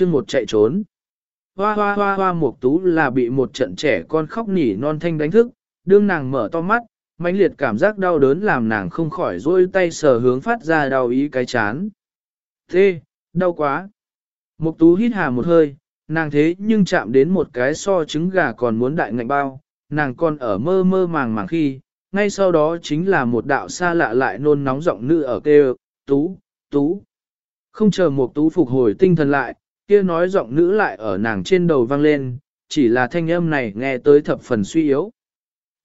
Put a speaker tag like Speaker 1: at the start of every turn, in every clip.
Speaker 1: chương một chạy trốn. Hoa hoa hoa hoa mục tú là bị một trận trẻ con khóc nỉ non thanh đánh thức, đương nàng mở to mắt, mãnh liệt cảm giác đau đớn làm nàng không khỏi rôi tay sờ hướng phát ra đau ý cái chán. Thế, đau quá. Mục tú hít hà một hơi, nàng thế nhưng chạm đến một cái so trứng gà còn muốn đại ngạnh bao, nàng còn ở mơ mơ màng màng khi, ngay sau đó chính là một đạo xa lạ lại nôn nóng giọng nữ ở kêu, tú, tú. Không chờ một tú phục hồi tinh thần lại, kia nói giọng nữ lại ở nàng trên đầu vang lên, chỉ là thanh âm này nghe tới thập phần suy yếu.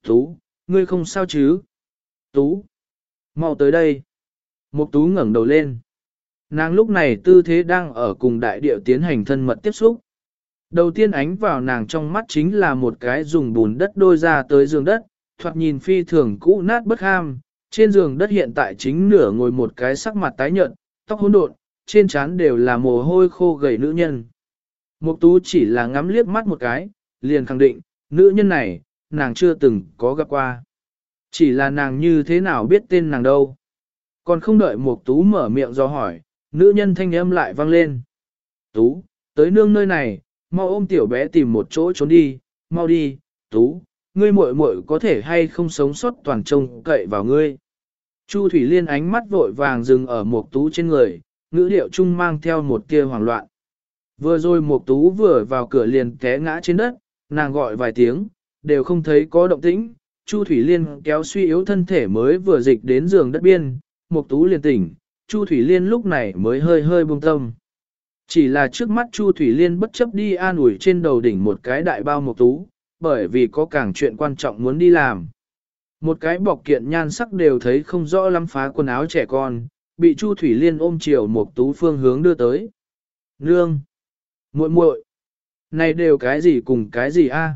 Speaker 1: Tú, ngươi không sao chứ? Tú, mau tới đây. Mục tú ngẩng đầu lên. Nàng lúc này tư thế đang ở cùng đại điệu tiến hành thân mật tiếp xúc. Đầu tiên ánh vào nàng trong mắt chính là một cái dùng bùn đất đôi ra tới giường đất, thoạt nhìn phi thường cũ nát bất ham. Trên giường đất hiện tại chính nửa ngồi một cái sắc mặt tái nhợt, tóc hỗn độn, trên trán đều là mồ hôi khô gầy nữ nhân. Mục tú chỉ là ngắm liếc mắt một cái, liền khẳng định, nữ nhân này, nàng chưa từng có gặp qua. Chỉ là nàng như thế nào biết tên nàng đâu. Còn không đợi mục tú mở miệng do hỏi, nữ nhân thanh âm lại vang lên. Tú, tới nương nơi này, mau ôm tiểu bé tìm một chỗ trốn đi, mau đi, Tú, ngươi muội muội có thể hay không sống sót toàn trông cậy vào ngươi. Chu Thủy Liên ánh mắt vội vàng dừng ở Mục tú trên người, ngữ điệu chung mang theo một tia hoảng loạn. Vừa rồi một tú vừa vào cửa liền té ngã trên đất, nàng gọi vài tiếng, đều không thấy có động tĩnh. Chu Thủy Liên kéo suy yếu thân thể mới vừa dịch đến giường đất biên, một tú liền tỉnh, Chu Thủy Liên lúc này mới hơi hơi buông tâm. Chỉ là trước mắt Chu Thủy Liên bất chấp đi an ủi trên đầu đỉnh một cái đại bao một tú, bởi vì có càng chuyện quan trọng muốn đi làm. Một cái bọc kiện nhan sắc đều thấy không rõ lắm phá quần áo trẻ con, bị Chu Thủy Liên ôm chiều một tú phương hướng đưa tới. Nương! muội muội, Này đều cái gì cùng cái gì a?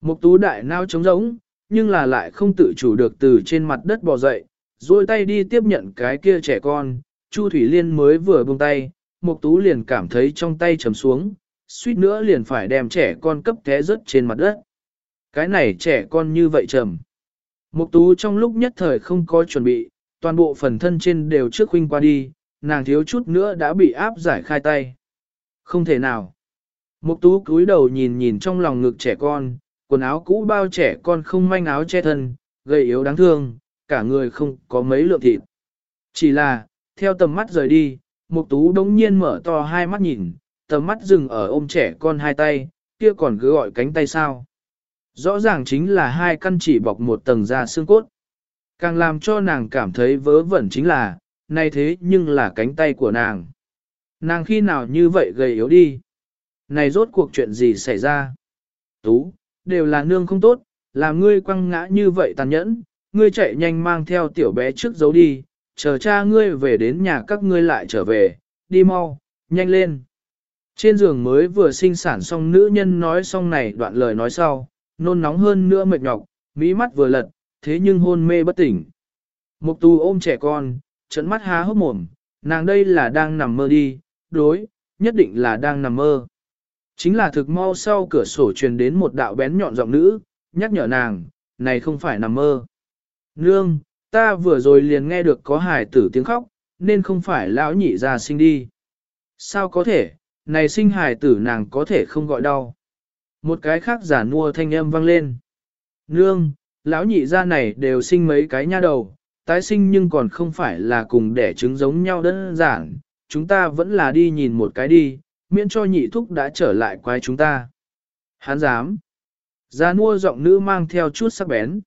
Speaker 1: Một tú đại nao trống rỗng, nhưng là lại không tự chủ được từ trên mặt đất bò dậy, duỗi tay đi tiếp nhận cái kia trẻ con, Chu Thủy Liên mới vừa buông tay, Mục Tú liền cảm thấy trong tay trầm xuống, suýt nữa liền phải đem trẻ con cấp té rớt trên mặt đất. Cái này trẻ con như vậy trầm. Mục Tú trong lúc nhất thời không có chuẩn bị, toàn bộ phần thân trên đều trước huynh qua đi, nàng thiếu chút nữa đã bị áp giải khai tay. Không thể nào. Mục Tú cúi đầu nhìn nhìn trong lòng ngực trẻ con, quần áo cũ bao trẻ con không manh áo che thân, gầy yếu đáng thương, cả người không có mấy lượng thịt. Chỉ là, theo tầm mắt rời đi, Mục tú đống nhiên mở to hai mắt nhìn, tầm mắt dừng ở ôm trẻ con hai tay, kia còn cứ gọi cánh tay sao. Rõ ràng chính là hai căn chỉ bọc một tầng da xương cốt. Càng làm cho nàng cảm thấy vớ vẩn chính là, nay thế nhưng là cánh tay của nàng. Nàng khi nào như vậy gầy yếu đi. Này rốt cuộc chuyện gì xảy ra? Tú, đều là nương không tốt, làm ngươi quăng ngã như vậy tàn nhẫn, ngươi chạy nhanh mang theo tiểu bé trước giấu đi, chờ cha ngươi về đến nhà các ngươi lại trở về, đi mau, nhanh lên. Trên giường mới vừa sinh sản xong nữ nhân nói xong này đoạn lời nói sau, nôn nóng hơn nữa mệt nhọc, mỹ mắt vừa lật, thế nhưng hôn mê bất tỉnh. Mục tu ôm trẻ con, trận mắt há hốc mồm, nàng đây là đang nằm mơ đi, đối, nhất định là đang nằm mơ. Chính là thực mau sau cửa sổ truyền đến một đạo bén nhọn giọng nữ, nhắc nhở nàng, này không phải nằm mơ. Nương, ta vừa rồi liền nghe được có hài tử tiếng khóc, nên không phải lão nhị ra sinh đi. Sao có thể, này sinh hài tử nàng có thể không gọi đau. Một cái khác giả nua thanh âm vang lên. Nương, lão nhị gia này đều sinh mấy cái nha đầu, tái sinh nhưng còn không phải là cùng đẻ trứng giống nhau đơn giản, chúng ta vẫn là đi nhìn một cái đi, miễn cho nhị thúc đã trở lại quái chúng ta. Hán dám. Gia nua giọng nữ mang theo chút sắc bén.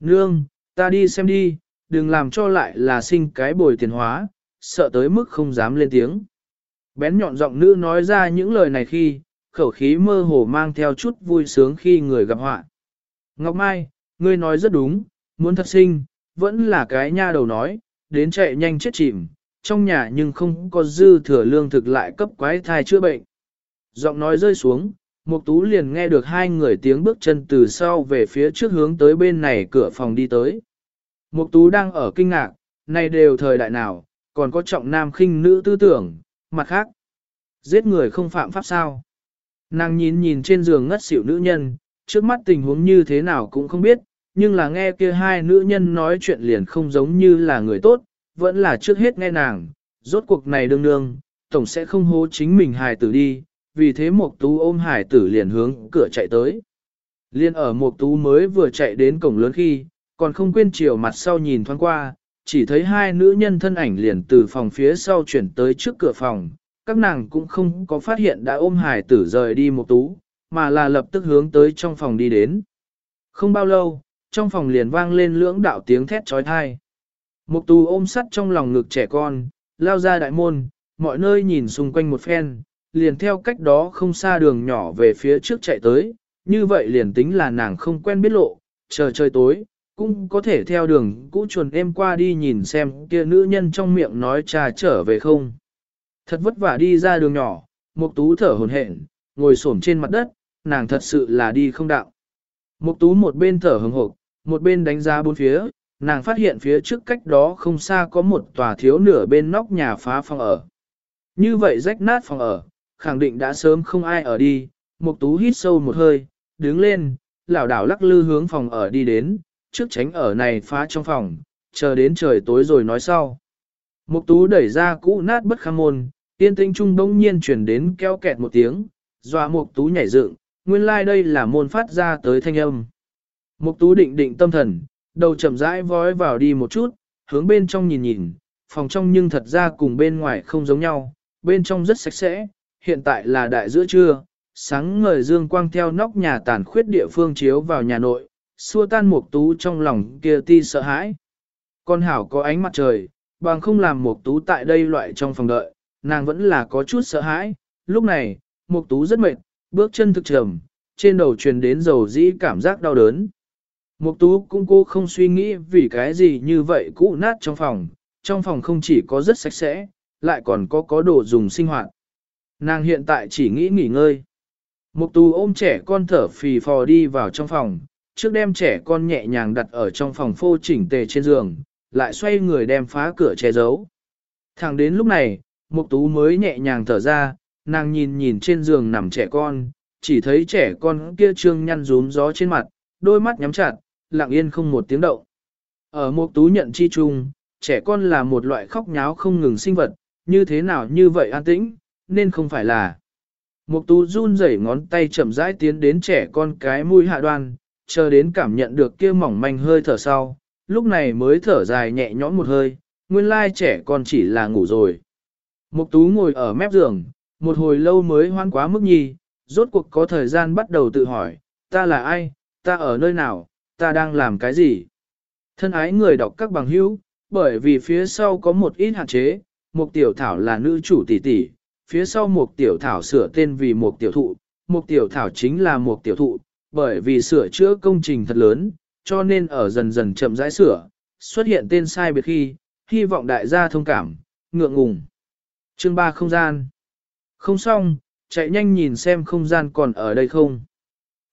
Speaker 1: Nương, Ta đi xem đi, đừng làm cho lại là sinh cái bồi tiền hóa, sợ tới mức không dám lên tiếng. Bén nhọn giọng nữ nói ra những lời này khi, khẩu khí mơ hồ mang theo chút vui sướng khi người gặp họa. Ngọc Mai, ngươi nói rất đúng, muốn thật sinh, vẫn là cái nha đầu nói, đến chạy nhanh chết chìm, trong nhà nhưng không có dư thừa lương thực lại cấp quái thai chữa bệnh. Giọng nói rơi xuống, Mục Tú liền nghe được hai người tiếng bước chân từ sau về phía trước hướng tới bên này cửa phòng đi tới. Mục tú đang ở kinh ngạc, này đều thời đại nào, còn có trọng nam khinh nữ tư tưởng, mặt khác. Giết người không phạm pháp sao. Nàng nhìn nhìn trên giường ngất xỉu nữ nhân, trước mắt tình huống như thế nào cũng không biết, nhưng là nghe kia hai nữ nhân nói chuyện liền không giống như là người tốt, vẫn là trước hết nghe nàng, rốt cuộc này đương đương, tổng sẽ không hố chính mình hài tử đi, vì thế Mộc Tú ôm hài tử liền hướng cửa chạy tới. Liên ở Mộc Tú mới vừa chạy đến cổng lớn khi, còn không quên chiều mặt sau nhìn thoáng qua, chỉ thấy hai nữ nhân thân ảnh liền từ phòng phía sau chuyển tới trước cửa phòng, các nàng cũng không có phát hiện đã ôm hài tử rời đi Mộc Tú, mà là lập tức hướng tới trong phòng đi đến. Không bao lâu, trong phòng liền vang lên lưỡng đạo tiếng thét trói thai. Mục Tú ôm sắt trong lòng ngực trẻ con, lao ra đại môn, mọi nơi nhìn xung quanh một phen, liền theo cách đó không xa đường nhỏ về phía trước chạy tới, như vậy liền tính là nàng không quen biết lộ, chờ trời tối, cũng có thể theo đường cũ chuồn em qua đi nhìn xem kia nữ nhân trong miệng nói trà trở về không. Thật vất vả đi ra đường nhỏ, Mục Tú thở hổn hển, ngồi xổm trên mặt đất, nàng thật sự là đi không đạo. Mục Tú một bên thở hừng hực, một bên đánh giá bốn phía, nàng phát hiện phía trước cách đó không xa có một tòa thiếu nửa bên nóc nhà phá phòng ở. Như vậy rách nát phòng ở, khẳng định đã sớm không ai ở đi, Mục Tú hít sâu một hơi, đứng lên, lảo đảo lắc lư hướng phòng ở đi đến, trước tránh ở này phá trong phòng, chờ đến trời tối rồi nói sau. Mục Tú đẩy ra cũ nát bất kham môn, tiên tinh trung đông nhiên truyền đến keo kẹt một tiếng, dọa Mục Tú nhảy dựng, nguyên lai like đây là môn phát ra tới thanh âm. Mục Tú định định tâm thần, đầu chậm rãi vói vào đi một chút, hướng bên trong nhìn nhìn, phòng trong nhưng thật ra cùng bên ngoài không giống nhau, bên trong rất sạch sẽ, hiện tại là đại giữa trưa, sáng ngời dương quang theo nóc nhà tàn khuyết địa phương chiếu vào nhà nội, xua tan Mục Tú trong lòng kia ti sợ hãi. Con hảo có ánh mặt trời, bằng không làm Mục Tú tại đây loại trong phòng đợi, nàng vẫn là có chút sợ hãi, lúc này, Mục Tú rất mệt, bước chân thực trầm, trên đầu truyền đến dầu dĩ cảm giác đau đớn. Mục tú cũng cô không suy nghĩ vì cái gì như vậy cũ nát trong phòng, trong phòng không chỉ có rất sạch sẽ, lại còn có có đồ dùng sinh hoạt. Nàng hiện tại chỉ nghĩ nghỉ ngơi. Mục tú ôm trẻ con thở phì phò đi vào trong phòng, trước đem trẻ con nhẹ nhàng đặt ở trong phòng phô chỉnh tề trên giường, lại xoay người đem phá cửa che giấu. Thẳng đến lúc này, mục tú mới nhẹ nhàng thở ra, nàng nhìn nhìn trên giường nằm trẻ con, chỉ thấy trẻ con kia trương nhăn rúm gió trên mặt, đôi mắt nhắm chặt, lặng yên không một tiếng động. Ở một tú nhận chi chung, trẻ con là một loại khóc nháo không ngừng sinh vật, như thế nào như vậy an tĩnh, nên không phải là. Mục tú run rẩy ngón tay chậm rãi tiến đến trẻ con cái mũi hạ đoan, chờ đến cảm nhận được kia mỏng manh hơi thở sau, lúc này mới thở dài nhẹ nhõm một hơi, nguyên lai trẻ con chỉ là ngủ rồi. Mục tú ngồi ở mép giường, một hồi lâu mới hoan quá mức nhi, rốt cuộc có thời gian bắt đầu tự hỏi, ta là ai, ta ở nơi nào, ta đang làm cái gì? Thân ái người đọc các bằng hữu, bởi vì phía sau có một ít hạn chế, một tiểu thảo là nữ chủ tỷ tỷ, phía sau một tiểu thảo sửa tên vì một tiểu thụ, một tiểu thảo chính là một tiểu thụ, bởi vì sửa chữa công trình thật lớn, cho nên ở dần dần chậm rãi sửa, xuất hiện tên sai biệt khi, hy vọng đại gia thông cảm, ngượng ngùng. Chương 3 không gian. Không xong, chạy nhanh nhìn xem không gian còn ở đây không.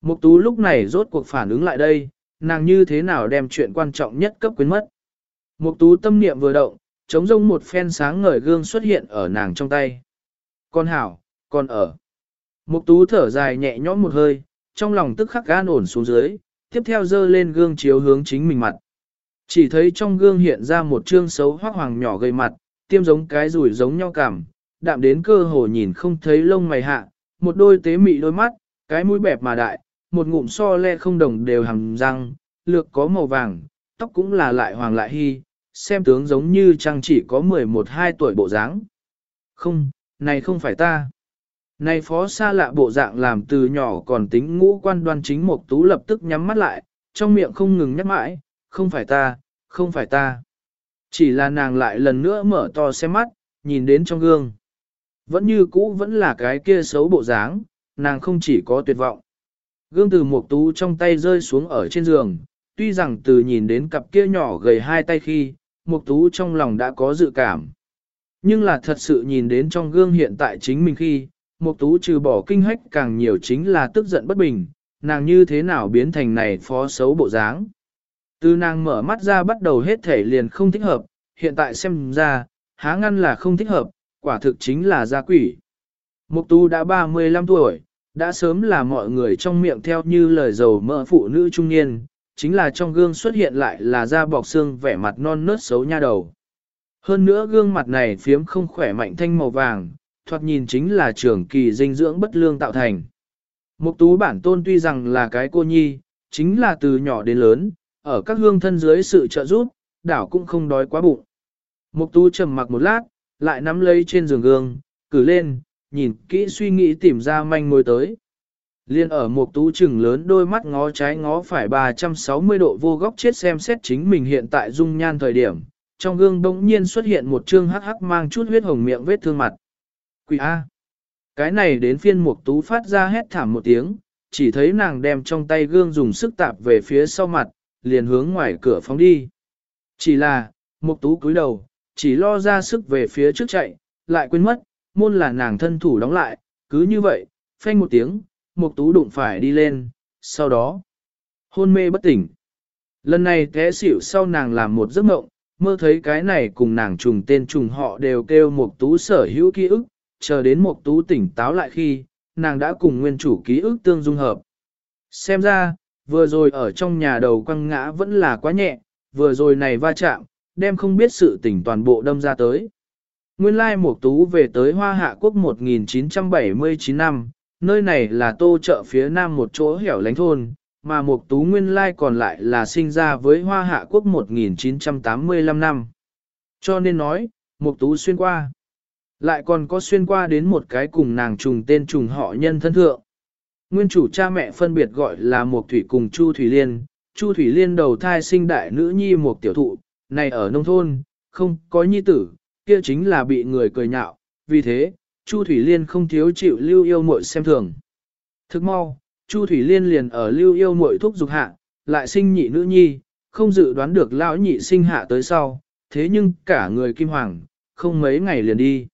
Speaker 1: Mục tú lúc này rốt cuộc phản ứng lại đây, nàng như thế nào đem chuyện quan trọng nhất cấp quyến mất. Mục tú tâm niệm vừa động, chống rông một phen sáng ngời gương xuất hiện ở nàng trong tay. Con hảo, con ở. Mục tú thở dài nhẹ nhõm một hơi, trong lòng tức khắc gan ổn xuống dưới, tiếp theo dơ lên gương chiếu hướng chính mình mặt. Chỉ thấy trong gương hiện ra một trương xấu hoác hoàng nhỏ gây mặt, tiêm giống cái rủi giống nhau cảm, đạm đến cơ hồ nhìn không thấy lông mày hạ, một đôi tế mị đôi mắt, cái mũi bẹp mà đại, một ngụm so le không đồng đều hằng răng, lược có màu vàng, tóc cũng là lại hoàng lại hy, xem tướng giống như trang chỉ có 11-12 tuổi bộ dáng. Không, này không phải ta. Này phó xa lạ bộ dạng làm từ nhỏ còn tính ngũ quan đoan chính một tú lập tức nhắm mắt lại, trong miệng không ngừng nhắc mãi, không phải ta, không phải ta. Chỉ là nàng lại lần nữa mở to xem mắt, nhìn đến trong gương. Vẫn như cũ vẫn là cái kia xấu bộ dáng, nàng không chỉ có tuyệt vọng. Gương từ một tú trong tay rơi xuống ở trên giường, tuy rằng từ nhìn đến cặp kia nhỏ gầy hai tay khi, một tú trong lòng đã có dự cảm. Nhưng là thật sự nhìn đến trong gương hiện tại chính mình khi, một tú trừ bỏ kinh hách càng nhiều chính là tức giận bất bình, nàng như thế nào biến thành này phó xấu bộ dáng. Từ nàng mở mắt ra bắt đầu hết thể liền không thích hợp, hiện tại xem ra, há ngăn là không thích hợp, quả thực chính là gia quỷ. Mục tú đã 35 tuổi, đã sớm là mọi người trong miệng theo như lời dầu mỡ phụ nữ trung niên, chính là trong gương xuất hiện lại là da bọc xương vẻ mặt non nớt xấu nha đầu. Hơn nữa gương mặt này phiếm không khỏe mạnh thanh màu vàng, thoạt nhìn chính là trưởng kỳ dinh dưỡng bất lương tạo thành. Mục tú bản tôn tuy rằng là cái cô nhi, chính là từ nhỏ đến lớn, ở các hương thân dưới sự trợ giúp, đảo cũng không đói quá bụng. Mục tú trầm mặc một lát, lại nắm lấy trên giường gương, cử lên, nhìn kỹ suy nghĩ tìm ra manh mối tới. Liên ở một tú trừng lớn đôi mắt ngó trái ngó phải 360 độ vô góc chết xem xét chính mình hiện tại dung nhan thời điểm, trong gương bỗng nhiên xuất hiện một trương hắc hắc mang chút huyết hồng miệng vết thương mặt. Quỷ A. Cái này đến phiên mục tú phát ra hét thảm một tiếng, chỉ thấy nàng đem trong tay gương dùng sức tạp về phía sau mặt, liền hướng ngoài cửa phóng đi. Chỉ là, mục tú cúi đầu, chỉ lo ra sức về phía trước chạy, lại quên mất, môn là nàng thân thủ đóng lại, cứ như vậy, phanh một tiếng, mục tú đụng phải đi lên, sau đó, hôn mê bất tỉnh. Lần này té xỉu sau nàng làm một giấc mộng, mơ thấy cái này cùng nàng trùng tên trùng họ đều kêu mục tú sở hữu ký ức, chờ đến mục tú tỉnh táo lại khi, nàng đã cùng nguyên chủ ký ức tương dung hợp. Xem ra, vừa rồi ở trong nhà đầu quăng ngã vẫn là quá nhẹ, vừa rồi này va chạm, đem không biết sự tỉnh toàn bộ đâm ra tới. Nguyên lai Mục Tú về tới Hoa Hạ Quốc 1979 năm, nơi này là tô chợ phía nam một chỗ hẻo lánh thôn, mà Mục Tú nguyên lai còn lại là sinh ra với Hoa Hạ Quốc 1985 năm. Cho nên nói, Mục Tú xuyên qua. Lại còn có xuyên qua đến một cái cùng nàng trùng tên trùng họ nhân thân thượng. Nguyên chủ cha mẹ phân biệt gọi là Mục Thủy cùng Chu Thủy Liên, Chu Thủy Liên đầu thai sinh đại nữ nhi một tiểu thụ, này ở nông thôn, không có nhi tử, kia chính là bị người cười nhạo, vì thế, Chu Thủy Liên không thiếu chịu lưu yêu muội xem thường. Thức mau, Chu Thủy Liên liền ở lưu yêu muội thúc dục hạ, lại sinh nhị nữ nhi, không dự đoán được lão nhị sinh hạ tới sau, thế nhưng cả người kim hoàng, không mấy ngày liền đi.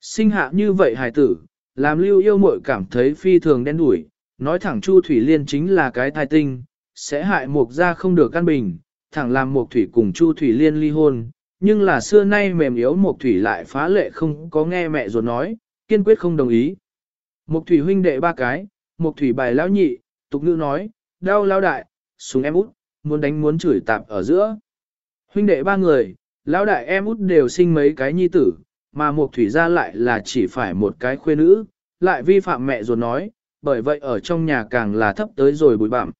Speaker 1: Sinh hạ như vậy hài tử, làm lưu yêu muội cảm thấy phi thường đen đủi, nói thẳng Chu Thủy Liên chính là cái thai tinh, sẽ hại mục ra không được căn bình, thẳng làm mục thủy cùng Chu Thủy Liên ly hôn, nhưng là xưa nay mềm yếu Mục Thủy lại phá lệ không có nghe mẹ ruột nói, kiên quyết không đồng ý. Mục Thủy huynh đệ ba cái, Mục Thủy bài lão nhị, tục ngữ nói, đau lao đại, súng em út, muốn đánh muốn chửi tạp ở giữa. Huynh đệ ba người, lão đại em út đều sinh mấy cái nhi tử, mà Mục Thủy ra lại là chỉ phải một cái khuê nữ, lại vi phạm mẹ ruột nói, bởi vậy ở trong nhà càng là thấp tới rồi bụi bặm.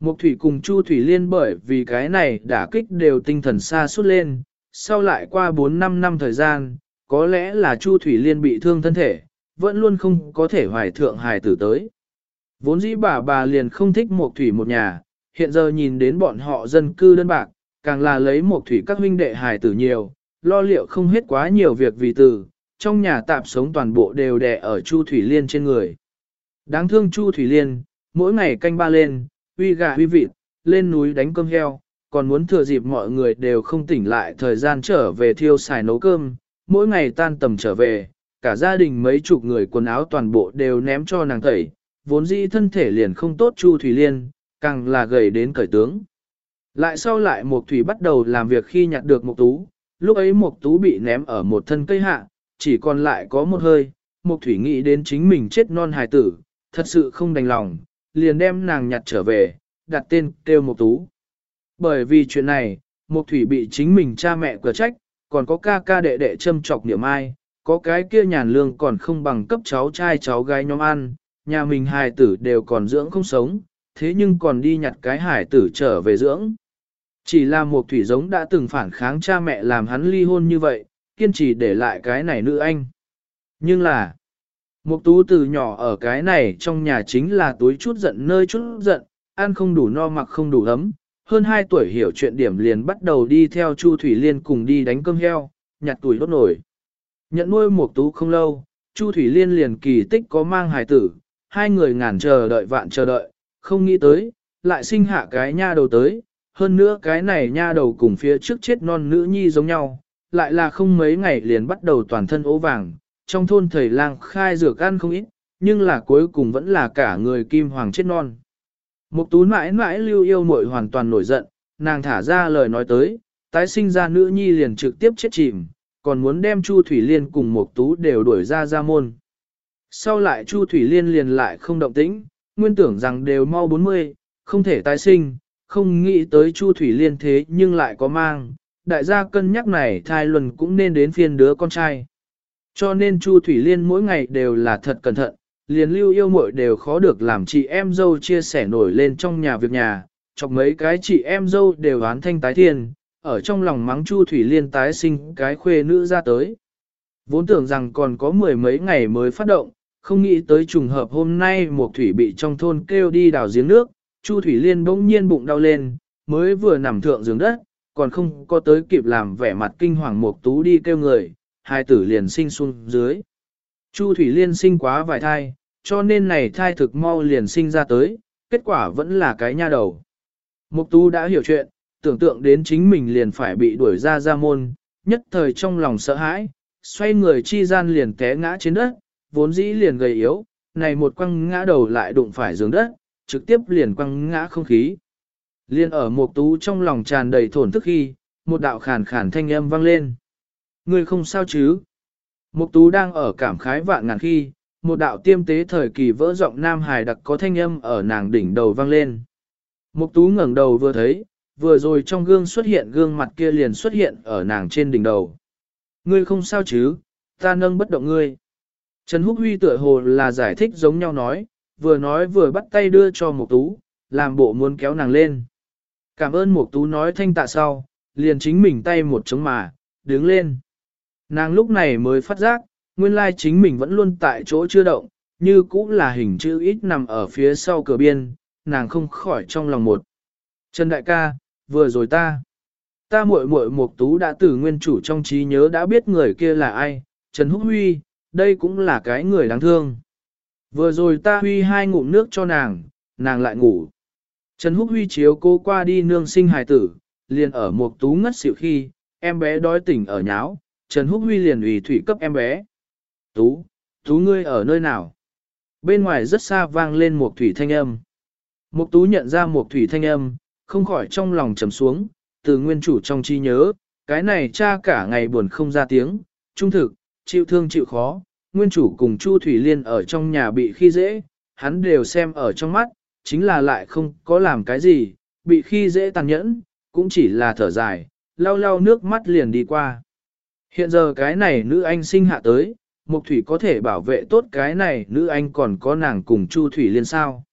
Speaker 1: Mục Thủy cùng Chu Thủy Liên bởi vì cái này đã kích đều tinh thần xa suốt lên, sau lại qua 4-5 năm thời gian, có lẽ là Chu Thủy Liên bị thương thân thể, vẫn luôn không có thể hoài thượng hài tử tới. Vốn dĩ bà bà liền không thích một thủy một nhà, hiện giờ nhìn đến bọn họ dân cư đơn bạc, càng là lấy một thủy các huynh đệ hài tử nhiều, lo liệu không hết quá nhiều việc vì từ, trong nhà tạp sống toàn bộ đều đè ở Chu Thủy Liên trên người. Đáng thương Chu Thủy Liên, mỗi ngày canh ba lên, uy gà uy vịt, lên núi đánh cơm heo, còn muốn thừa dịp mọi người đều không tỉnh lại thời gian trở về thiêu xài nấu cơm, mỗi ngày tan tầm trở về, cả gia đình mấy chục người quần áo toàn bộ đều ném cho nàng tẩy, vốn dĩ thân thể liền không tốt Chu Thủy Liên, càng là gầy đến cởi tướng. Lại sau lại Mộc Thủy bắt đầu làm việc khi nhặt được Mộc Tú, lúc ấy Mộc Tú bị ném ở một thân cây hạ, chỉ còn lại có một hơi, Mộc Thủy nghĩ đến chính mình chết non hài tử, thật sự không đành lòng, liền đem nàng nhặt trở về, đặt tên kêu Mộc Tú. Bởi vì chuyện này, Mục Thủy bị chính mình cha mẹ cửa trách, còn có ca ca đệ đệ châm chọc niệm ai, có cái kia nhàn lương còn không bằng cấp cháu trai cháu gái nhóm ăn, nhà mình hài tử đều còn dưỡng không sống, thế nhưng còn đi nhặt cái hài tử trở về dưỡng. Chỉ là Mục Thủy giống đã từng phản kháng cha mẹ làm hắn ly hôn như vậy, kiên trì để lại cái này nữ anh. Nhưng là, Mục Tú từ nhỏ ở cái này trong nhà chính là túi chút giận nơi chút giận, ăn không đủ no mặc không đủ ấm, hơn 2 tuổi hiểu chuyện điểm liền bắt đầu đi theo Chu Thủy Liên cùng đi đánh cơm heo, nhặt tuổi đốt nổi. Nhận nuôi một tú không lâu, Chu Thủy Liên liền kỳ tích có mang hài tử, hai người ngàn chờ đợi vạn chờ đợi, không nghĩ tới, lại sinh hạ cái nha đầu tới, hơn nữa cái này nha đầu cùng phía trước chết non nữ nhi giống nhau, lại là không mấy ngày liền bắt đầu toàn thân ố vàng, trong thôn thầy lang khai dược ăn không ít, nhưng là cuối cùng vẫn là cả người kim hoàng chết non. Mục tú mãi mãi lưu yêu muội hoàn toàn nổi giận, nàng thả ra lời nói tới, tái sinh ra nữ nhi liền trực tiếp chết chìm, còn muốn đem Chu Thủy Liên cùng Mục tú đều đuổi ra ra môn. Sau lại Chu Thủy Liên liền lại không động tĩnh, nguyên tưởng rằng đều mau 40, không thể tái sinh, không nghĩ tới Chu Thủy Liên thế nhưng lại có mang, đại gia cân nhắc này thai luân cũng nên đến phiên đứa con trai. Cho nên Chu Thủy Liên mỗi ngày đều là thật cẩn thận, liền lưu yêu muội đều khó được làm chị em dâu chia sẻ nổi lên trong nhà việc nhà, chọc mấy cái chị em dâu đều oán thanh tái thiên, ở trong lòng mắng Chu Thủy Liên tái sinh cái khuê nữ ra tới. Vốn tưởng rằng còn có mười mấy ngày mới phát động, không nghĩ tới trùng hợp hôm nay một thủy bị trong thôn kêu đi đào giếng nước, Chu Thủy Liên bỗng nhiên bụng đau lên, mới vừa nằm thượng giường đất, còn không có tới kịp làm vẻ mặt kinh hoàng một tú đi kêu người, hai tử liền sinh xuống dưới. Chu Thủy Liên sinh quá vài thai, cho nên này thai thực mau liền sinh ra tới, kết quả vẫn là cái nha đầu. Mục tú đã hiểu chuyện, tưởng tượng đến chính mình liền phải bị đuổi ra ra môn, nhất thời trong lòng sợ hãi, xoay người chi gian liền té ngã trên đất, vốn dĩ liền gầy yếu, này một quăng ngã đầu lại đụng phải giường đất, trực tiếp liền quăng ngã không khí. Liên ở Mục tú trong lòng tràn đầy thổn thức khi, một đạo khàn khàn thanh âm vang lên. Người không sao chứ? Mục tú đang ở cảm khái vạn ngàn khi, một đạo tiêm tế thời kỳ vỡ giọng nam hài đặc có thanh âm ở nàng đỉnh đầu vang lên. Mục tú ngẩng đầu vừa thấy, vừa rồi trong gương xuất hiện gương mặt kia liền xuất hiện ở nàng trên đỉnh đầu. Ngươi không sao chứ, ta nâng bất động ngươi. Trần Húc Huy tựa hồ là giải thích giống nhau nói, vừa nói vừa bắt tay đưa cho Mục Tú, làm bộ muốn kéo nàng lên. Cảm ơn Mục Tú nói thanh tạ sau, liền chính mình tay một chống mà, đứng lên. Nàng lúc này mới phát giác, nguyên lai chính mình vẫn luôn tại chỗ chưa động, như cũ là hình chữ ít nằm ở phía sau cửa biên, nàng không khỏi trong lòng một. Trần đại ca, vừa rồi ta. Ta muội muội Mục Tú đã từ nguyên chủ trong trí nhớ đã biết người kia là ai, Trần Húc Huy, đây cũng là cái người đáng thương. Vừa rồi ta huy hai ngụm nước cho nàng, nàng lại ngủ. Trần Húc Huy chiếu cô qua đi nương sinh hài tử, liền ở Mục Tú ngất xỉu khi, em bé đói tỉnh ở nháo, Trần Húc Huy liền ủy thủy cấp em bé. Tú, Tú ngươi ở nơi nào? Bên ngoài rất xa vang lên một thủy thanh âm. Mục Tú nhận ra một thủy thanh âm, không khỏi trong lòng trầm xuống, từ nguyên chủ trong chi nhớ, cái này cha cả ngày buồn không ra tiếng, trung thực, chịu thương chịu khó, nguyên chủ cùng Chu Thủy Liên ở trong nhà bị khi dễ, hắn đều xem ở trong mắt, chính là lại không có làm cái gì, bị khi dễ tàn nhẫn, cũng chỉ là thở dài, lau lau nước mắt liền đi qua. Hiện giờ cái này nữ anh sinh hạ tới, Mục Thủy có thể bảo vệ tốt cái này nữ anh còn có nàng cùng Chu Thủy Liên sao.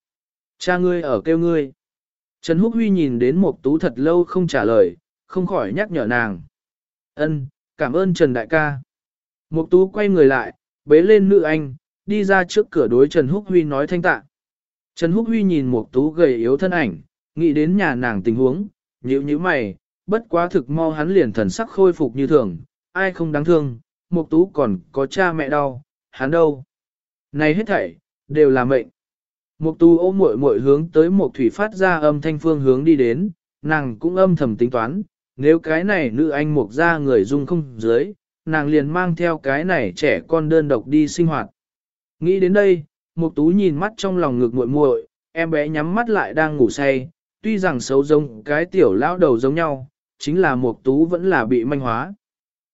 Speaker 1: Cha ngươi ở kêu ngươi. Trần Húc Huy nhìn đến Mục Tú thật lâu không trả lời, không khỏi nhắc nhở nàng. Ân, cảm ơn Trần Đại ca. Mục Tú quay người lại, bế lên nữ anh, đi ra trước cửa đối Trần Húc Huy nói thanh tạ. Trần Húc Huy nhìn Mục Tú gầy yếu thân ảnh, nghĩ đến nhà nàng tình huống, nhíu nhíu mày, bất quá thực mau hắn liền thần sắc khôi phục như thường, ai không đáng thương, Mục Tú còn có cha mẹ đau, hắn đâu? Này hết thảy đều là mệnh. Mục Tú ôm muội muội hướng tới Mục Thủy phát ra âm thanh phương hướng đi đến, nàng cũng âm thầm tính toán, nếu cái này nữ anh Mục gia người dung không dưới, nàng liền mang theo cái này trẻ con đơn độc đi sinh hoạt. Nghĩ đến đây, Mục Tú nhìn mắt trong lòng ngực muội muội, em bé nhắm mắt lại đang ngủ say, tuy rằng xấu giống cái tiểu lão đầu giống nhau, chính là Mục Tú vẫn là bị manh hóa.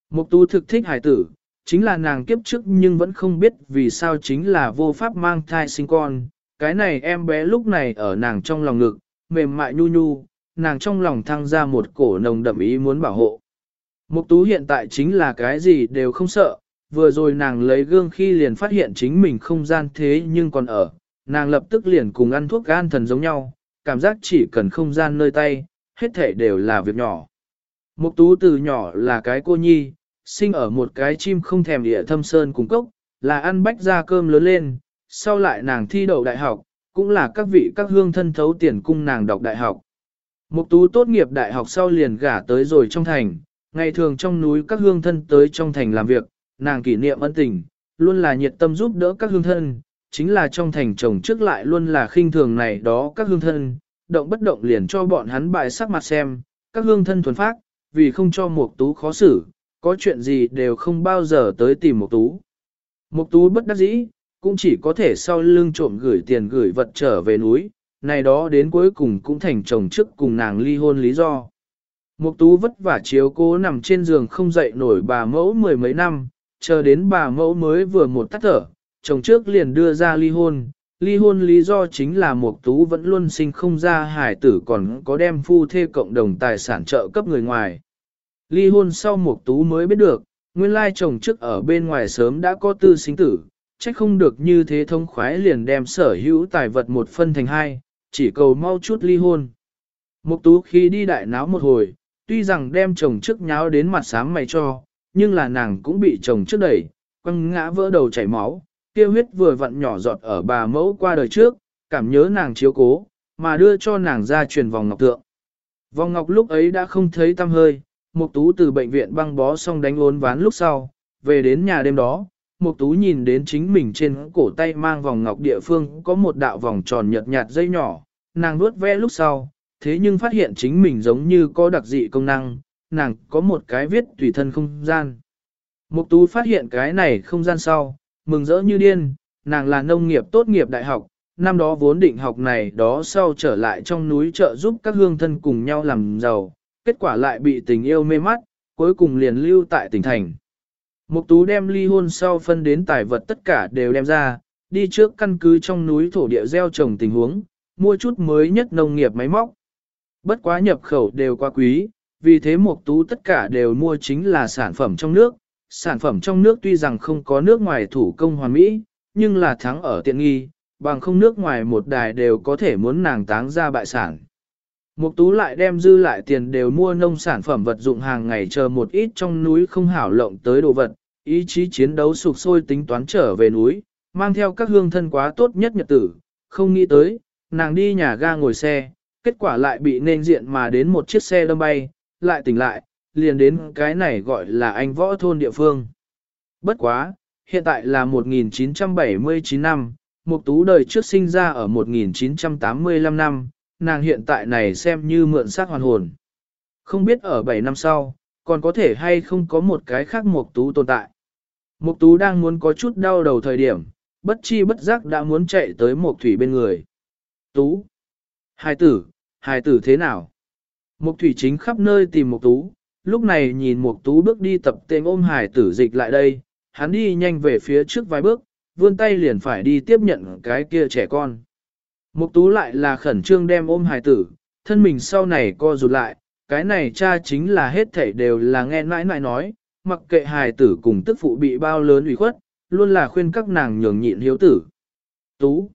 Speaker 1: Mục Tú thực thích Hải tử, chính là nàng kiếp trước nhưng vẫn không biết vì sao chính là vô pháp mang thai sinh con. Cái này em bé lúc này ở nàng trong lòng ngực, mềm mại nhu nhu, nàng trong lòng thăng ra một cổ nồng đậm ý muốn bảo hộ. Mục tú hiện tại chính là cái gì đều không sợ, vừa rồi nàng lấy gương khi liền phát hiện chính mình không gian thế nhưng còn ở, nàng lập tức liền cùng ăn thuốc gan thần giống nhau, cảm giác chỉ cần không gian nơi tay, hết thể đều là việc nhỏ. Mục tú từ nhỏ là cái cô nhi, sinh ở một cái chim không thèm địa thâm sơn cùng cốc, là ăn bách ra cơm lớn lên, sau lại nàng thi đậu đại học, cũng là các vị các hương thân thấu tiền cung nàng đọc đại học. Mục tú tốt nghiệp đại học sau liền gả tới rồi trong thành, ngày thường trong núi các hương thân tới trong thành làm việc, nàng kỷ niệm ân tình, luôn là nhiệt tâm giúp đỡ các hương thân, chính là trong thành chồng trước lại luôn là khinh thường này đó các hương thân, động bất động liền cho bọn hắn bại sắc mặt xem, các hương thân thuần phát, vì không cho mục tú khó xử, có chuyện gì đều không bao giờ tới tìm Mục Tú. Mục Tú bất đắc dĩ, cũng chỉ có thể sau lưng trộm gửi tiền gửi vật trở về núi, này đó đến cuối cùng cũng thành chồng trước cùng nàng ly hôn lý do. Mục Tú vất vả chiếu cố nằm trên giường không dậy nổi bà mẫu mười mấy năm, chờ đến bà mẫu mới vừa một tắt thở, chồng trước liền đưa ra ly hôn. Ly hôn lý do chính là Mục Tú vẫn luôn sinh không ra hài tử còn có đem phu thê cộng đồng tài sản trợ cấp người ngoài ly hôn sau Mục Tú mới biết được, Nguyên lai chồng trước ở bên ngoài sớm đã có tư sinh tử, trách không được như thế thông khoái liền đem sở hữu tài vật một phân thành hai, chỉ cầu mau chút ly hôn. Mục tú khi đi đại náo một hồi, tuy rằng đem chồng trước nháo đến mặt sáng mày cho, nhưng là nàng cũng bị chồng trước đẩy, quăng ngã vỡ đầu chảy máu, kia huyết vừa vặn nhỏ giọt ở bà mẫu qua đời trước, cảm nhớ nàng chiếu cố, mà đưa cho nàng ra truyền vòng ngọc tượng. Vòng ngọc lúc ấy đã không thấy tăm hơi, Mục Tú từ bệnh viện băng bó xong đánh ốn ván lúc sau, về đến nhà đêm đó, Mục Tú nhìn đến chính mình trên cổ tay mang vòng ngọc địa phương có một đạo vòng tròn nhợt nhạt dây nhỏ, nàng nuốt vẽ lúc sau, thế nhưng phát hiện chính mình giống như có đặc dị công năng, nàng có một cái viết tùy thân không gian. Mục Tú phát hiện cái này không gian sau, mừng rỡ như điên, nàng là nông nghiệp tốt nghiệp đại học, năm đó vốn định học này đó sau trở lại trong núi trợ giúp các hương thân cùng nhau làm giàu, kết quả lại bị tình yêu mê mắt, cuối cùng liền lưu tại tỉnh thành. Mục tú đem ly hôn sau phân đến tài vật tất cả đều đem ra, đi trước căn cứ trong núi thổ địa gieo trồng tình huống, mua chút mới nhất nông nghiệp máy móc. Bất quá nhập khẩu đều quá quý, vì thế mục tú tất cả đều mua chính là sản phẩm trong nước. Sản phẩm trong nước tuy rằng không có nước ngoài thủ công hoàn mỹ, nhưng là thắng ở tiện nghi, bằng không nước ngoài một đài đều có thể muốn nàng táng ra bại sản. Mục tú lại đem dư lại tiền đều mua nông sản phẩm vật dụng hàng ngày chờ một ít trong núi không hảo lộng tới đồ vật, ý chí chiến đấu sục sôi tính toán trở về núi, mang theo các hương thân quá tốt nhất nhật tử, không nghĩ tới, nàng đi nhà ga ngồi xe, kết quả lại bị nên diện mà đến một chiếc xe đâm bay, lại tỉnh lại, liền đến cái này gọi là anh võ thôn địa phương. Bất quá, hiện tại là 1979 năm, Mục Tú đời trước sinh ra ở 1985 năm, nàng hiện tại này xem như mượn xác hoàn hồn. Không biết ở 7 năm sau, còn có thể hay không có một cái khác Mục Tú tồn tại. Mục Tú đang muốn có chút đau đầu thời điểm, bất chi bất giác đã muốn chạy tới Mục Thủy bên người. Tú! Hài tử, hài tử thế nào? Mục Thủy chính khắp nơi tìm Mục Tú, lúc này nhìn Mục Tú bước đi tập tên ôm hài tử dịch lại đây, hắn đi nhanh về phía trước vài bước, vươn tay liền phải đi tiếp nhận cái kia trẻ con. Mục tú lại là khẩn trương đem ôm hài tử, thân mình sau này co rụt lại, cái này cha chính là hết thảy đều là nghe nãi nãi nói, mặc kệ hài tử cùng tức phụ bị bao lớn ủy khuất, luôn là khuyên các nàng nhường nhịn hiếu tử. Tú.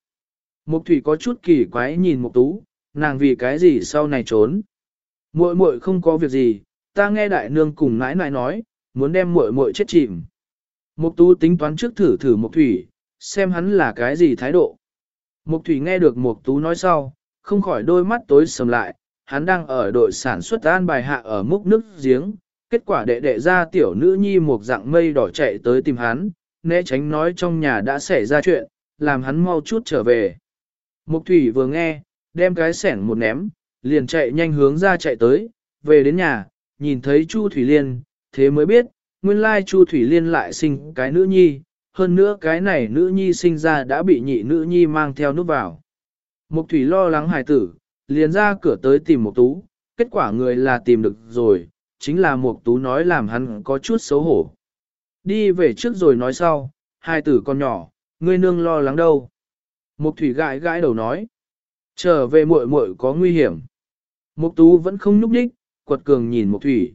Speaker 1: Mục thủy có chút kỳ quái nhìn mục tú, nàng vì cái gì sau này trốn. Muội muội không có việc gì, ta nghe đại nương cùng nãi nãi nói, muốn đem muội muội chết chìm. Mục tú tính toán trước thử thử mục thủy, xem hắn là cái gì thái độ. Mục thủy nghe được mục tú nói sau, không khỏi đôi mắt tối sầm lại, hắn đang ở đội sản xuất an bài hạ ở múc nước giếng, kết quả đệ đệ ra tiểu nữ nhi một dạng mây đỏ chạy tới tìm hắn, né tránh nói trong nhà đã xảy ra chuyện, làm hắn mau chút trở về. Mục thủy vừa nghe, đem cái sẻn một ném, liền chạy nhanh hướng ra chạy tới, về đến nhà, nhìn thấy Chu Thủy Liên, thế mới biết, nguyên lai Chu Thủy Liên lại sinh cái nữ nhi, hơn nữa cái này nữ nhi sinh ra đã bị nhị nữ nhi mang theo nút vào. Mục thủy lo lắng hài tử, liền ra cửa tới tìm mục tú, kết quả người là tìm được rồi, chính là mục tú nói làm hắn có chút xấu hổ. Đi về trước rồi nói sau, hài tử con nhỏ, ngươi nương lo lắng đâu. Mục thủy gãi gãi đầu nói, trở về muội muội có nguy hiểm. Mục tú vẫn không nhúc đích, quật cường nhìn mục thủy.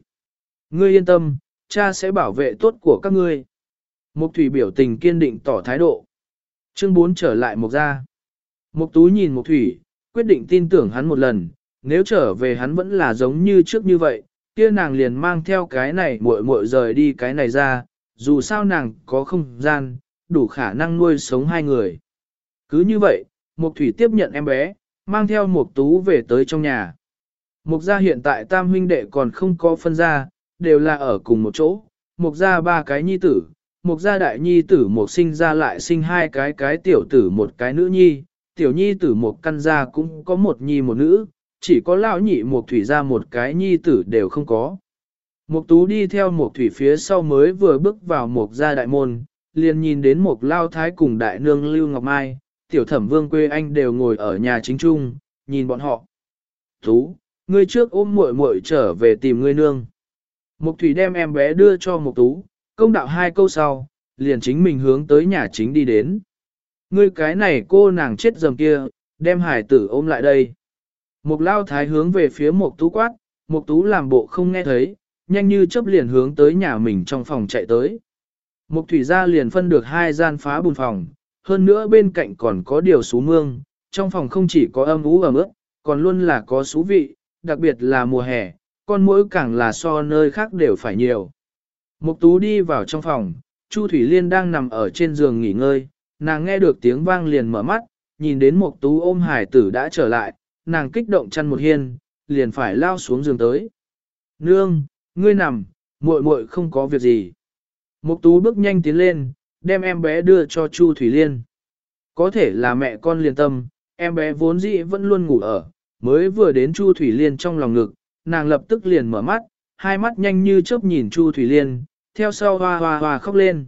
Speaker 1: Ngươi yên tâm, cha sẽ bảo vệ tốt của các ngươi. Mục thủy biểu tình kiên định tỏ thái độ. Chương 4 trở lại mục ra. Mục tú nhìn mục thủy, quyết định tin tưởng hắn một lần, nếu trở về hắn vẫn là giống như trước như vậy, kia nàng liền mang theo cái này muội muội rời đi cái này ra, dù sao nàng có không gian, đủ khả năng nuôi sống hai người. Cứ như vậy, mục thủy tiếp nhận em bé, mang theo mục tú về tới trong nhà. Mục gia hiện tại tam huynh đệ còn không có phân ra, đều là ở cùng một chỗ, mục gia ba cái nhi tử, một gia đại nhi tử một sinh ra lại sinh hai cái cái tiểu tử một cái nữ nhi, tiểu nhi tử một căn gia cũng có một nhi một nữ, chỉ có lão nhị một thủy gia một cái nhi tử đều không có. Mục tú đi theo một thủy phía sau mới vừa bước vào một gia đại môn, liền nhìn đến một lao thái cùng đại nương Lưu Ngọc Mai, tiểu thẩm vương quê anh đều ngồi ở nhà chính trung, nhìn bọn họ. Tú, ngươi trước ôm muội muội trở về tìm ngươi nương. Mục thủy đem em bé đưa cho mục tú, Công đạo hai câu sau, liền chính mình hướng tới nhà chính đi đến. Ngươi cái này cô nàng chết dầm kia, đem hải tử ôm lại đây. Mục lao thái hướng về phía mục tú quát, mục tú làm bộ không nghe thấy, nhanh như chớp liền hướng tới nhà mình trong phòng chạy tới. Mục thủy gia liền phân được hai gian phá bùn phòng, hơn nữa bên cạnh còn có điều sú mương, trong phòng không chỉ có âm ú ẩm ướt, còn luôn là có sú vị, đặc biệt là mùa hè, con mỗi càng là so nơi khác đều phải nhiều. Mục tú đi vào trong phòng, Chu Thủy Liên đang nằm ở trên giường nghỉ ngơi, nàng nghe được tiếng vang liền mở mắt, nhìn đến Mục tú ôm hải tử đã trở lại, nàng kích động chăn một hiên, liền phải lao xuống giường tới. Nương, ngươi nằm, muội muội không có việc gì. Mục tú bước nhanh tiến lên, đem em bé đưa cho Chu Thủy Liên. Có thể là mẹ con liền tâm, em bé vốn dĩ vẫn luôn ngủ ở, mới vừa đến Chu Thủy Liên trong lòng ngực, nàng lập tức liền mở mắt, hai mắt nhanh như chớp nhìn Chu Thủy Liên, theo sau hoa hoa hoa khóc lên.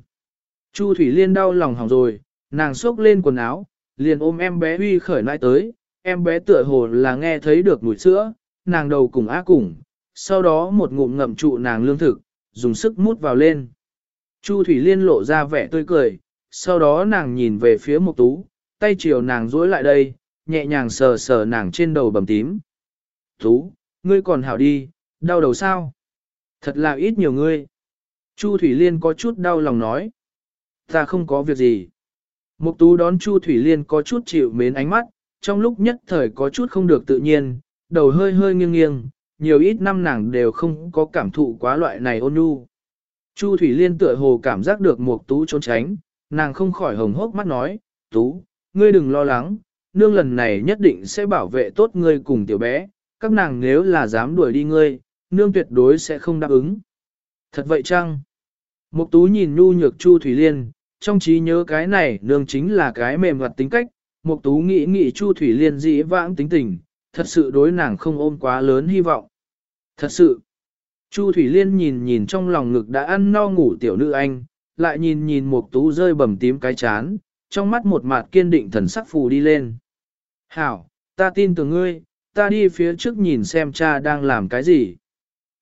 Speaker 1: Chu Thủy Liên đau lòng hỏng rồi, nàng xốc lên quần áo, liền ôm em bé huy khởi lại tới, em bé tựa hồ là nghe thấy được mùi sữa, nàng đầu cùng á cùng, sau đó một ngụm ngậm trụ nàng lương thực, dùng sức mút vào lên. Chu Thủy Liên lộ ra vẻ tươi cười, sau đó nàng nhìn về phía Mục Tú, tay chiều nàng duỗi lại đây, nhẹ nhàng sờ sờ nàng trên đầu bầm tím. Tú, ngươi còn hảo đi, đau đầu sao? Thật là ít nhiều ngươi. Chu Thủy Liên có chút đau lòng nói. Ta không có việc gì. Mục tú đón Chu Thủy Liên có chút chịu mến ánh mắt, trong lúc nhất thời có chút không được tự nhiên, đầu hơi hơi nghiêng nghiêng, nhiều ít năm nàng đều không có cảm thụ quá loại này ôn nhu. Chu Thủy Liên tựa hồ cảm giác được Mục Tú trốn tránh, nàng không khỏi hồng hốc mắt nói, Tú, ngươi đừng lo lắng, nương lần này nhất định sẽ bảo vệ tốt ngươi cùng tiểu bé, các nàng nếu là dám đuổi đi ngươi, nương tuyệt đối sẽ không đáp ứng. Thật vậy chăng? Mục Tú nhìn nhu nhược Chu Thủy Liên, trong trí nhớ cái này nương chính là cái mềm hoạt tính cách, Mục Tú nghĩ nghĩ Chu Thủy Liên dĩ vãng tính tình, thật sự đối nàng không ôm quá lớn hy vọng. Thật sự, Chu Thủy Liên nhìn nhìn trong lòng ngực đã ăn no ngủ tiểu nữ anh, lại nhìn nhìn Mục Tú rơi bầm tím cái chán, trong mắt một mặt kiên định thần sắc phù đi lên. Hảo, ta tin tưởng ngươi, ta đi phía trước nhìn xem cha đang làm cái gì.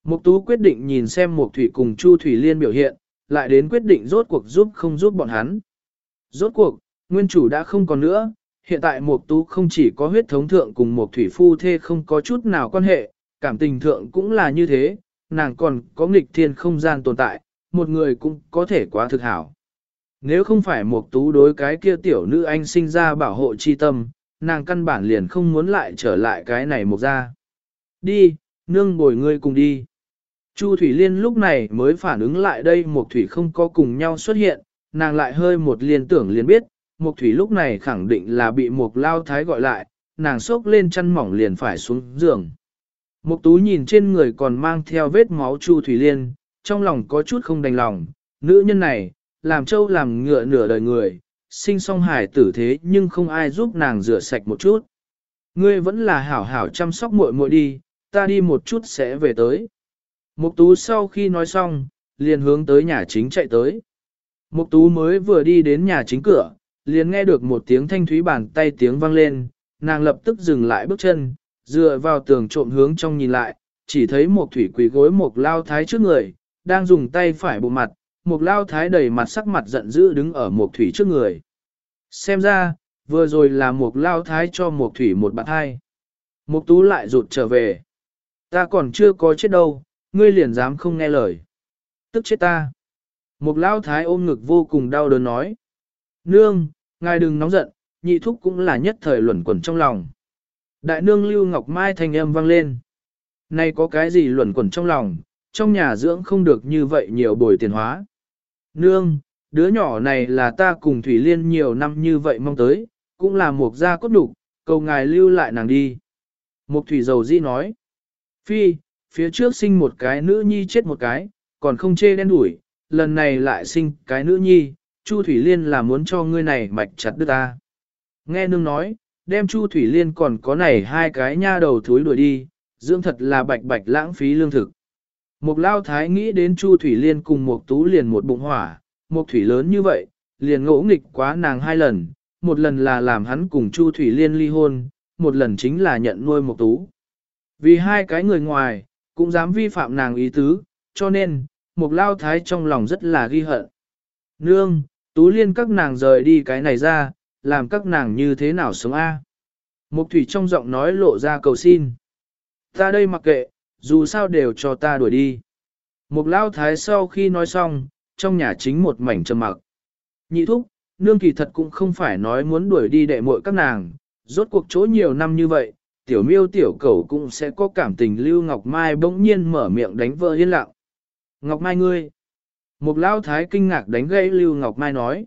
Speaker 1: Mục Tú quyết định nhìn xem Mục Thủy cùng Chu Thủy Liên biểu hiện, lại đến quyết định rốt cuộc giúp không giúp bọn hắn. Rốt cuộc, nguyên chủ đã không còn nữa, hiện tại Mục Tú không chỉ có huyết thống thượng cùng Mục Thủy phu thê không có chút nào quan hệ, cảm tình thượng cũng là như thế, nàng còn có nghịch thiên không gian tồn tại, một người cũng có thể quá thực hảo. Nếu không phải Mục Tú đối cái kia tiểu nữ anh sinh ra bảo hộ chi tâm, nàng căn bản liền không muốn lại trở lại cái này Mục gia. Đi, nương bồi ngươi cùng đi. Chu Thủy Liên lúc này mới phản ứng lại đây Mộc Thủy không có cùng nhau xuất hiện, nàng lại hơi một liên tưởng liền biết, Mộc Thủy lúc này khẳng định là bị Mộc Lao Thái gọi lại, nàng sốc lên chăn mỏng liền phải xuống giường. Mục Tú nhìn trên người còn mang theo vết máu Chu Thủy Liên, trong lòng có chút không đành lòng, nữ nhân này, làm trâu làm ngựa nửa đời người, sinh song hải tử thế nhưng không ai giúp nàng rửa sạch một chút. Ngươi vẫn là hảo hảo chăm sóc muội muội đi, ta đi một chút sẽ về tới. Mục tú sau khi nói xong, liền hướng tới nhà chính chạy tới. Mục tú mới vừa đi đến nhà chính cửa, liền nghe được một tiếng thanh thúy bàn tay tiếng vang lên, nàng lập tức dừng lại bước chân, dựa vào tường trộm hướng trong nhìn lại, chỉ thấy một thủy quỳ gối một lao thái trước người, đang dùng tay phải bộ mặt, một lao thái đầy mặt sắc mặt giận dữ đứng ở một thủy trước người. Xem ra, vừa rồi là một lao thái cho một thủy một bạn hai. Mục tú lại rụt trở về. Ta còn chưa có chết đâu, ngươi liền dám không nghe lời. Tức chết ta. Một lao thái ôm ngực vô cùng đau đớn nói. Nương, ngài đừng nóng giận, nhị thúc cũng là nhất thời luẩn quẩn trong lòng. Đại nương Lưu Ngọc Mai thanh âm vang lên. Này có cái gì luẩn quẩn trong lòng, trong nhà dưỡng không được như vậy nhiều bồi tiền hóa. Nương, đứa nhỏ này là ta cùng Thủy Liên nhiều năm như vậy mong tới, cũng là một gia cốt đục, cầu ngài lưu lại nàng đi. Mục Thủy Dầu Di nói. Phi, phía trước sinh một cái nữ nhi chết một cái, còn không chê đen đuổi, lần này lại sinh cái nữ nhi, Chu Thủy Liên là muốn cho ngươi này mạch chặt đứt ta. Nghe nương nói, đem Chu Thủy Liên còn có này hai cái nha đầu thúi đuổi đi, dưỡng thật là bạch bạch lãng phí lương thực. Mục lao thái nghĩ đến Chu Thủy Liên cùng Mục tú liền một bụng hỏa, Mục thủy lớn như vậy, liền ngỗ nghịch quá nàng hai lần, một lần là làm hắn cùng Chu Thủy Liên ly hôn, một lần chính là nhận nuôi Mục tú. Vì hai cái người ngoài, cũng dám vi phạm nàng ý tứ, cho nên, một lao thái trong lòng rất là ghi hận. Nương, tú liên các nàng rời đi cái này ra, làm các nàng như thế nào sống a? Mục thủy trong giọng nói lộ ra cầu xin. Ta đây mặc kệ, dù sao đều cho ta đuổi đi. Mục lao thái sau khi nói xong, trong nhà chính một mảnh trầm mặc. Nhị thúc, nương kỳ thật cũng không phải nói muốn đuổi đi đệ muội các nàng, rốt cuộc chỗ nhiều năm như vậy, tiểu miêu tiểu cầu cũng sẽ có cảm tình Lưu Ngọc Mai bỗng nhiên mở miệng đánh vợ yên lặng. Ngọc Mai ngươi! Một lao thái kinh ngạc đánh gãy Lưu Ngọc Mai nói.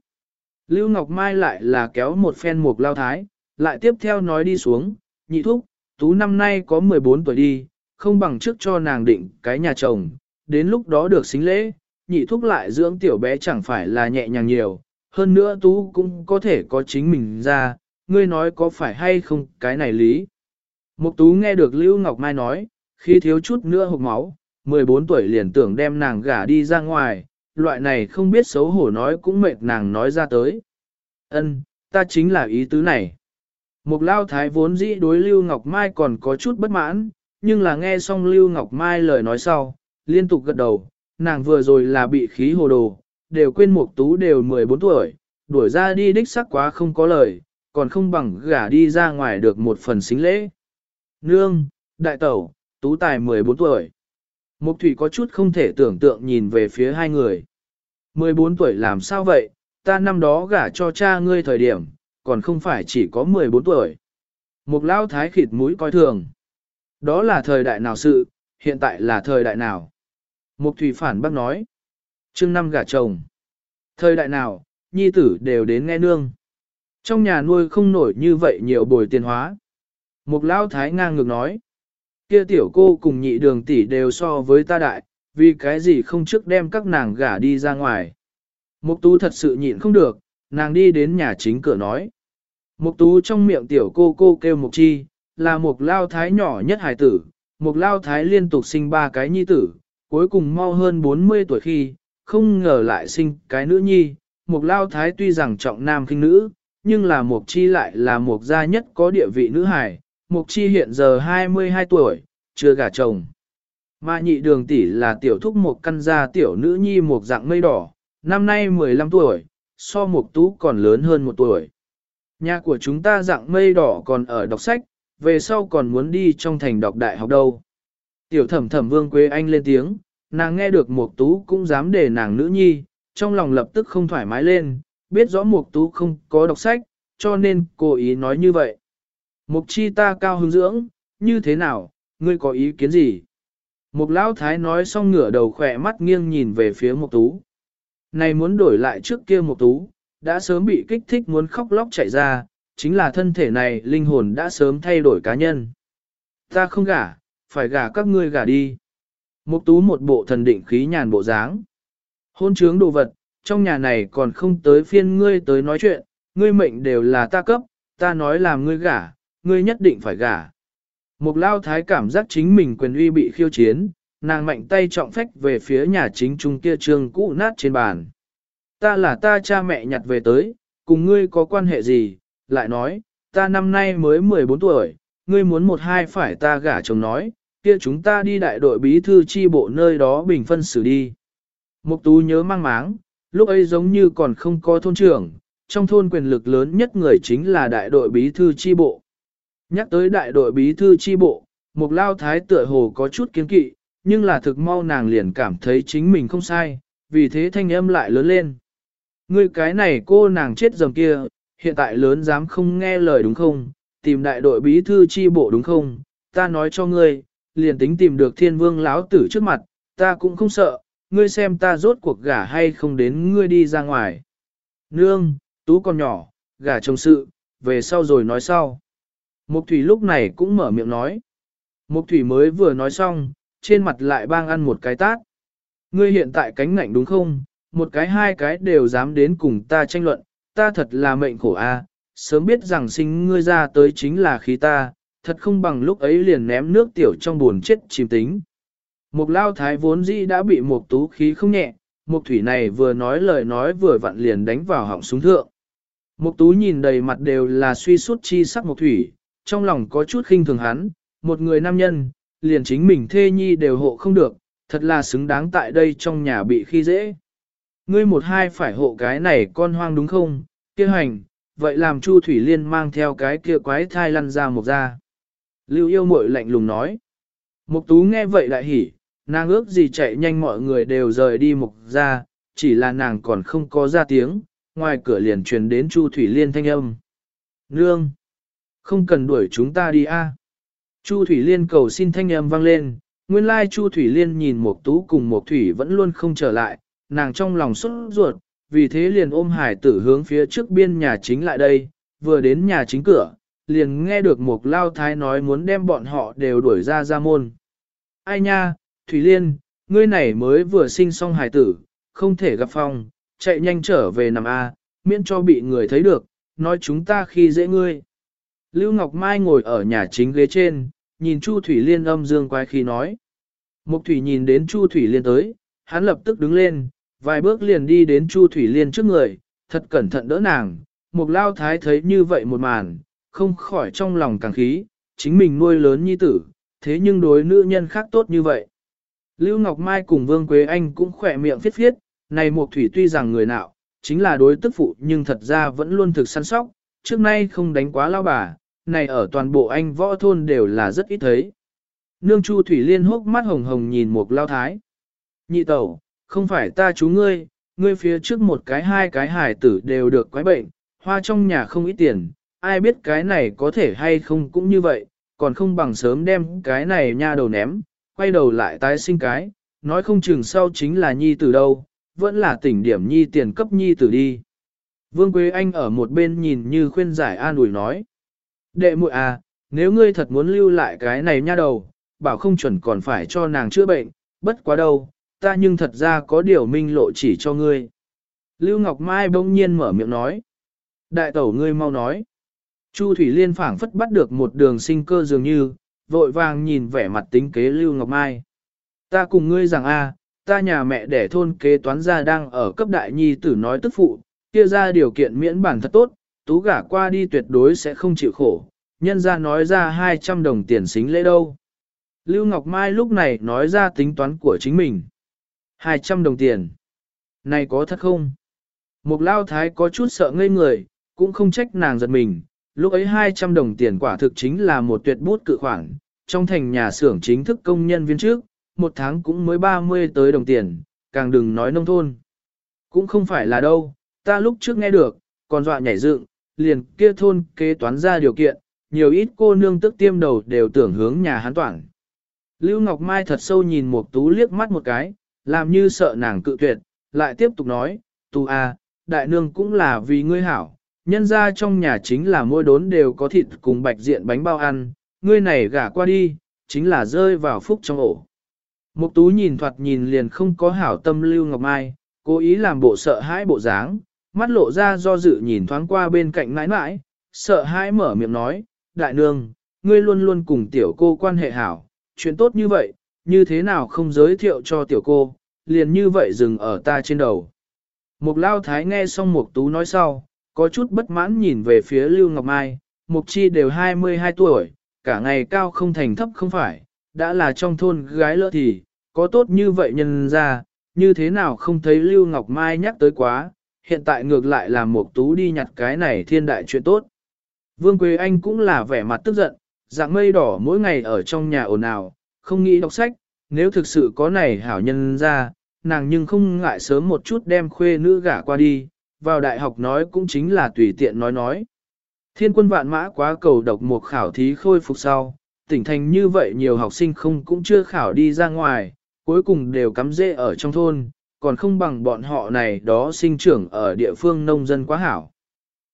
Speaker 1: Lưu Ngọc Mai lại là kéo một phen một lao thái, lại tiếp theo nói đi xuống, nhị thúc, tú năm nay có 14 tuổi đi, không bằng trước cho nàng định cái nhà chồng, đến lúc đó được xính lễ, nhị thúc lại dưỡng tiểu bé chẳng phải là nhẹ nhàng nhiều, hơn nữa tú cũng có thể có chính mình ra, ngươi nói có phải hay không cái này lý. Mục tú nghe được Lưu Ngọc Mai nói, khi thiếu chút nữa hộc máu, 14 tuổi liền tưởng đem nàng gả đi ra ngoài, loại này không biết xấu hổ nói cũng mệt nàng nói ra tới. Ân, ta chính là ý tứ này. Mục lao thái vốn dĩ đối Lưu Ngọc Mai còn có chút bất mãn, nhưng là nghe xong Lưu Ngọc Mai lời nói sau, liên tục gật đầu, nàng vừa rồi là bị khí hồ đồ, đều quên mục tú đều 14 tuổi, đuổi ra đi đích xác quá không có lời, còn không bằng gả đi ra ngoài được một phần xính lễ. Nương, đại tẩu, tú tài 14 tuổi. Mục thủy có chút không thể tưởng tượng nhìn về phía hai người. 14 tuổi làm sao vậy, ta năm đó gả cho cha ngươi thời điểm, còn không phải chỉ có 14 tuổi. Mục lao thái khịt mũi coi thường. Đó là thời đại nào sự, hiện tại là thời đại nào? Mục thủy phản bác nói. chương năm gả chồng. Thời đại nào, nhi tử đều đến nghe nương. Trong nhà nuôi không nổi như vậy nhiều bồi tiền hóa. Mục lao thái ngang ngược nói. Kia tiểu cô cùng nhị đường tỷ đều so với ta đại, vì cái gì không trước đem các nàng gả đi ra ngoài. Mục tú thật sự nhịn không được, nàng đi đến nhà chính cửa nói. Mục tú trong miệng tiểu cô cô kêu mục chi, là mục lao thái nhỏ nhất hài tử, mục lao thái liên tục sinh ba cái nhi tử, cuối cùng mau hơn 40 tuổi khi, không ngờ lại sinh cái nữ nhi. mục lao thái tuy rằng trọng nam khinh nữ, nhưng là mục chi lại là một gia nhất có địa vị nữ hài, mục chi hiện giờ 22 tuổi, chưa gả chồng. Mà nhị đường tỷ là tiểu thúc một căn gia tiểu nữ nhi một dạng mây đỏ, năm nay 15 tuổi, so Mục tú còn lớn hơn một tuổi. Nhà của chúng ta dạng mây đỏ còn ở đọc sách, về sau còn muốn đi trong thành đọc đại học đâu. Tiểu thẩm thẩm vương quê anh lên tiếng, nàng nghe được Mục tú cũng dám để nàng nữ nhi, trong lòng lập tức không thoải mái lên, biết rõ Mục tú không có đọc sách, cho nên cố ý nói như vậy. Mục chi ta cao hứng dưỡng, như thế nào, ngươi có ý kiến gì? Mục lão thái nói xong ngửa đầu khỏe mắt nghiêng nhìn về phía mục tú. Này muốn đổi lại trước kia mục tú, đã sớm bị kích thích muốn khóc lóc chạy ra, chính là thân thể này linh hồn đã sớm thay đổi cá nhân. Ta không gả, phải gả các ngươi gả đi. Mục tú một bộ thần định khí nhàn bộ dáng. Hôn trướng đồ vật, trong nhà này còn không tới phiên ngươi tới nói chuyện, ngươi mệnh đều là ta cấp, ta nói làm ngươi gả, ngươi nhất định phải gả. Mục lao thái cảm giác chính mình quyền uy bị khiêu chiến, nàng mạnh tay trọng phách về phía nhà chính trung kia trương cũ nát trên bàn. Ta là ta cha mẹ nhặt về tới, cùng ngươi có quan hệ gì, lại nói, ta năm nay mới 14 tuổi, ngươi muốn một hai phải ta gả chồng nói, kia chúng ta đi đại đội bí thư chi bộ nơi đó bình phân xử đi. Mục tú nhớ mang máng, lúc ấy giống như còn không có thôn trưởng, trong thôn quyền lực lớn nhất người chính là đại đội bí thư chi bộ. Nhắc tới đại đội bí thư chi bộ, Mục Lao Thái tựa hồ có chút kiến kỵ, nhưng là thực mau nàng liền cảm thấy chính mình không sai, vì thế thanh âm lại lớn lên. Ngươi cái này cô nàng chết dầm kia, hiện tại lớn dám không nghe lời đúng không, tìm đại đội bí thư chi bộ đúng không, ta nói cho ngươi, liền tính tìm được thiên vương lão tử trước mặt, ta cũng không sợ, ngươi xem ta rốt cuộc gả hay không đến ngươi đi ra ngoài. Nương, tú còn nhỏ, gả chồng sự, về sau rồi nói sau. Mục thủy lúc này cũng mở miệng nói. Mục thủy mới vừa nói xong, trên mặt lại bang ăn một cái tát. Ngươi hiện tại cánh ngạnh đúng không? Một cái hai cái đều dám đến cùng ta tranh luận, ta thật là mệnh khổ a. sớm biết rằng sinh ngươi ra tới chính là khí ta, thật không bằng lúc ấy liền ném nước tiểu trong buồn chết chìm tính. Mục lao thái vốn dĩ đã bị một tú khí không nhẹ, mục thủy này vừa nói lời nói vừa vặn liền đánh vào họng súng thượng. Mục tú nhìn đầy mặt đều là suy sút chi sắc mục thủy, trong lòng có chút khinh thường hắn, một người nam nhân, liền chính mình thê nhi đều hộ không được, thật là xứng đáng tại đây trong nhà bị khi dễ. Ngươi một hai phải hộ cái này con hoang đúng không, kia hành, vậy làm Chu Thủy Liên mang theo cái kia quái thai lăn ra một ra. Lưu yêu mội lạnh lùng nói. Mục tú nghe vậy lại hỉ, nàng ước gì chạy nhanh mọi người đều rời đi mục ra, chỉ là nàng còn không có ra tiếng, ngoài cửa liền truyền đến Chu Thủy Liên thanh âm. Nương! Không cần đuổi chúng ta đi a. Chu Thủy Liên cầu xin thanh âm vang lên, nguyên lai Chu Thủy Liên nhìn Mộc tú cùng Mộc thủy vẫn luôn không trở lại, nàng trong lòng xuất ruột, vì thế liền ôm hải tử hướng phía trước biên nhà chính lại đây, vừa đến nhà chính cửa, liền nghe được Mộc lao thái nói muốn đem bọn họ đều đuổi ra ra môn. Ai nha, Thủy Liên, ngươi này mới vừa sinh xong hải tử, không thể gặp phòng, chạy nhanh trở về nằm A, miễn cho bị người thấy được, nói chúng ta khi dễ ngươi. Lưu Ngọc Mai ngồi ở nhà chính ghế trên, nhìn Chu Thủy Liên âm dương quái khi nói. Mục Thủy nhìn đến Chu Thủy Liên tới, hắn lập tức đứng lên, vài bước liền đi đến Chu Thủy Liên trước người, thật cẩn thận đỡ nàng. Mục Lao Thái thấy như vậy một màn, không khỏi trong lòng càng khí, chính mình nuôi lớn nhi tử, thế nhưng đối nữ nhân khác tốt như vậy. Lưu Ngọc Mai cùng Vương Quế Anh cũng khỏe miệng phiết phiết, này Mục Thủy tuy rằng người nào, chính là đối tức phụ nhưng thật ra vẫn luôn thực săn sóc, trước nay không đánh quá lao bà, này ở toàn bộ anh võ thôn đều là rất ít thấy. Nương Chu Thủy Liên hốc mắt hồng hồng nhìn một lao thái. Nhị tẩu, không phải ta chú ngươi, ngươi phía trước một cái hai cái hài tử đều được quái bệnh, hoa trong nhà không ít tiền, ai biết cái này có thể hay không cũng như vậy, còn không bằng sớm đem cái này nha đầu ném, quay đầu lại tái sinh cái, nói không chừng sau chính là nhi tử đâu, vẫn là tỉnh điểm nhi tiền cấp nhi tử đi. Vương Quế Anh ở một bên nhìn như khuyên giải an ủi nói. Đệ muội à, nếu ngươi thật muốn lưu lại cái này nha đầu, bảo không chuẩn còn phải cho nàng chữa bệnh, bất quá đâu, ta nhưng thật ra có điều minh lộ chỉ cho ngươi. Lưu Ngọc Mai bỗng nhiên mở miệng nói. Đại tẩu ngươi mau nói. Chu Thủy Liên phảng phất bắt được một đường sinh cơ dường như, vội vàng nhìn vẻ mặt tính kế Lưu Ngọc Mai. Ta cùng ngươi rằng a, ta nhà mẹ đẻ thôn kế toán gia đang ở cấp đại nhi tử nói tức phụ, kia ra điều kiện miễn bản thật tốt, tú gả qua đi tuyệt đối sẽ không chịu khổ, nhân ra nói ra 200 đồng tiền xính lễ đâu. Lưu Ngọc Mai lúc này nói ra tính toán của chính mình. 200 đồng tiền. Này có thật không? Một lao thái có chút sợ ngây người, cũng không trách nàng giật mình. Lúc ấy 200 đồng tiền quả thực chính là một tuyệt bút cự khoản. Trong thành nhà xưởng chính thức công nhân viên trước, một tháng cũng mới 30 tới đồng tiền, càng đừng nói nông thôn. Cũng không phải là đâu, ta lúc trước nghe được, còn dọa nhảy dựng, liền kia thôn kế toán ra điều kiện, nhiều ít cô nương tức tiêm đầu đều tưởng hướng nhà hắn toàn. Lưu Ngọc Mai thật sâu nhìn một tú liếc mắt một cái, làm như sợ nàng cự tuyệt, lại tiếp tục nói, Tu à, đại nương cũng là vì ngươi hảo, nhân ra trong nhà chính là mỗi đốn đều có thịt cùng bạch diện bánh bao ăn, ngươi này gả qua đi, chính là rơi vào phúc trong ổ. Mục tú nhìn thoạt nhìn liền không có hảo tâm Lưu Ngọc Mai, cố ý làm bộ sợ hãi bộ dáng, mắt lộ ra do dự nhìn thoáng qua bên cạnh nãi nãi, sợ hãi mở miệng nói, đại nương, ngươi luôn luôn cùng tiểu cô quan hệ hảo, chuyện tốt như vậy, như thế nào không giới thiệu cho tiểu cô, liền như vậy dừng ở ta trên đầu. Mục lao thái nghe xong mục tú nói sau, có chút bất mãn nhìn về phía Lưu Ngọc Mai, mục chi đều 22 tuổi, cả ngày cao không thành thấp không phải, đã là trong thôn gái lỡ thì, có tốt như vậy nhân ra, như thế nào không thấy Lưu Ngọc Mai nhắc tới quá, hiện tại ngược lại là một tú đi nhặt cái này thiên đại chuyện tốt. Vương Quế Anh cũng là vẻ mặt tức giận, dạng mây đỏ mỗi ngày ở trong nhà ồn ào, không nghĩ đọc sách, nếu thực sự có này hảo nhân ra, nàng nhưng không ngại sớm một chút đem khuê nữ gả qua đi, vào đại học nói cũng chính là tùy tiện nói nói. Thiên quân vạn mã quá cầu độc một khảo thí khôi phục sau, tỉnh thành như vậy nhiều học sinh không cũng chưa khảo đi ra ngoài, cuối cùng đều cắm rễ ở trong thôn, còn không bằng bọn họ này đó sinh trưởng ở địa phương nông dân quá hảo.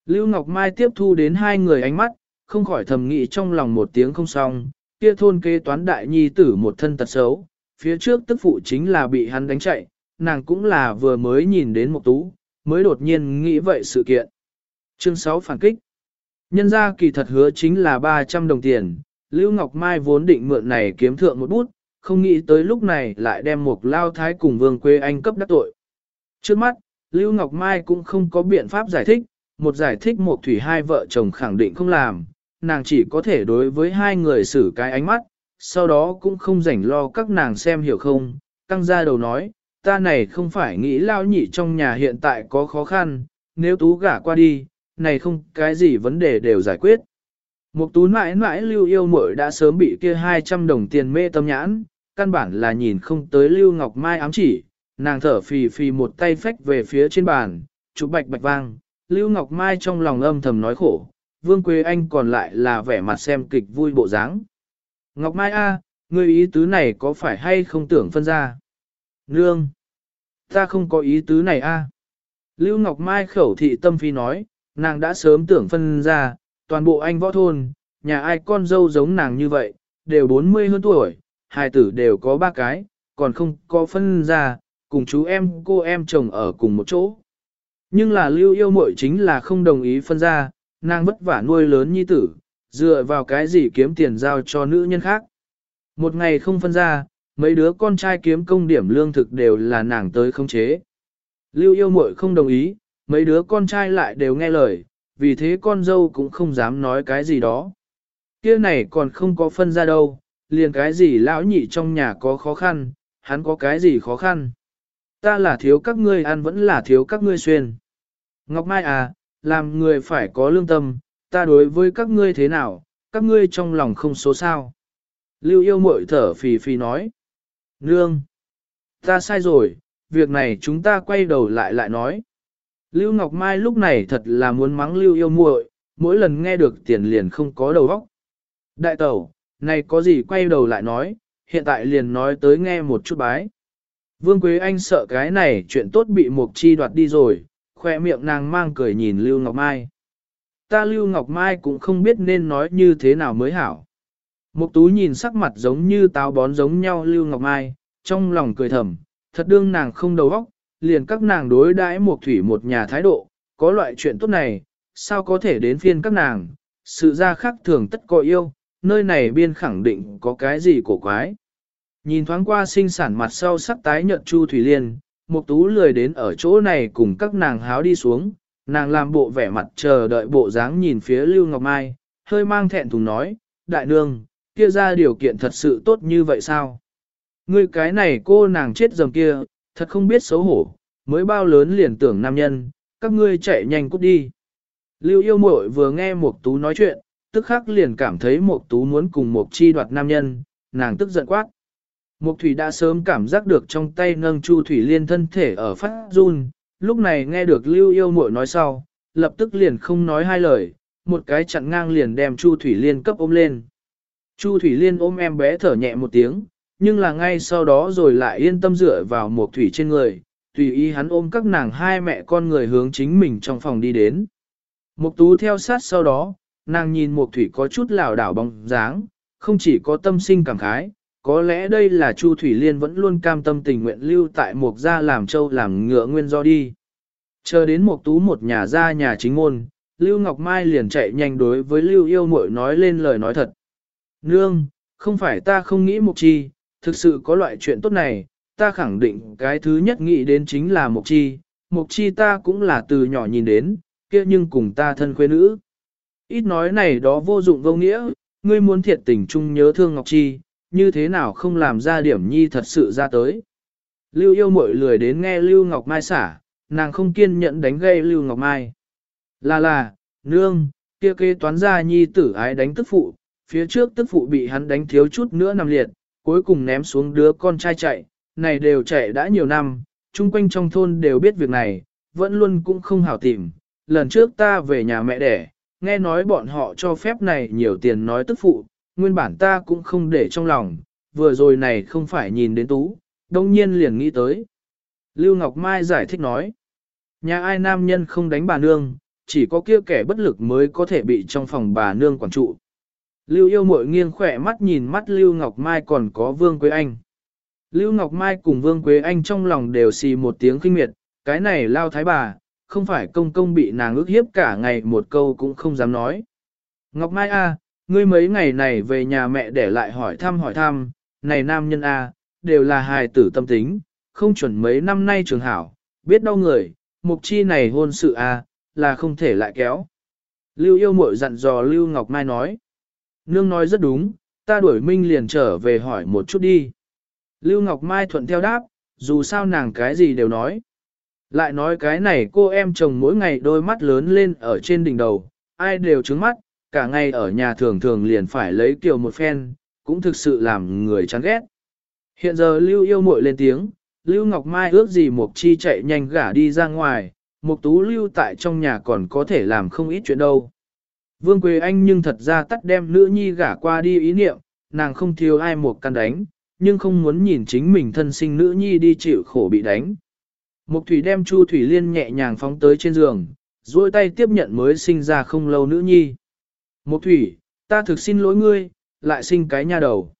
Speaker 1: Lưu Ngọc Mai tiếp thu đến hai người ánh mắt, không khỏi thầm nghĩ trong lòng một tiếng không xong, kia thôn kế toán đại nhi tử một thân tật xấu, phía trước tức phụ chính là bị hắn đánh chạy, nàng cũng là vừa mới nhìn đến một tú, mới đột nhiên nghĩ vậy sự kiện. Chương 6 phản kích Nhân ra kỳ thật hứa chính là 300 đồng tiền, Lưu Ngọc Mai vốn định mượn này kiếm thượng một bút, không nghĩ tới lúc này lại đem một lao thái cùng Vương Quê Anh cấp đắc tội. Trước mắt, Lưu Ngọc Mai cũng không có biện pháp giải thích, một giải thích một thủy hai vợ chồng khẳng định không làm, nàng chỉ có thể đối với hai người xử cái ánh mắt, sau đó cũng không rảnh lo các nàng xem hiểu không, căng ra đầu nói, ta này không phải nghĩ lao nhị trong nhà hiện tại có khó khăn, nếu tú gả qua đi, này không cái gì vấn đề đều giải quyết. Một tú mãi mãi lưu yêu muội đã sớm bị kia 200 đồng tiền mê tâm nhãn, căn bản là nhìn không tới Lưu Ngọc Mai ám chỉ, nàng thở phì phì một tay phách về phía trên bàn, chụp bạch bạch vang, Lưu Ngọc Mai trong lòng âm thầm nói khổ, Vương Quế Anh còn lại là vẻ mặt xem kịch vui bộ dáng. Ngọc Mai A, người ý tứ này có phải hay không tưởng phân ra? Nương! Ta không có ý tứ này A. Lưu Ngọc Mai khẩu thị tâm phi nói, nàng đã sớm tưởng phân ra, toàn bộ anh võ thôn, nhà ai con dâu giống nàng như vậy, đều 40 hơn tuổi, hai tử đều có ba cái, còn không có phân ra, cùng chú em cô em chồng ở cùng một chỗ. Nhưng là lưu yêu muội chính là không đồng ý phân ra, nàng vất vả nuôi lớn nhi tử, dựa vào cái gì kiếm tiền giao cho nữ nhân khác. Một ngày không phân ra, mấy đứa con trai kiếm công điểm lương thực đều là nàng tới không chế. Lưu yêu muội không đồng ý, mấy đứa con trai lại đều nghe lời, vì thế con dâu cũng không dám nói cái gì đó. Kia này còn không có phân ra đâu, liền cái gì lão nhị trong nhà có khó khăn, hắn có cái gì khó khăn. Ta là thiếu các ngươi ăn vẫn là thiếu các ngươi xuyên. Ngọc Mai à, làm người phải có lương tâm, ta đối với các ngươi thế nào, các ngươi trong lòng không số sao. Lưu yêu mội thở phì phì nói. Nương! Ta sai rồi, việc này chúng ta quay đầu lại lại nói. Lưu Ngọc Mai lúc này thật là muốn mắng Lưu yêu muội, mỗi lần nghe được tiền liền không có đầu óc. Đại tẩu, này có gì quay đầu lại nói, hiện tại liền nói tới nghe một chút bái. Vương Quế Anh sợ cái này chuyện tốt bị Mục Chi đoạt đi rồi, khoe miệng nàng mang cười nhìn Lưu Ngọc Mai. Ta Lưu Ngọc Mai cũng không biết nên nói như thế nào mới hảo. Mục Tú nhìn sắc mặt giống như táo bón giống nhau Lưu Ngọc Mai, trong lòng cười thầm, thật đương nàng không đầu óc, liền các nàng đối đãi Mục Thủy một nhà thái độ, có loại chuyện tốt này, sao có thể đến phiên các nàng, sự ra khác thường tất có yêu, nơi này biên khẳng định có cái gì cổ quái. Nhìn thoáng qua sinh sản mặt sau sắc tái nhợt Chu Thủy Liên, Mục Tú lười đến ở chỗ này cùng các nàng háo đi xuống, nàng làm bộ vẻ mặt chờ đợi bộ dáng nhìn phía Lưu Ngọc Mai, hơi mang thẹn thùng nói, đại nương, kia ra điều kiện thật sự tốt như vậy sao? Ngươi cái này cô nàng chết dầm kia, thật không biết xấu hổ, mới bao lớn liền tưởng nam nhân, các ngươi chạy nhanh cút đi. Lưu yêu muội vừa nghe Mục Tú nói chuyện, tức khắc liền cảm thấy Mộc Tú muốn cùng Mộc Chi đoạt nam nhân, nàng tức giận quát. Mộc Thủy đã sớm cảm giác được trong tay nâng Chu Thủy Liên thân thể ở phát run, lúc này nghe được Lưu Yêu Muội nói sau, lập tức liền không nói hai lời, một cái chặn ngang liền đem Chu Thủy Liên cấp ôm lên. Chu Thủy Liên ôm em bé thở nhẹ một tiếng, nhưng là ngay sau đó rồi lại yên tâm dựa vào Mộc Thủy trên người, tùy ý hắn ôm các nàng hai mẹ con người hướng chính mình trong phòng đi đến. Mộc Tú theo sát sau đó, nàng nhìn Mục Thủy có chút lảo đảo bóng dáng, không chỉ có tâm sinh cảm khái, có lẽ đây là Chu Thủy Liên vẫn luôn cam tâm tình nguyện lưu tại Mộc gia làm châu làm ngựa nguyên do đi. Chờ đến Mộc Tú một nhà gia nhà chính môn, Lưu Ngọc Mai liền chạy nhanh đối với Lưu Yêu Muội nói lên lời nói thật. Nương, không phải ta không nghĩ Mộc Chi, thực sự có loại chuyện tốt này, ta khẳng định cái thứ nhất nghĩ đến chính là Mộc Chi, Mộc Chi ta cũng là từ nhỏ nhìn đến, kia nhưng cùng ta thân khuê nữ. Ít nói này đó vô dụng vô nghĩa, ngươi muốn thiệt tình chung nhớ thương Ngọc Chi, như thế nào không làm ra điểm nhi thật sự ra tới. Lưu yêu mội lười đến nghe Lưu Ngọc Mai xả, nàng không kiên nhẫn đánh gây Lưu Ngọc Mai. Là là, nương, kia kê toán ra nhi tử ái đánh tức phụ, phía trước tức phụ bị hắn đánh thiếu chút nữa nằm liệt, cuối cùng ném xuống đứa con trai chạy, này đều chạy đã nhiều năm, chung quanh trong thôn đều biết việc này, vẫn luôn cũng không hảo tìm. Lần trước ta về nhà mẹ đẻ, nghe nói bọn họ cho phép này nhiều tiền nói tức phụ, nguyên bản ta cũng không để trong lòng, vừa rồi này không phải nhìn đến tú, đông nhiên liền nghĩ tới. Lưu Ngọc Mai giải thích nói, nhà ai nam nhân không đánh bà nương, chỉ có kia kẻ bất lực mới có thể bị trong phòng bà nương quản trụ. Lưu yêu mội nghiêng khỏe mắt nhìn mắt Lưu Ngọc Mai còn có Vương Quế Anh. Lưu Ngọc Mai cùng Vương Quế Anh trong lòng đều xì một tiếng kinh miệt, cái này lao thái bà, không phải công công bị nàng ước hiếp cả ngày một câu cũng không dám nói. Ngọc Mai A, Ngươi mấy ngày này về nhà mẹ để lại hỏi thăm hỏi thăm, này nam nhân A, đều là hài tử tâm tính, không chuẩn mấy năm nay trường hảo, biết đau người, mục chi này hôn sự A, là không thể lại kéo. Lưu yêu mội dặn dò Lưu Ngọc Mai nói. Nương nói rất đúng, ta đuổi Minh liền trở về hỏi một chút đi. Lưu Ngọc Mai thuận theo đáp, dù sao nàng cái gì đều nói. Lại nói cái này cô em chồng mỗi ngày đôi mắt lớn lên ở trên đỉnh đầu, ai đều trứng mắt, cả ngày ở nhà thường thường liền phải lấy kiều một phen, cũng thực sự làm người chán ghét. Hiện giờ Lưu yêu muội lên tiếng, Lưu Ngọc Mai ước gì Mục Chi chạy nhanh gả đi ra ngoài, Mục Tú lưu tại trong nhà còn có thể làm không ít chuyện đâu. Vương Quế Anh nhưng thật ra tắt đem nữ nhi gả qua đi ý niệm, nàng không thiếu ai một căn đánh, nhưng không muốn nhìn chính mình thân sinh nữ nhi đi chịu khổ bị đánh. Mục Thủy đem Chu Thủy Liên nhẹ nhàng phóng tới trên giường, duỗi tay tiếp nhận mới sinh ra không lâu nữ nhi. Mục Thủy, ta thực xin lỗi ngươi, lại sinh cái nha đầu.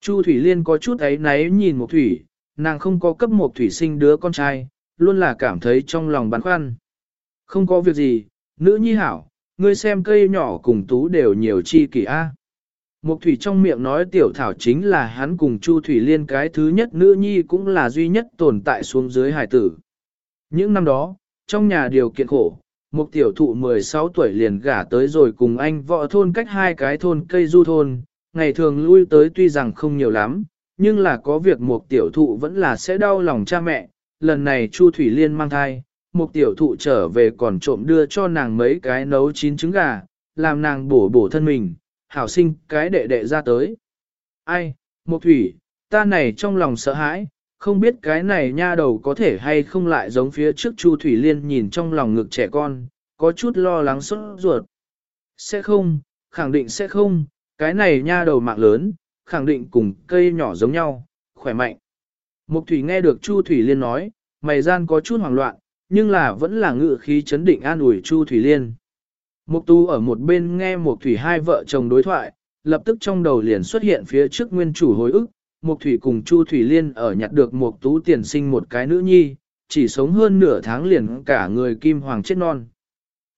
Speaker 1: Chu Thủy Liên có chút ấy náy nhìn Mục Thủy, nàng không có cấp Mục Thủy sinh đứa con trai, luôn là cảm thấy trong lòng băn khoăn. Không có việc gì, nữ nhi hảo, ngươi xem cây nhỏ cùng tú đều nhiều chi kỷ a. Mục thủy trong miệng nói tiểu thảo chính là hắn cùng Chu Thủy Liên cái thứ nhất nữ nhi cũng là duy nhất tồn tại xuống dưới hải tử. Những năm đó, trong nhà điều kiện khổ, Mục tiểu thụ 16 tuổi liền gả tới rồi cùng anh vợ thôn cách hai cái thôn cây du thôn, ngày thường lui tới tuy rằng không nhiều lắm, nhưng là có việc Mục tiểu thụ vẫn là sẽ đau lòng cha mẹ, lần này Chu Thủy Liên mang thai, Mục tiểu thụ trở về còn trộm đưa cho nàng mấy cái nấu chín trứng gà, làm nàng bổ bổ thân mình, hảo sinh cái đệ đệ ra tới. Ai, một thủy, ta này trong lòng sợ hãi, không biết cái này nha đầu có thể hay không lại giống phía trước Chu Thủy Liên nhìn trong lòng ngực trẻ con, có chút lo lắng sốt ruột. Sẽ không, khẳng định sẽ không, cái này nha đầu mạng lớn, khẳng định cùng cây nhỏ giống nhau, khỏe mạnh. Mục Thủy nghe được Chu Thủy Liên nói, mày gian có chút hoảng loạn, nhưng là vẫn là ngự khí chấn định an ủi Chu Thủy Liên. Mục Tu ở một bên nghe một Thủy hai vợ chồng đối thoại, lập tức trong đầu liền xuất hiện phía trước nguyên chủ hồi ức, Mục Thủy cùng Chu Thủy Liên ở nhặt được Mục Tú tiền sinh một cái nữ nhi, chỉ sống hơn nửa tháng liền cả người kim hoàng chết non.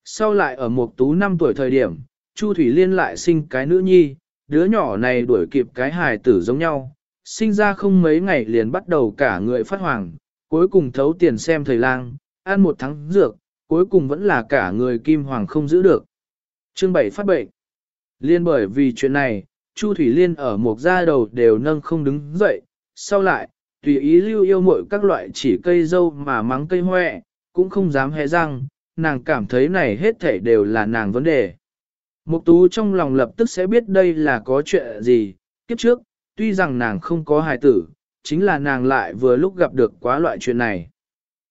Speaker 1: Sau lại ở Mục Tú 5 tuổi thời điểm, Chu Thủy Liên lại sinh cái nữ nhi, đứa nhỏ này đuổi kịp cái hài tử giống nhau, sinh ra không mấy ngày liền bắt đầu cả người phát hoàng, cuối cùng thấu tiền xem thầy lang, ăn một tháng dược, cuối cùng vẫn là cả người kim hoàng không giữ được. Chương 7 phát bệnh. Liên bởi vì chuyện này, Chu Thủy Liên ở một gia đầu đều nâng không đứng dậy, sau lại, tùy ý lưu yêu mội các loại chỉ cây dâu mà mắng cây hoẹ, cũng không dám hé răng, nàng cảm thấy này hết thảy đều là nàng vấn đề. Mục tú trong lòng lập tức sẽ biết đây là có chuyện gì, kiếp trước, tuy rằng nàng không có hài tử, chính là nàng lại vừa lúc gặp được quá loại chuyện này.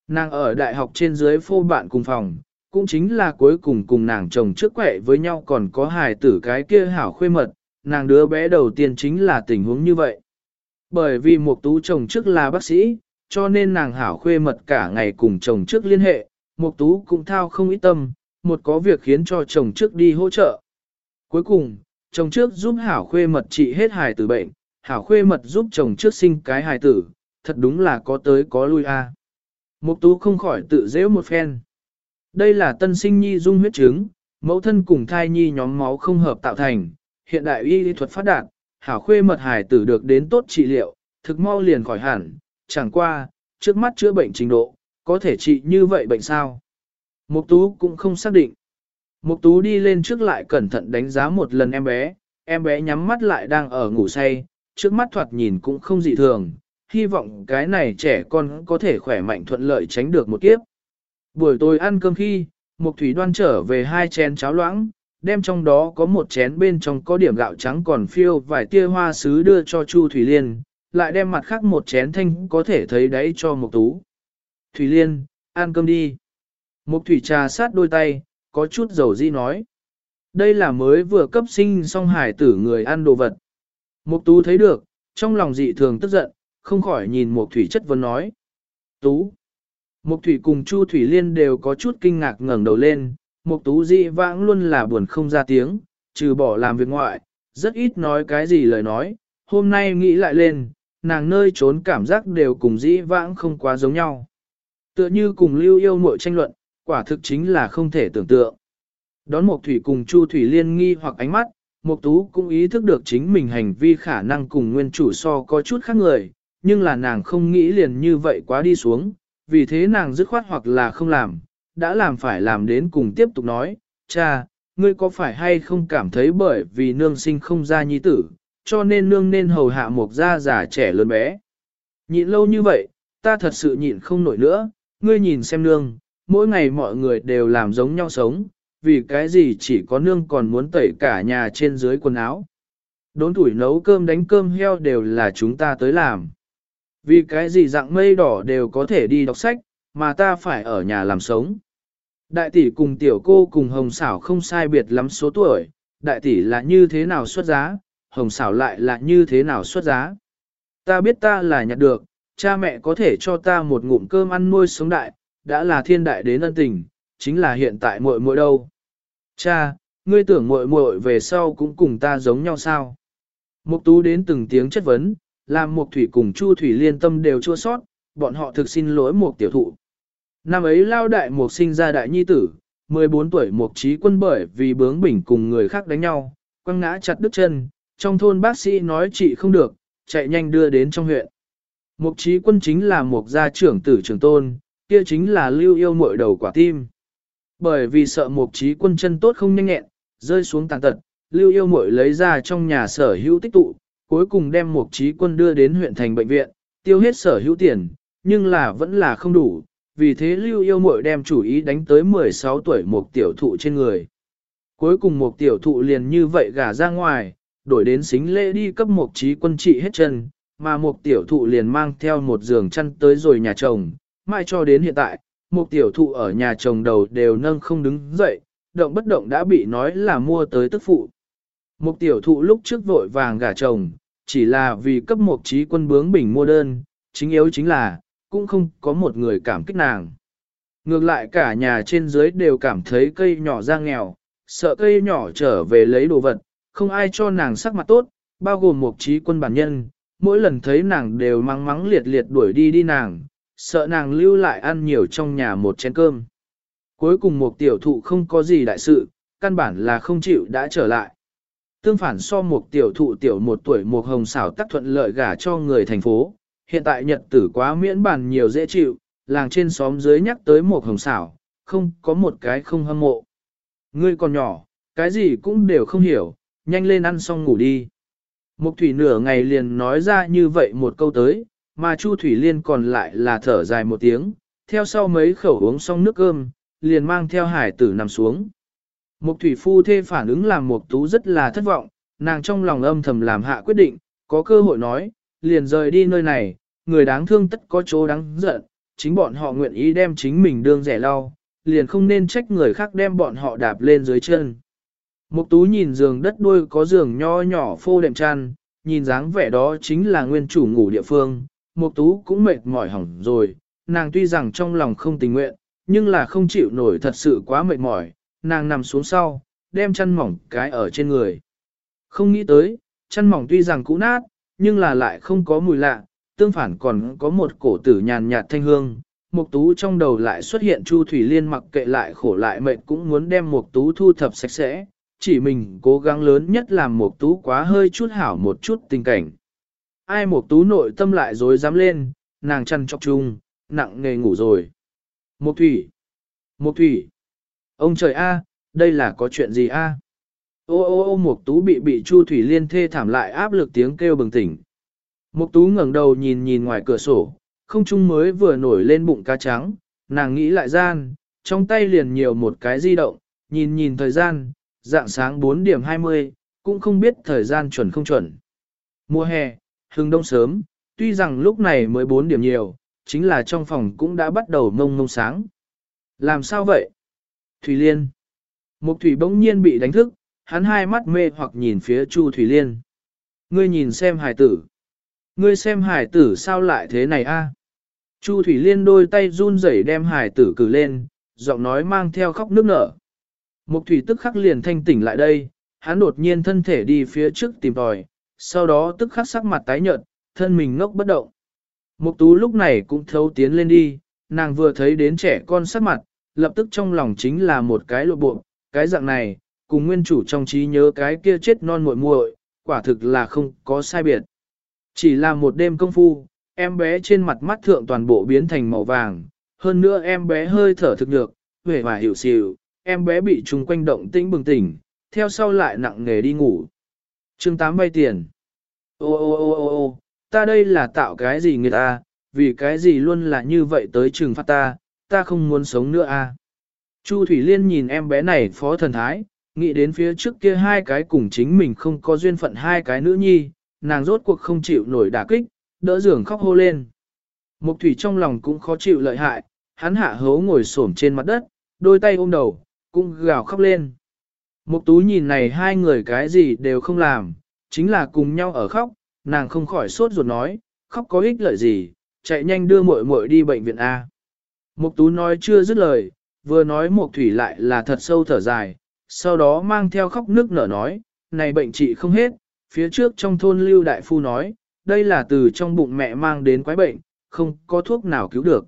Speaker 1: Nàng ở đại học trên dưới phô bạn cùng phòng, cũng chính là cuối cùng cùng nàng chồng trước quẹ với nhau còn có hài tử cái kia hảo khuê mật, nàng đứa bé đầu tiên chính là tình huống như vậy. Bởi vì một tú chồng trước là bác sĩ, cho nên nàng hảo khuê mật cả ngày cùng chồng trước liên hệ, một tú cũng thao không ít tâm, một có việc khiến cho chồng trước đi hỗ trợ. Cuối cùng, chồng trước giúp hảo khuê mật trị hết hài tử bệnh, hảo khuê mật giúp chồng trước sinh cái hài tử, thật đúng là có tới có lui a. Mục tú không khỏi tự dễ một phen. Đây là tân sinh nhi dung huyết chứng, mẫu thân cùng thai nhi nhóm máu không hợp tạo thành, hiện đại y lý thuật phát đạt, hảo khuê mật hài tử được đến tốt trị liệu, thực mau liền khỏi hẳn, chẳng qua, trước mắt chữa bệnh trình độ, có thể trị như vậy bệnh sao? Mục tú cũng không xác định. Mục tú đi lên trước lại cẩn thận đánh giá một lần em bé, em bé nhắm mắt lại đang ở ngủ say, trước mắt thoạt nhìn cũng không dị thường, hy vọng cái này trẻ con có thể khỏe mạnh thuận lợi tránh được một kiếp. Buổi tối ăn cơm khi, Mục Thủy đoan trở về hai chén cháo loãng, đem trong đó có một chén bên trong có điểm gạo trắng còn phiêu vài tia hoa sứ đưa cho Chu Thủy Liên, lại đem mặt khác một chén thanh có thể thấy đấy cho Mục Tú. Thủy Liên, ăn cơm đi. Mục Thủy trà sát đôi tay, có chút dầu di nói. Đây là mới vừa cấp sinh xong hải tử người ăn đồ vật. Mục Tú thấy được, trong lòng dị thường tức giận, không khỏi nhìn Mục Thủy chất vấn nói. Tú. Mục Thủy cùng Chu Thủy Liên đều có chút kinh ngạc ngẩng đầu lên, Mục Tú dị vãng luôn là buồn không ra tiếng, trừ bỏ làm việc ngoại, rất ít nói cái gì lời nói, hôm nay nghĩ lại lên, nàng nơi trốn cảm giác đều cùng dĩ vãng không quá giống nhau. Tựa như cùng lưu yêu muội tranh luận, quả thực chính là không thể tưởng tượng. Đón Mục Thủy cùng Chu Thủy Liên nghi hoặc ánh mắt, Mục Tú cũng ý thức được chính mình hành vi khả năng cùng nguyên chủ so có chút khác người, nhưng là nàng không nghĩ liền như vậy quá đi xuống, vì thế nàng dứt khoát hoặc là không làm, đã làm phải làm đến cùng tiếp tục nói, cha, ngươi có phải hay không cảm thấy bởi vì nương sinh không ra nhi tử, cho nên nương nên hầu hạ một gia già trẻ lớn bé. Nhịn lâu như vậy, ta thật sự nhịn không nổi nữa, ngươi nhìn xem nương, mỗi ngày mọi người đều làm giống nhau sống, vì cái gì chỉ có nương còn muốn tẩy cả nhà trên dưới quần áo. Đốn tuổi nấu cơm đánh cơm heo đều là chúng ta tới làm. Vì cái gì dạng mây đỏ đều có thể đi đọc sách, mà ta phải ở nhà làm sống. Đại tỷ cùng tiểu cô cùng hồng xảo không sai biệt lắm số tuổi, đại tỷ là như thế nào xuất giá, hồng xảo lại là như thế nào xuất giá. Ta biết ta là nhặt được, cha mẹ có thể cho ta một ngụm cơm ăn nuôi sống đại, đã là thiên đại đến ân tình, chính là hiện tại muội muội đâu. Cha, ngươi tưởng muội muội về sau cũng cùng ta giống nhau sao? Mục tú đến từng tiếng chất vấn, làm Mục Thủy cùng Chu Thủy liên tâm đều chua sót, bọn họ thực xin lỗi Mục tiểu thụ. Năm ấy lao đại Mục sinh ra đại nhi tử, 14 tuổi Mục trí quân bởi vì bướng bỉnh cùng người khác đánh nhau, quăng ngã chặt đứt chân, trong thôn bác sĩ nói chị không được, chạy nhanh đưa đến trong huyện. Mục trí quân chính là Mục gia trưởng tử trưởng tôn, kia chính là lưu yêu muội đầu quả tim. Bởi vì sợ Mục trí quân chân tốt không nhanh nhẹn, rơi xuống tàn tật, lưu yêu muội lấy ra trong nhà sở hữu tích tụ, cuối cùng đem một trí quân đưa đến huyện thành bệnh viện, tiêu hết sở hữu tiền, nhưng là vẫn là không đủ, vì thế lưu yêu muội đem chủ ý đánh tới 16 tuổi một tiểu thụ trên người. Cuối cùng một tiểu thụ liền như vậy gả ra ngoài, đổi đến xính lễ đi cấp một trí quân trị hết chân, mà một tiểu thụ liền mang theo một giường chăn tới rồi nhà chồng, Mai cho đến hiện tại, một tiểu thụ ở nhà chồng đầu đều nâng không đứng dậy, động bất động đã bị nói là mua tới tức phụ. Một tiểu thụ lúc trước vội vàng gả chồng, chỉ là vì cấp một trí quân bướng bình mua đơn, chính yếu chính là, cũng không có một người cảm kích nàng. Ngược lại cả nhà trên dưới đều cảm thấy cây nhỏ ra nghèo, sợ cây nhỏ trở về lấy đồ vật, không ai cho nàng sắc mặt tốt, bao gồm một trí quân bản nhân, mỗi lần thấy nàng đều mắng mắng liệt liệt đuổi đi đi nàng, sợ nàng lưu lại ăn nhiều trong nhà một chén cơm. Cuối cùng một tiểu thụ không có gì đại sự, căn bản là không chịu đã trở lại. Tương phản so một tiểu thụ tiểu một tuổi một hồng xảo tác thuận lợi gả cho người thành phố, hiện tại nhật tử quá miễn bàn nhiều dễ chịu, làng trên xóm dưới nhắc tới một hồng xảo, không có một cái không hâm mộ. Ngươi còn nhỏ, cái gì cũng đều không hiểu, nhanh lên ăn xong ngủ đi. Mục thủy nửa ngày liền nói ra như vậy một câu tới, mà Chu Thủy Liên còn lại là thở dài một tiếng, theo sau mấy khẩu uống xong nước cơm, liền mang theo hải tử nằm xuống. Mục thủy phu thê phản ứng làm mục tú rất là thất vọng, nàng trong lòng âm thầm làm hạ quyết định, có cơ hội nói, liền rời đi nơi này, người đáng thương tất có chỗ đáng giận, chính bọn họ nguyện ý đem chính mình đương rẻ lau, liền không nên trách người khác đem bọn họ đạp lên dưới chân. Mục tú nhìn giường đất đuôi có giường nho nhỏ phô đệm chăn, nhìn dáng vẻ đó chính là nguyên chủ ngủ địa phương, mục tú cũng mệt mỏi hỏng rồi, nàng tuy rằng trong lòng không tình nguyện, nhưng là không chịu nổi thật sự quá mệt mỏi, nàng nằm xuống sau, đem chăn mỏng cái ở trên người. Không nghĩ tới, chăn mỏng tuy rằng cũ nát, nhưng là lại không có mùi lạ, tương phản còn có một cổ tử nhàn nhạt thanh hương. Mục tú trong đầu lại xuất hiện Chu Thủy Liên mặc kệ lại khổ lại mệt cũng muốn đem mục tú thu thập sạch sẽ, chỉ mình cố gắng lớn nhất làm mục tú quá hơi chút hảo một chút tình cảnh. Ai mục tú nội tâm lại rối dám lên, nàng chăn chọc chung, nặng nề ngủ rồi. Mục thủy, mục thủy, Ông trời a, đây là có chuyện gì a? Ô ô ô Mục Tú bị bị Chu Thủy Liên thê thảm lại áp lực tiếng kêu bừng tỉnh. Mục Tú ngẩng đầu nhìn nhìn ngoài cửa sổ, không trung mới vừa nổi lên bụng cá trắng, nàng nghĩ lại gian, trong tay liền nhiều một cái di động, nhìn nhìn thời gian, dạng sáng 4 điểm 20, cũng không biết thời gian chuẩn không chuẩn. Mùa hè, hừng đông sớm, tuy rằng lúc này mới 4 điểm nhiều, chính là trong phòng cũng đã bắt đầu mông mông sáng. Làm sao vậy? Thủy Liên. Mục Thủy bỗng nhiên bị đánh thức, hắn hai mắt mê hoặc nhìn phía Chu Thủy Liên. Ngươi nhìn xem hải tử. Ngươi xem hải tử sao lại thế này a? Chu Thủy Liên đôi tay run rẩy đem hải tử cử lên, giọng nói mang theo khóc nước nở. Mục Thủy tức khắc liền thanh tỉnh lại đây, hắn đột nhiên thân thể đi phía trước tìm tòi, sau đó tức khắc sắc mặt tái nhợt, thân mình ngốc bất động. Mục Tú lúc này cũng thấu tiến lên đi, nàng vừa thấy đến trẻ con sắc mặt, lập tức trong lòng chính là một cái lộ bộ, cái dạng này, cùng nguyên chủ trong trí nhớ cái kia chết non muội muội, quả thực là không có sai biệt. Chỉ là một đêm công phu, em bé trên mặt mắt thượng toàn bộ biến thành màu vàng, hơn nữa em bé hơi thở thực được, vẻ và hiểu xìu, em bé bị trùng quanh động tĩnh bừng tỉnh, theo sau lại nặng nghề đi ngủ. chương 8 vay tiền. Ô ô ô ô ô, ta đây là tạo cái gì người ta, vì cái gì luôn là như vậy tới trừng phạt ta, ta không muốn sống nữa a. À. Chu Thủy Liên nhìn em bé này phó thần thái, nghĩ đến phía trước kia hai cái cùng chính mình không có duyên phận hai cái nữ nhi, nàng rốt cuộc không chịu nổi đả kích, đỡ giường khóc hô lên. Mục thủy trong lòng cũng khó chịu lợi hại, hắn hạ hấu ngồi xổm trên mặt đất, đôi tay ôm đầu, cũng gào khóc lên. Mục tú nhìn này hai người cái gì đều không làm, chính là cùng nhau ở khóc, nàng không khỏi sốt ruột nói, khóc có ích lợi gì, chạy nhanh đưa muội muội đi bệnh viện A. Mục tú nói chưa dứt lời, vừa nói mục thủy lại là thật sâu thở dài, sau đó mang theo khóc nước nở nói, này bệnh trị không hết, phía trước trong thôn lưu đại phu nói, đây là từ trong bụng mẹ mang đến quái bệnh, không có thuốc nào cứu được.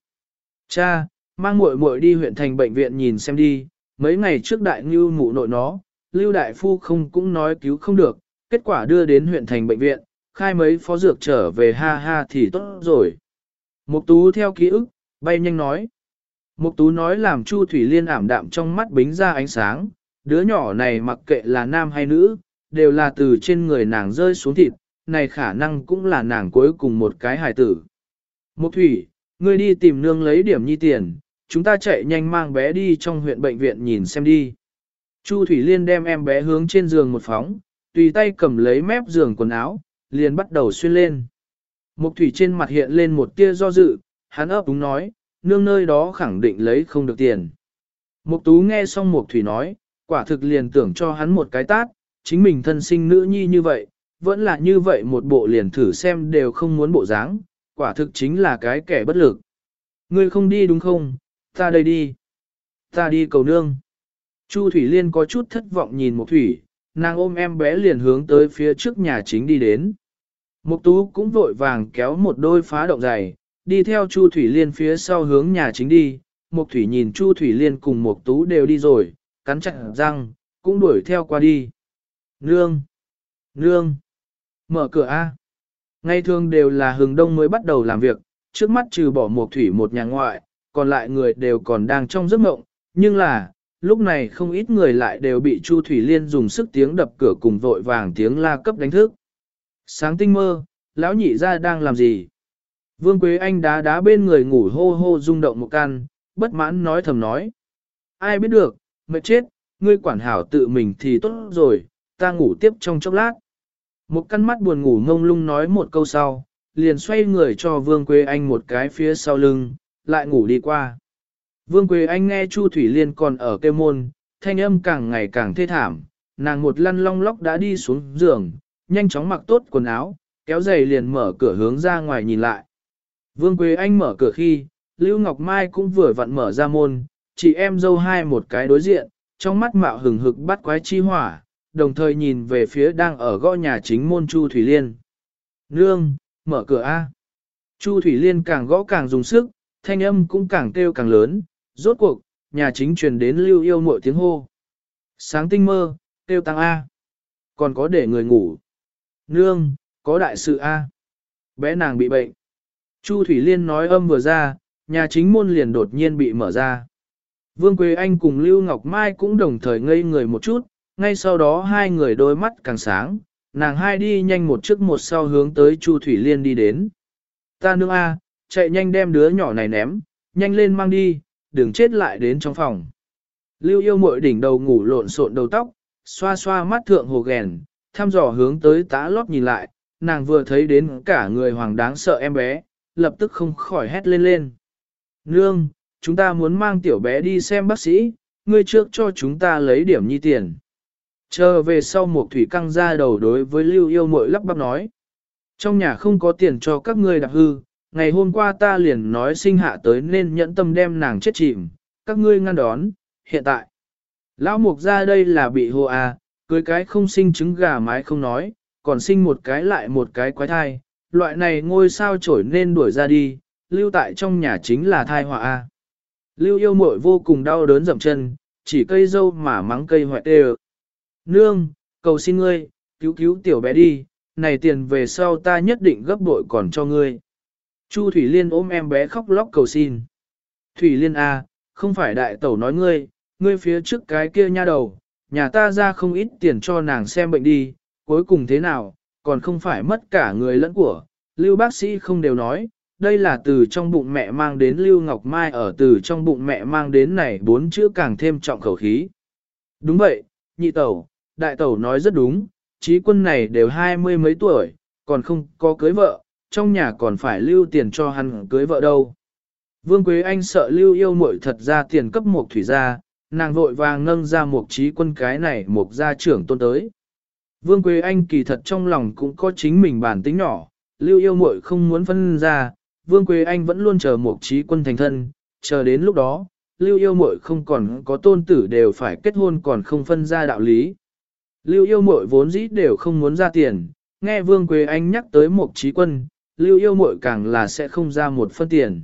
Speaker 1: Cha, mang muội muội đi huyện thành bệnh viện nhìn xem đi, mấy ngày trước đại ngưu mụ nội nó, lưu đại phu không cũng nói cứu không được, kết quả đưa đến huyện thành bệnh viện, khai mấy phó dược trở về ha ha thì tốt rồi. Mục tú theo ký ức, bay nhanh nói. Mục tú nói làm Chu Thủy Liên ảm đạm trong mắt bính ra ánh sáng, đứa nhỏ này mặc kệ là nam hay nữ, đều là từ trên người nàng rơi xuống thịt, này khả năng cũng là nàng cuối cùng một cái hài tử. Mục Thủy, ngươi đi tìm nương lấy điểm nhi tiền, chúng ta chạy nhanh mang bé đi trong huyện bệnh viện nhìn xem đi. Chu Thủy Liên đem em bé hướng trên giường một phóng, tùy tay cầm lấy mép giường quần áo, liền bắt đầu xuyên lên. Mục Thủy trên mặt hiện lên một tia do dự, hắn ấp đúng nói, nương nơi đó khẳng định lấy không được tiền. Mục Tú nghe xong Mục Thủy nói, quả thực liền tưởng cho hắn một cái tát, chính mình thân sinh nữ nhi như vậy, vẫn là như vậy một bộ liền thử xem đều không muốn bộ dáng, quả thực chính là cái kẻ bất lực. Ngươi không đi đúng không, ta đây đi. Ta đi cầu nương. Chu Thủy Liên có chút thất vọng nhìn Mục Thủy, nàng ôm em bé liền hướng tới phía trước nhà chính đi đến. Mục Tú cũng vội vàng kéo một đôi phá động giày, đi theo Chu Thủy Liên phía sau hướng nhà chính đi. Mục Thủy nhìn Chu Thủy Liên cùng Mục Tú đều đi rồi, cắn chặt răng, cũng đuổi theo qua đi. Nương! Nương! Mở cửa A! Ngày thường đều là hừng đông mới bắt đầu làm việc, trước mắt trừ bỏ Mục Thủy một nhà ngoại, còn lại người đều còn đang trong giấc mộng, nhưng là, lúc này không ít người lại đều bị Chu Thủy Liên dùng sức tiếng đập cửa cùng vội vàng tiếng la cấp đánh thức. Sáng tinh mơ, lão nhị ra đang làm gì? Vương Quế Anh đá đá bên người ngủ hô hô rung động một căn, bất mãn nói thầm nói. Ai biết được, mệt chết, ngươi quản hảo tự mình thì tốt rồi, ta ngủ tiếp trong chốc lát. Một căn mắt buồn ngủ ngông lung nói một câu sau, liền xoay người cho Vương Quế Anh một cái phía sau lưng, lại ngủ đi qua. Vương Quế Anh nghe Chu Thủy Liên còn ở kêu môn, thanh âm càng ngày càng thê thảm, nàng một lăn long lóc đã đi xuống giường, nhanh chóng mặc tốt quần áo, kéo giày liền mở cửa hướng ra ngoài nhìn lại. Vương Quế Anh mở cửa khi, Lưu Ngọc Mai cũng vừa vặn mở ra môn, chị em dâu hai một cái đối diện, trong mắt mạo hừng hực bắt quái chi hỏa, đồng thời nhìn về phía đang ở gõ nhà chính môn Chu Thủy Liên. Nương, mở cửa A. Chu Thủy Liên càng gõ càng dùng sức, thanh âm cũng càng kêu càng lớn, rốt cuộc, nhà chính truyền đến lưu yêu mội tiếng hô. Sáng tinh mơ, kêu tăng A. Còn có để người ngủ. Nương, có đại sự A. Bé nàng bị bệnh. Chu Thủy Liên nói âm vừa ra, nhà chính môn liền đột nhiên bị mở ra. Vương Quế Anh cùng Lưu Ngọc Mai cũng đồng thời ngây người một chút, ngay sau đó hai người đôi mắt càng sáng, nàng hai đi nhanh một trước một sau hướng tới Chu Thủy Liên đi đến. Ta nương A, chạy nhanh đem đứa nhỏ này ném, nhanh lên mang đi, đừng chết lại đến trong phòng. Lưu yêu mội đỉnh đầu ngủ lộn xộn đầu tóc, xoa xoa mắt thượng hồ ghèn, thăm dò hướng tới tá lót nhìn lại, nàng vừa thấy đến cả người hoàng đáng sợ em bé, lập tức không khỏi hét lên lên. Nương, chúng ta muốn mang tiểu bé đi xem bác sĩ, ngươi trước cho chúng ta lấy điểm nhi tiền. Chờ về sau một thủy căng ra đầu đối với lưu yêu mội lắp bắp nói. Trong nhà không có tiền cho các ngươi đạp hư, ngày hôm qua ta liền nói sinh hạ tới nên nhẫn tâm đem nàng chết chìm, các ngươi ngăn đón, hiện tại. Lão mục ra đây là bị hồ à, cưới cái không sinh trứng gà mái không nói, còn sinh một cái lại một cái quái thai, loại này ngôi sao trổi nên đuổi ra đi, lưu tại trong nhà chính là thai họa a. Lưu yêu muội vô cùng đau đớn dậm chân, chỉ cây dâu mà mắng cây hoại tê Nương, cầu xin ngươi, cứu cứu tiểu bé đi, này tiền về sau ta nhất định gấp bội còn cho ngươi. Chu Thủy Liên ôm em bé khóc lóc cầu xin. Thủy Liên A, không phải đại tẩu nói ngươi, ngươi phía trước cái kia nha đầu, nhà ta ra không ít tiền cho nàng xem bệnh đi, cuối cùng thế nào, còn không phải mất cả người lẫn của. Lưu bác sĩ không đều nói, đây là từ trong bụng mẹ mang đến Lưu Ngọc Mai ở từ trong bụng mẹ mang đến này bốn chữ càng thêm trọng khẩu khí. Đúng vậy, nhị tẩu, đại tẩu nói rất đúng, trí quân này đều hai mươi mấy tuổi, còn không có cưới vợ, trong nhà còn phải lưu tiền cho hắn cưới vợ đâu. Vương Quế Anh sợ lưu yêu muội thật ra tiền cấp một thủy gia, nàng vội vàng nâng ra một trí quân cái này một gia trưởng tôn tới. Vương Quế Anh kỳ thật trong lòng cũng có chính mình bản tính nhỏ, lưu yêu muội không muốn phân ra, Vương Quế Anh vẫn luôn chờ một trí quân thành thân, chờ đến lúc đó, lưu yêu muội không còn có tôn tử đều phải kết hôn còn không phân ra đạo lý. Lưu yêu muội vốn dĩ đều không muốn ra tiền, nghe Vương Quế Anh nhắc tới một trí quân, lưu yêu muội càng là sẽ không ra một phân tiền.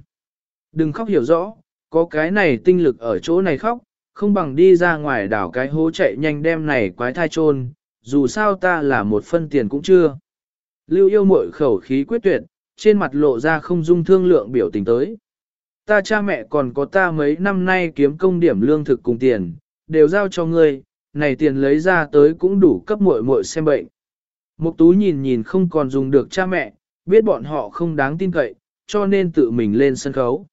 Speaker 1: Đừng khóc hiểu rõ, có cái này tinh lực ở chỗ này khóc, không bằng đi ra ngoài đảo cái hố chạy nhanh đem này quái thai trôn, dù sao ta là một phân tiền cũng chưa. Lưu yêu muội khẩu khí quyết tuyệt, trên mặt lộ ra không dung thương lượng biểu tình tới. Ta cha mẹ còn có ta mấy năm nay kiếm công điểm lương thực cùng tiền, đều giao cho ngươi, này tiền lấy ra tới cũng đủ cấp muội muội xem bệnh. Mục tú nhìn nhìn không còn dùng được cha mẹ, biết bọn họ không đáng tin cậy, cho nên tự mình lên sân khấu.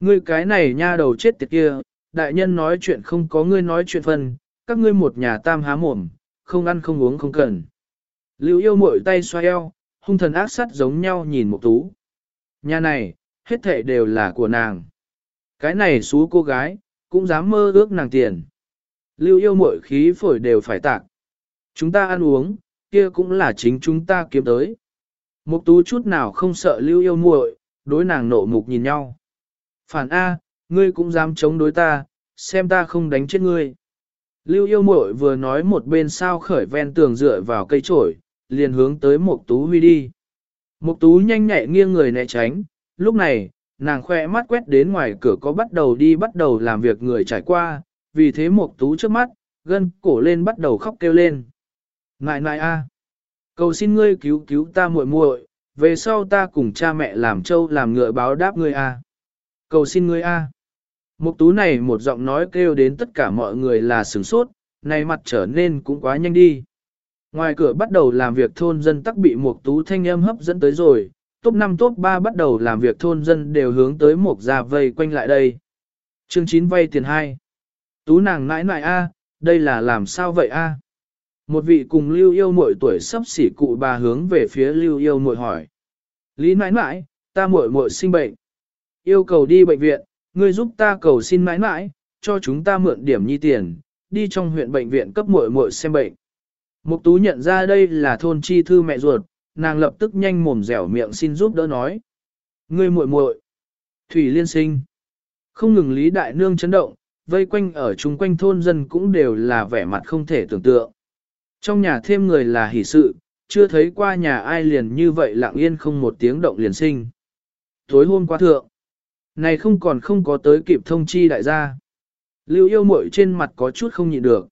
Speaker 1: Ngươi cái này nha đầu chết tiệt kia, đại nhân nói chuyện không có ngươi nói chuyện phân, các ngươi một nhà tam há mồm, không ăn không uống không cần. Lưu yêu mội tay xoay eo, hung thần ác sắt giống nhau nhìn một tú. Nhà này, hết thệ đều là của nàng. Cái này xú cô gái, cũng dám mơ ước nàng tiền. Lưu yêu mội khí phổi đều phải tạc. Chúng ta ăn uống, kia cũng là chính chúng ta kiếm tới. Mục tú chút nào không sợ lưu yêu muội, đối nàng nộ mục nhìn nhau. Phản A, ngươi cũng dám chống đối ta, xem ta không đánh chết ngươi. Lưu yêu muội vừa nói một bên sao khởi ven tường dựa vào cây trổi, liền hướng tới Mục Tú Huy đi. Mục Tú nhanh nhẹn nghiêng người né tránh, lúc này, nàng khoe mắt quét đến ngoài cửa có bắt đầu đi bắt đầu làm việc người trải qua, vì thế Mục Tú trước mắt, gân cổ lên bắt đầu khóc kêu lên. Ngại ngại a, cầu xin ngươi cứu cứu ta muội muội, về sau ta cùng cha mẹ làm trâu làm ngựa báo đáp ngươi a. Cầu xin ngươi a. Mục tú này một giọng nói kêu đến tất cả mọi người là sửng sốt, này mặt trở nên cũng quá nhanh đi. Ngoài cửa bắt đầu làm việc thôn dân tắc bị mục tú thanh âm hấp dẫn tới rồi, top 5 top 3 bắt đầu làm việc thôn dân đều hướng tới mục gia vây quanh lại đây. Chương 9 vay tiền 2. Tú nàng nãi nãi a, đây là làm sao vậy a? Một vị cùng lưu yêu muội tuổi sắp xỉ cụ bà hướng về phía lưu yêu muội hỏi. Lý nãi nãi, ta muội muội sinh bệnh. Yêu cầu đi bệnh viện, ngươi giúp ta cầu xin mãi mãi, cho chúng ta mượn điểm nhi tiền, đi trong huyện bệnh viện cấp muội muội xem bệnh. Mục tú nhận ra đây là thôn chi thư mẹ ruột, nàng lập tức nhanh mồm dẻo miệng xin giúp đỡ nói. Ngươi muội muội, Thủy Liên Sinh. Không ngừng Lý Đại Nương chấn động, vây quanh ở chung quanh thôn dân cũng đều là vẻ mặt không thể tưởng tượng. Trong nhà thêm người là hỷ sự, chưa thấy qua nhà ai liền như vậy lặng yên không một tiếng động liền sinh. Tối hôm qua thượng, này không còn không có tới kịp thông chi đại gia. Lưu yêu muội trên mặt có chút không nhịn được.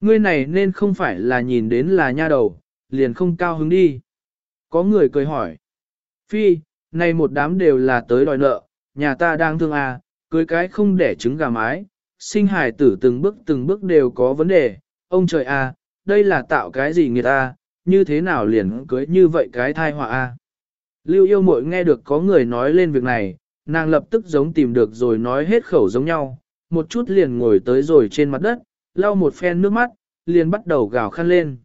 Speaker 1: Ngươi này nên không phải là nhìn đến là nha đầu, liền không cao hứng đi. Có người cười hỏi. Phi, này một đám đều là tới đòi nợ, nhà ta đang thương à, cưới cái không để trứng gà mái, sinh hài tử từng bước từng bước đều có vấn đề. Ông trời à, đây là tạo cái gì người ta, à, như thế nào liền cưới như vậy cái thai họa a? À? Lưu yêu mội nghe được có người nói lên việc này, nàng lập tức giống tìm được rồi nói hết khẩu giống nhau, một chút liền ngồi tới rồi trên mặt đất, lau một phen nước mắt, liền bắt đầu gào khăn lên.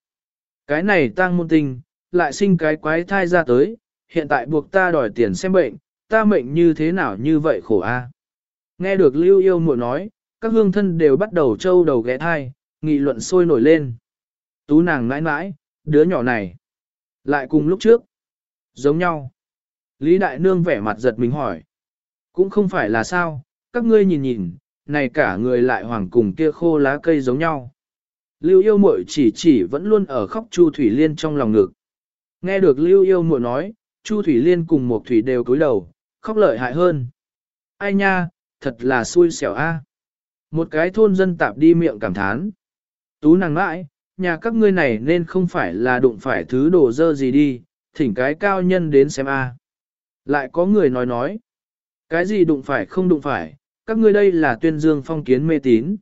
Speaker 1: Cái này tang môn tình, lại sinh cái quái thai ra tới, hiện tại buộc ta đòi tiền xem bệnh, ta mệnh như thế nào như vậy khổ a. Nghe được lưu yêu muội nói, các hương thân đều bắt đầu trâu đầu ghé thai, nghị luận sôi nổi lên. Tú nàng mãi mãi, đứa nhỏ này, lại cùng lúc trước, giống nhau. Lý Đại Nương vẻ mặt giật mình hỏi. Cũng không phải là sao, các ngươi nhìn nhìn, này cả người lại hoàng cùng kia khô lá cây giống nhau. Lưu yêu muội chỉ chỉ vẫn luôn ở khóc Chu Thủy Liên trong lòng ngực. Nghe được Lưu yêu muội nói, Chu Thủy Liên cùng một thủy đều cúi đầu, khóc lợi hại hơn. Ai nha, thật là xui xẻo a. Một cái thôn dân tạp đi miệng cảm thán. Tú nàng mãi, nhà các ngươi này nên không phải là đụng phải thứ đồ dơ gì đi, thỉnh cái cao nhân đến xem a. Lại có người nói nói. Cái gì đụng phải không đụng phải, các ngươi đây là tuyên dương phong kiến mê tín.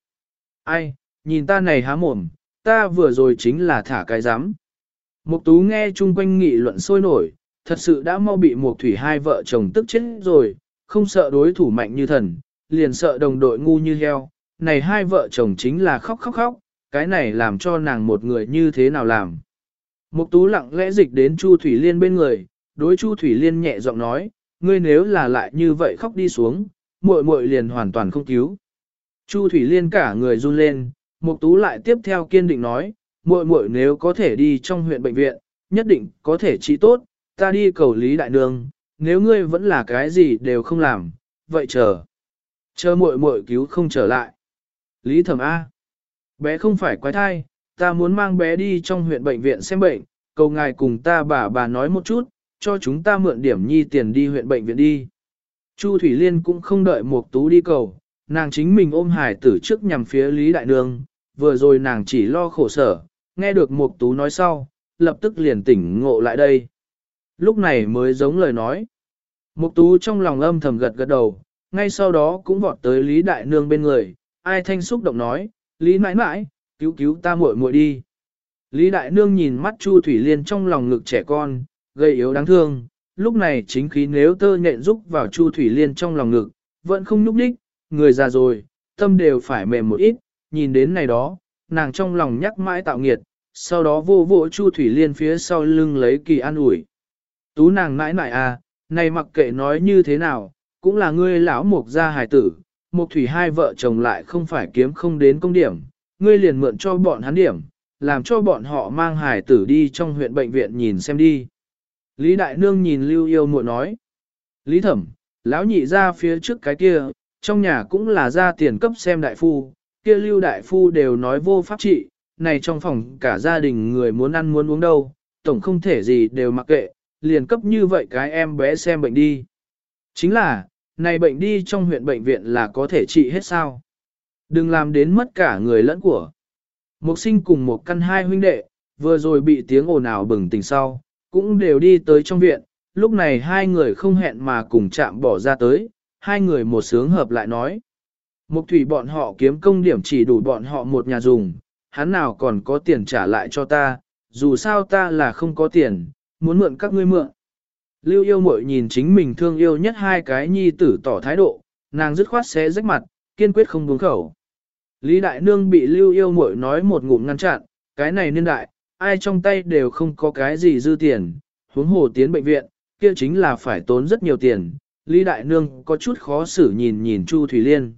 Speaker 1: Ai, nhìn ta này há mồm, ta vừa rồi chính là thả cái giám. Mục tú nghe chung quanh nghị luận sôi nổi, thật sự đã mau bị mục thủy hai vợ chồng tức chết rồi, không sợ đối thủ mạnh như thần, liền sợ đồng đội ngu như heo. Này hai vợ chồng chính là khóc khóc khóc, cái này làm cho nàng một người như thế nào làm. Mục tú lặng lẽ dịch đến Chu Thủy Liên bên người, đối Chu Thủy Liên nhẹ giọng nói, ngươi nếu là lại như vậy khóc đi xuống, muội muội liền hoàn toàn không cứu. Chu Thủy Liên cả người run lên, Mục Tú lại tiếp theo kiên định nói, muội muội nếu có thể đi trong huyện bệnh viện, nhất định có thể trị tốt, ta đi cầu Lý Đại Nương, nếu ngươi vẫn là cái gì đều không làm, vậy chờ. Chờ muội muội cứu không trở lại. Lý Thẩm A. Bé không phải quái thai, ta muốn mang bé đi trong huyện bệnh viện xem bệnh, cầu ngài cùng ta bà bà nói một chút, cho chúng ta mượn điểm nhi tiền đi huyện bệnh viện đi. Chu Thủy Liên cũng không đợi Mục Tú đi cầu, nàng chính mình ôm hải tử trước nhằm phía Lý Đại Nương, vừa rồi nàng chỉ lo khổ sở, nghe được Mục Tú nói sau, lập tức liền tỉnh ngộ lại đây. Lúc này mới giống lời nói. Mục Tú trong lòng âm thầm gật gật đầu, ngay sau đó cũng vọt tới Lý Đại Nương bên người, ai thanh xúc động nói, Lý mãi mãi, cứu cứu ta muội muội đi. Lý Đại Nương nhìn mắt Chu Thủy Liên trong lòng ngực trẻ con, gây yếu đáng thương, lúc này chính khí nếu tơ nhện rúc vào Chu Thủy Liên trong lòng ngực, vẫn không núp đích, người già rồi, tâm đều phải mềm một ít, nhìn đến này đó, nàng trong lòng nhắc mãi tạo nghiệt, sau đó vô vỗ Chu Thủy Liên phía sau lưng lấy kỳ an ủi. Tú nàng mãi mãi à, này mặc kệ nói như thế nào, cũng là ngươi lão mục gia hài tử, mục thủy hai vợ chồng lại không phải kiếm không đến công điểm, ngươi liền mượn cho bọn hắn điểm, làm cho bọn họ mang hài tử đi trong huyện bệnh viện nhìn xem đi. Lý Đại Nương nhìn Lưu Yêu muội nói. Lý Thẩm, lão nhị ra phía trước cái kia, trong nhà cũng là ra tiền cấp xem đại phu, kia Lưu Đại Phu đều nói vô pháp trị, này trong phòng cả gia đình người muốn ăn muốn uống đâu, tổng không thể gì đều mặc kệ, liền cấp như vậy cái em bé xem bệnh đi. Chính là, này bệnh đi trong huyện bệnh viện là có thể trị hết sao. Đừng làm đến mất cả người lẫn của. Một sinh cùng một căn hai huynh đệ, vừa rồi bị tiếng ồn ào bừng tỉnh sau, cũng đều đi tới trong viện, lúc này hai người không hẹn mà cùng chạm bỏ ra tới, hai người một sướng hợp lại nói. Mục thủy bọn họ kiếm công điểm chỉ đủ bọn họ một nhà dùng, hắn nào còn có tiền trả lại cho ta, dù sao ta là không có tiền, muốn mượn các ngươi mượn. Lưu yêu mội nhìn chính mình thương yêu nhất hai cái nhi tử tỏ thái độ, nàng dứt khoát xé rách mặt, kiên quyết không buông khẩu. Lý Đại Nương bị lưu yêu mội nói một ngụm ngăn chặn, cái này niên đại, ai trong tay đều không có cái gì dư tiền, huống hồ tiến bệnh viện, kia chính là phải tốn rất nhiều tiền. Lý Đại Nương có chút khó xử nhìn nhìn Chu Thủy Liên.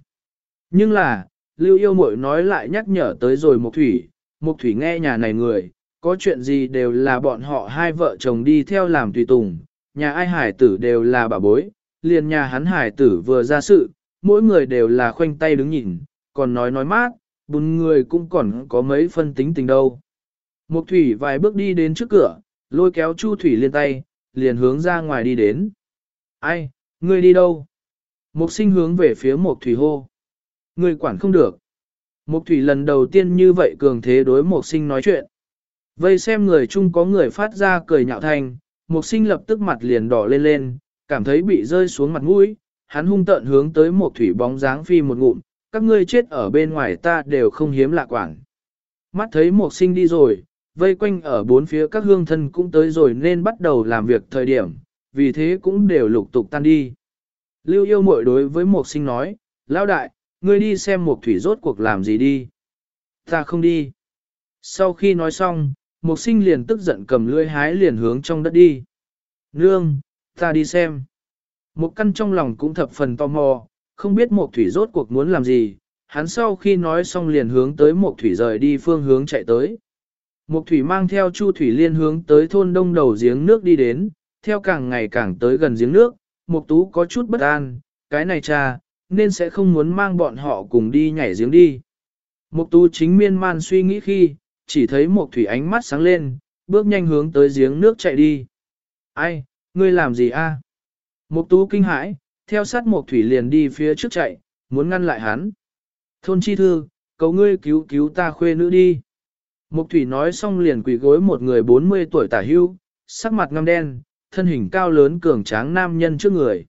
Speaker 1: Nhưng là, Lưu yêu mội nói lại nhắc nhở tới rồi Mục Thủy, Mục Thủy nghe nhà này người, có chuyện gì đều là bọn họ hai vợ chồng đi theo làm tùy tùng, nhà ai hải tử đều là bà bối, liền nhà hắn hải tử vừa ra sự, mỗi người đều là khoanh tay đứng nhìn, còn nói nói mát, bùn người cũng còn có mấy phân tính tình đâu. Mục Thủy vài bước đi đến trước cửa, lôi kéo Chu Thủy lên tay, liền hướng ra ngoài đi đến. Ai, ngươi đi đâu? Mục sinh hướng về phía Mục Thủy hô. Ngươi quản không được. Mục Thủy lần đầu tiên như vậy cường thế đối Mục sinh nói chuyện. Vây xem người chung có người phát ra cười nhạo thành, Mục sinh lập tức mặt liền đỏ lên lên, cảm thấy bị rơi xuống mặt mũi, hắn hung tợn hướng tới Mục Thủy bóng dáng phi một ngụm, các ngươi chết ở bên ngoài ta đều không hiếm lạ quản. Mắt thấy Mục sinh đi rồi, vây quanh ở bốn phía các hương thân cũng tới rồi nên bắt đầu làm việc thời điểm, vì thế cũng đều lục tục tan đi. Lưu yêu mội đối với Mộc sinh nói, lão đại, ngươi đi xem Mộc thủy rốt cuộc làm gì đi. Ta không đi. Sau khi nói xong, Mộc sinh liền tức giận cầm lưỡi hái liền hướng trong đất đi. Nương, ta đi xem. Một căn trong lòng cũng thập phần tò mò, không biết Mộc thủy rốt cuộc muốn làm gì. Hắn sau khi nói xong liền hướng tới Mộc thủy rời đi phương hướng chạy tới. Mục thủy mang theo Chu Thủy Liên hướng tới thôn đông đầu giếng nước đi đến, theo càng ngày càng tới gần giếng nước, Mục tú có chút bất an, cái này cha, nên sẽ không muốn mang bọn họ cùng đi nhảy giếng đi. Mục tú chính miên man suy nghĩ khi, chỉ thấy Mục thủy ánh mắt sáng lên, bước nhanh hướng tới giếng nước chạy đi. Ai, ngươi làm gì a? Mục tú kinh hãi, theo sát Mục thủy liền đi phía trước chạy, muốn ngăn lại hắn. Thôn chi thư, cầu ngươi cứu cứu ta khuê nữ đi. Mục thủy nói xong liền quỳ gối một người 40 tuổi tả hưu, sắc mặt ngăm đen, thân hình cao lớn cường tráng nam nhân trước người.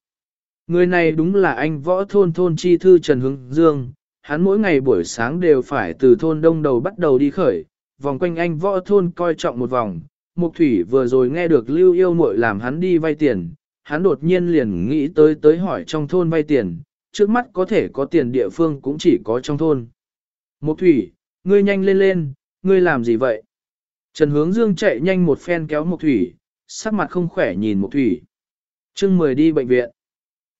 Speaker 1: Người này đúng là anh võ thôn thôn chi thư Trần Hưng Dương, hắn mỗi ngày buổi sáng đều phải từ thôn đông đầu bắt đầu đi khởi, vòng quanh anh võ thôn coi trọng một vòng. Mục thủy vừa rồi nghe được lưu yêu muội làm hắn đi vay tiền, hắn đột nhiên liền nghĩ tới tới hỏi trong thôn vay tiền, trước mắt có thể có tiền địa phương cũng chỉ có trong thôn. Mục thủy, ngươi nhanh lên lên, ngươi làm gì vậy? Trần hướng dương chạy nhanh một phen kéo Mục thủy, sắc mặt không khỏe nhìn Mục Thủy. Trưng mời đi bệnh viện.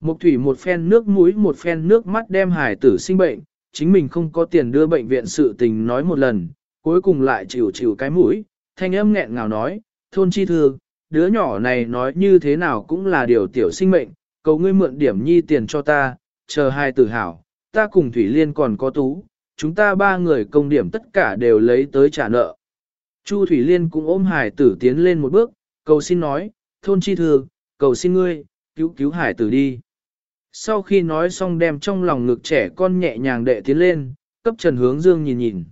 Speaker 1: Mục Thủy một phen nước mũi một phen nước mắt đem hải tử sinh bệnh, chính mình không có tiền đưa bệnh viện sự tình nói một lần, cuối cùng lại chịu chịu cái mũi, thanh âm nghẹn ngào nói, thôn chi thư, đứa nhỏ này nói như thế nào cũng là điều tiểu sinh mệnh, cầu ngươi mượn điểm nhi tiền cho ta, chờ hai tử hảo, ta cùng Thủy Liên còn có tú, chúng ta ba người công điểm tất cả đều lấy tới trả nợ. Chu Thủy Liên cũng ôm hải tử tiến lên một bước, cầu xin nói, thôn chi thư, cầu xin ngươi, cứu cứu hải tử đi. Sau khi nói xong đem trong lòng ngực trẻ con nhẹ nhàng đệ tiến lên, cấp Trần Hướng Dương nhìn nhìn.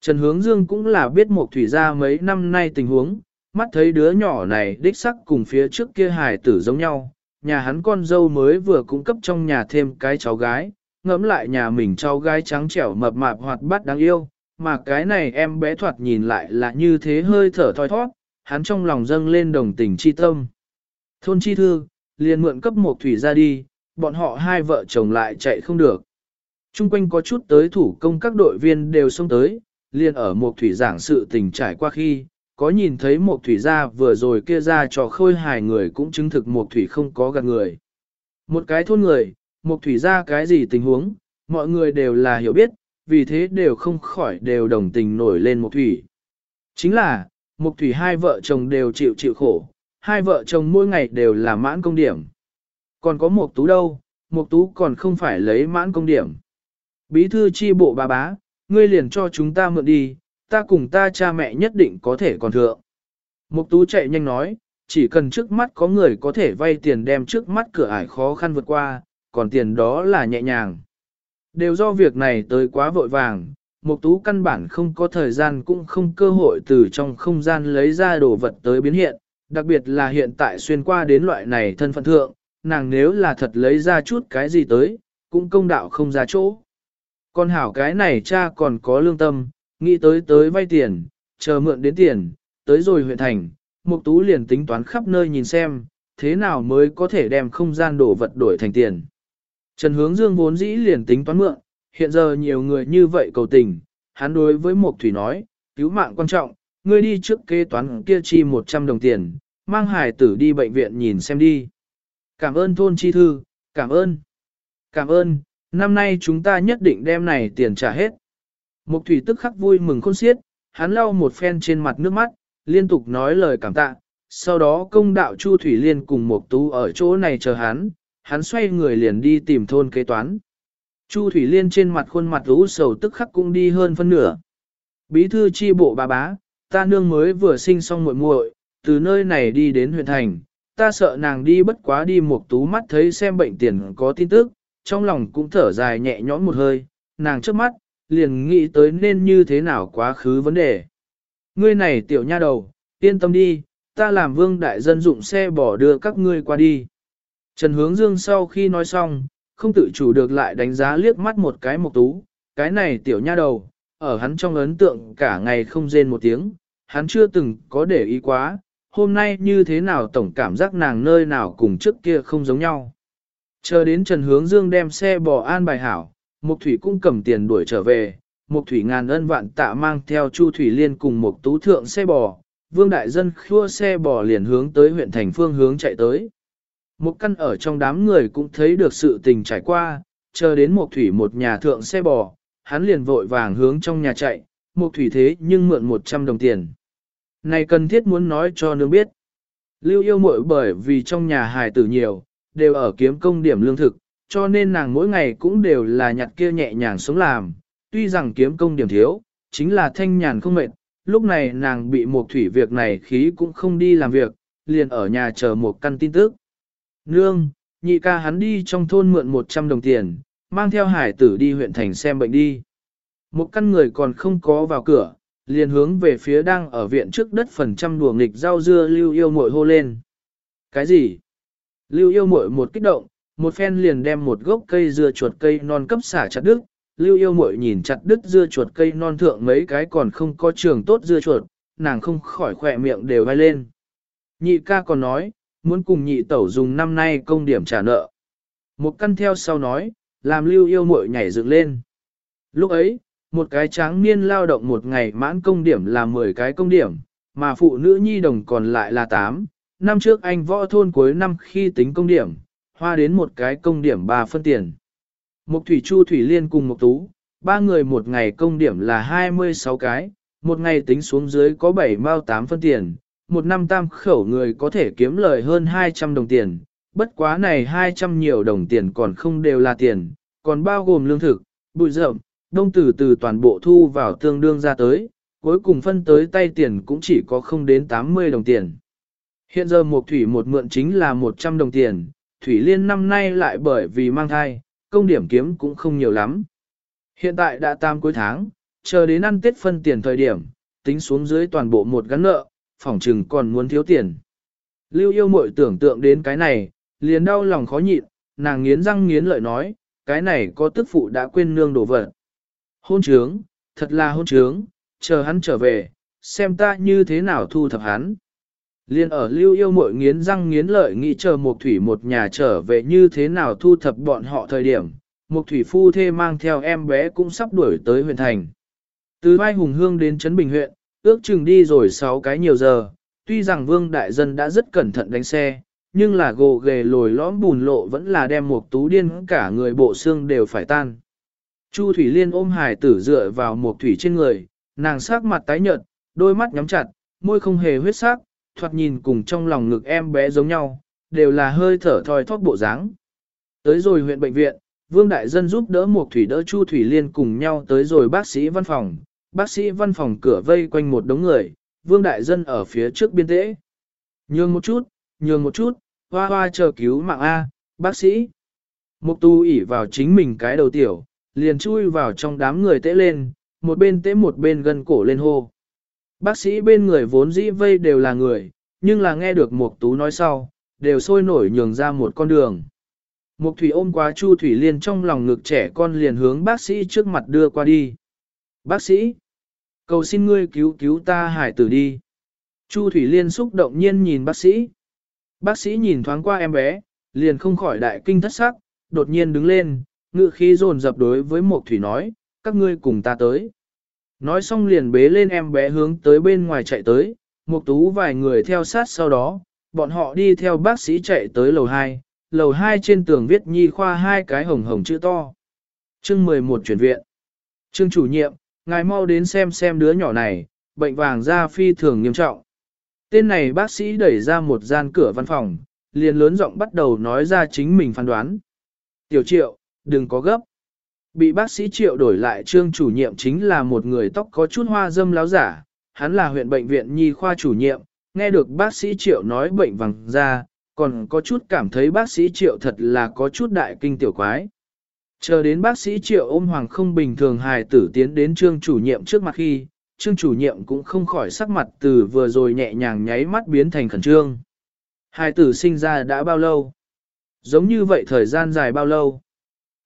Speaker 1: Trần Hướng Dương cũng là biết một thủy gia mấy năm nay tình huống, mắt thấy đứa nhỏ này đích sắc cùng phía trước kia Hải tử giống nhau, nhà hắn con dâu mới vừa cung cấp trong nhà thêm cái cháu gái, ngẫm lại nhà mình cháu gái trắng trẻo mập mạp hoạt bát đáng yêu, mà cái này em bé thoạt nhìn lại là như thế hơi thở thoi thoát, hắn trong lòng dâng lên đồng tình chi tâm. Thôn chi thư, liền mượn cấp một thủy ra đi, bọn họ hai vợ chồng lại chạy không được. Trung quanh có chút tới thủ công các đội viên đều xông tới, liền ở một thủy giảng sự tình trải qua khi, có nhìn thấy một thủy gia vừa rồi kia ra cho khôi hài người cũng chứng thực một thủy không có gạt người. Một cái thôn người, một thủy ra cái gì tình huống, mọi người đều là hiểu biết, vì thế đều không khỏi đều đồng tình nổi lên một thủy. Chính là, một thủy hai vợ chồng đều chịu chịu khổ, hai vợ chồng mỗi ngày đều là mãn công điểm. Còn có một tú đâu, một tú còn không phải lấy mãn công điểm. Bí thư chi bộ bà bá, ngươi liền cho chúng ta mượn đi, ta cùng ta cha mẹ nhất định có thể còn thượng. Mục tú chạy nhanh nói, chỉ cần trước mắt có người có thể vay tiền đem trước mắt cửa ải khó khăn vượt qua, còn tiền đó là nhẹ nhàng. Đều do việc này tới quá vội vàng, mục tú căn bản không có thời gian cũng không cơ hội từ trong không gian lấy ra đồ vật tới biến hiện, đặc biệt là hiện tại xuyên qua đến loại này thân phận thượng, nàng nếu là thật lấy ra chút cái gì tới, cũng công đạo không ra chỗ. Con hảo cái này cha còn có lương tâm, nghĩ tới tới vay tiền, chờ mượn đến tiền, tới rồi huyện thành, Mục Tú liền tính toán khắp nơi nhìn xem, thế nào mới có thể đem không gian đổ vật đổi thành tiền. Trần Hướng Dương vốn dĩ liền tính toán mượn, hiện giờ nhiều người như vậy cầu tình, hắn đối với Mộc Thủy nói, cứu mạng quan trọng, ngươi đi trước kế toán kia chi 100 đồng tiền, mang hải tử đi bệnh viện nhìn xem đi. Cảm ơn thôn chi thư, cảm ơn. Cảm ơn, năm nay chúng ta nhất định đem này tiền trả hết. Mộc thủy tức khắc vui mừng khôn xiết, hắn lau một phen trên mặt nước mắt, liên tục nói lời cảm tạ. Sau đó công đạo Chu Thủy Liên cùng Mộc Tú ở chỗ này chờ hắn, hắn xoay người liền đi tìm thôn kế toán. Chu Thủy Liên trên mặt khuôn mặt rũ sầu tức khắc cũng đi hơn phân nửa. Bí thư chi bộ bà bá, ta nương mới vừa sinh xong muội muội, từ nơi này đi đến huyện thành, ta sợ nàng đi bất quá đi một Tú mắt thấy xem bệnh tiền có tin tức, trong lòng cũng thở dài nhẹ nhõm một hơi, nàng trước mắt, liền nghĩ tới nên như thế nào quá khứ vấn đề. Ngươi này tiểu nha đầu, yên tâm đi, ta làm vương đại dân dụng xe bỏ đưa các ngươi qua đi. Trần Hướng Dương sau khi nói xong, không tự chủ được lại đánh giá liếc mắt một cái mộc tú, cái này tiểu nha đầu, ở hắn trong ấn tượng cả ngày không rên một tiếng, hắn chưa từng có để ý quá, hôm nay như thế nào tổng cảm giác nàng nơi nào cùng trước kia không giống nhau. Chờ đến Trần Hướng Dương đem xe bò an bài hảo, Mục Thủy cũng cầm tiền đuổi trở về, Mục Thủy ngàn ân vạn tạ mang theo Chu Thủy Liên cùng Mộc tú thượng xe bò, Vương Đại Dân khua xe bò liền hướng tới huyện thành phương hướng chạy tới. Một căn ở trong đám người cũng thấy được sự tình trải qua, chờ đến một Thủy một nhà thượng xe bò, hắn liền vội vàng hướng trong nhà chạy, Một Thủy thế nhưng mượn 100 đồng tiền. Này cần thiết muốn nói cho nương biết. Lưu yêu muội bởi vì trong nhà hài tử nhiều, đều ở kiếm công điểm lương thực, cho nên nàng mỗi ngày cũng đều là nhặt kia nhẹ nhàng sống làm, tuy rằng kiếm công điểm thiếu, chính là thanh nhàn không mệt, lúc này nàng bị một thủy việc này khí cũng không đi làm việc, liền ở nhà chờ một căn tin tức. Nương, nhị ca hắn đi trong thôn mượn 100 đồng tiền, mang theo hải tử đi huyện thành xem bệnh đi. Một căn người còn không có vào cửa, liền hướng về phía đang ở viện trước đất phần trăm đùa nghịch rau dưa lưu yêu muội hô lên. Cái gì? Lưu yêu muội một kích động, một phen liền đem một gốc cây dưa chuột cây non cấp xả chặt đứt. Lưu yêu muội nhìn chặt đứt dưa chuột cây non thượng mấy cái còn không có trường tốt dưa chuột, nàng không khỏi khỏe miệng đều vai lên. Nhị ca còn nói, muốn cùng nhị tẩu dùng năm nay công điểm trả nợ. Một căn theo sau nói, làm lưu yêu muội nhảy dựng lên. Lúc ấy, một cái tráng niên lao động một ngày mãn công điểm là 10 cái công điểm, mà phụ nữ nhi đồng còn lại là 8, năm trước anh võ thôn cuối năm khi tính công điểm, hoa đến một cái công điểm 3 phân tiền. Một Thủy Chu Thủy Liên cùng một Tú, ba người một ngày công điểm là 26 cái, một ngày tính xuống dưới có 7 mao 8 phân tiền, một năm tam khẩu người có thể kiếm lời hơn 200 đồng tiền, bất quá này 200 nhiều đồng tiền còn không đều là tiền, còn bao gồm lương thực, bụi rậm, đông từ từ toàn bộ thu vào tương đương ra tới, cuối cùng phân tới tay tiền cũng chỉ có không đến 80 đồng tiền. Hiện giờ một thủy một mượn chính là 100 đồng tiền, thủy liên năm nay lại bởi vì mang thai, công điểm kiếm cũng không nhiều lắm. Hiện tại đã tam cuối tháng, chờ đến ăn tết phân tiền thời điểm, tính xuống dưới toàn bộ một gắn nợ, phỏng chừng còn muốn thiếu tiền. Lưu yêu mội tưởng tượng đến cái này, liền đau lòng khó nhịn, nàng nghiến răng nghiến lợi nói, cái này có tức phụ đã quên nương đổ vật. Hôn trướng, thật là hôn trướng, chờ hắn trở về, xem ta như thế nào thu thập hắn. Liên ở lưu yêu mội nghiến răng nghiến lợi nghĩ chờ một thủy một nhà trở về như thế nào thu thập bọn họ thời điểm, một thủy phu thê mang theo em bé cũng sắp đuổi tới huyện thành. Từ Mai hùng hương đến Trấn Bình huyện, ước chừng đi rồi 6 cái nhiều giờ, tuy rằng vương đại dân đã rất cẩn thận đánh xe, nhưng là gồ ghề lồi lõm bùn lộ vẫn là đem một tú điên cả người bộ xương đều phải tan. Chu Thủy Liên ôm hải tử dựa vào một thủy trên người, nàng sắc mặt tái nhợt, đôi mắt nhắm chặt, môi không hề huyết sắc, thoạt nhìn cùng trong lòng ngực em bé giống nhau, đều là hơi thở thoi thóp bộ dáng. Tới rồi huyện bệnh viện, Vương Đại Dân giúp đỡ một thủy đỡ Chu Thủy Liên cùng nhau tới rồi bác sĩ văn phòng, bác sĩ văn phòng cửa vây quanh một đống người, Vương Đại Dân ở phía trước biên tễ. Nhường một chút, nhường một chút, hoa hoa chờ cứu mạng A, bác sĩ. Mục tu ỉ vào chính mình cái đầu tiểu, liền chui vào trong đám người tễ lên, một bên tễ một bên gần cổ lên hô. Bác sĩ bên người vốn dĩ vây đều là người, nhưng là nghe được Mục Tú nói sau, đều sôi nổi nhường ra một con đường. Mục Thủy ôm quá Chu Thủy Liên trong lòng ngực trẻ con liền hướng bác sĩ trước mặt đưa qua đi. Bác sĩ, cầu xin ngươi cứu cứu ta hải tử đi. Chu Thủy Liên xúc động nhiên nhìn bác sĩ. Bác sĩ nhìn thoáng qua em bé, liền không khỏi đại kinh thất sắc, đột nhiên đứng lên, ngự khí dồn dập đối với Mộc Thủy nói, các ngươi cùng ta tới. Nói xong liền bế lên em bé hướng tới bên ngoài chạy tới, Mộc Tú vài người theo sát sau đó, bọn họ đi theo bác sĩ chạy tới lầu 2, lầu 2 trên tường viết nhi khoa hai cái hồng hồng chữ to. Chương 11 chuyển viện. Chương chủ nhiệm, ngài mau đến xem xem đứa nhỏ này, bệnh vàng da phi thường nghiêm trọng. Tên này bác sĩ đẩy ra một gian cửa văn phòng, liền lớn giọng bắt đầu nói ra chính mình phán đoán. Tiểu triệu, đừng có gấp. Bị bác sĩ triệu đổi lại trương chủ nhiệm chính là một người tóc có chút hoa dâm láo giả, hắn là huyện bệnh viện nhi khoa chủ nhiệm, nghe được bác sĩ triệu nói bệnh vàng da, còn có chút cảm thấy bác sĩ triệu thật là có chút đại kinh tiểu quái. Chờ đến bác sĩ triệu ôm hoàng không bình thường hài tử tiến đến trương chủ nhiệm trước mặt khi, trương chủ nhiệm cũng không khỏi sắc mặt từ vừa rồi nhẹ nhàng nháy mắt biến thành khẩn trương. Hài tử sinh ra đã bao lâu? Giống như vậy thời gian dài bao lâu?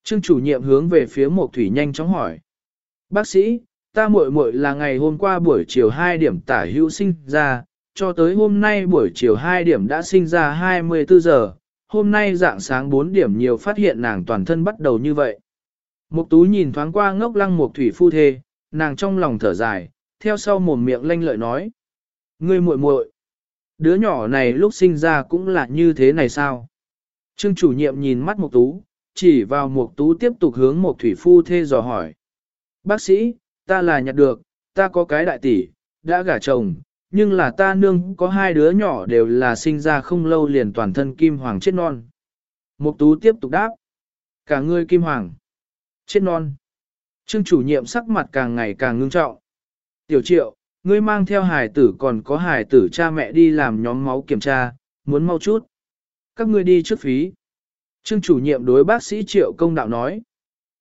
Speaker 1: Trương chủ nhiệm hướng về phía một thủy nhanh chóng hỏi. Bác sĩ, ta muội muội là ngày hôm qua buổi chiều 2 điểm tả hữu sinh ra, cho tới hôm nay buổi chiều 2 điểm đã sinh ra 24 giờ, hôm nay dạng sáng 4 điểm nhiều phát hiện nàng toàn thân bắt đầu như vậy. Mục tú nhìn thoáng qua ngốc lăng mục thủy phu thê, nàng trong lòng thở dài, theo sau mồm miệng lanh lợi nói. Ngươi muội muội, đứa nhỏ này lúc sinh ra cũng là như thế này sao? Trương chủ nhiệm nhìn mắt mục tú, chỉ vào mục tú tiếp tục hướng mục thủy phu thê dò hỏi. Bác sĩ, ta là nhặt được, ta có cái đại tỷ, đã gả chồng, nhưng là ta nương có hai đứa nhỏ đều là sinh ra không lâu liền toàn thân kim hoàng chết non. Mục tú tiếp tục đáp. Cả ngươi kim hoàng. Chết non. Trương chủ nhiệm sắc mặt càng ngày càng ngưng trọng. Tiểu triệu, ngươi mang theo hài tử còn có hài tử cha mẹ đi làm nhóm máu kiểm tra, muốn mau chút. Các ngươi đi trước phí. Trương chủ nhiệm đối bác sĩ triệu công đạo nói.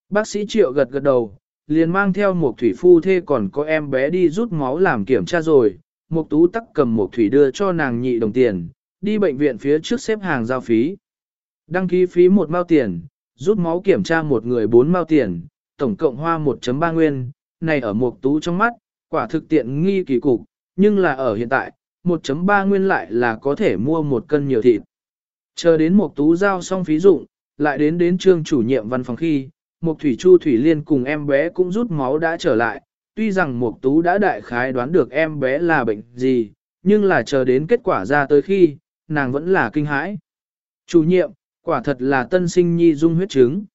Speaker 1: Bác sĩ triệu gật gật đầu, liền mang theo một thủy phu thê còn có em bé đi rút máu làm kiểm tra rồi, Mục Tú tắc cầm một thủy đưa cho nàng nhị đồng tiền, đi bệnh viện phía trước xếp hàng giao phí. Đăng ký phí một mao tiền, rút máu kiểm tra một người bốn mao tiền, tổng cộng hoa 1.3 nguyên, này ở Mục Tú trong mắt, quả thực tiện nghi kỳ cục, nhưng là ở hiện tại, 1.3 nguyên lại là có thể mua một cân nhiều thịt. Chờ đến Mục Tú giao xong phí dụng, lại đến đến trương chủ nhiệm văn phòng khi, Mục Thủy Chu Thủy Liên cùng em bé cũng rút máu đã trở lại, tuy rằng Mục Tú đã đại khái đoán được em bé là bệnh gì, nhưng là chờ đến kết quả ra tới khi, nàng vẫn là kinh hãi. Chủ nhiệm, quả thật là tân sinh nhi dung huyết chứng.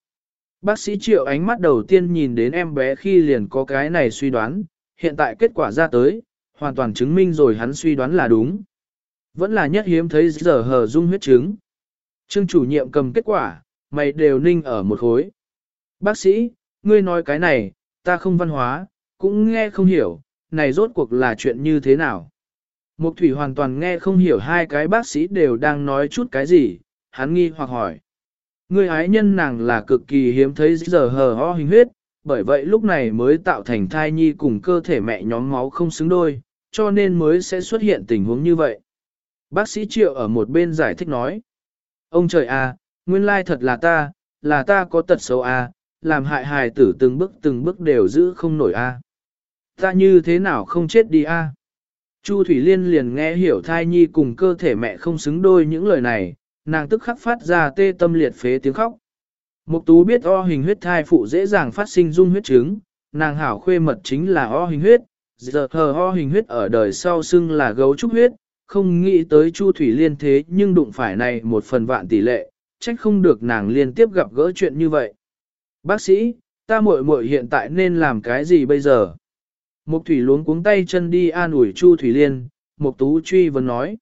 Speaker 1: Bác sĩ triệu ánh mắt đầu tiên nhìn đến em bé khi liền có cái này suy đoán, hiện tại kết quả ra tới, hoàn toàn chứng minh rồi hắn suy đoán là đúng. Vẫn là nhất hiếm thấy giờ hờ dung huyết chứng. Trương chủ nhiệm cầm kết quả, mày đều ninh ở một khối. Bác sĩ, ngươi nói cái này, ta không văn hóa, cũng nghe không hiểu, này rốt cuộc là chuyện như thế nào. Mục thủy hoàn toàn nghe không hiểu hai cái bác sĩ đều đang nói chút cái gì, hắn nghi hoặc hỏi. Người ái nhân nàng là cực kỳ hiếm thấy giờ hờ ho hình huyết, bởi vậy lúc này mới tạo thành thai nhi cùng cơ thể mẹ nhóm máu không xứng đôi, cho nên mới sẽ xuất hiện tình huống như vậy. Bác sĩ Triệu ở một bên giải thích nói. Ông trời à, nguyên lai thật là ta, là ta có tật xấu à, làm hại hài tử từng bước từng bước đều giữ không nổi à. Ta như thế nào không chết đi à. Chu Thủy Liên liền nghe hiểu thai nhi cùng cơ thể mẹ không xứng đôi những lời này, nàng tức khắc phát ra tê tâm liệt phế tiếng khóc. Mục tú biết o hình huyết thai phụ dễ dàng phát sinh dung huyết chứng, nàng hảo khuê mật chính là o hình huyết, giờ hờ o hình huyết ở đời sau xưng là gấu trúc huyết, không nghĩ tới Chu Thủy Liên thế nhưng đụng phải này một phần vạn tỷ lệ, trách không được nàng liên tiếp gặp gỡ chuyện như vậy. Bác sĩ, ta muội muội hiện tại nên làm cái gì bây giờ? Mục Thủy luống cuống tay chân đi an ủi Chu Thủy Liên, Mục Tú truy vấn nói.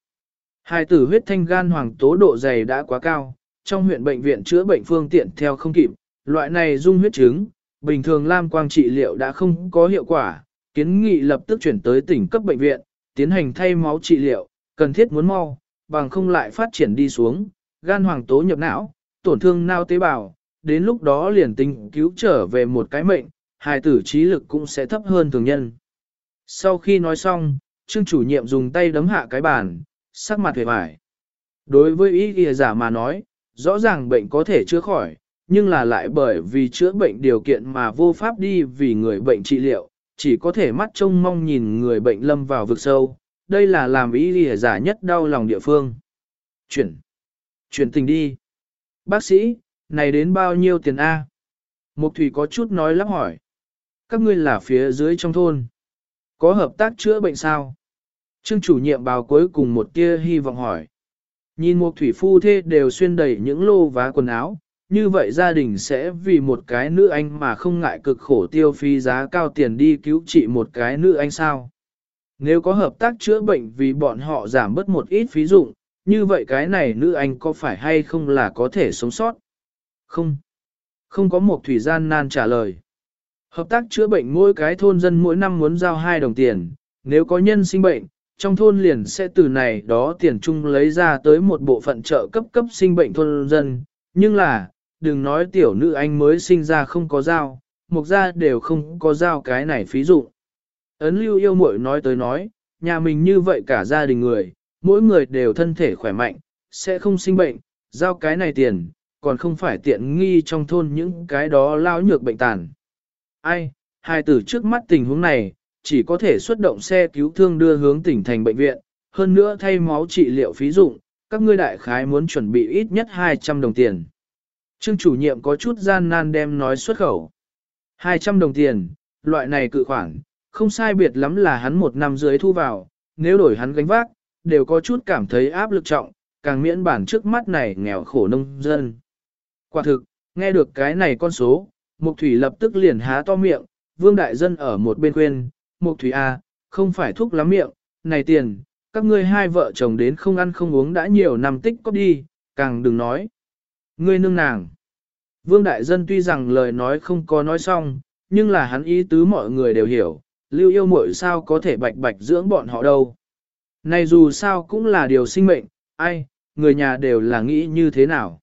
Speaker 1: Hai tử huyết thanh gan hoàng tố độ dày đã quá cao, trong huyện bệnh viện chữa bệnh phương tiện theo không kịp, loại này dung huyết chứng, bình thường lam quang trị liệu đã không có hiệu quả, kiến nghị lập tức chuyển tới tỉnh cấp bệnh viện, tiến hành thay máu trị liệu, cần thiết muốn mau, bằng không lại phát triển đi xuống, gan hoàng tố nhập não, tổn thương não tế bào, đến lúc đó liền tính cứu trở về một cái mệnh, hài tử trí lực cũng sẽ thấp hơn thường nhân. Sau khi nói xong, trương chủ nhiệm dùng tay đấm hạ cái bàn, sắc mặt hề vải. Đối với ý ghi giả mà nói, rõ ràng bệnh có thể chữa khỏi, nhưng là lại bởi vì chữa bệnh điều kiện mà vô pháp đi vì người bệnh trị liệu, chỉ có thể mắt trông mong nhìn người bệnh lâm vào vực sâu, đây là làm ý ghi giả nhất đau lòng địa phương. Chuyển. Chuyển tình đi. Bác sĩ, này đến bao nhiêu tiền A? Mục Thủy có chút nói lắp hỏi. Các ngươi là phía dưới trong thôn. Có hợp tác chữa bệnh sao? Trương chủ nhiệm báo cuối cùng một tia hy vọng hỏi. Nhìn một thủy phu thê đều xuyên đầy những lô vá quần áo, như vậy gia đình sẽ vì một cái nữ anh mà không ngại cực khổ tiêu phí giá cao tiền đi cứu trị một cái nữ anh sao. Nếu có hợp tác chữa bệnh vì bọn họ giảm bớt một ít phí dụng, như vậy cái này nữ anh có phải hay không là có thể sống sót? Không. Không có một thủy gian nan trả lời. Hợp tác chữa bệnh mỗi cái thôn dân mỗi năm muốn giao 2 đồng tiền, nếu có nhân sinh bệnh, trong thôn liền sẽ từ này đó tiền chung lấy ra tới một bộ phận trợ cấp cấp sinh bệnh thôn dân, nhưng là, đừng nói tiểu nữ anh mới sinh ra không có dao, mục gia đều không có dao cái này phí dụ. Ấn lưu yêu muội nói tới nói, nhà mình như vậy cả gia đình người, mỗi người đều thân thể khỏe mạnh, sẽ không sinh bệnh, giao cái này tiền, còn không phải tiện nghi trong thôn những cái đó lao nhược bệnh tàn. Ai, hai tử trước mắt tình huống này, chỉ có thể xuất động xe cứu thương đưa hướng tỉnh thành bệnh viện, hơn nữa thay máu trị liệu phí dụng, các ngươi đại khái muốn chuẩn bị ít nhất 200 đồng tiền. Trương chủ nhiệm có chút gian nan đem nói xuất khẩu. 200 đồng tiền, loại này cự khoản, không sai biệt lắm là hắn một năm dưới thu vào, nếu đổi hắn gánh vác, đều có chút cảm thấy áp lực trọng, càng miễn bản trước mắt này nghèo khổ nông dân. Quả thực, nghe được cái này con số, Mục Thủy lập tức liền há to miệng, Vương Đại Dân ở một bên khuyên, Mục Thủy A, không phải thuốc lắm miệng, này tiền, các ngươi hai vợ chồng đến không ăn không uống đã nhiều năm tích có đi, càng đừng nói. Ngươi nương nàng. Vương Đại Dân tuy rằng lời nói không có nói xong, nhưng là hắn ý tứ mọi người đều hiểu, lưu yêu muội sao có thể bạch bạch dưỡng bọn họ đâu. Này dù sao cũng là điều sinh mệnh, ai, người nhà đều là nghĩ như thế nào.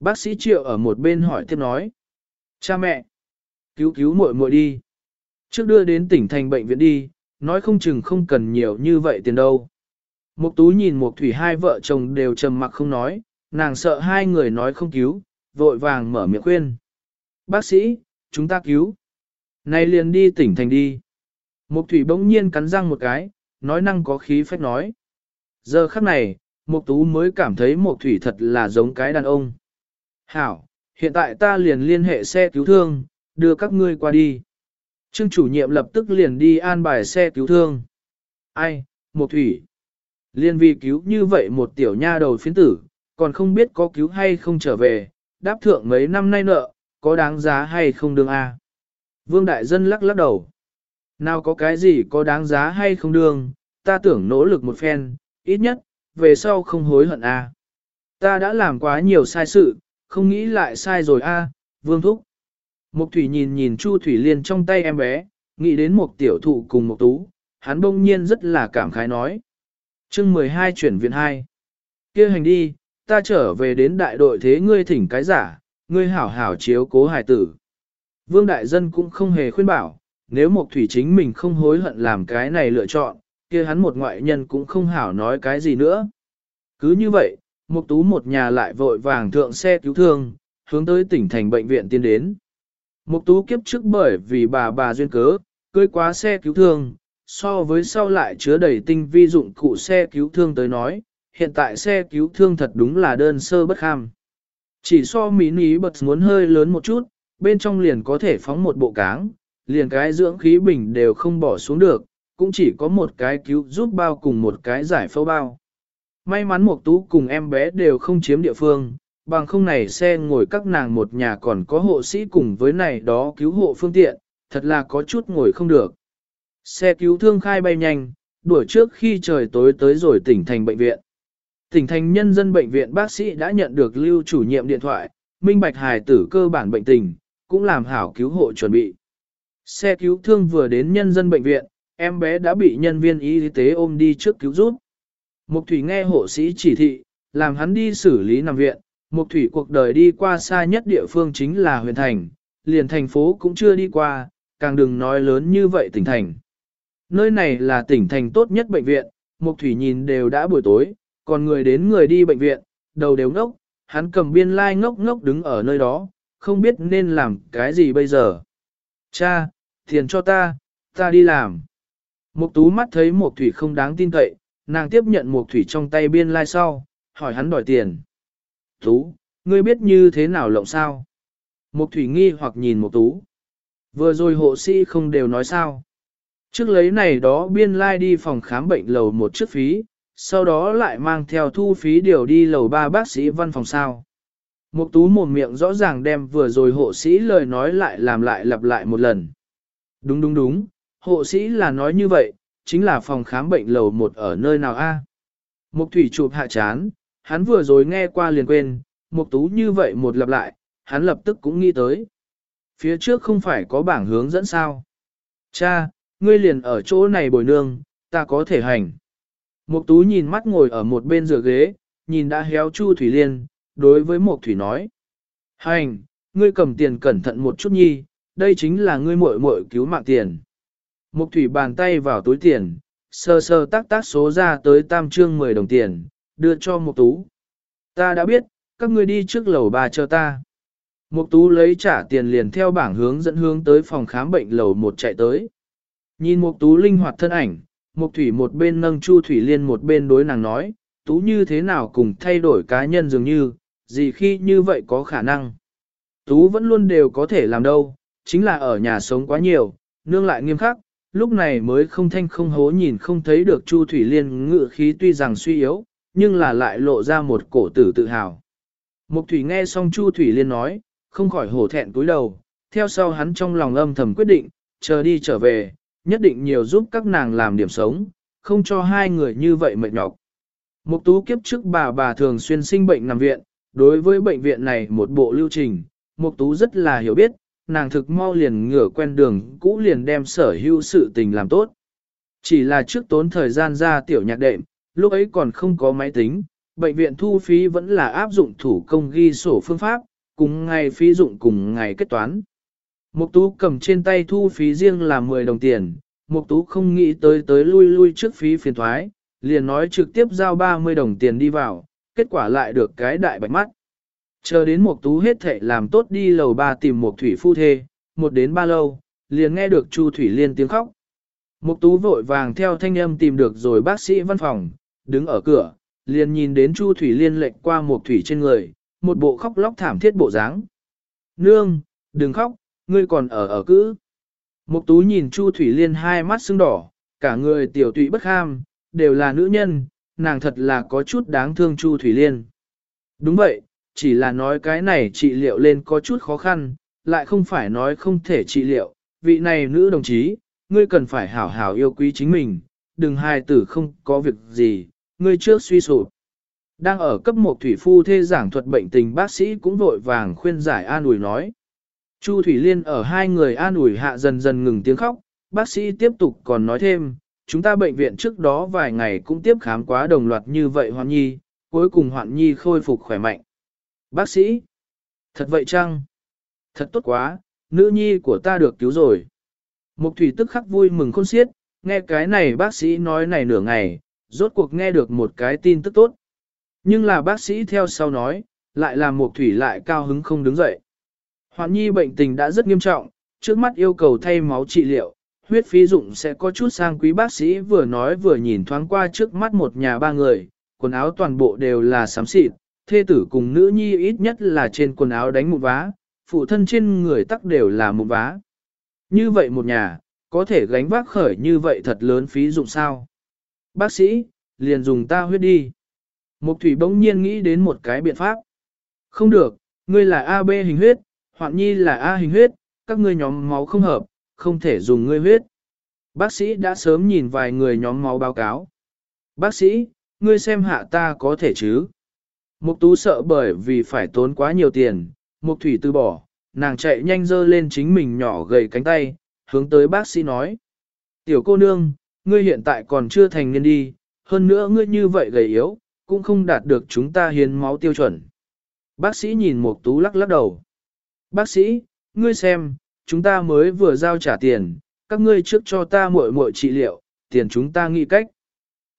Speaker 1: Bác sĩ Triệu ở một bên hỏi tiếp nói. Cha mẹ, cứu cứu muội muội đi. Trước đưa đến tỉnh thành bệnh viện đi, nói không chừng không cần nhiều như vậy tiền đâu. Mục tú nhìn Mục thủy hai vợ chồng đều trầm mặc không nói, nàng sợ hai người nói không cứu, vội vàng mở miệng khuyên. Bác sĩ, chúng ta cứu. Này liền đi tỉnh thành đi. Mục thủy bỗng nhiên cắn răng một cái, nói năng có khí phách nói. Giờ khắc này, Mục tú mới cảm thấy Mục thủy thật là giống cái đàn ông. Hảo, hiện tại ta liền liên hệ xe cứu thương, đưa các ngươi qua đi. Trương chủ nhiệm lập tức liền đi an bài xe cứu thương. Ai, một thủy. Liên vi cứu như vậy một tiểu nha đầu phiến tử, còn không biết có cứu hay không trở về, đáp thượng mấy năm nay nợ, có đáng giá hay không đương a? Vương Đại Dân lắc lắc đầu. Nào có cái gì có đáng giá hay không đương, ta tưởng nỗ lực một phen, ít nhất, về sau không hối hận a. Ta đã làm quá nhiều sai sự, không nghĩ lại sai rồi a, Vương Thúc. Mục Thủy nhìn nhìn Chu Thủy Liên trong tay em bé, nghĩ đến một tiểu thụ cùng một tú, hắn bỗng nhiên rất là cảm khái nói. chương 12 chuyển viện 2. kia hành đi, ta trở về đến đại đội thế ngươi thỉnh cái giả, ngươi hảo hảo chiếu cố hài tử. Vương Đại Dân cũng không hề khuyên bảo, nếu Mộc Thủy chính mình không hối hận làm cái này lựa chọn, kia hắn một ngoại nhân cũng không hảo nói cái gì nữa. Cứ như vậy, Mục Tú một nhà lại vội vàng thượng xe cứu thương, hướng tới tỉnh thành bệnh viện tiến đến. Mục Tú kiếp trước bởi vì bà bà duyên cớ, cưới quá xe cứu thương, so với sau lại chứa đầy tinh vi dụng cụ xe cứu thương tới nói, hiện tại xe cứu thương thật đúng là đơn sơ bất kham. Chỉ so mini bật muốn hơi lớn một chút, bên trong liền có thể phóng một bộ cáng, liền cái dưỡng khí bình đều không bỏ xuống được, cũng chỉ có một cái cứu giúp bao cùng một cái giải phẫu bao. May mắn một tú cùng em bé đều không chiếm địa phương, bằng không này xe ngồi các nàng một nhà còn có hộ sĩ cùng với này đó cứu hộ phương tiện, thật là có chút ngồi không được. Xe cứu thương khai bay nhanh, đuổi trước khi trời tối tới rồi tỉnh thành bệnh viện. Tỉnh thành nhân dân bệnh viện bác sĩ đã nhận được lưu chủ nhiệm điện thoại, minh bạch hài tử cơ bản bệnh tình, cũng làm hảo cứu hộ chuẩn bị. Xe cứu thương vừa đến nhân dân bệnh viện, em bé đã bị nhân viên y tế ôm đi trước cứu giúp. Mục thủy nghe hộ sĩ chỉ thị, làm hắn đi xử lý nằm viện. Mục thủy cuộc đời đi qua xa nhất địa phương chính là huyền thành, liền thành phố cũng chưa đi qua, càng đừng nói lớn như vậy tỉnh thành. Nơi này là tỉnh thành tốt nhất bệnh viện, Mục thủy nhìn đều đã buổi tối, còn người đến người đi bệnh viện, đầu đều ngốc, hắn cầm biên lai ngốc ngốc đứng ở nơi đó, không biết nên làm cái gì bây giờ. Cha, tiền cho ta, ta đi làm. Mục tú mắt thấy Mục thủy không đáng tin cậy, nàng tiếp nhận một thủy trong tay biên lai sau, hỏi hắn đòi tiền. Tú, ngươi biết như thế nào lộng sao? Một thủy nghi hoặc nhìn một tú. Vừa rồi hộ sĩ không đều nói sao. Trước lấy này đó biên lai đi phòng khám bệnh lầu một chiếc phí, sau đó lại mang theo thu phí điều đi lầu ba bác sĩ văn phòng sao. Mục tú một miệng rõ ràng đem vừa rồi hộ sĩ lời nói lại làm lại lặp lại một lần. Đúng đúng đúng, hộ sĩ là nói như vậy, chính là phòng khám bệnh lầu một ở nơi nào a? Mục thủy chụp hạ chán, hắn vừa rồi nghe qua liền quên, mục tú như vậy một lặp lại, hắn lập tức cũng nghĩ tới. Phía trước không phải có bảng hướng dẫn sao? Cha, ngươi liền ở chỗ này bồi nương, ta có thể hành. Mục tú nhìn mắt ngồi ở một bên rửa ghế, nhìn đã héo Chu Thủy Liên, đối với Mục Thủy nói. Hành, ngươi cầm tiền cẩn thận một chút nhi, đây chính là ngươi muội muội cứu mạng tiền. Mục Thủy bàn tay vào túi tiền, sơ sơ tác tác số ra tới tam trương 10 đồng tiền, đưa cho Mục Tú. Ta đã biết, các ngươi đi trước lầu ba chờ ta. Mục Tú lấy trả tiền liền theo bảng hướng dẫn hướng tới phòng khám bệnh lầu một chạy tới. Nhìn Mục Tú linh hoạt thân ảnh, Mục Thủy một bên nâng Chu Thủy Liên một bên đối nàng nói, Tú như thế nào cùng thay đổi cá nhân dường như, gì khi như vậy có khả năng. Tú vẫn luôn đều có thể làm đâu, chính là ở nhà sống quá nhiều, nương lại nghiêm khắc, lúc này mới không thanh không hố nhìn không thấy được Chu Thủy Liên ngự khí tuy rằng suy yếu, nhưng là lại lộ ra một cổ tử tự hào. Mục Thủy nghe xong Chu Thủy Liên nói, không khỏi hổ thẹn cúi đầu, theo sau hắn trong lòng âm thầm quyết định, chờ đi trở về, nhất định nhiều giúp các nàng làm điểm sống, không cho hai người như vậy mệt nhọc. Mục tú kiếp trước bà bà thường xuyên sinh bệnh nằm viện, đối với bệnh viện này một bộ lưu trình, mục tú rất là hiểu biết, nàng thực mau liền ngửa quen đường cũ liền đem sở hữu sự tình làm tốt. Chỉ là trước tốn thời gian ra tiểu nhạc đệm, lúc ấy còn không có máy tính, bệnh viện thu phí vẫn là áp dụng thủ công ghi sổ phương pháp, cùng ngày phí dụng cùng ngày kết toán. Mục tú cầm trên tay thu phí riêng là 10 đồng tiền, mục tú không nghĩ tới tới lui lui trước phí phiền thoái, liền nói trực tiếp giao 30 đồng tiền đi vào, kết quả lại được cái đại bạch mắt. Chờ đến mục tú hết thể làm tốt đi lầu ba tìm một thủy phu thê, một đến ba lâu, liền nghe được Chu Thủy Liên tiếng khóc. Mục tú vội vàng theo thanh âm tìm được rồi bác sĩ văn phòng, đứng ở cửa, liền nhìn đến Chu Thủy Liên lệnh qua một thủy trên người, một bộ khóc lóc thảm thiết bộ dáng. Nương, đừng khóc, ngươi còn ở ở cữ. Mục tú nhìn Chu Thủy Liên hai mắt sưng đỏ, cả người tiểu tụy bất ham, đều là nữ nhân, nàng thật là có chút đáng thương Chu Thủy Liên. Đúng vậy, chỉ là nói cái này trị liệu lên có chút khó khăn, lại không phải nói không thể trị liệu. Vị này nữ đồng chí, ngươi cần phải hảo hảo yêu quý chính mình, đừng hài tử không có việc gì, ngươi trước suy sụp. Đang ở cấp một thủy phu thê giảng thuật bệnh tình bác sĩ cũng vội vàng khuyên giải an ủi nói. Chu Thủy Liên ở hai người an ủi hạ dần dần ngừng tiếng khóc, bác sĩ tiếp tục còn nói thêm, chúng ta bệnh viện trước đó vài ngày cũng tiếp khám quá đồng loạt như vậy Hoạn Nhi, cuối cùng Hoạn Nhi khôi phục khỏe mạnh. Bác sĩ, thật vậy chăng? Thật tốt quá, nữ nhi của ta được cứu rồi. Mục thủy tức khắc vui mừng khôn xiết, nghe cái này bác sĩ nói này nửa ngày, rốt cuộc nghe được một cái tin tức tốt. Nhưng là bác sĩ theo sau nói, lại là mục thủy lại cao hứng không đứng dậy. Hoàn nhi bệnh tình đã rất nghiêm trọng, trước mắt yêu cầu thay máu trị liệu, huyết phí dụng sẽ có chút sang quý bác sĩ vừa nói vừa nhìn thoáng qua trước mắt một nhà ba người, quần áo toàn bộ đều là xám xịt, thê tử cùng nữ nhi ít nhất là trên quần áo đánh một vá, phụ thân trên người tắc đều là một vá. Như vậy một nhà, có thể gánh vác khởi như vậy thật lớn phí dụng sao? Bác sĩ, liền dùng ta huyết đi. Mục thủy bỗng nhiên nghĩ đến một cái biện pháp. Không được, ngươi là AB hình huyết, hoạn nhi là A hình huyết, các ngươi nhóm máu không hợp, không thể dùng ngươi huyết. Bác sĩ đã sớm nhìn vài người nhóm máu báo cáo. Bác sĩ, ngươi xem hạ ta có thể chứ? Mục tú sợ bởi vì phải tốn quá nhiều tiền, mục thủy từ bỏ, nàng chạy nhanh dơ lên chính mình nhỏ gầy cánh tay, hướng tới bác sĩ nói. Tiểu cô nương, ngươi hiện tại còn chưa thành niên đi, hơn nữa ngươi như vậy gầy yếu, cũng không đạt được chúng ta hiến máu tiêu chuẩn. Bác sĩ nhìn mục tú lắc lắc đầu. Bác sĩ, ngươi xem, chúng ta mới vừa giao trả tiền, các ngươi trước cho ta muội muội trị liệu, tiền chúng ta nghĩ cách.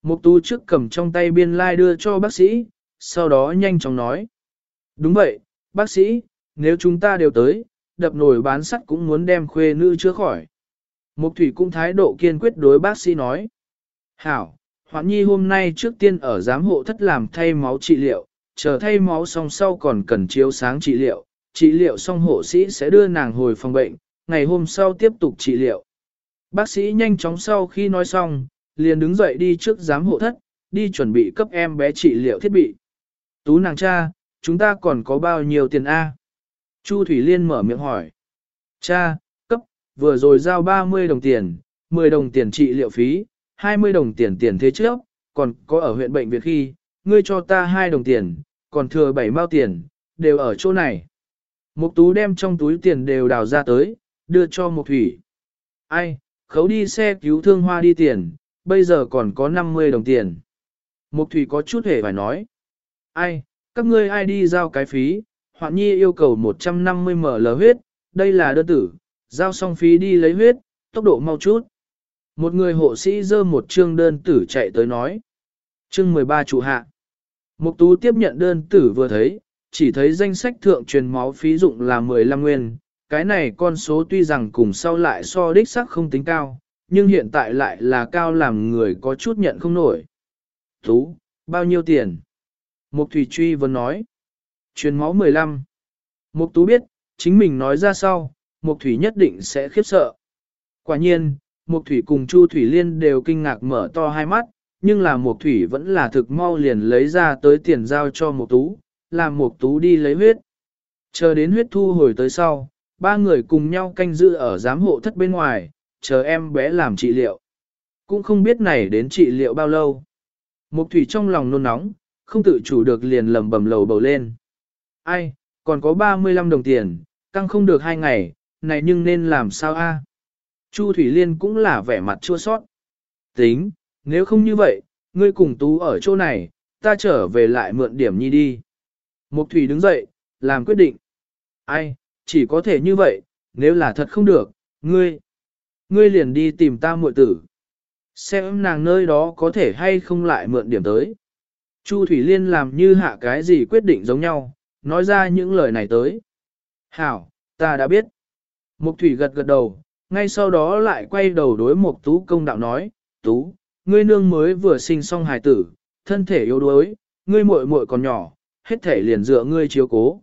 Speaker 1: Mục tú trước cầm trong tay biên lai like đưa cho bác sĩ, sau đó nhanh chóng nói. Đúng vậy, bác sĩ, nếu chúng ta đều tới, đập nồi bán sắt cũng muốn đem khuê nữ chữa khỏi. Mục thủy cũng thái độ kiên quyết đối bác sĩ nói. Hảo, hoãn Nhi hôm nay trước tiên ở giám hộ thất làm thay máu trị liệu, chờ thay máu xong sau còn cần chiếu sáng trị liệu, trị liệu xong hộ sĩ sẽ đưa nàng hồi phòng bệnh, ngày hôm sau tiếp tục trị liệu. Bác sĩ nhanh chóng sau khi nói xong, liền đứng dậy đi trước giám hộ thất, đi chuẩn bị cấp em bé trị liệu thiết bị. Tú nàng cha, chúng ta còn có bao nhiêu tiền A? Chu Thủy Liên mở miệng hỏi. Cha, cấp, vừa rồi giao 30 đồng tiền, 10 đồng tiền trị liệu phí, 20 đồng tiền tiền thế trước, còn có ở huyện bệnh viện khi, ngươi cho ta 2 đồng tiền, còn thừa 7 mao tiền, đều ở chỗ này. Mục tú đem trong túi tiền đều đào ra tới, đưa cho Mục Thủy. Ai, khấu đi xe cứu thương hoa đi tiền, bây giờ còn có 50 đồng tiền. Mục Thủy có chút hề phải nói. Ai, các ngươi ai đi giao cái phí, Hoạn Nhi yêu cầu 150 ml huyết, đây là đơn tử, giao xong phí đi lấy huyết, tốc độ mau chút. Một người hộ sĩ dơ một chương đơn tử chạy tới nói. Chương 13 chủ hạ. Mục tú tiếp nhận đơn tử vừa thấy, chỉ thấy danh sách thượng truyền máu phí dụng là 15 nguyên. Cái này con số tuy rằng cùng sau lại so đích sắc không tính cao, nhưng hiện tại lại là cao làm người có chút nhận không nổi. Tú, bao nhiêu tiền? Mục Thủy Truy vẫn nói. Truyền máu 15. Mục Tú biết, chính mình nói ra sau, Mục Thủy nhất định sẽ khiếp sợ. Quả nhiên, Mục Thủy cùng Chu Thủy Liên đều kinh ngạc mở to hai mắt, nhưng là Mục Thủy vẫn là thực mau liền lấy ra tới tiền giao cho Mục Tú, làm Mục Tú đi lấy huyết. Chờ đến huyết thu hồi tới sau, ba người cùng nhau canh giữ ở giám hộ thất bên ngoài, chờ em bé làm trị liệu. Cũng không biết này đến trị liệu bao lâu. Mục Thủy trong lòng nôn nóng, không tự chủ được liền lầm bầm lầu bầu lên. Ai, còn có 35 đồng tiền, căng không được hai ngày, này nhưng nên làm sao a? Chu Thủy Liên cũng là vẻ mặt chua sót. Tính, nếu không như vậy, ngươi cùng tú ở chỗ này, ta trở về lại mượn điểm nhi đi. Mục Thủy đứng dậy, làm quyết định. Ai, chỉ có thể như vậy, nếu là thật không được, ngươi, ngươi liền đi tìm ta muội tử. Xem nàng nơi đó có thể hay không lại mượn điểm tới. Chu Thủy Liên làm như hạ cái gì quyết định giống nhau, nói ra những lời này tới. Hảo, ta đã biết. Mục Thủy gật gật đầu, ngay sau đó lại quay đầu đối Mục Tú công đạo nói, Tú, ngươi nương mới vừa sinh xong hài tử, thân thể yếu đuối, ngươi muội muội còn nhỏ, hết thể liền dựa ngươi chiếu cố.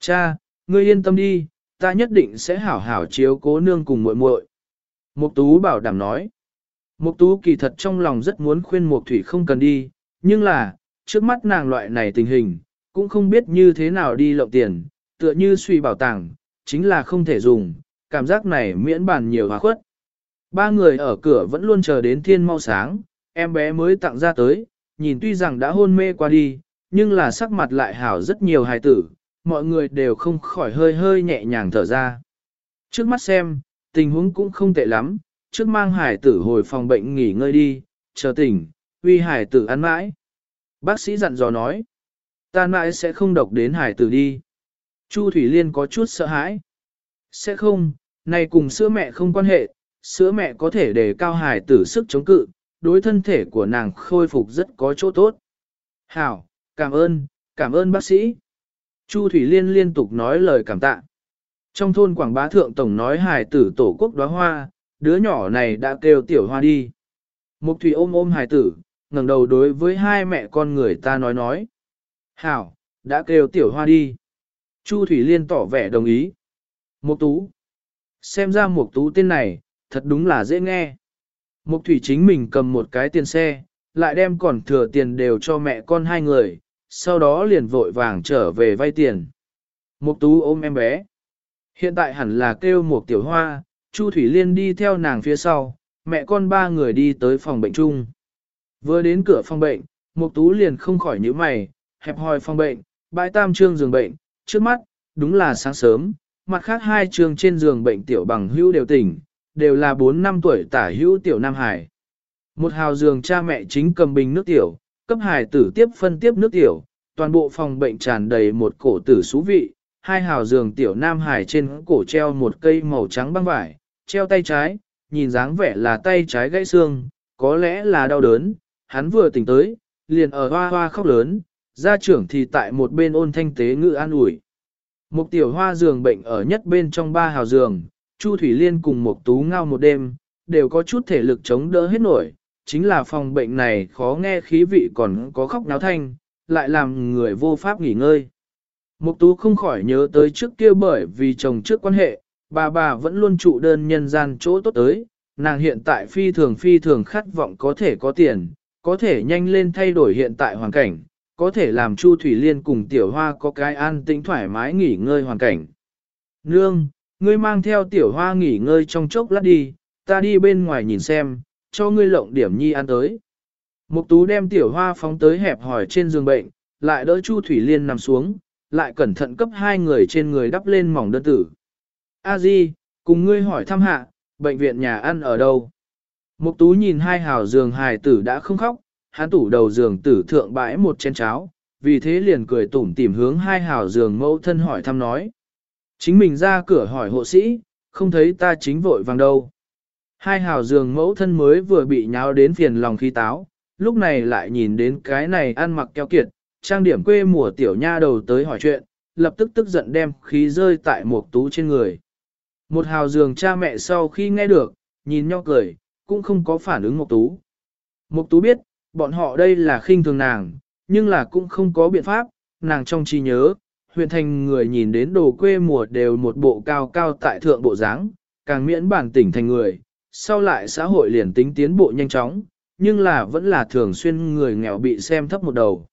Speaker 1: Cha, ngươi yên tâm đi, ta nhất định sẽ hảo hảo chiếu cố nương cùng muội muội. Mục Tú bảo đảm nói. Mục Tú kỳ thật trong lòng rất muốn khuyên Mục Thủy không cần đi, Nhưng là, trước mắt nàng loại này tình hình, cũng không biết như thế nào đi lộng tiền, tựa như suy bảo tàng, chính là không thể dùng, cảm giác này miễn bàn nhiều hòa khuất. Ba người ở cửa vẫn luôn chờ đến thiên mau sáng, em bé mới tặng ra tới, nhìn tuy rằng đã hôn mê qua đi, nhưng là sắc mặt lại hảo rất nhiều hài tử, mọi người đều không khỏi hơi hơi nhẹ nhàng thở ra. Trước mắt xem, tình huống cũng không tệ lắm, trước mang hải tử hồi phòng bệnh nghỉ ngơi đi, chờ tỉnh, uy hải tử ăn mãi. Bác sĩ dặn dò nói, ta mãi sẽ không độc đến hải tử đi. Chu Thủy Liên có chút sợ hãi. Sẽ không, này cùng sữa mẹ không quan hệ, sữa mẹ có thể để cao hải tử sức chống cự, đối thân thể của nàng khôi phục rất có chỗ tốt. Hảo, cảm ơn, cảm ơn bác sĩ. Chu Thủy Liên liên tục nói lời cảm tạ. Trong thôn Quảng Bá Thượng Tổng nói hài tử tổ quốc đóa hoa, đứa nhỏ này đã kêu tiểu hoa đi. Mục Thủy ôm ôm hài tử, ngẩng đầu đối với hai mẹ con người ta nói nói. Hảo, đã kêu tiểu hoa đi. Chu Thủy Liên tỏ vẻ đồng ý. Mục Tú. Xem ra Mục Tú tên này, thật đúng là dễ nghe. Mục Thủy chính mình cầm một cái tiền xe, lại đem còn thừa tiền đều cho mẹ con hai người, sau đó liền vội vàng trở về vay tiền. Mục Tú ôm em bé. Hiện tại hẳn là kêu mục tiểu hoa, Chu Thủy Liên đi theo nàng phía sau, mẹ con ba người đi tới phòng bệnh chung. Vừa đến cửa phòng bệnh, Mục Tú liền không khỏi nhíu mày, hẹp hòi phòng bệnh, bãi tam trương giường bệnh, trước mắt, đúng là sáng sớm, mặt khác hai trường trên giường bệnh tiểu bằng hữu đều tỉnh, đều là 4 năm tuổi tả hữu tiểu Nam Hải. Một hào giường cha mẹ chính cầm bình nước tiểu, cấp hải tử tiếp phân tiếp nước tiểu, toàn bộ phòng bệnh tràn đầy một cổ tử xú vị, hai hào giường tiểu Nam Hải trên cổ treo một cây màu trắng băng vải, treo tay trái, nhìn dáng vẻ là tay trái gãy xương, có lẽ là đau đớn, hắn vừa tỉnh tới, liền ở hoa hoa khóc lớn, gia trưởng thì tại một bên ôn thanh tế ngự an ủi. Một tiểu hoa giường bệnh ở nhất bên trong ba hào giường, Chu Thủy Liên cùng một tú ngao một đêm, đều có chút thể lực chống đỡ hết nổi, chính là phòng bệnh này khó nghe khí vị còn có khóc náo thanh, lại làm người vô pháp nghỉ ngơi. Mục tú không khỏi nhớ tới trước kia bởi vì chồng trước quan hệ, bà bà vẫn luôn trụ đơn nhân gian chỗ tốt tới, nàng hiện tại phi thường phi thường khát vọng có thể có tiền, có thể nhanh lên thay đổi hiện tại hoàn cảnh, có thể làm Chu Thủy Liên cùng Tiểu Hoa có cái an tĩnh thoải mái nghỉ ngơi hoàn cảnh. Nương, ngươi mang theo Tiểu Hoa nghỉ ngơi trong chốc lát đi, ta đi bên ngoài nhìn xem, cho ngươi lộng điểm nhi ăn tới. Mục tú đem Tiểu Hoa phóng tới hẹp hỏi trên giường bệnh, lại đỡ Chu Thủy Liên nằm xuống, lại cẩn thận cấp hai người trên người đắp lên mỏng đơn tử. A Di, cùng ngươi hỏi thăm hạ, bệnh viện nhà ăn ở đâu? Mục tú nhìn hai hào giường hài tử đã không khóc, hắn tủ đầu giường tử thượng bãi một chén cháo, vì thế liền cười tủm tỉm hướng hai hào giường mẫu thân hỏi thăm nói. Chính mình ra cửa hỏi hộ sĩ, không thấy ta chính vội vàng đâu. Hai hào giường mẫu thân mới vừa bị nháo đến phiền lòng khí táo, lúc này lại nhìn đến cái này ăn mặc keo kiệt, trang điểm quê mùa tiểu nha đầu tới hỏi chuyện, lập tức tức giận đem khí rơi tại một tú trên người. Một hào giường cha mẹ sau khi nghe được, nhìn nhau cười, cũng không có phản ứng Mộc tú. Mộc tú biết, bọn họ đây là khinh thường nàng, nhưng là cũng không có biện pháp, nàng trong trí nhớ, huyện thành người nhìn đến đồ quê mùa đều một bộ cao cao tại thượng bộ dáng, càng miễn bản tỉnh thành người, sau lại xã hội liền tính tiến bộ nhanh chóng, nhưng là vẫn là thường xuyên người nghèo bị xem thấp một đầu.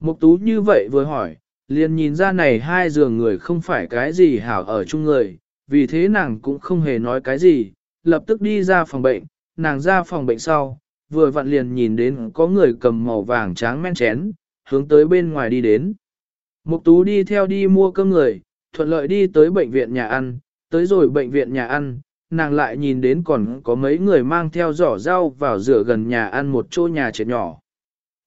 Speaker 1: Mục tú như vậy vừa hỏi, liền nhìn ra này hai giường người không phải cái gì hảo ở chung người, vì thế nàng cũng không hề nói cái gì, lập tức đi ra phòng bệnh, nàng ra phòng bệnh sau, vừa vặn liền nhìn đến có người cầm màu vàng tráng men chén, hướng tới bên ngoài đi đến. Mục tú đi theo đi mua cơm người, thuận lợi đi tới bệnh viện nhà ăn, tới rồi bệnh viện nhà ăn, nàng lại nhìn đến còn có mấy người mang theo giỏ rau vào rửa gần nhà ăn một chỗ nhà trệt nhỏ.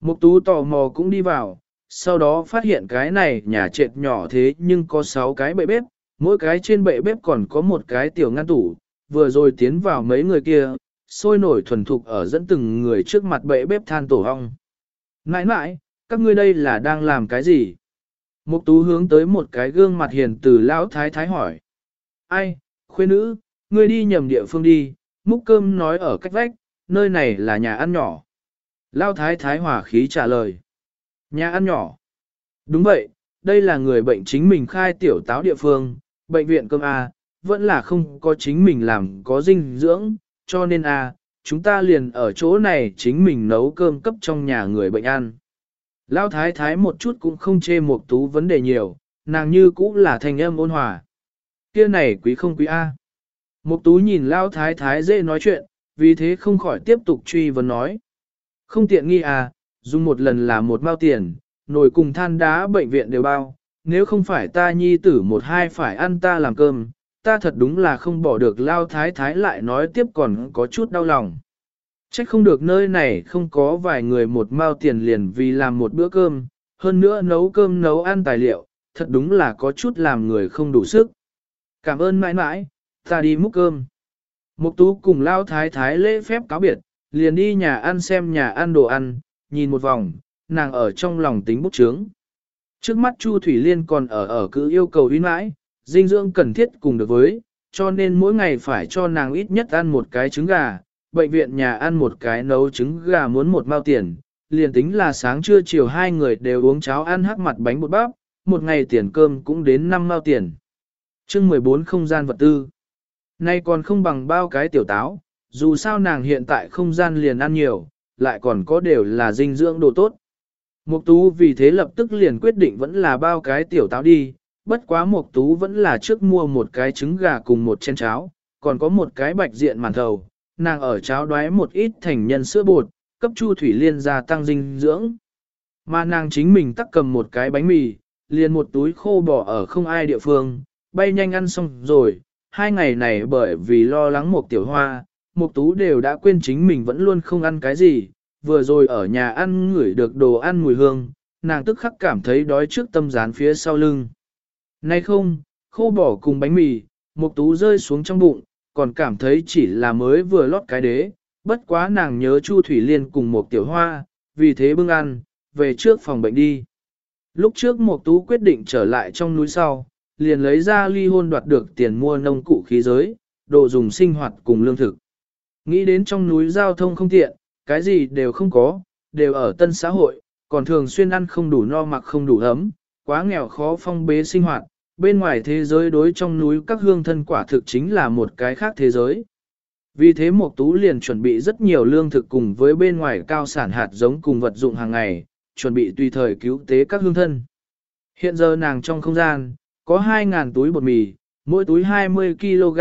Speaker 1: Mục tú tò mò cũng đi vào, sau đó phát hiện cái này nhà trệt nhỏ thế nhưng có 6 cái bệ bếp, mỗi cái trên bệ bếp còn có một cái tiểu ngăn tủ, vừa rồi tiến vào mấy người kia, sôi nổi thuần thục ở dẫn từng người trước mặt bệ bếp than tổ hong. Nãi nãi, các ngươi đây là đang làm cái gì? Mục tú hướng tới một cái gương mặt hiền từ lão thái thái hỏi. Ai, khuê nữ, ngươi đi nhầm địa phương đi, múc cơm nói ở cách vách, nơi này là nhà ăn nhỏ. Lão thái thái hòa khí trả lời. Nhà ăn nhỏ. Đúng vậy, đây là người bệnh chính mình khai tiểu táo địa phương, bệnh viện cơm A, vẫn là không có chính mình làm có dinh dưỡng, cho nên A, chúng ta liền ở chỗ này chính mình nấu cơm cấp trong nhà người bệnh ăn. Lao thái thái một chút cũng không chê một tú vấn đề nhiều, nàng như cũng là thành âm ôn hòa. Kia này quý không quý A. Mục tú nhìn Lao thái thái dễ nói chuyện, vì thế không khỏi tiếp tục truy vấn nói. Không tiện nghi à, dùng một lần là một bao tiền, nồi cùng than đá bệnh viện đều bao, nếu không phải ta nhi tử một hai phải ăn ta làm cơm, ta thật đúng là không bỏ được lao thái thái lại nói tiếp còn có chút đau lòng. Trách không được nơi này không có vài người một mao tiền liền vì làm một bữa cơm, hơn nữa nấu cơm nấu ăn tài liệu, thật đúng là có chút làm người không đủ sức. Cảm ơn mãi mãi, ta đi múc cơm. Mục tú cùng lao thái thái lễ phép cáo biệt, liền đi nhà ăn xem nhà ăn đồ ăn, nhìn một vòng, nàng ở trong lòng tính bút chướng. Trước mắt Chu Thủy Liên còn ở ở cứ yêu cầu uy mãi, dinh dưỡng cần thiết cùng được với, cho nên mỗi ngày phải cho nàng ít nhất ăn một cái trứng gà, bệnh viện nhà ăn một cái nấu trứng gà muốn một mao tiền, liền tính là sáng trưa chiều hai người đều uống cháo ăn hắc mặt bánh bột bắp, một ngày tiền cơm cũng đến năm mao tiền. chương 14 không gian vật tư. Nay còn không bằng bao cái tiểu táo, dù sao nàng hiện tại không gian liền ăn nhiều, lại còn có đều là dinh dưỡng đồ tốt. Mục tú vì thế lập tức liền quyết định vẫn là bao cái tiểu táo đi, bất quá Mục tú vẫn là trước mua một cái trứng gà cùng một chén cháo, còn có một cái bạch diện màn thầu, nàng ở cháo đoái một ít thành nhân sữa bột, cấp Chu Thủy Liên gia tăng dinh dưỡng. Mà nàng chính mình tắc cầm một cái bánh mì, liền một túi khô bỏ ở không ai địa phương, bay nhanh ăn xong rồi, hai ngày này bởi vì lo lắng Mộc tiểu hoa, Mộc tú đều đã quên chính mình vẫn luôn không ăn cái gì, vừa rồi ở nhà ăn ngửi được đồ ăn mùi hương, nàng tức khắc cảm thấy đói trước tâm dán phía sau lưng. Nay không, khô bỏ cùng bánh mì, một tú rơi xuống trong bụng, còn cảm thấy chỉ là mới vừa lót cái đế, bất quá nàng nhớ Chu Thủy Liên cùng một tiểu hoa, vì thế bưng ăn, về trước phòng bệnh đi. Lúc trước một tú quyết định trở lại trong núi sau, liền lấy ra ly hôn đoạt được tiền mua nông cụ khí giới, đồ dùng sinh hoạt cùng lương thực. Nghĩ đến trong núi giao thông không tiện, cái gì đều không có, đều ở tân xã hội, còn thường xuyên ăn không đủ no mặc không đủ ấm, quá nghèo khó phong bế sinh hoạt, bên ngoài thế giới đối trong núi các hương thân quả thực chính là một cái khác thế giới. Vì thế Mộc Tú liền chuẩn bị rất nhiều lương thực cùng với bên ngoài cao sản hạt giống cùng vật dụng hàng ngày, chuẩn bị tùy thời cứu tế các hương thân. Hiện giờ nàng trong không gian, có 2.000 túi bột mì, mỗi túi 20 kg,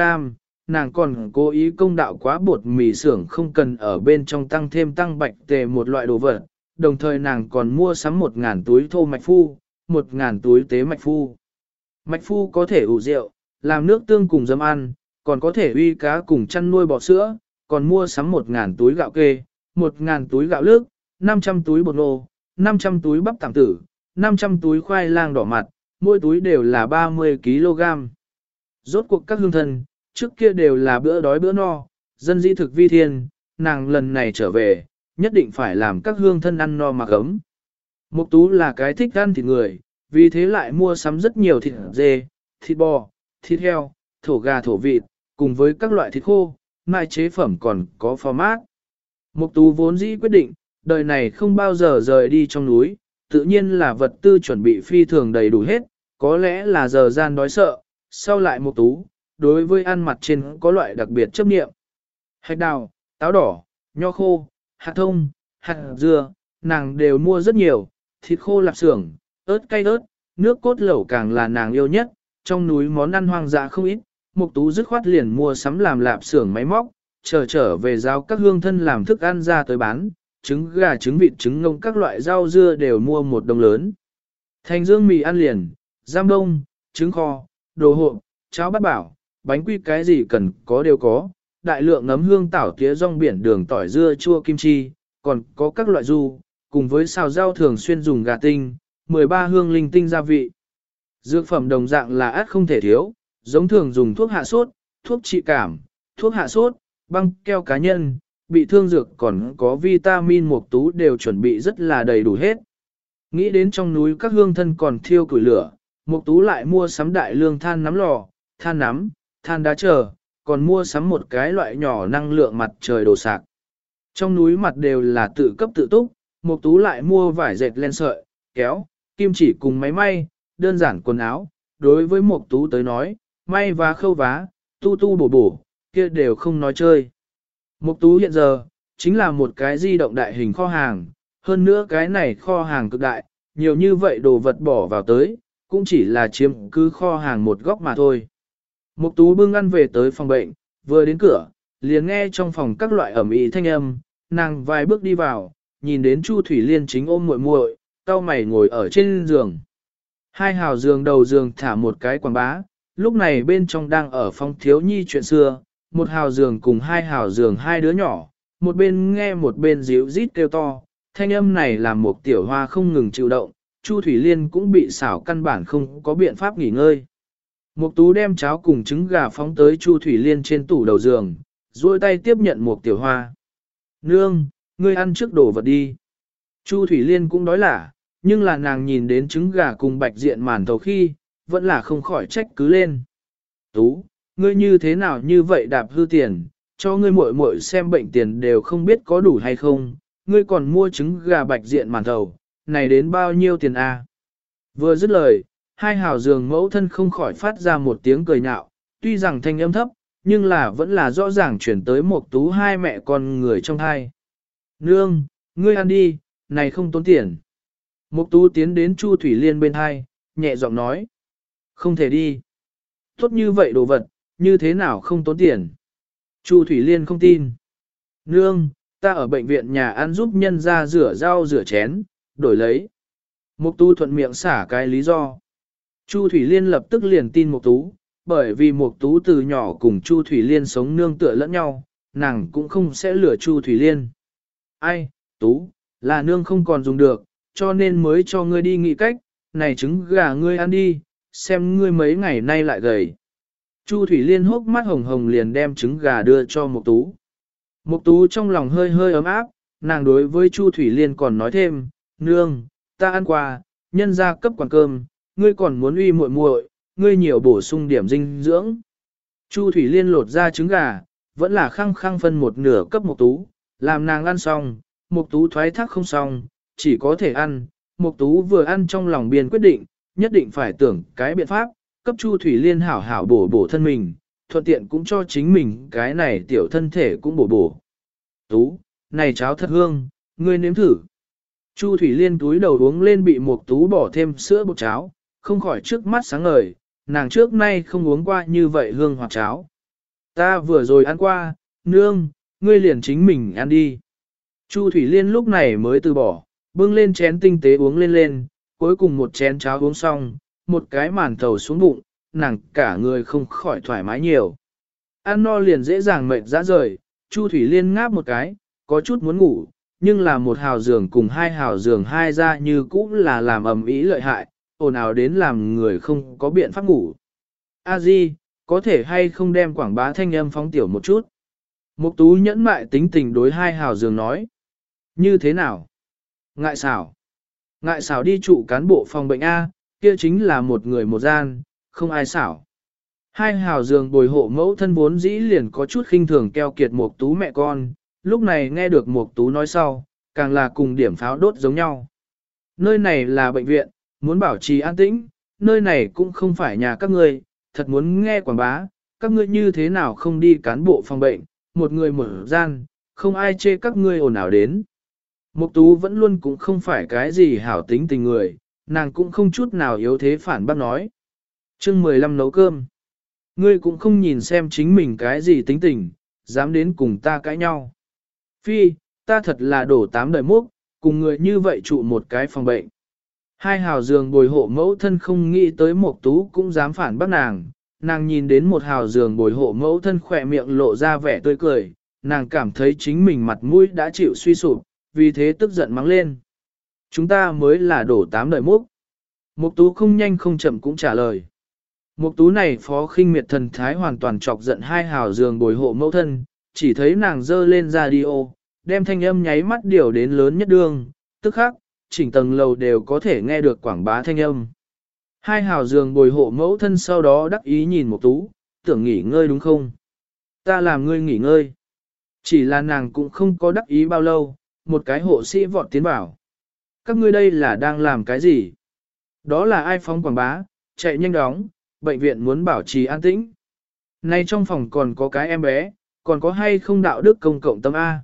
Speaker 1: nàng còn cố ý công đạo quá bột mì xưởng không cần ở bên trong tăng thêm tăng bạch tề một loại đồ vật, đồng thời nàng còn mua sắm 1.000 túi thô mạch phu, 1.000 túi tế mạch phu. Mạch phu có thể ủ rượu, làm nước tương cùng dấm ăn, còn có thể uy cá cùng chăn nuôi bò sữa, còn mua sắm 1.000 túi gạo kê, 1.000 túi gạo lứt, 500 túi bột nô, 500 túi bắp tảng tử, 500 túi khoai lang đỏ mặt, mỗi túi đều là 30 kg. Rốt cuộc các hương thân, trước kia đều là bữa đói bữa no, dân di thực vi thiên, nàng lần này trở về, nhất định phải làm các hương thân ăn no mặc ấm. Mục tú là cái thích ăn thịt người, vì thế lại mua sắm rất nhiều thịt dê, thịt bò, thịt heo, thổ gà thổ vịt, cùng với các loại thịt khô, mai chế phẩm còn có format. Mục tú vốn dĩ quyết định, đời này không bao giờ rời đi trong núi, tự nhiên là vật tư chuẩn bị phi thường đầy đủ hết, có lẽ là giờ gian đói sợ, sau lại mục tú, đối với ăn mặt trên có loại đặc biệt chấp niệm. Hạch đào, táo đỏ, nho khô, hạt thông, hạt dưa, nàng đều mua rất nhiều, thịt khô lạp xưởng, ớt cay ớt, nước cốt lẩu càng là nàng yêu nhất, trong núi món ăn hoang dã không ít, mục tú dứt khoát liền mua sắm làm lạp xưởng máy móc, chờ trở về giao các hương thân làm thức ăn ra tới bán, trứng gà trứng vịt trứng ngông các loại rau dưa đều mua một đồng lớn. Thành dương mì ăn liền, giam đông, trứng kho, đồ hộp, cháo bát bảo, bánh quy cái gì cần có đều có, đại lượng nấm hương tảo tía rong biển đường tỏi dưa chua kim chi, còn có các loại du, cùng với xào rau thường xuyên dùng gà tinh, 13 hương linh tinh gia vị. Dược phẩm đồng dạng là át không thể thiếu, giống thường dùng thuốc hạ sốt, thuốc trị cảm, thuốc hạ sốt, băng keo cá nhân, bị thương dược còn có vitamin mục tú đều chuẩn bị rất là đầy đủ hết. Nghĩ đến trong núi các hương thân còn thiêu củi lửa, mục tú lại mua sắm đại lương than nắm lò, than nắm, than đá chờ, còn mua sắm một cái loại nhỏ năng lượng mặt trời đồ sạc. Trong núi mặt đều là tự cấp tự túc, mục tú lại mua vải dệt len sợi, kéo, kim chỉ cùng máy may, đơn giản quần áo, đối với Mộc tú tới nói, may và khâu vá, tu tu bổ bổ, kia đều không nói chơi. Mộc tú hiện giờ, chính là một cái di động đại hình kho hàng, hơn nữa cái này kho hàng cực đại, nhiều như vậy đồ vật bỏ vào tới, cũng chỉ là chiếm cứ kho hàng một góc mà thôi. Mục tú bưng ăn về tới phòng bệnh, vừa đến cửa, liền nghe trong phòng các loại ẩm ý thanh âm, nàng vài bước đi vào, nhìn đến Chu Thủy Liên chính ôm muội muội, cau mày ngồi ở trên giường. Hai hào giường đầu giường thả một cái quảng bá, lúc này bên trong đang ở phong thiếu nhi chuyện xưa, một hào giường cùng hai hào giường hai đứa nhỏ, một bên nghe một bên díu rít kêu to, thanh âm này làm một tiểu hoa không ngừng chịu động, Chu Thủy Liên cũng bị xảo căn bản không có biện pháp nghỉ ngơi. Mục tú đem cháo cùng trứng gà phóng tới Chu Thủy Liên trên tủ đầu giường, duỗi tay tiếp nhận một tiểu hoa. Nương, ngươi ăn trước đồ vật đi. Chu Thủy Liên cũng đói lả, nhưng là nàng nhìn đến trứng gà cùng bạch diện màn thầu khi, vẫn là không khỏi trách cứ lên. Tú, ngươi như thế nào như vậy đạp hư tiền, cho ngươi muội muội xem bệnh tiền đều không biết có đủ hay không, ngươi còn mua trứng gà bạch diện màn thầu, này đến bao nhiêu tiền a? À? Vừa dứt lời, hai hào giường mẫu thân không khỏi phát ra một tiếng cười nhạo, tuy rằng thanh âm thấp, nhưng là vẫn là rõ ràng chuyển tới một tú hai mẹ con người trong hai. Nương, ngươi ăn đi, này không tốn tiền. Mục tú tiến đến Chu Thủy Liên bên hai, nhẹ giọng nói. Không thể đi. Tốt như vậy đồ vật, như thế nào không tốn tiền. Chu Thủy Liên không tin. Nương, ta ở bệnh viện nhà ăn giúp nhân ra rửa rau rửa chén, đổi lấy. Mục tú thuận miệng xả cái lý do. Chu Thủy Liên lập tức liền tin Mục tú, bởi vì Mục tú từ nhỏ cùng Chu Thủy Liên sống nương tựa lẫn nhau, nàng cũng không sẽ lừa Chu Thủy Liên. Ai, tú, là nương không còn dùng được, cho nên mới cho ngươi đi nghĩ cách, này trứng gà ngươi ăn đi, xem ngươi mấy ngày nay lại gầy. Chu Thủy Liên hốc mắt hồng hồng liền đem trứng gà đưa cho Mục Tú. Mục Tú trong lòng hơi hơi ấm áp, nàng đối với Chu Thủy Liên còn nói thêm, nương, ta ăn qua, nhân gia cấp quản cơm, ngươi còn muốn uy muội muội, ngươi nhiều bổ sung điểm dinh dưỡng. Chu Thủy Liên lột ra trứng gà, vẫn là khăng khăng phân một nửa cấp Mục Tú, làm nàng ăn xong, Mục Tú thoái thác không xong, chỉ có thể ăn, Mục Tú vừa ăn trong lòng biên quyết định, nhất định phải tưởng cái biện pháp, cấp Chu Thủy Liên hảo hảo bổ bổ thân mình, thuận tiện cũng cho chính mình cái này tiểu thân thể cũng bổ bổ. Tú, này cháo thật hương, ngươi nếm thử. Chu Thủy Liên túi đầu uống lên bị Mục Tú bỏ thêm sữa bột cháo, không khỏi trước mắt sáng ngời, nàng trước nay không uống qua như vậy hương hoặc cháo. Ta vừa rồi ăn qua, nương, ngươi liền chính mình ăn đi. Chu Thủy Liên lúc này mới từ bỏ, bưng lên chén tinh tế uống lên lên, cuối cùng một chén cháo uống xong, một cái màn thầu xuống bụng, nàng cả người không khỏi thoải mái nhiều. Ăn no liền dễ dàng mệt ra rời, Chu Thủy Liên ngáp một cái, có chút muốn ngủ, nhưng là một hào giường cùng hai hào giường hai ra như cũ là làm ầm ĩ lợi hại, ồn ào đến làm người không có biện pháp ngủ. A Di, có thể hay không đem quảng bá thanh âm phóng tiểu một chút. Mục tú nhẫn mại tính tình đối hai hào giường nói. Như thế nào? Ngại xảo. Ngại xảo đi trụ cán bộ phòng bệnh A, kia chính là một người một gian, không ai xảo. Hai hào giường bồi hộ mẫu thân vốn dĩ liền có chút khinh thường keo kiệt một tú mẹ con, lúc này nghe được một tú nói sau, càng là cùng điểm pháo đốt giống nhau. Nơi này là bệnh viện, muốn bảo trì an tĩnh, nơi này cũng không phải nhà các ngươi, thật muốn nghe quảng bá, các ngươi như thế nào không đi cán bộ phòng bệnh, một người một gian, không ai chê các ngươi ồn ào đến. Mục tú vẫn luôn cũng không phải cái gì hảo tính tình người, nàng cũng không chút nào yếu thế phản bác nói. chương 15 nấu cơm. Ngươi cũng không nhìn xem chính mình cái gì tính tình, dám đến cùng ta cãi nhau. Phi, ta thật là đổ tám đời múc, cùng người như vậy trụ một cái phòng bệnh. Hai hào giường bồi hộ mẫu thân không nghĩ tới Mộc tú cũng dám phản bác nàng, nàng nhìn đến một hào giường bồi hộ mẫu thân khỏe miệng lộ ra vẻ tươi cười, nàng cảm thấy chính mình mặt mũi đã chịu suy sụp, vì thế tức giận mắng lên. Chúng ta mới là đổ tám đời múc. Mục tú không nhanh không chậm cũng trả lời. Mục tú này phó khinh miệt thần thái hoàn toàn chọc giận hai hào giường bồi hộ mẫu thân, chỉ thấy nàng dơ lên radio, đem thanh âm nháy mắt điều đến lớn nhất đường tức khắc, chỉnh tầng lầu đều có thể nghe được quảng bá thanh âm. Hai hào giường bồi hộ mẫu thân sau đó đắc ý nhìn Mục tú, tưởng nghỉ ngơi đúng không? Ta làm ngươi nghỉ ngơi. Chỉ là nàng cũng không có đắc ý bao lâu, một cái hộ sĩ vọt tiến vào. Các ngươi đây là đang làm cái gì? Đó là ai phóng quảng bá, chạy nhanh đóng, bệnh viện muốn bảo trì an tĩnh. Nay trong phòng còn có cái em bé, còn có hay không đạo đức công cộng tâm A.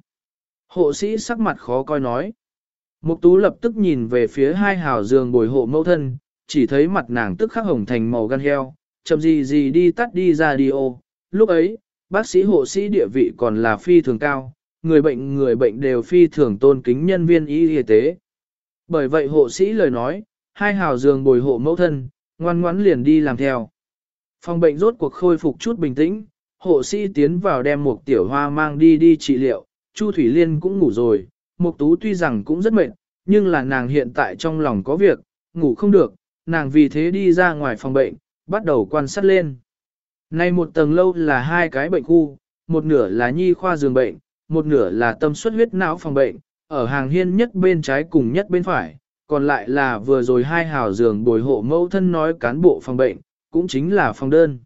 Speaker 1: Hộ sĩ sắc mặt khó coi nói. Mục tú lập tức nhìn về phía hai hào giường bồi hộ mẫu thân, chỉ thấy mặt nàng tức khắc hồng thành màu gan heo, chậm gì gì đi tắt đi ra đi ô. Lúc ấy, bác sĩ hộ sĩ địa vị còn là phi thường cao, người bệnh người bệnh đều phi thường tôn kính nhân viên y y tế. Bởi vậy hộ sĩ lời nói, hai hào giường bồi hộ mẫu thân, ngoan ngoãn liền đi làm theo. Phòng bệnh rốt cuộc khôi phục chút bình tĩnh, hộ sĩ tiến vào đem một tiểu hoa mang đi đi trị liệu, Chu Thủy Liên cũng ngủ rồi, Mục Tú tuy rằng cũng rất mệt, nhưng là nàng hiện tại trong lòng có việc, ngủ không được, nàng vì thế đi ra ngoài phòng bệnh, bắt đầu quan sát lên. Nay một tầng lâu là hai cái bệnh khu, một nửa là nhi khoa giường bệnh, một nửa là tâm suất huyết não phòng bệnh, ở hàng hiên nhất bên trái cùng nhất bên phải, còn lại là vừa rồi hai hào giường bồi hộ mẫu thân nói cán bộ phòng bệnh, cũng chính là phòng đơn.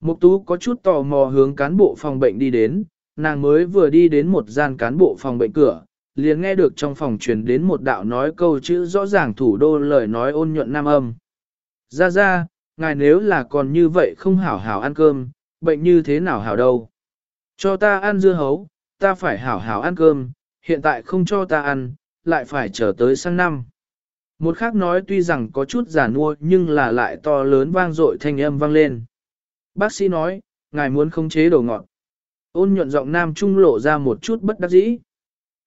Speaker 1: Mục tú có chút tò mò hướng cán bộ phòng bệnh đi đến, nàng mới vừa đi đến một gian cán bộ phòng bệnh cửa, liền nghe được trong phòng truyền đến một đạo nói câu chữ rõ ràng thủ đô lời nói ôn nhuận nam âm. Ra ra, ngài nếu là còn như vậy không hảo hảo ăn cơm, bệnh như thế nào hảo đâu. Cho ta ăn dưa hấu, ta phải hảo hảo ăn cơm, hiện tại không cho ta ăn, lại phải chờ tới sang năm. Một khác nói tuy rằng có chút giả nua nhưng là lại to lớn vang dội thanh âm vang lên. Bác sĩ nói, ngài muốn không chế đồ ngọt. Ôn nhuận giọng nam trung lộ ra một chút bất đắc dĩ.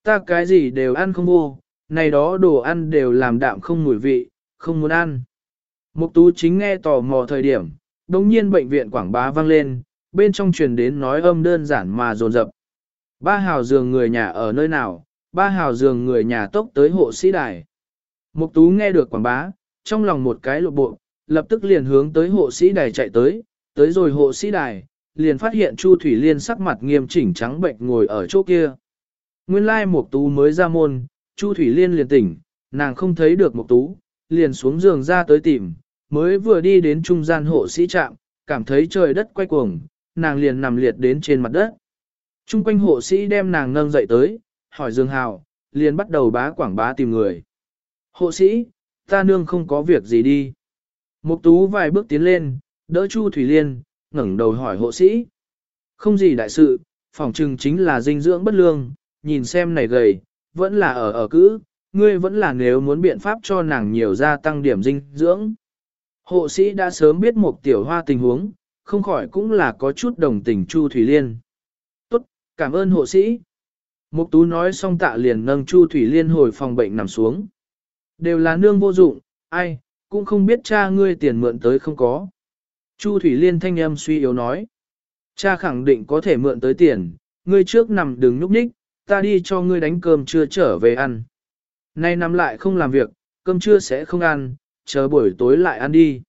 Speaker 1: Ta cái gì đều ăn không vô, này đó đồ ăn đều làm đạm không mùi vị, không muốn ăn. Mục tú chính nghe tò mò thời điểm, đồng nhiên bệnh viện quảng bá vang lên, bên trong truyền đến nói âm đơn giản mà dồn dập. Ba hào giường người nhà ở nơi nào, ba hào giường người nhà tốc tới hộ sĩ đài. Mục tú nghe được quảng bá, trong lòng một cái lộ bộ, lập tức liền hướng tới hộ sĩ đài chạy tới, tới rồi hộ sĩ đài, liền phát hiện Chu Thủy Liên sắc mặt nghiêm chỉnh trắng bệnh ngồi ở chỗ kia. Nguyên lai Mục Tú mới ra môn, Chu Thủy Liên liền tỉnh, nàng không thấy được Mục Tú, liền xuống giường ra tới tìm, mới vừa đi đến trung gian hộ sĩ trạm, cảm thấy trời đất quay cuồng, nàng liền nằm liệt đến trên mặt đất. Trung quanh hộ sĩ đem nàng nâng dậy tới, hỏi Dương Hào, liền bắt đầu bá quảng bá tìm người. Hộ sĩ, ta nương không có việc gì đi. Mục tú vài bước tiến lên, đỡ Chu Thủy Liên, ngẩng đầu hỏi hộ sĩ. Không gì đại sự, phòng trừng chính là dinh dưỡng bất lương, nhìn xem này gầy, vẫn là ở ở cữ, ngươi vẫn là nếu muốn biện pháp cho nàng nhiều gia tăng điểm dinh dưỡng. Hộ sĩ đã sớm biết một tiểu hoa tình huống, không khỏi cũng là có chút đồng tình Chu Thủy Liên. Cảm ơn hộ sĩ. Mục tú nói xong tạ liền nâng Chu Thủy Liên hồi phòng bệnh nằm xuống. Đều là nương vô dụng, ai, cũng không biết cha ngươi tiền mượn tới không có. Chu Thủy Liên thanh âm suy yếu nói. Cha khẳng định có thể mượn tới tiền, ngươi trước nằm đừng nhúc nhích, ta đi cho ngươi đánh cơm trưa trở về ăn. Nay nằm lại không làm việc, cơm trưa sẽ không ăn, chờ buổi tối lại ăn đi.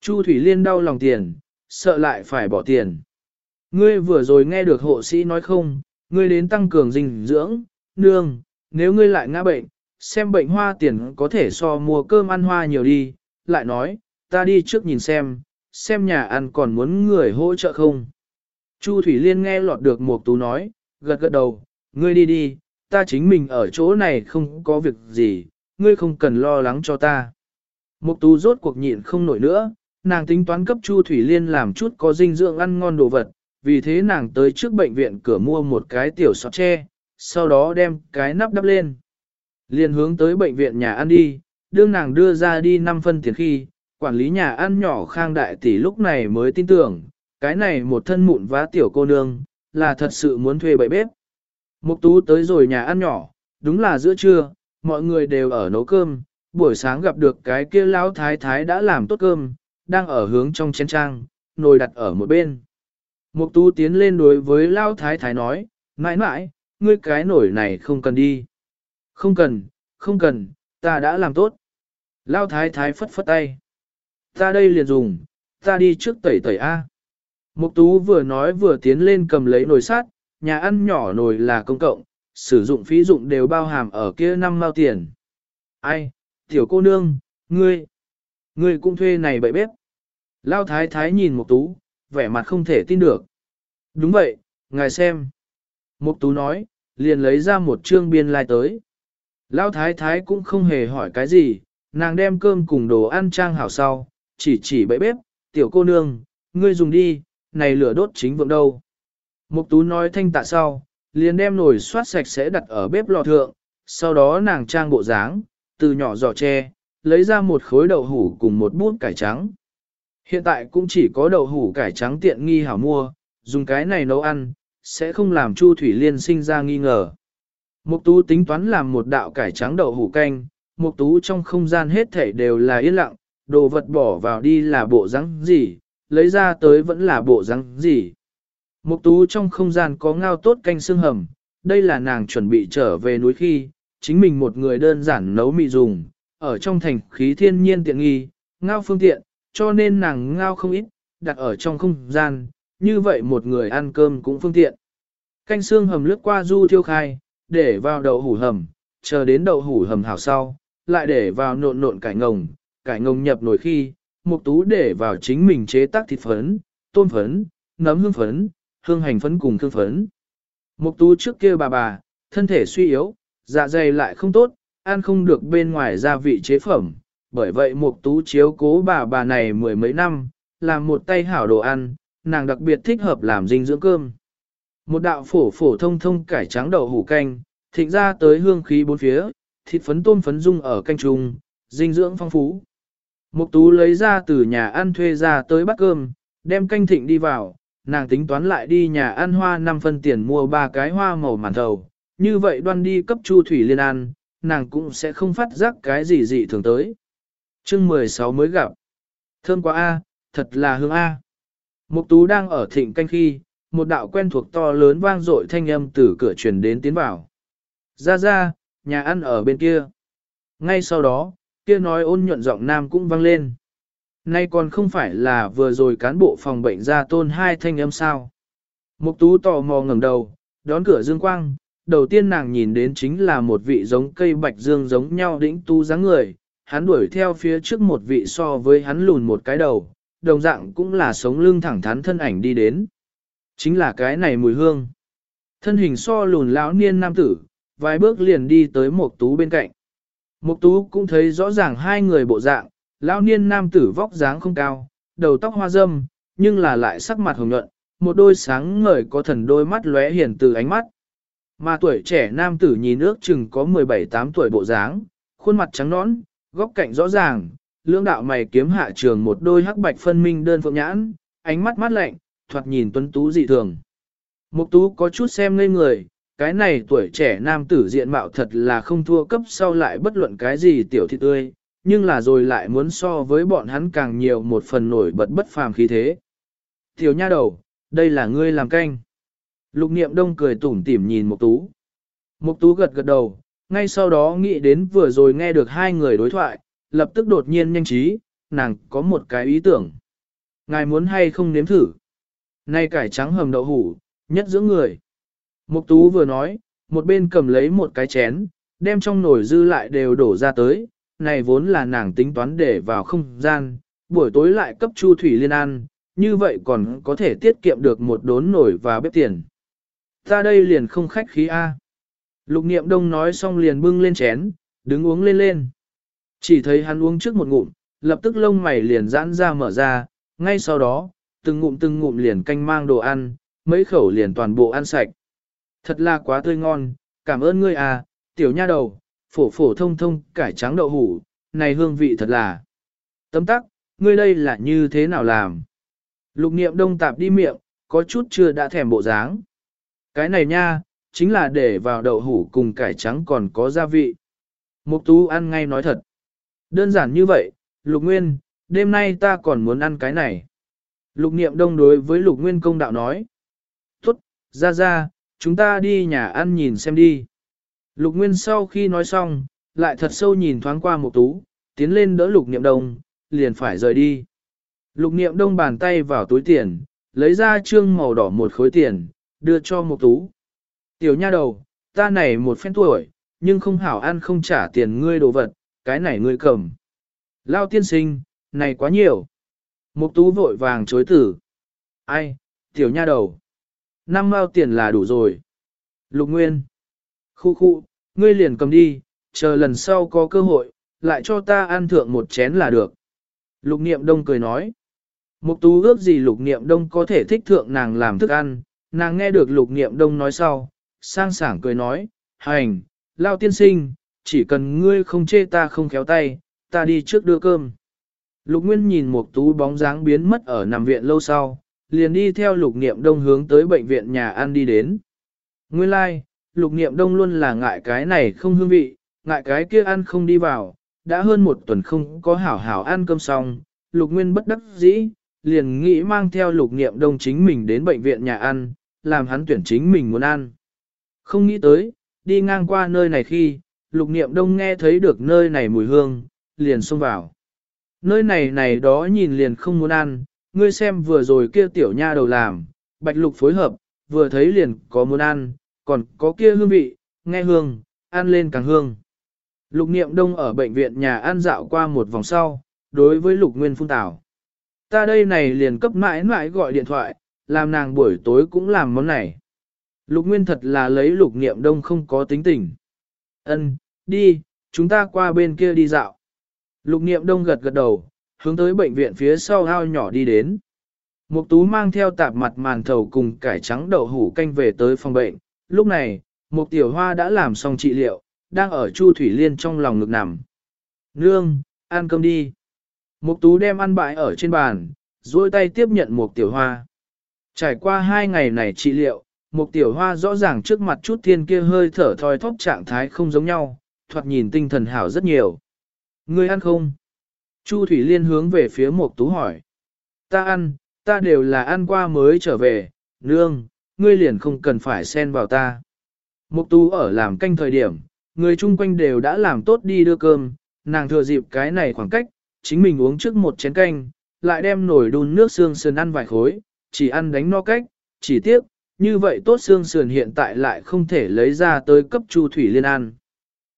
Speaker 1: Chu Thủy Liên đau lòng tiền, sợ lại phải bỏ tiền. Ngươi vừa rồi nghe được hộ sĩ nói không, ngươi đến tăng cường dinh dưỡng, nương, nếu ngươi lại ngã bệnh, xem bệnh hoa tiền có thể so mua cơm ăn hoa nhiều đi, lại nói, ta đi trước nhìn xem, xem nhà ăn còn muốn người hỗ trợ không. Chu Thủy Liên nghe lọt được Mục tú nói, gật gật đầu, ngươi đi đi, ta chính mình ở chỗ này không có việc gì, ngươi không cần lo lắng cho ta. Mục tú rốt cuộc nhịn không nổi nữa, nàng tính toán cấp Chu Thủy Liên làm chút có dinh dưỡng ăn ngon đồ vật, vì thế nàng tới trước bệnh viện cửa mua một cái tiểu sọt tre, sau đó đem cái nắp đắp lên. Liên hướng tới bệnh viện nhà ăn đi, đương nàng đưa ra đi 5 phân tiền khi, quản lý nhà ăn nhỏ khang đại tỷ lúc này mới tin tưởng, cái này một thân mụn vá tiểu cô nương, là thật sự muốn thuê bậy bếp. Mục tú tới rồi nhà ăn nhỏ, đúng là giữa trưa, mọi người đều ở nấu cơm, buổi sáng gặp được cái kia lão thái thái đã làm tốt cơm, đang ở hướng trong chén trang, nồi đặt ở một bên. Mục tú tiến lên đối với lão thái thái nói, mãi mãi, ngươi cái nồi này không cần đi. Không cần, không cần, ta đã làm tốt. Lão thái thái phất phất tay. Ta đây liền dùng, ta đi trước tẩy tẩy A. Mục tú vừa nói vừa tiến lên cầm lấy nồi sát, nhà ăn nhỏ nồi là công cộng, sử dụng phí dụng đều bao hàm ở kia năm mao tiền. Ai, tiểu cô nương, ngươi, ngươi cũng thuê này bậy bếp. Lao thái thái nhìn Mục tú, vẻ mặt không thể tin được. Đúng vậy, ngài xem. Mục tú nói, liền lấy ra một trương biên lai like tới. lão thái thái cũng không hề hỏi cái gì, nàng đem cơm cùng đồ ăn trang hảo sau, chỉ chỉ bẫy bếp, tiểu cô nương, ngươi dùng đi, này lửa đốt chính vượng đâu. Mục tú nói thanh tạ sau, liền đem nồi xoát sạch sẽ đặt ở bếp lò thượng, sau đó nàng trang bộ dáng, từ nhỏ giỏ tre, lấy ra một khối đậu hủ cùng một bút cải trắng. Hiện tại cũng chỉ có đậu hủ cải trắng tiện nghi hảo mua, dùng cái này nấu ăn, sẽ không làm Chu Thủy Liên sinh ra nghi ngờ. Mục tú tính toán làm một đạo cải trắng đậu hủ canh, mục tú trong không gian hết thảy đều là yên lặng, đồ vật bỏ vào đi là bộ rắn gì, lấy ra tới vẫn là bộ rắn gì. Mục tú trong không gian có ngao tốt canh xương hầm, đây là nàng chuẩn bị trở về núi khi, chính mình một người đơn giản nấu mì dùng, ở trong thành khí thiên nhiên tiện nghi, ngao phương tiện, cho nên nàng ngao không ít, đặt ở trong không gian, như vậy một người ăn cơm cũng phương tiện. Canh xương hầm lướt qua du thiêu khai, để vào đậu hủ hầm, chờ đến đậu hủ hầm hảo sau, lại để vào nộn nộn cải ngồng, cải ngồng nhập nồi khi, mục tú để vào chính mình chế tác thịt phấn, tôm phấn, nấm hương phấn, hương hành phấn cùng thương phấn. Mục tú trước kia bà bà, thân thể suy yếu, dạ dày lại không tốt, ăn không được bên ngoài gia vị chế phẩm, bởi vậy mục tú chiếu cố bà bà này mười mấy năm, làm một tay hảo đồ ăn, nàng đặc biệt thích hợp làm dinh dưỡng cơm. Một đạo phổ phổ thông thông cải trắng đậu hủ canh, thịnh ra tới hương khí bốn phía, thịt phấn tôm phấn dung ở canh trùng, dinh dưỡng phong phú. Mục tú lấy ra từ nhà ăn thuê ra tới bát cơm, đem canh thịnh đi vào, nàng tính toán lại đi nhà ăn hoa 5 phân tiền mua ba cái hoa màu màn thầu, như vậy đoan đi cấp Chu Thủy Liên ăn, nàng cũng sẽ không phát giác cái gì dị thường tới. Chương 16 mới gặp. Thơm quá a, thật là hương a. Mục Tú đang ở thịnh canh khi, một đạo quen thuộc to lớn vang dội thanh âm từ cửa truyền đến tiến vào. Ra ra, nhà ăn ở bên kia. Ngay sau đó, kia nói ôn nhuận giọng nam cũng vang lên. Nay còn không phải là vừa rồi cán bộ phòng bệnh ra tôn hai thanh âm sao. Mục tú tò mò ngẩng đầu, đón cửa dương quang, đầu tiên nàng nhìn đến chính là một vị giống cây bạch dương giống nhau đĩnh tu dáng người, hắn đuổi theo phía trước một vị so với hắn lùn một cái đầu, đồng dạng cũng là sống lưng thẳng thắn thân ảnh đi đến. Chính là cái này mùi hương. Thân hình so lùn lão niên nam tử, vài bước liền đi tới một tú bên cạnh. Mục tú cũng thấy rõ ràng hai người bộ dạng, lão niên nam tử vóc dáng không cao, đầu tóc hoa râm, nhưng là lại sắc mặt hồng nhuận, một đôi sáng ngời có thần đôi mắt lóe hiền từ ánh mắt. Mà tuổi trẻ nam tử nhìn ước chừng có 17-8 tuổi bộ dáng, khuôn mặt trắng nõn, góc cạnh rõ ràng, lưỡng đạo mày kiếm hạ trường một đôi hắc bạch phân minh đơn phượng nhãn, ánh mắt mát lạnh, thoạt nhìn tuấn tú dị thường. Mục tú có chút xem ngây người, cái này tuổi trẻ nam tử diện mạo thật là không thua cấp sau lại bất luận cái gì tiểu thị tươi, nhưng là rồi lại muốn so với bọn hắn càng nhiều một phần nổi bật bất phàm khí thế. Tiểu nha đầu, đây là ngươi làm canh. Lục niệm đông cười tủm tỉm nhìn Mục Tú. Mục Tú gật gật đầu, ngay sau đó nghĩ đến vừa rồi nghe được hai người đối thoại, lập tức đột nhiên nhanh trí, nàng có một cái ý tưởng. Ngài muốn hay không nếm thử? Nay cải trắng hầm đậu hủ, nhất giữa người. Mục Tú vừa nói, một bên cầm lấy một cái chén, đem trong nồi dư lại đều đổ ra tới, này vốn là nàng tính toán để vào không gian, buổi tối lại cấp Chu Thủy Liên ăn, như vậy còn có thể tiết kiệm được một đốn nổi và bếp tiền. Ta đây liền không khách khí A. Lục niệm đông nói xong liền bưng lên chén, đứng uống lên lên. Chỉ thấy hắn uống trước một ngụm, lập tức lông mày liền giãn ra mở ra, ngay sau đó, từng ngụm từng ngụm liền canh mang đồ ăn, mấy khẩu liền toàn bộ ăn sạch. Thật là quá tươi ngon, cảm ơn ngươi à, tiểu nha đầu, phổ phổ thông thông cải trắng đậu hủ, này hương vị thật là. Tấm tắc, ngươi đây là như thế nào làm? Lục niệm đông tạp đi miệng, có chút chưa đã thèm bộ dáng. Cái này nha, chính là để vào đậu hủ cùng cải trắng còn có gia vị. Mục tú ăn ngay nói thật. Đơn giản như vậy, lục nguyên, đêm nay ta còn muốn ăn cái này. Lục niệm đông đối với lục nguyên công đạo nói. Tốt, ra ra, chúng ta đi nhà ăn nhìn xem đi. Lục Nguyên sau khi nói xong, lại thật sâu nhìn thoáng qua mục tú, tiến lên đỡ lục niệm đông, liền phải rời đi. Lục niệm đông bàn tay vào túi tiền, lấy ra trương màu đỏ một khối tiền, đưa cho mục tú. Tiểu nha đầu, ta này một phen tuổi, nhưng không hảo ăn không trả tiền ngươi đồ vật, cái này ngươi cầm. Lao tiên sinh, này quá nhiều. Mục tú vội vàng chối tử. Ai, tiểu nha đầu. Năm mao tiền là đủ rồi. Lục Nguyên. Khu khu, ngươi liền cầm đi, chờ lần sau có cơ hội, lại cho ta ăn thượng một chén là được. Lục Niệm Đông cười nói. Mục tú ước gì Lục Niệm Đông có thể thích thượng nàng làm thức ăn, nàng nghe được lục niệm đông nói sau, sang sảng cười nói, hành, lao tiên sinh, chỉ cần ngươi không chê ta không khéo tay, ta đi trước đưa cơm. Lục Nguyên nhìn một tú bóng dáng biến mất ở nằm viện lâu sau, liền đi theo lục niệm đông hướng tới bệnh viện nhà ăn đi đến. Nguyên lai, like, lục niệm đông luôn là ngại cái này không hương vị, ngại cái kia ăn không đi vào, đã hơn một tuần không có hảo hảo ăn cơm xong, lục nguyên bất đắc dĩ, liền nghĩ mang theo lục niệm đông chính mình đến bệnh viện nhà ăn, làm hắn tuyển chính mình muốn ăn. Không nghĩ tới, đi ngang qua nơi này khi, lục niệm đông nghe thấy được nơi này mùi hương, liền xông vào. Nơi này này đó nhìn liền không muốn ăn, ngươi xem vừa rồi kia tiểu nha đầu làm, bạch lục phối hợp, vừa thấy liền có muốn ăn, còn có kia hương vị, nghe hương, ăn lên càng hương. Lục niệm đông ở bệnh viện nhà ăn dạo qua một vòng sau, đối với lục nguyên phun tảo. Ta đây này liền cấp mãi mãi gọi điện thoại, làm nàng buổi tối cũng làm món này. Lục nguyên thật là lấy lục niệm đông không có tính tình. Ân, đi, chúng ta qua bên kia đi dạo. Lục niệm đông gật gật đầu, hướng tới bệnh viện phía sau ao nhỏ đi đến. Mục tú mang theo tạp mặt màn thầu cùng cải trắng đậu hủ canh về tới phòng bệnh. Lúc này, mục tiểu hoa đã làm xong trị liệu, đang ở Chu Thủy Liên trong lòng ngực nằm. Nương, ăn cơm đi. Mục tú đem ăn bãi ở trên bàn, duỗi tay tiếp nhận mục tiểu hoa. Trải qua hai ngày này trị liệu, một tiểu hoa rõ ràng trước mặt chút thiên kia hơi thở thoi thóp trạng thái không giống nhau, thoạt nhìn tinh thần hảo rất nhiều. Ngươi ăn không? Chu Thủy Liên hướng về phía Mộc Tú hỏi. Ta ăn, ta đều là ăn qua mới trở về, nương, ngươi liền không cần phải xen vào ta. Mục Tú ở làm canh thời điểm, người chung quanh đều đã làm tốt đi đưa cơm, nàng thừa dịp cái này khoảng cách, chính mình uống trước một chén canh, lại đem nồi đun nước xương sườn ăn vài khối, chỉ ăn đánh no cách, chỉ tiếc, như vậy tốt xương sườn hiện tại lại không thể lấy ra tới cấp Chu Thủy Liên ăn.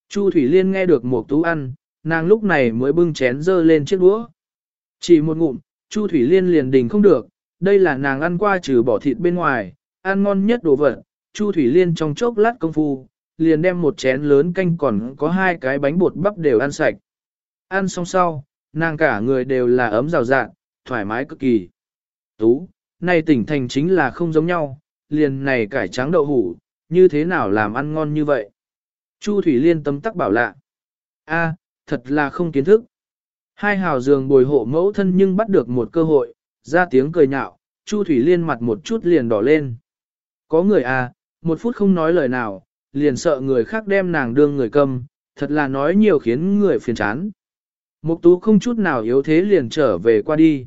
Speaker 1: Chu Thủy Liên nghe được một tú ăn, nàng lúc này mới bưng chén dơ lên chiếc đũa. Chỉ một ngụm, Chu Thủy Liên liền đình không được, đây là nàng ăn qua trừ bỏ thịt bên ngoài, ăn ngon nhất đồ vật. Chu Thủy Liên trong chốc lát công phu, liền đem một chén lớn canh còn có hai cái bánh bột bắp đều ăn sạch. Ăn xong sau, nàng cả người đều là ấm rào rạng, thoải mái cực kỳ. Tú, này tỉnh thành chính là không giống nhau, liền này cải trắng đậu hủ, như thế nào làm ăn ngon như vậy? Chu Thủy Liên tấm tắc bảo lạ. a thật là không kiến thức. Hai hào giường bồi hộ mẫu thân nhưng bắt được một cơ hội, ra tiếng cười nhạo, Chu Thủy Liên mặt một chút liền đỏ lên. Có người à, một phút không nói lời nào, liền sợ người khác đem nàng đương người cầm. thật là nói nhiều khiến người phiền chán. Mục tú không chút nào yếu thế liền trở về qua đi.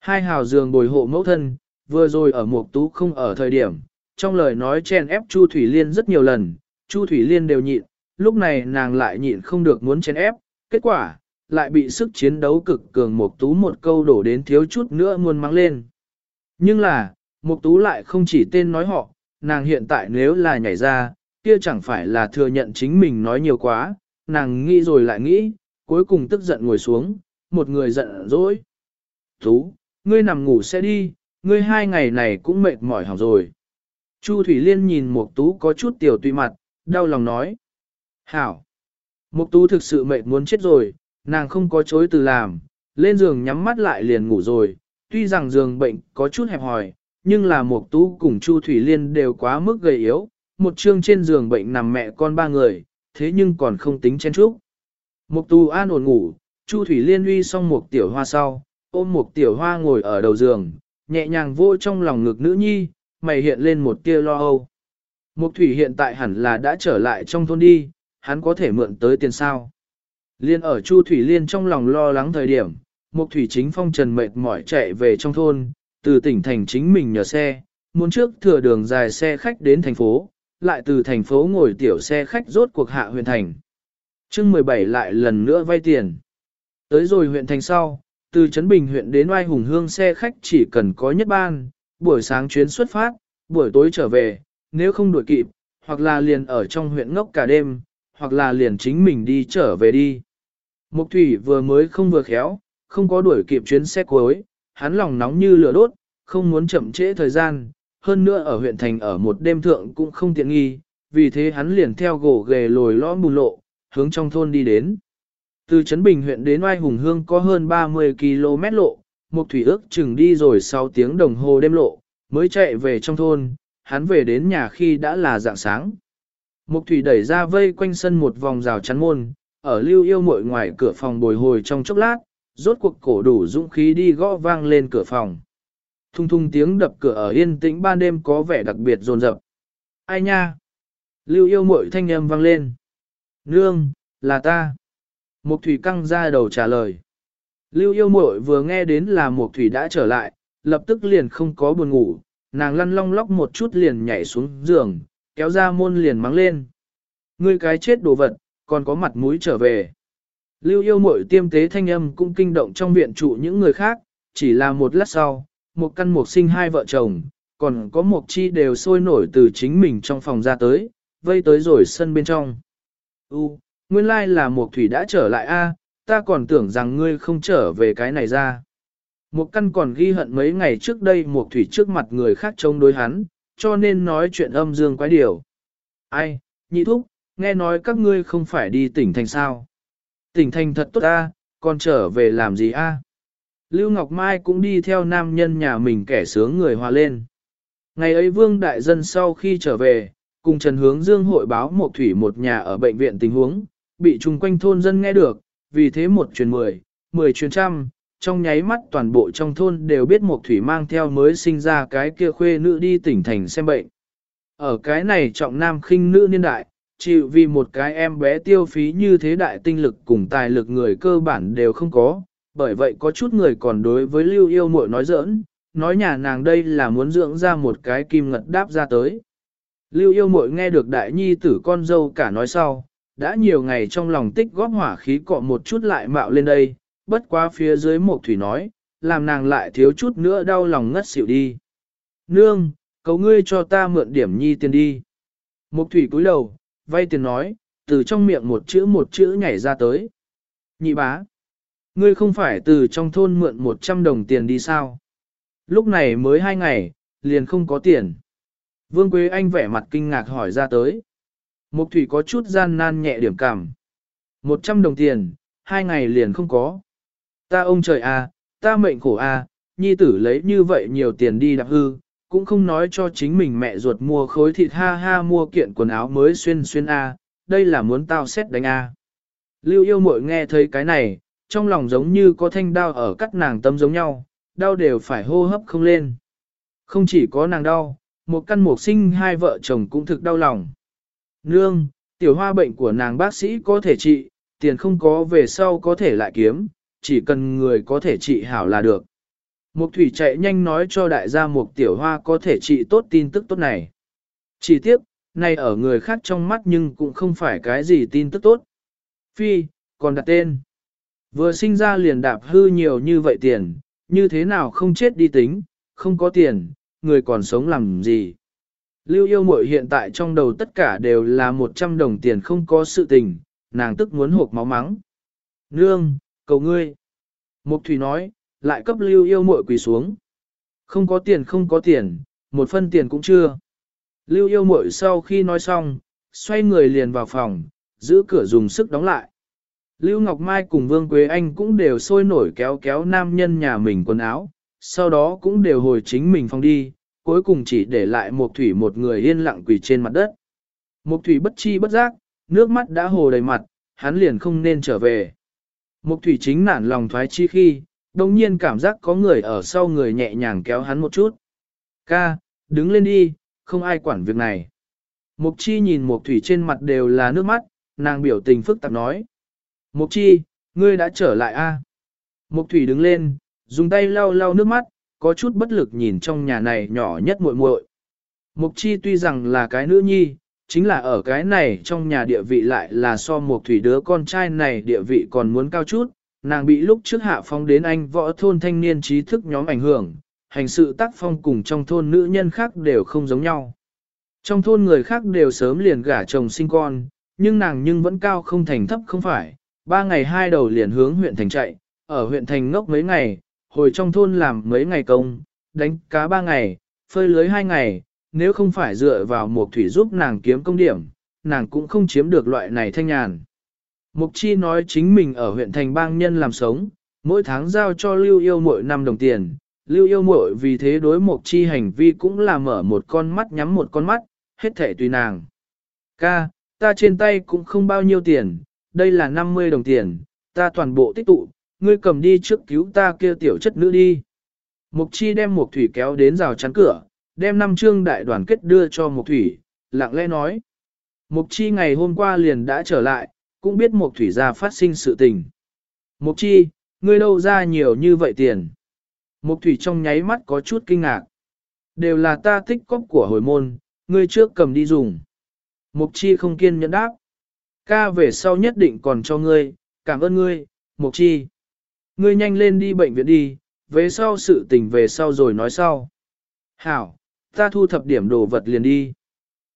Speaker 1: Hai hào giường bồi hộ mẫu thân, vừa rồi ở mục tú không ở thời điểm, trong lời nói chen ép Chu Thủy Liên rất nhiều lần, Chu Thủy Liên đều nhịn, lúc này nàng lại nhịn không được muốn chen ép, kết quả, lại bị sức chiến đấu cực cường mục tú một câu đổ đến thiếu chút nữa muôn mắng lên. Nhưng là, mục tú lại không chỉ tên nói họ, nàng hiện tại nếu là nhảy ra, kia chẳng phải là thừa nhận chính mình nói nhiều quá, nàng nghĩ rồi lại nghĩ, cuối cùng tức giận ngồi xuống, một người giận dỗi. Tú, ngươi nằm ngủ sẽ đi, ngươi hai ngày này cũng mệt mỏi hỏng rồi. Chu Thủy Liên nhìn Mục Tú có chút tiểu tùy mặt, đau lòng nói. Hảo! Mục Tú thực sự mệt muốn chết rồi, nàng không có chối từ làm, lên giường nhắm mắt lại liền ngủ rồi, tuy rằng giường bệnh có chút hẹp hòi, nhưng là Mục Tú cùng Chu Thủy Liên đều quá mức gầy yếu, một chương trên giường bệnh nằm mẹ con ba người, thế nhưng còn không tính chen chúc. Mục tu an ổn ngủ, Chu Thủy Liên uy xong một tiểu hoa sau, ôm một tiểu hoa ngồi ở đầu giường, nhẹ nhàng vô trong lòng ngực nữ nhi, mày hiện lên một tia lo âu. Mục Thủy hiện tại hẳn là đã trở lại trong thôn đi, hắn có thể mượn tới tiền sao. Liên ở Chu Thủy Liên trong lòng lo lắng thời điểm, Mục Thủy chính phong trần mệt mỏi chạy về trong thôn, từ tỉnh thành chính mình nhờ xe, muốn trước thừa đường dài xe khách đến thành phố, lại từ thành phố ngồi tiểu xe khách rốt cuộc hạ huyện thành. chương 17 lại lần nữa vay tiền. Tới rồi huyện thành sau, từ Trấn Bình huyện đến Oai Hùng Hương xe khách chỉ cần có nhất ban, buổi sáng chuyến xuất phát, buổi tối trở về, nếu không đuổi kịp, hoặc là liền ở trong huyện ngốc cả đêm, hoặc là liền chính mình đi trở về đi. Mục Thủy vừa mới không vừa khéo, không có đuổi kịp chuyến xe cuối, hắn lòng nóng như lửa đốt, không muốn chậm trễ thời gian, hơn nữa ở huyện thành ở một đêm thượng cũng không tiện nghi, vì thế hắn liền theo gỗ ghề lồi lõm bùn lộ, hướng trong thôn đi đến. Từ Trấn Bình huyện đến Oai Hùng Hương có hơn 30 km lộ, một thủy ước chừng đi rồi 6 tiếng đồng hồ đêm lộ, mới chạy về trong thôn, hắn về đến nhà khi đã là dạng sáng. Mục thủy đẩy ra vây quanh sân một vòng rào chắn môn, ở lưu yêu mội ngoài cửa phòng bồi hồi trong chốc lát, rốt cuộc cổ đủ dũng khí đi gõ vang lên cửa phòng. Thung thung tiếng đập cửa ở yên tĩnh ban đêm có vẻ đặc biệt rồn rập. Ai nha? Lưu yêu mội thanh âm vang lên. Nương, là ta. Mục thủy căng ra đầu trả lời. Lưu yêu muội vừa nghe đến là mục thủy đã trở lại, lập tức liền không có buồn ngủ, nàng lăn long lóc một chút liền nhảy xuống giường, kéo ra môn liền mắng lên. Ngươi cái chết đồ vật, còn có mặt mũi trở về. Lưu yêu muội tiêm tế thanh âm cũng kinh động trong viện trụ những người khác, chỉ là một lát sau, một căn mục sinh hai vợ chồng, còn có một chi đều sôi nổi từ chính mình trong phòng ra tới, vây tới rồi sân bên trong. U, nguyên lai là Mục thủy đã trở lại a, ta còn tưởng rằng ngươi không trở về cái này ra. Mục căn còn ghi hận mấy ngày trước đây Mục thủy trước mặt người khác chống đối hắn, cho nên nói chuyện âm dương quái điều. Ai, nhị thúc, nghe nói các ngươi không phải đi tỉnh thành sao. Tỉnh thành thật tốt ta, còn trở về làm gì a? Lưu Ngọc Mai cũng đi theo nam nhân nhà mình kẻ sướng người hòa lên. Ngày ấy vương đại dân sau khi trở về, cùng Trần Hướng Dương hội báo một thủy một nhà ở bệnh viện tình huống, bị chung quanh thôn dân nghe được, vì thế một truyền mười, mười truyền trăm, trong nháy mắt toàn bộ trong thôn đều biết một thủy mang theo mới sinh ra cái kia khuê nữ đi tỉnh thành xem bệnh. Ở cái này trọng nam khinh nữ niên đại, chịu vì một cái em bé tiêu phí như thế đại tinh lực cùng tài lực người cơ bản đều không có, bởi vậy có chút người còn đối với lưu yêu muội nói giỡn, nói nhà nàng đây là muốn dưỡng ra một cái kim ngật đáp ra tới. Lưu yêu muội nghe được đại nhi tử con dâu cả nói sau, đã nhiều ngày trong lòng tích góp hỏa khí cọ một chút lại mạo lên đây, bất quá phía dưới một thủy nói, làm nàng lại thiếu chút nữa đau lòng ngất xỉu đi. Nương, cầu ngươi cho ta mượn điểm nhi tiền đi. Mộc thủy cúi đầu, vay tiền nói, từ trong miệng một chữ một chữ nhảy ra tới. Nhị bá, ngươi không phải từ trong thôn mượn 100 đồng tiền đi sao? Lúc này mới hai ngày, liền không có tiền. Vương Quế Anh vẻ mặt kinh ngạc hỏi ra tới. Mục thủy có chút gian nan nhẹ điểm cảm. 100 đồng tiền, hai ngày liền không có. Ta ông trời à, ta mệnh khổ à, nhi tử lấy như vậy nhiều tiền đi đạp hư, cũng không nói cho chính mình mẹ ruột mua khối thịt ha ha mua kiện quần áo mới xuyên xuyên a, đây là muốn tao xét đánh a. Lưu yêu mội nghe thấy cái này, trong lòng giống như có thanh đau ở cắt nàng tâm giống nhau, đau đều phải hô hấp không lên. Không chỉ có nàng đau, một căn mục sinh hai vợ chồng cũng thực đau lòng. Nương, tiểu hoa bệnh của nàng bác sĩ có thể trị, tiền không có về sau có thể lại kiếm, chỉ cần người có thể trị hảo là được. Mục thủy chạy nhanh nói cho đại gia mục tiểu hoa có thể trị tốt tin tức tốt này. Chỉ tiếc, này ở người khác trong mắt nhưng cũng không phải cái gì tin tức tốt. Phi, còn đặt tên. Vừa sinh ra liền đạp hư nhiều như vậy tiền, như thế nào không chết đi tính, không có tiền, người còn sống làm gì. Lưu yêu mội hiện tại trong đầu tất cả đều là 100 đồng tiền không có sự tình, nàng tức muốn hộp máu mắng. Nương, cầu ngươi. Mục Thủy nói, lại cấp lưu yêu muội quỳ xuống. Không có tiền không có tiền, một phân tiền cũng chưa. Lưu yêu muội sau khi nói xong, xoay người liền vào phòng, giữ cửa dùng sức đóng lại. Lưu Ngọc Mai cùng Vương Quế Anh cũng đều sôi nổi kéo kéo nam nhân nhà mình quần áo, sau đó cũng đều hồi chính mình phòng đi, cuối cùng chỉ để lại một thủy một người yên lặng quỳ trên mặt đất. Mộc thủy bất chi bất giác, nước mắt đã hồ đầy mặt, hắn liền không nên trở về. Mộc thủy chính nản lòng thoái chi khi, đồng nhiên cảm giác có người ở sau người nhẹ nhàng kéo hắn một chút. Ca, đứng lên đi, không ai quản việc này. Mục chi nhìn mục thủy trên mặt đều là nước mắt, nàng biểu tình phức tạp nói. Mục chi, ngươi đã trở lại a? Mục thủy đứng lên, dùng tay lau lau nước mắt, có chút bất lực nhìn trong nhà này nhỏ nhất muội muội. Mục chi tuy rằng là cái nữ nhi, chính là ở cái này trong nhà địa vị lại là so một thủy đứa con trai này địa vị còn muốn cao chút, nàng bị lúc trước hạ phong đến anh võ thôn thanh niên trí thức nhóm ảnh hưởng, hành sự tác phong cùng trong thôn nữ nhân khác đều không giống nhau. Trong thôn người khác đều sớm liền gả chồng sinh con, nhưng nàng nhưng vẫn cao không thành thấp không phải, ba ngày hai đầu liền hướng huyện thành chạy, ở huyện thành ngốc mấy ngày, hồi trong thôn làm mấy ngày công, đánh cá ba ngày, phơi lưới hai ngày, nếu không phải dựa vào một thủy giúp nàng kiếm công điểm, nàng cũng không chiếm được loại này thanh nhàn. Mục chi nói chính mình ở huyện thành bang nhân làm sống, mỗi tháng giao cho lưu yêu mỗi năm đồng tiền, lưu yêu muội vì thế đối mục chi hành vi cũng là mở một con mắt nhắm một con mắt, hết thể tùy nàng. Ca, ta trên tay cũng không bao nhiêu tiền, đây là 50 đồng tiền, ta toàn bộ tích tụ, ngươi cầm đi trước cứu ta kia tiểu chất nữ đi. Mục chi đem mục thủy kéo đến rào chắn cửa, đem năm trương đại đoàn kết đưa cho mục thủy, lặng lẽ nói. Mục chi ngày hôm qua liền đã trở lại, cũng biết mục thủy ra phát sinh sự tình. Mục chi, ngươi đâu ra nhiều như vậy tiền? Mục thủy trong nháy mắt có chút kinh ngạc. Đều là ta tích cóp của hồi môn, ngươi trước cầm đi dùng. Mục chi không kiên nhẫn đáp. Ca về sau nhất định còn cho ngươi, cảm ơn ngươi, Mục chi. Ngươi nhanh lên đi bệnh viện đi, về sau sự tình về sau rồi nói sau. Hảo, ta thu thập điểm đồ vật liền đi.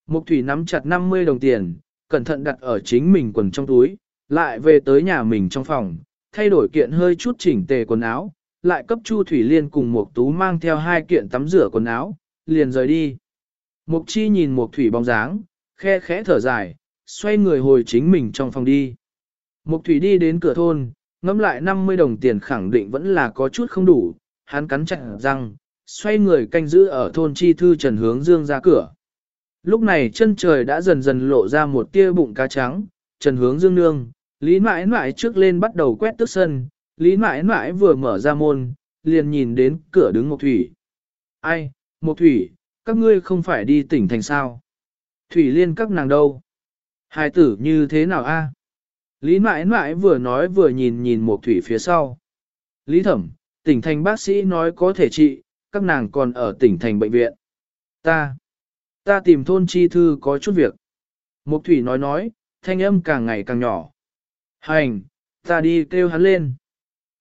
Speaker 1: Mục thủy nắm chặt 50 đồng tiền, cẩn thận đặt ở chính mình quần trong túi, lại về tới nhà mình trong phòng, thay đổi kiện hơi chút chỉnh tề quần áo, lại cấp Chu Thủy Liên cùng Mục Tú mang theo hai kiện tắm rửa quần áo, liền rời đi. Mục Chi nhìn Mục Thủy bóng dáng, khe khẽ thở dài, xoay người hồi chính mình trong phòng đi. Mục Thủy đi đến cửa thôn, ngẫm lại 50 đồng tiền khẳng định vẫn là có chút không đủ, hắn cắn chặt răng, xoay người canh giữ ở thôn chi thư Trần Hướng Dương ra cửa. Lúc này chân trời đã dần dần lộ ra một tia bụng cá trắng, Trần Hướng Dương nương, Lý mãi mãi trước lên bắt đầu quét tức sân, Lý mãi mãi vừa mở ra môn, liền nhìn đến cửa đứng một thủy. Ai, một thủy, các ngươi không phải đi tỉnh thành sao? Thủy liên các nàng đâu? Hai tử như thế nào a? Lý mãi mãi vừa nói vừa nhìn nhìn một thủy phía sau. Lý thẩm, tỉnh thành bác sĩ nói có thể trị, các nàng còn ở tỉnh thành bệnh viện. Ta, ta tìm thôn chi thư có chút việc. Mục thủy nói nói, thanh âm càng ngày càng nhỏ. Hành, ta đi kêu hắn lên.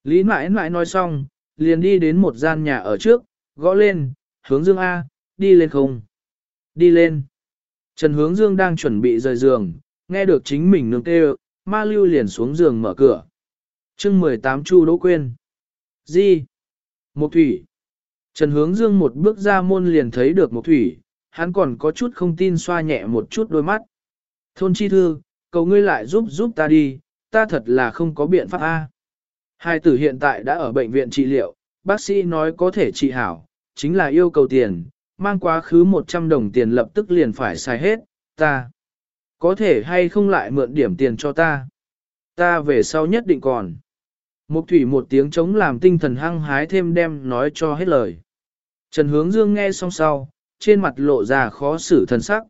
Speaker 1: Lý mãi mãi nói xong, liền đi đến một gian nhà ở trước, gõ lên, hướng dương A, đi lên không? Đi lên. Trần hướng dương đang chuẩn bị rời giường, nghe được chính mình nương kêu, ma lưu liền xuống giường mở cửa. chương 18 Chu Đỗ Quyên. Di. Một thủy. Trần hướng dương một bước ra môn liền thấy được một thủy, hắn còn có chút không tin xoa nhẹ một chút đôi mắt. Thôn chi thư, cầu ngươi lại giúp giúp ta đi, ta thật là không có biện pháp A. Hai tử hiện tại đã ở bệnh viện trị liệu, bác sĩ nói có thể trị hảo, chính là yêu cầu tiền, mang quá khứ 100 đồng tiền lập tức liền phải xài hết, ta. Có thể hay không lại mượn điểm tiền cho ta? Ta về sau nhất định còn. Mục thủy một tiếng chống làm tinh thần hăng hái thêm đem nói cho hết lời. Trần hướng dương nghe xong sau, trên mặt lộ ra khó xử thần sắc.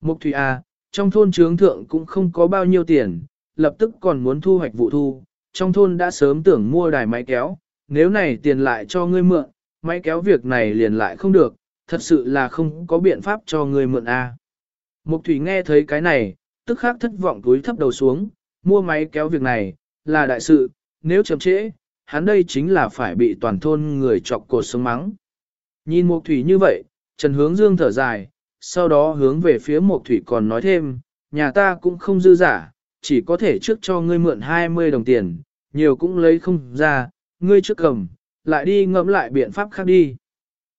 Speaker 1: Mục thủy à, trong thôn trướng thượng cũng không có bao nhiêu tiền, lập tức còn muốn thu hoạch vụ thu, trong thôn đã sớm tưởng mua đài máy kéo, nếu này tiền lại cho ngươi mượn, máy kéo việc này liền lại không được, thật sự là không có biện pháp cho ngươi mượn a. À. Mục thủy nghe thấy cái này, tức khắc thất vọng túi thấp đầu xuống, mua máy kéo việc này, là đại sự, nếu chậm trễ, hắn đây chính là phải bị toàn thôn người chọc cột sống mắng. Nhìn mục thủy như vậy, Trần Hướng Dương thở dài, sau đó hướng về phía mục thủy còn nói thêm, nhà ta cũng không dư giả, chỉ có thể trước cho ngươi mượn 20 đồng tiền, nhiều cũng lấy không ra, ngươi trước cầm, lại đi ngẫm lại biện pháp khác đi.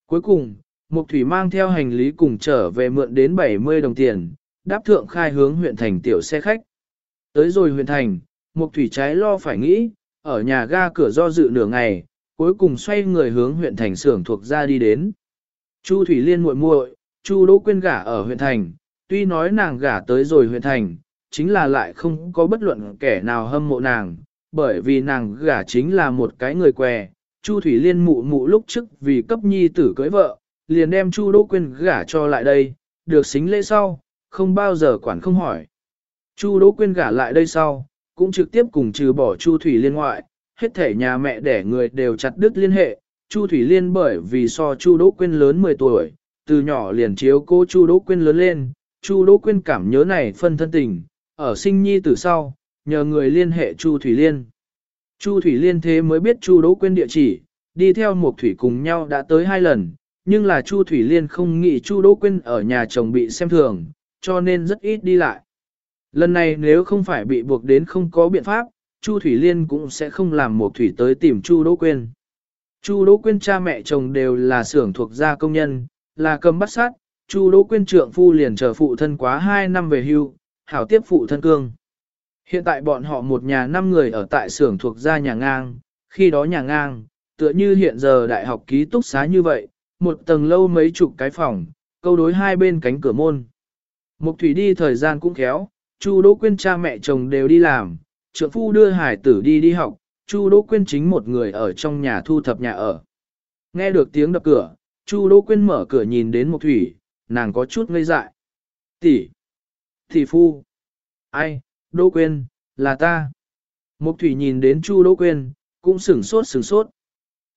Speaker 1: Cuối cùng, Mục Thủy mang theo hành lý cùng trở về mượn đến 70 đồng tiền, đáp thượng khai hướng huyện thành tiểu xe khách. Tới rồi huyện thành, Mục Thủy trái lo phải nghĩ, ở nhà ga cửa do dự nửa ngày, cuối cùng xoay người hướng huyện thành xưởng thuộc ra đi đến. Chu Thủy Liên muội muội, Chu Đỗ Quyên gả ở huyện thành, tuy nói nàng gả tới rồi huyện thành, chính là lại không có bất luận kẻ nào hâm mộ nàng, bởi vì nàng gả chính là một cái người què. Chu Thủy Liên mụ mụ lúc trước vì cấp nhi tử cưới vợ, liền đem Chu Đỗ Quyên gả cho lại đây, được xính lễ sau, không bao giờ quản không hỏi. Chu Đỗ Quyên gả lại đây sau, cũng trực tiếp cùng trừ bỏ Chu Thủy Liên ngoại, hết thể nhà mẹ đẻ người đều chặt đứt liên hệ. Chu Thủy Liên bởi vì so Chu Đỗ Quyên lớn 10 tuổi, từ nhỏ liền chiếu cô Chu Đỗ Quyên lớn lên, Chu Đỗ Quyên cảm nhớ này phân thân tình, ở sinh nhi từ sau, nhờ người liên hệ Chu Thủy Liên. Chu Thủy Liên thế mới biết Chu Đỗ Quyên địa chỉ, đi theo một thủy cùng nhau đã tới hai lần, nhưng là Chu Thủy Liên không nghĩ Chu Đỗ Quyên ở nhà chồng bị xem thường, cho nên rất ít đi lại. Lần này nếu không phải bị buộc đến không có biện pháp, Chu Thủy Liên cũng sẽ không làm một thủy tới tìm Chu Đỗ Quyên. Chu Đỗ Quyên cha mẹ chồng đều là xưởng thuộc gia công nhân, là cầm bắt sát, Chu Đỗ Quyên trượng phu liền chờ phụ thân quá 2 năm về hưu, hảo tiếp phụ thân cương. Hiện tại bọn họ một nhà năm người ở tại xưởng thuộc gia nhà ngang, khi đó nhà ngang, tựa như hiện giờ đại học ký túc xá như vậy, một tầng lâu mấy chục cái phòng, câu đối hai bên cánh cửa môn. Mục thủy đi thời gian cũng khéo, Chu Đỗ Quyên cha mẹ chồng đều đi làm, trượng phu đưa hải tử đi đi học, Chu Đỗ Quyên chính một người ở trong nhà thu thập nhà ở. Nghe được tiếng đập cửa, Chu Đỗ Quyên mở cửa nhìn đến Mục Thủy, nàng có chút ngây dại. Tỷ, tỷ phu, ai, Đỗ Quyên, là ta. Mục Thủy nhìn đến Chu Đỗ Quyên, cũng sửng sốt sửng sốt.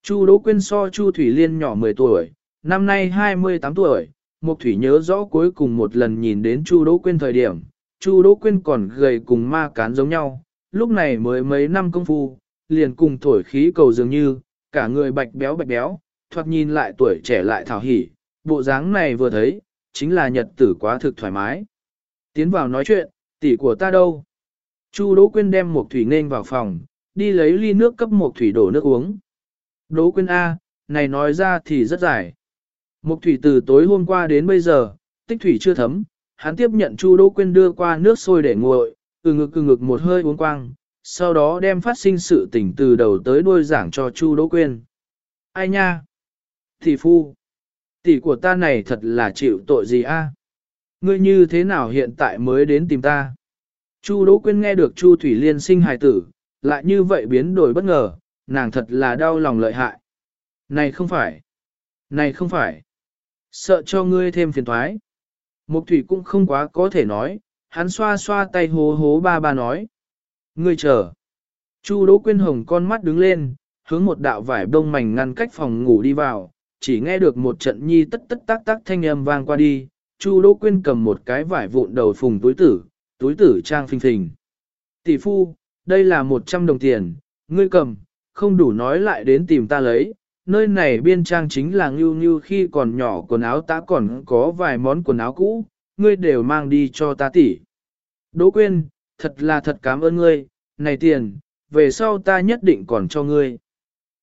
Speaker 1: Chu Đỗ Quyên so Chu Thủy Liên nhỏ 10 tuổi, năm nay 28 tuổi, Mục Thủy nhớ rõ cuối cùng một lần nhìn đến Chu Đỗ Quyên thời điểm, Chu Đỗ Quyên còn gầy cùng ma cán giống nhau, lúc này mới mấy năm công phu, liền cùng thổi khí cầu dường như, cả người bạch béo bạch béo, thoạt nhìn lại tuổi trẻ lại thảo hỉ, bộ dáng này vừa thấy, chính là nhật tử quá thực thoải mái. Tiến vào nói chuyện, tỷ của ta đâu? Chu Đỗ Quyên đem Mục thủy nên vào phòng, đi lấy ly nước cấp Mục thủy đổ nước uống. Đỗ Quyên A, này nói ra thì rất dài. Mục thủy từ tối hôm qua đến bây giờ, tích thủy chưa thấm, hắn tiếp nhận Chu Đỗ Quyên đưa qua nước sôi để nguội, từ ngực từ ngực một hơi uống quang, sau đó đem phát sinh sự tình từ đầu tới đuôi giảng cho Chu Đỗ Quyên. Ai nha? Tỷ phu, tỷ của ta này thật là chịu tội gì a? Ngươi như thế nào hiện tại mới đến tìm ta? Chu Đỗ Quyên nghe được Chu Thủy Liên sinh hài tử, lại như vậy biến đổi bất ngờ, nàng thật là đau lòng lợi hại. Này không phải, này không phải, sợ cho ngươi thêm phiền toái. Mục Thủy cũng không quá có thể nói, hắn xoa xoa tay hố hố ba ba nói. Ngươi chờ. Chu Đỗ Quyên Hồng con mắt đứng lên, hướng một đạo vải bông mảnh ngăn cách phòng ngủ đi vào, chỉ nghe được một trận nhi tất tất tác tác thanh âm vang qua đi, Chu Đỗ Quyên cầm một cái vải vụn đầu phùng túi tử, túi tử trang phình phình. Tỷ phu, đây là một trăm đồng tiền, ngươi cầm, không đủ nói lại đến tìm ta lấy, nơi này biên trang chính là ngưu ngưu khi còn nhỏ quần áo ta còn có vài món quần áo cũ, ngươi đều mang đi cho ta tỉ. Đỗ Quyên, thật là thật cảm ơn ngươi, này tiền, về sau ta nhất định còn cho ngươi.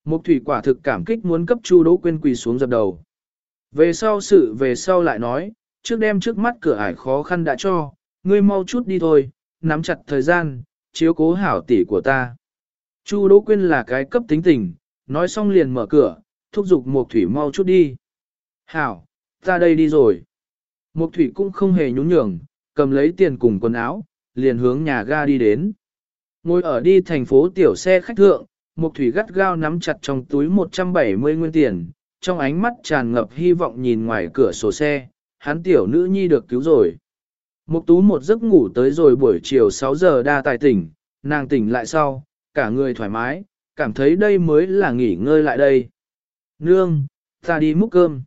Speaker 1: Mục thủy quả thực cảm kích muốn cấp Chu Đỗ Quyên quỳ xuống dập đầu. Về sau sự về sau lại nói, trước đem trước mắt cửa ải khó khăn đã cho, ngươi mau chút đi thôi, nắm chặt thời gian, chiếu cố hảo tỷ của ta. Chu Đỗ Quyên là cái cấp tính tình, nói xong liền mở cửa, thúc giục Mục Thủy mau chút đi. Hảo, ta đây đi rồi. Mục Thủy cũng không hề nhún nhường, cầm lấy tiền cùng quần áo, liền hướng nhà ga đi đến. Ngồi ở đi thành phố tiểu xe khách thượng, Mục Thủy gắt gao nắm chặt trong túi 170 nguyên tiền, trong ánh mắt tràn ngập hy vọng nhìn ngoài cửa sổ xe, hắn tiểu nữ nhi được cứu rồi. Mục Tú một giấc ngủ tới rồi buổi chiều 6 giờ đa tài tỉnh, nàng tỉnh lại sau, cả người thoải mái, cảm thấy đây mới là nghỉ ngơi lại đây. Nương, ta đi múc cơm.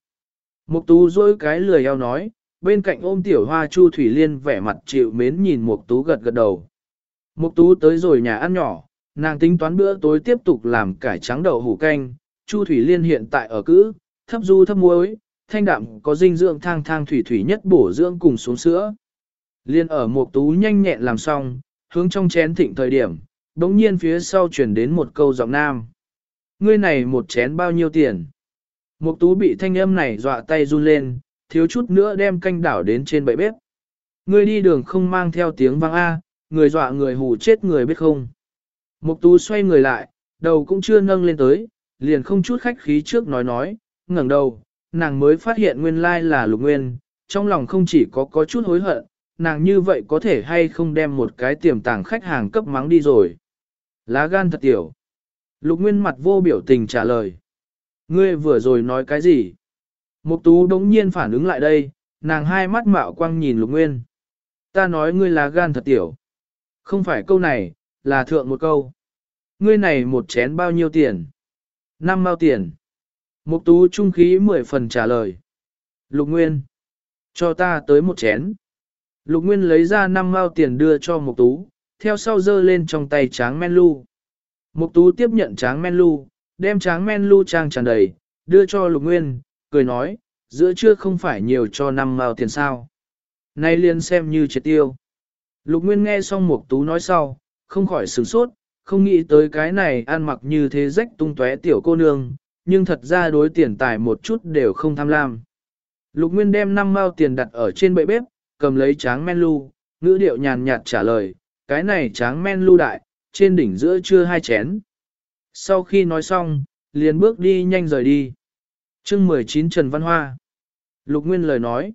Speaker 1: Mục Tú dối cái lười eo nói, bên cạnh ôm tiểu hoa Chu Thủy Liên vẻ mặt chịu mến nhìn Mục Tú gật gật đầu. Mục Tú tới rồi nhà ăn nhỏ, nàng tính toán bữa tối tiếp tục làm cải trắng đậu hủ canh, Chu Thủy Liên hiện tại ở cữ, thấp du thấp muối, thanh đạm có dinh dưỡng thang thang thủy thủy nhất bổ dưỡng cùng xuống sữa. Liên ở Mục Tú nhanh nhẹn làm xong, hướng trong chén thịnh thời điểm, đống nhiên phía sau truyền đến một câu giọng nam. Ngươi này một chén bao nhiêu tiền? Mục Tú bị thanh âm này dọa tay run lên, thiếu chút nữa đem canh đảo đến trên bậy bếp. Ngươi đi đường không mang theo tiếng vang A, người dọa người hù chết người biết không. Mục tú xoay người lại, đầu cũng chưa nâng lên tới, liền không chút khách khí trước nói nói, ngẩng đầu, nàng mới phát hiện nguyên lai là lục nguyên, trong lòng không chỉ có có chút hối hận, nàng như vậy có thể hay không đem một cái tiềm tàng khách hàng cấp mắng đi rồi. Lá gan thật tiểu. Lục nguyên mặt vô biểu tình trả lời. Ngươi vừa rồi nói cái gì? Mục tú đống nhiên phản ứng lại đây, nàng hai mắt mạo quang nhìn lục nguyên. Ta nói ngươi là gan thật tiểu. Không phải câu này, là thượng một câu. Ngươi này một chén bao nhiêu tiền? Năm bao tiền. Mục tú trung khí mười phần trả lời. Lục Nguyên. Cho ta tới một chén. Lục Nguyên lấy ra năm mao tiền đưa cho Mục Tú, theo sau giơ lên trong tay tráng men lu. Mục Tú tiếp nhận tráng men lu, đem tráng men lu trang tràn đầy, đưa cho Lục Nguyên, cười nói, giữa trưa không phải nhiều cho năm mao tiền sao. Nay liền xem như triệt tiêu. Lục Nguyên nghe xong Mục Tú nói sau, không khỏi sửng sốt, không nghĩ tới cái này ăn mặc như thế rách tung tóe tiểu cô nương, nhưng thật ra đối tiền tài một chút đều không tham lam. Lục Nguyên đem năm mao tiền đặt ở trên bệ bếp, cầm lấy tráng men lu, ngữ điệu nhàn nhạt trả lời, cái này tráng men lưu đại, trên đỉnh giữa chưa hai chén. Sau khi nói xong, liền bước đi nhanh rời đi. chương 19 Trần Văn Hoa Lục Nguyên lời nói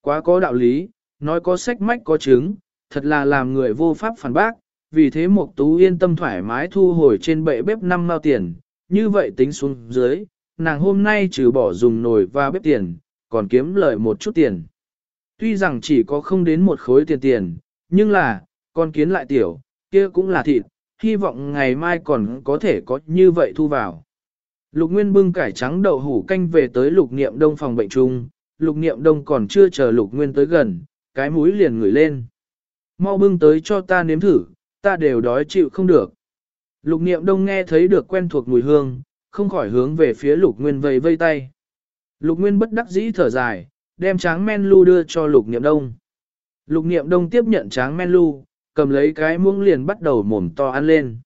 Speaker 1: Quá có đạo lý, nói có sách mách có chứng, thật là làm người vô pháp phản bác, vì thế Mộc Tú yên tâm thoải mái thu hồi trên bệ bếp năm mao tiền, như vậy tính xuống dưới, nàng hôm nay trừ bỏ dùng nồi và bếp tiền, còn kiếm lợi một chút tiền. Tuy rằng chỉ có không đến một khối tiền tiền, nhưng là, con kiến lại tiểu, kia cũng là thịt, hy vọng ngày mai còn có thể có như vậy thu vào. Lục Nguyên bưng cải trắng đậu hủ canh về tới lục niệm đông phòng bệnh trung, lục niệm đông còn chưa chờ lục Nguyên tới gần, cái mũi liền ngửi lên. Mau bưng tới cho ta nếm thử, ta đều đói chịu không được. Lục niệm đông nghe thấy được quen thuộc mùi hương, không khỏi hướng về phía lục Nguyên vây vây tay. Lục Nguyên bất đắc dĩ thở dài, đem tráng men lu đưa cho lục niệm đông. Lục niệm đông tiếp nhận tráng men lu, cầm lấy cái muỗng liền bắt đầu mồm to ăn lên.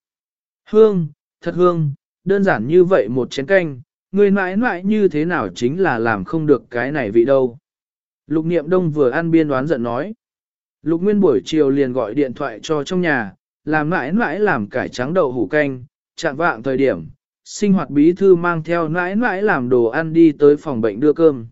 Speaker 1: Hương, thật hương, đơn giản như vậy một chén canh, người mãi mãi như thế nào chính là làm không được cái này vị đâu. Lục niệm đông vừa ăn biên đoán giận nói. Lục nguyên buổi chiều liền gọi điện thoại cho trong nhà, làm mãi mãi làm cải trắng đậu hủ canh, chạm vạng thời điểm, sinh hoạt bí thư mang theo mãi mãi làm đồ ăn đi tới phòng bệnh đưa cơm.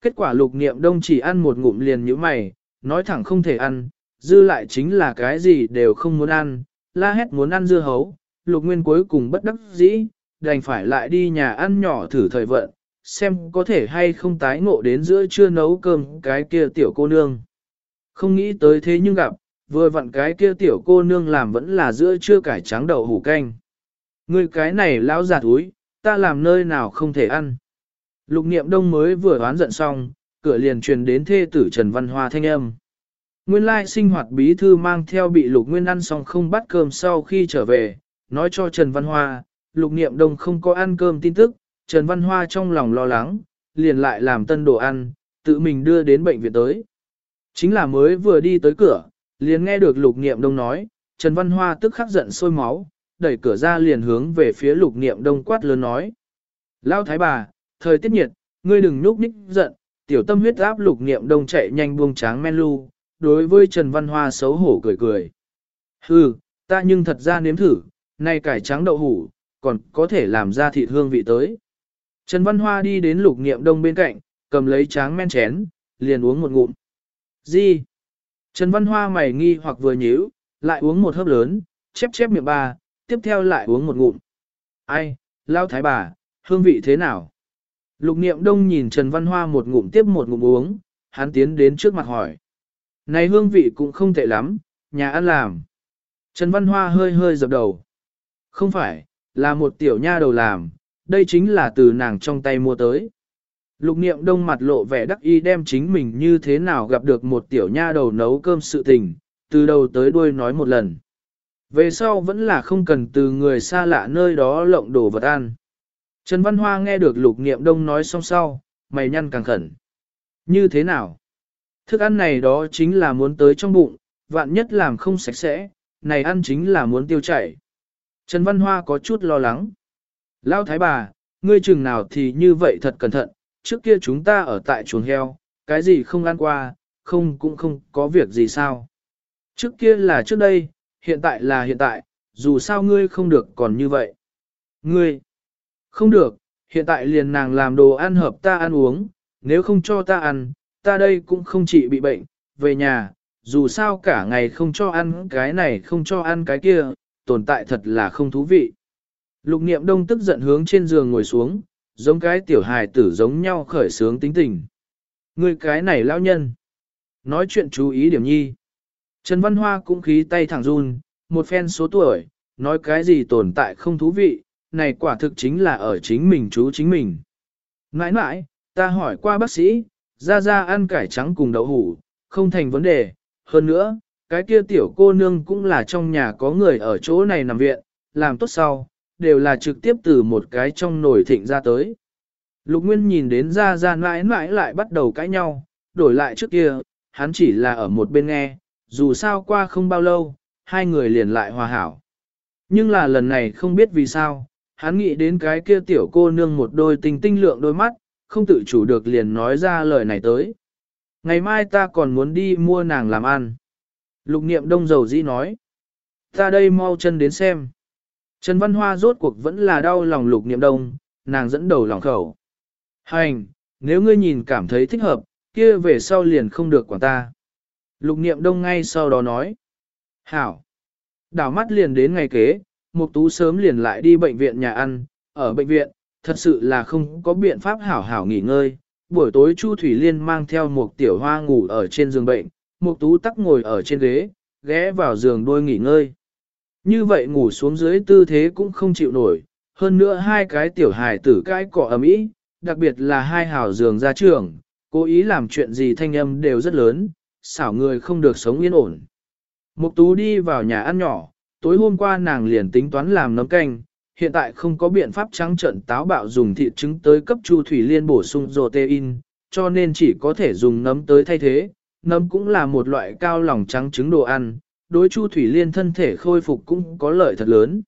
Speaker 1: Kết quả lục niệm đông chỉ ăn một ngụm liền như mày, nói thẳng không thể ăn, dư lại chính là cái gì đều không muốn ăn, la hét muốn ăn dưa hấu, lục nguyên cuối cùng bất đắc dĩ, đành phải lại đi nhà ăn nhỏ thử thời vận, xem có thể hay không tái ngộ đến giữa trưa nấu cơm cái kia tiểu cô nương. Không nghĩ tới thế nhưng gặp, vừa vặn cái kia tiểu cô nương làm vẫn là giữa trưa cải trắng đậu hủ canh. Người cái này lão già túi, ta làm nơi nào không thể ăn. Lục niệm đông mới vừa đoán giận xong, cửa liền truyền đến thê tử Trần Văn Hoa thanh âm. Nguyên lai sinh hoạt bí thư mang theo bị lục nguyên ăn xong không bắt cơm sau khi trở về, nói cho Trần Văn Hoa, lục niệm đông không có ăn cơm tin tức, Trần Văn Hoa trong lòng lo lắng, liền lại làm tân đồ ăn, tự mình đưa đến bệnh viện tới. Chính là mới vừa đi tới cửa, liền nghe được lục niệm đông nói, Trần Văn Hoa tức khắc giận sôi máu, đẩy cửa ra liền hướng về phía lục niệm đông quát lớn nói. Lao thái bà, thời tiết nhiệt, ngươi đừng nhúc nhích giận, tiểu tâm huyết áp lục niệm đông chạy nhanh buông tráng men lu, đối với Trần Văn Hoa xấu hổ cười cười. Hừ, ta nhưng thật ra nếm thử, nay cải trắng đậu hủ, còn có thể làm ra thịt hương vị tới. Trần Văn Hoa đi đến lục niệm đông bên cạnh, cầm lấy tráng men chén, liền uống một ngụm. Gì? Trần Văn Hoa mày nghi hoặc vừa nhíu, lại uống một hớp lớn, chép chép miệng ba, tiếp theo lại uống một ngụm. Ai, lao thái bà, hương vị thế nào? Lục niệm đông nhìn Trần Văn Hoa một ngụm tiếp một ngụm uống, hắn tiến đến trước mặt hỏi. Này hương vị cũng không tệ lắm, nhà ăn làm. Trần Văn Hoa hơi hơi dập đầu. Không phải, là một tiểu nha đầu làm, đây chính là từ nàng trong tay mua tới. Lục niệm đông mặt lộ vẻ đắc y đem chính mình như thế nào gặp được một tiểu nha đầu nấu cơm sự tình, từ đầu tới đuôi nói một lần. Về sau vẫn là không cần từ người xa lạ nơi đó lộng đồ vật ăn. Trần Văn Hoa nghe được lục niệm đông nói xong sau, mày nhăn càng khẩn. Như thế nào? Thức ăn này đó chính là muốn tới trong bụng, vạn nhất làm không sạch sẽ, này ăn chính là muốn tiêu chảy. Trần Văn Hoa có chút lo lắng. Lão thái bà, ngươi chừng nào thì như vậy thật cẩn thận, trước kia chúng ta ở tại chuồng heo, cái gì không ăn qua, không cũng không có việc gì sao. Trước kia là trước đây, hiện tại là hiện tại, dù sao ngươi không được còn như vậy. Ngươi, không được, hiện tại liền nàng làm đồ ăn hợp ta ăn uống, nếu không cho ta ăn, ta đây cũng không chỉ bị bệnh, về nhà, dù sao cả ngày không cho ăn cái này không cho ăn cái kia, tồn tại thật là không thú vị. Lục niệm đông tức giận hướng trên giường ngồi xuống, giống cái tiểu hài tử giống nhau khởi sướng tính tình. Người cái này lão nhân. Nói chuyện chú ý điểm nhi. Trần Văn Hoa cũng khí tay thẳng run, một phen số tuổi, nói cái gì tồn tại không thú vị, này quả thực chính là ở chính mình chú chính mình. Nãi nãi, ta hỏi qua bác sĩ, ra ra ăn cải trắng cùng đậu hủ, không thành vấn đề, hơn nữa, cái kia tiểu cô nương cũng là trong nhà có người ở chỗ này nằm viện, làm tốt sau, đều là trực tiếp từ một cái trong nồi thịnh ra tới. Lục Nguyên nhìn đến ra ra mãi mãi lại bắt đầu cãi nhau, đổi lại trước kia, hắn chỉ là ở một bên nghe, dù sao qua không bao lâu, hai người liền lại hòa hảo. Nhưng là lần này không biết vì sao, hắn nghĩ đến cái kia tiểu cô nương một đôi tình tinh lượng đôi mắt, không tự chủ được liền nói ra lời này tới. Ngày mai ta còn muốn đi mua nàng làm ăn. Lục niệm đông dầu dĩ nói. Ta đây mau chân đến xem. Trần Văn Hoa rốt cuộc vẫn là đau lòng lục niệm đông, nàng dẫn đầu lòng khẩu. Hành, nếu ngươi nhìn cảm thấy thích hợp, kia về sau liền không được quản ta. Lục niệm đông ngay sau đó nói. Hảo. Đảo mắt liền đến ngày kế, Mục Tú sớm liền lại đi bệnh viện nhà ăn, ở bệnh viện, thật sự là không có biện pháp hảo hảo nghỉ ngơi. Buổi tối Chu Thủy Liên mang theo một tiểu hoa ngủ ở trên giường bệnh, Mục Tú tắc ngồi ở trên ghế, ghé vào giường đôi nghỉ ngơi. Như vậy ngủ xuống dưới tư thế cũng không chịu nổi, hơn nữa hai cái tiểu hài tử cái cỏ ấm ý, đặc biệt là hai hào giường ra trường, cố ý làm chuyện gì thanh âm đều rất lớn, xảo người không được sống yên ổn. Mục tú đi vào nhà ăn nhỏ, tối hôm qua nàng liền tính toán làm nấm canh, hiện tại không có biện pháp trắng trận táo bạo dùng thịt trứng tới cấp chu thủy liên bổ sung protein, cho nên chỉ có thể dùng nấm tới thay thế. Nấm cũng là một loại cao lòng trắng trứng đồ ăn, đối chu thủy liên thân thể khôi phục cũng có lợi thật lớn.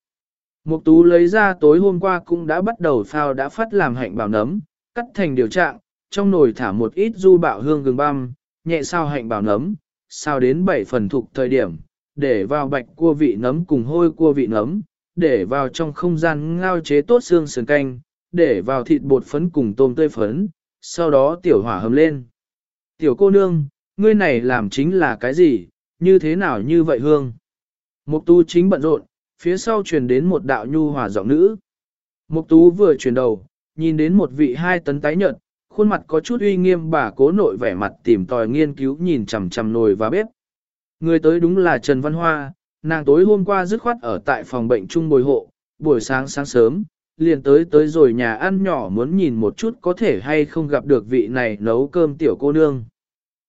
Speaker 1: Mục tú lấy ra tối hôm qua cũng đã bắt đầu phao đã phát làm hạnh bảo nấm, cắt thành điều trạng, trong nồi thả một ít du bạo hương gừng băm, nhẹ sao hạnh bảo nấm, sao đến 7 phần thuộc thời điểm, để vào bạch cua vị nấm cùng hôi cua vị nấm, để vào trong không gian ngao chế tốt xương sườn canh, để vào thịt bột phấn cùng tôm tươi phấn, sau đó tiểu hỏa hầm lên. Tiểu cô nương, ngươi này làm chính là cái gì, như thế nào như vậy hương? Mục tu chính bận rộn, phía sau truyền đến một đạo nhu hòa giọng nữ. Mục tú vừa chuyển đầu, nhìn đến một vị hai tấn tái nhợt, khuôn mặt có chút uy nghiêm bà cố nội vẻ mặt tìm tòi nghiên cứu nhìn chằm chằm nồi và bếp. Người tới đúng là Trần Văn Hoa, nàng tối hôm qua dứt khoát ở tại phòng bệnh chung bồi hộ, buổi sáng sáng sớm, liền tới tới rồi nhà ăn nhỏ muốn nhìn một chút có thể hay không gặp được vị này nấu cơm tiểu cô nương.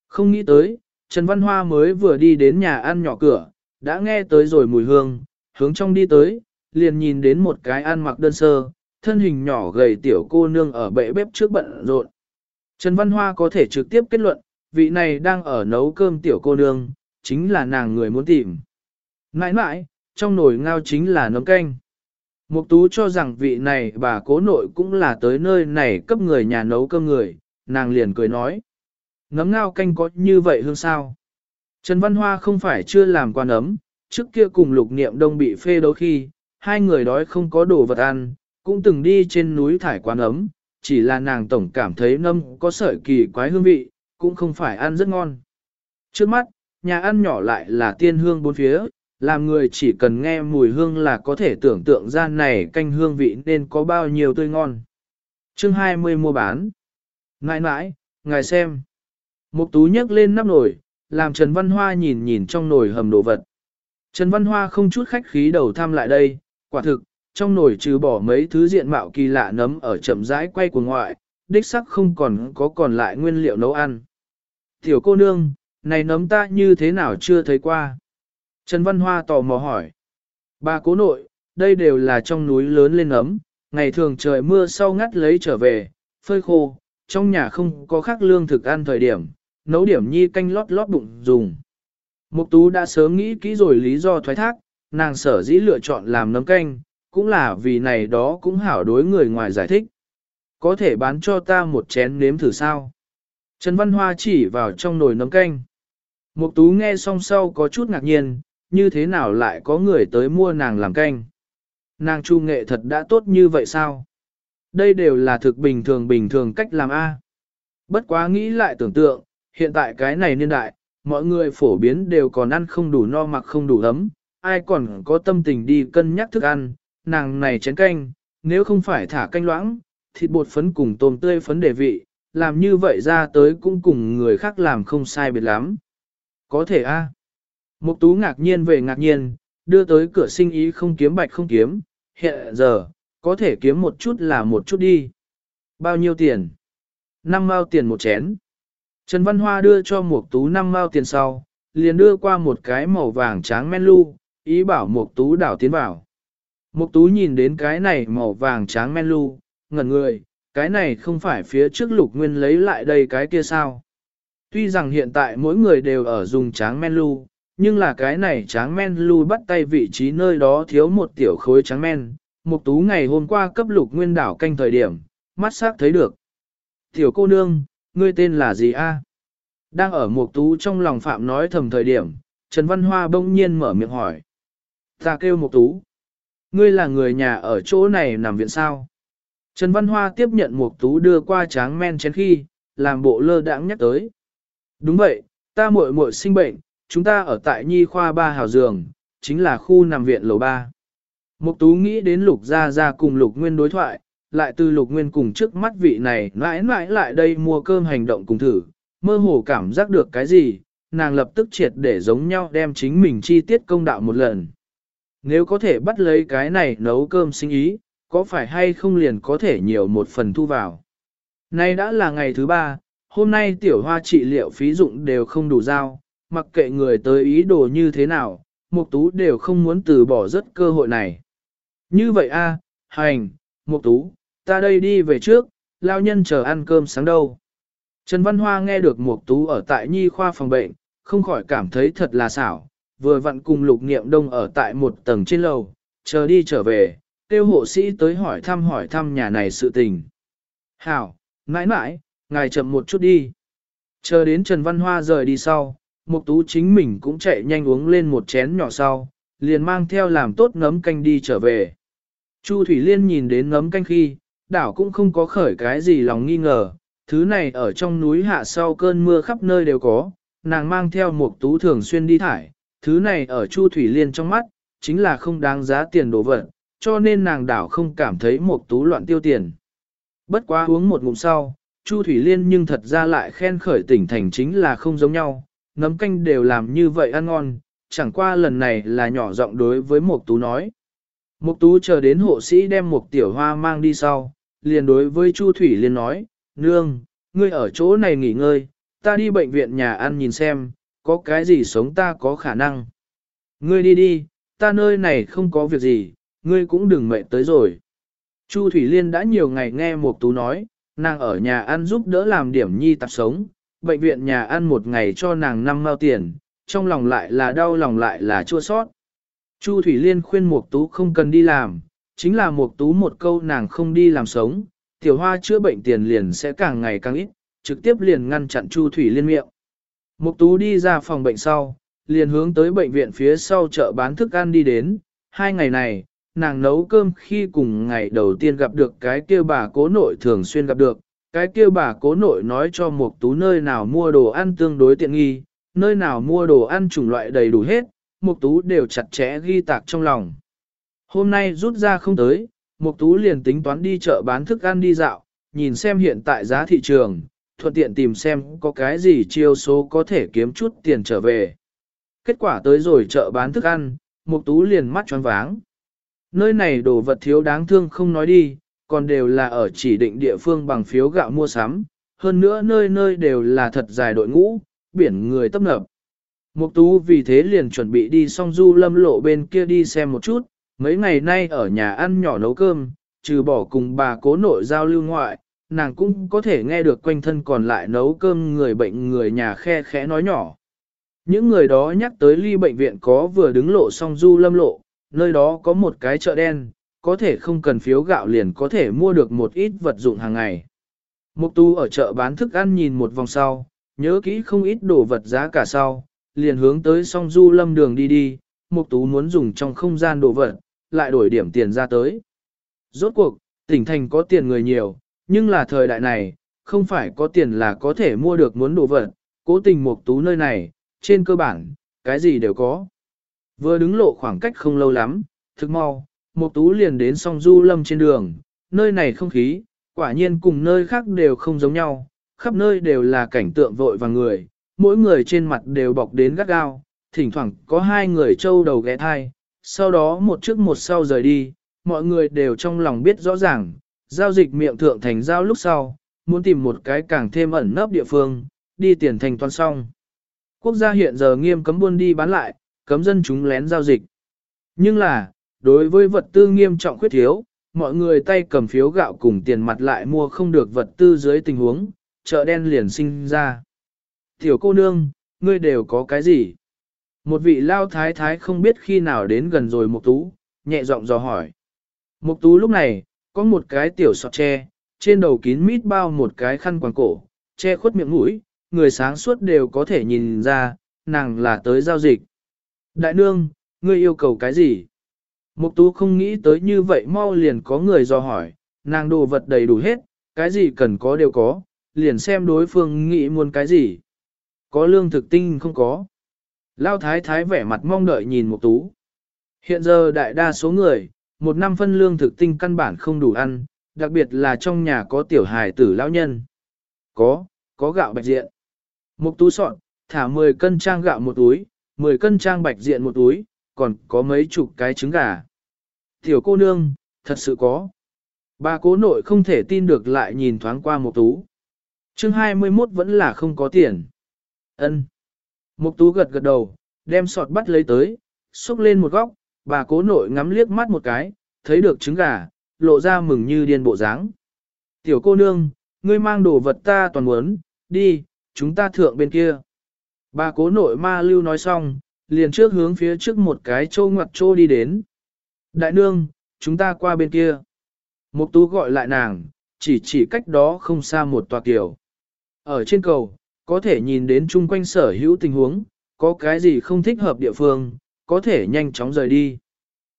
Speaker 1: Không nghĩ tới, Trần Văn Hoa mới vừa đi đến nhà ăn nhỏ cửa, đã nghe tới rồi mùi hương, hướng trong đi tới, liền nhìn đến một cái ăn mặc đơn sơ, thân hình nhỏ gầy tiểu cô nương ở bệ bếp trước bận rộn. Trần Văn Hoa có thể trực tiếp kết luận, vị này đang ở nấu cơm tiểu cô nương, chính là nàng người muốn tìm. Nãi nãi, trong nồi ngao chính là nấm canh. Mục tú cho rằng vị này bà cố nội cũng là tới nơi này cấp người nhà nấu cơm người, nàng liền cười nói. Nấm ngao canh có như vậy hương sao? Trần Văn Hoa không phải chưa làm qua nấm, trước kia cùng lục niệm đông bị phê đôi khi, hai người đói không có đồ vật ăn, cũng từng đi trên núi thải quán ấm, chỉ là nàng tổng cảm thấy nấm có sợi kỳ quái hương vị, cũng không phải ăn rất ngon. Trước mắt, nhà ăn nhỏ lại là tiên hương bốn phía, làm người chỉ cần nghe mùi hương là có thể tưởng tượng ra này canh hương vị nên có bao nhiêu tươi ngon. Chương 20 mua bán. Ngại nãi, ngài xem. Mục tú nhấc lên nắp nồi, làm Trần Văn Hoa nhìn nhìn trong nồi hầm đồ vật. Trần Văn Hoa không chút khách khí đầu thăm lại đây, quả thực, trong nồi trừ bỏ mấy thứ diện mạo kỳ lạ nấm ở chậm rãi quay của ngoại, đích sắc không còn có còn lại nguyên liệu nấu ăn. Tiểu cô nương, này nấm ta như thế nào chưa thấy qua? Trần Văn Hoa tò mò hỏi. Bà cố nội, đây đều là trong núi lớn lên ấm, ngày thường trời mưa sau ngắt lấy trở về, phơi khô, trong nhà không có khác lương thực ăn thời điểm, nấu điểm nhi canh lót lót bụng dùng. Mục tú đã sớm nghĩ kỹ rồi lý do thoái thác, nàng sở dĩ lựa chọn làm nấm canh, cũng là vì này đó cũng hảo đối người ngoài giải thích. Có thể bán cho ta một chén nếm thử sao? Trần Văn Hoa chỉ vào trong nồi nấm canh. Mục tú nghe xong sau có chút ngạc nhiên, như thế nào lại có người tới mua nàng làm canh? Nàng chu nghệ thật đã tốt như vậy sao? Đây đều là thực bình thường bình thường cách làm A. Bất quá nghĩ lại tưởng tượng, hiện tại cái này niên đại, mọi người phổ biến đều còn ăn không đủ no mặc không đủ ấm, ai còn có tâm tình đi cân nhắc thức ăn, nàng này chén canh, nếu không phải thả canh loãng, thịt bột phấn cùng tôm tươi phấn để vị, làm như vậy ra tới cũng cùng người khác làm không sai biệt lắm. Có thể a. Mục tú ngạc nhiên về ngạc nhiên, đưa tới cửa sinh ý không kiếm bạch không kiếm, hiện giờ, có thể kiếm một chút là một chút đi. Bao nhiêu tiền? Năm mao tiền một chén. Trần Văn Hoa đưa cho Mục Tú năm mao tiền sau, liền đưa qua một cái màu vàng trắng men lu, ý bảo Mục Tú đảo tiến vào. Mục Tú nhìn đến cái này màu vàng trắng men lu, ngẩn người, cái này không phải phía trước Lục Nguyên lấy lại đây cái kia sao? Tuy rằng hiện tại mỗi người đều ở dùng tráng men lu, nhưng là cái này tráng men lui bắt tay vị trí nơi đó thiếu một tiểu khối tráng men. Mục Tú ngày hôm qua cấp Lục Nguyên đảo canh thời điểm, mắt sắc thấy được. Tiểu cô nương, ngươi tên là gì a? Đang ở Mục Tú trong lòng phạm nói thầm thời điểm, Trần Văn Hoa bỗng nhiên mở miệng hỏi. Ta kêu Mục Tú. Ngươi là người nhà ở chỗ này nằm viện sao? Trần Văn Hoa tiếp nhận Mục Tú đưa qua tráng men chén khi, làm bộ lơ đãng nhắc tới. Đúng vậy, ta muội muội sinh bệnh, chúng ta ở tại nhi khoa ba hào giường, chính là khu nằm viện lầu ba. Mục Tú nghĩ đến Lục Gia Gia cùng Lục Nguyên đối thoại, lại từ Lục Nguyên cùng trước mắt vị này mãi mãi lại đây mua cơm hành động cùng thử, mơ hồ cảm giác được cái gì, nàng lập tức triệt để giống nhau đem chính mình chi tiết công đạo một lần. Nếu có thể bắt lấy cái này nấu cơm sinh ý, có phải hay không liền có thể nhiều một phần thu vào. Nay đã là ngày thứ ba, hôm nay tiểu hoa trị liệu phí dụng đều không đủ giao, mặc kệ người tới ý đồ như thế nào, Mục Tú đều không muốn từ bỏ rất cơ hội này. Như vậy a, hành, Mục Tú, ta đây đi về trước, lao nhân chờ ăn cơm sáng đâu. Trần Văn Hoa nghe được Mục Tú ở tại nhi khoa phòng bệnh, không khỏi cảm thấy thật là xảo, vừa vặn cùng lục niệm đông ở tại một tầng trên lầu, chờ đi trở về, tiêu hộ sĩ tới hỏi thăm hỏi thăm nhà này sự tình. Hảo, mãi mãi, ngài chậm một chút đi. Chờ đến Trần Văn Hoa rời đi sau, Mục Tú chính mình cũng chạy nhanh uống lên một chén nhỏ sau, liền mang theo làm tốt nấm canh đi trở về. Chu Thủy Liên nhìn đến nấm canh khi, đảo cũng không có khởi cái gì lòng nghi ngờ, thứ này ở trong núi hạ sau cơn mưa khắp nơi đều có, nàng mang theo Mục Tú thường xuyên đi thải, thứ này ở Chu Thủy Liên trong mắt, chính là không đáng giá tiền đồ vật, cho nên nàng đảo không cảm thấy Mục Tú loạn tiêu tiền. Bất quá uống một ngụm sau, Chu Thủy Liên nhưng thật ra lại khen khởi tỉnh thành chính là không giống nhau, nấm canh đều làm như vậy ăn ngon, chẳng qua lần này là nhỏ giọng đối với Mục Tú nói. Mục Tú chờ đến hộ sĩ đem một tiểu hoa mang đi sau, liền đối với Chu Thủy Liên nói, Nương, ngươi ở chỗ này nghỉ ngơi, ta đi bệnh viện nhà ăn nhìn xem, có cái gì sống ta có khả năng. Ngươi đi đi, ta nơi này không có việc gì, ngươi cũng đừng mệt tới rồi. Chu Thủy Liên đã nhiều ngày nghe Mục Tú nói, nàng ở nhà ăn giúp đỡ làm điểm nhi tạp sống, bệnh viện nhà ăn một ngày cho nàng năm mao tiền, trong lòng lại là đau lòng lại là chua sót. Chu Thủy Liên khuyên Mục Tú không cần đi làm, chính là Mục Tú một câu nàng không đi làm sống, tiểu hoa chữa bệnh tiền liền sẽ càng ngày càng ít, trực tiếp liền ngăn chặn Chu Thủy Liên miệng. Mục Tú đi ra phòng bệnh sau, liền hướng tới bệnh viện phía sau chợ bán thức ăn đi đến, hai ngày này, nàng nấu cơm khi cùng ngày đầu tiên gặp được cái kia bà cố nội thường xuyên gặp được, cái kia bà cố nội nói cho Mục Tú nơi nào mua đồ ăn tương đối tiện nghi, nơi nào mua đồ ăn chủng loại đầy đủ hết, Mục Tú đều chặt chẽ ghi tạc trong lòng. Hôm nay rút ra không tới, Mục Tú liền tính toán đi chợ bán thức ăn đi dạo, nhìn xem hiện tại giá thị trường, thuận tiện tìm xem có cái gì chiêu số có thể kiếm chút tiền trở về. Kết quả tới rồi chợ bán thức ăn, Mục Tú liền mắt choáng. váng. Nơi này đồ vật thiếu đáng thương không nói đi, còn đều là ở chỉ định địa phương bằng phiếu gạo mua sắm, hơn nữa nơi nơi đều là thật dài đội ngũ, biển người tấp nập. Mục Tú vì thế liền chuẩn bị đi song du lâm lộ bên kia đi xem một chút, mấy ngày nay ở nhà ăn nhỏ nấu cơm, trừ bỏ cùng bà cố nội giao lưu ngoại, nàng cũng có thể nghe được quanh thân còn lại nấu cơm người bệnh người nhà khe khẽ nói nhỏ. Những người đó nhắc tới ly bệnh viện có vừa đứng lộ song du lâm lộ, nơi đó có một cái chợ đen, có thể không cần phiếu gạo liền có thể mua được một ít vật dụng hàng ngày. Mục tu ở chợ bán thức ăn nhìn một vòng sau, nhớ kỹ không ít đồ vật giá cả sau, liền hướng tới song du lâm đường đi đi, mục tú muốn dùng trong không gian đồ vật, lại đổi điểm tiền ra tới. Rốt cuộc, tỉnh thành có tiền người nhiều, nhưng là thời đại này, không phải có tiền là có thể mua được muốn đồ vật, cố tình mục tú nơi này, trên cơ bản, cái gì đều có. Vừa đứng lộ khoảng cách không lâu lắm, thực mau, mục tú liền đến song du lâm trên đường, nơi này không khí, quả nhiên cùng nơi khác đều không giống nhau, khắp nơi đều là cảnh tượng vội và người, mỗi người trên mặt đều bọc đến gắt gao, thỉnh thoảng có hai người trâu đầu ghé thai, sau đó một trước một sau rời đi, mọi người đều trong lòng biết rõ ràng, giao dịch miệng thượng thành giao lúc sau, muốn tìm một cái càng thêm ẩn nấp địa phương, đi tiền thành toán xong. Quốc gia hiện giờ nghiêm cấm buôn đi bán lại, cấm dân chúng lén giao dịch. Nhưng là, đối với vật tư nghiêm trọng khuyết thiếu, mọi người tay cầm phiếu gạo cùng tiền mặt lại mua không được vật tư dưới tình huống, chợ đen liền sinh ra. Tiểu cô nương, ngươi đều có cái gì? Một vị lao thái thái không biết khi nào đến gần rồi Mục Tú, nhẹ giọng dò hỏi. Mục Tú lúc này, có một cái tiểu sọt tre, trên đầu kín mít bao một cái khăn quàng cổ, che khuất miệng mũi, người sáng suốt đều có thể nhìn ra, nàng là tới giao dịch. Đại nương, ngươi yêu cầu cái gì? Mục tú không nghĩ tới như vậy mau liền có người do hỏi, nàng đồ vật đầy đủ hết, cái gì cần có đều có, liền xem đối phương nghĩ muốn cái gì. Có lương thực tinh không có. Lao thái thái vẻ mặt mong đợi nhìn mục tú. Hiện giờ đại đa số người, một năm phân lương thực tinh căn bản không đủ ăn, đặc biệt là trong nhà có tiểu hài tử lão nhân. Có, có gạo bạch diện. Mục tú soạn, thả 10 cân trang gạo một túi, 10 cân trang bạch diện một túi, còn có mấy chục cái trứng gà. Tiểu cô nương, thật sự có. Bà cố nội không thể tin được lại nhìn thoáng qua Mục Tú. Chương 21 vẫn là không có tiền. Ân. Mục Tú gật gật đầu, đem sọt bắt lấy tới, xúc lên một góc, bà cố nội ngắm liếc mắt một cái, thấy được trứng gà, lộ ra mừng như điên bộ dáng. Tiểu cô nương, ngươi mang đồ vật ta toàn muốn, đi, chúng ta thượng bên kia. Bà cố nội ma lưu nói xong, liền trước hướng phía trước một cái trô ngoặt trô đi đến. Đại nương, chúng ta qua bên kia. Mục tú gọi lại nàng, chỉ chỉ cách đó không xa một tòa kiều. Ở trên cầu, có thể nhìn đến chung quanh sở hữu tình huống, có cái gì không thích hợp địa phương, có thể nhanh chóng rời đi.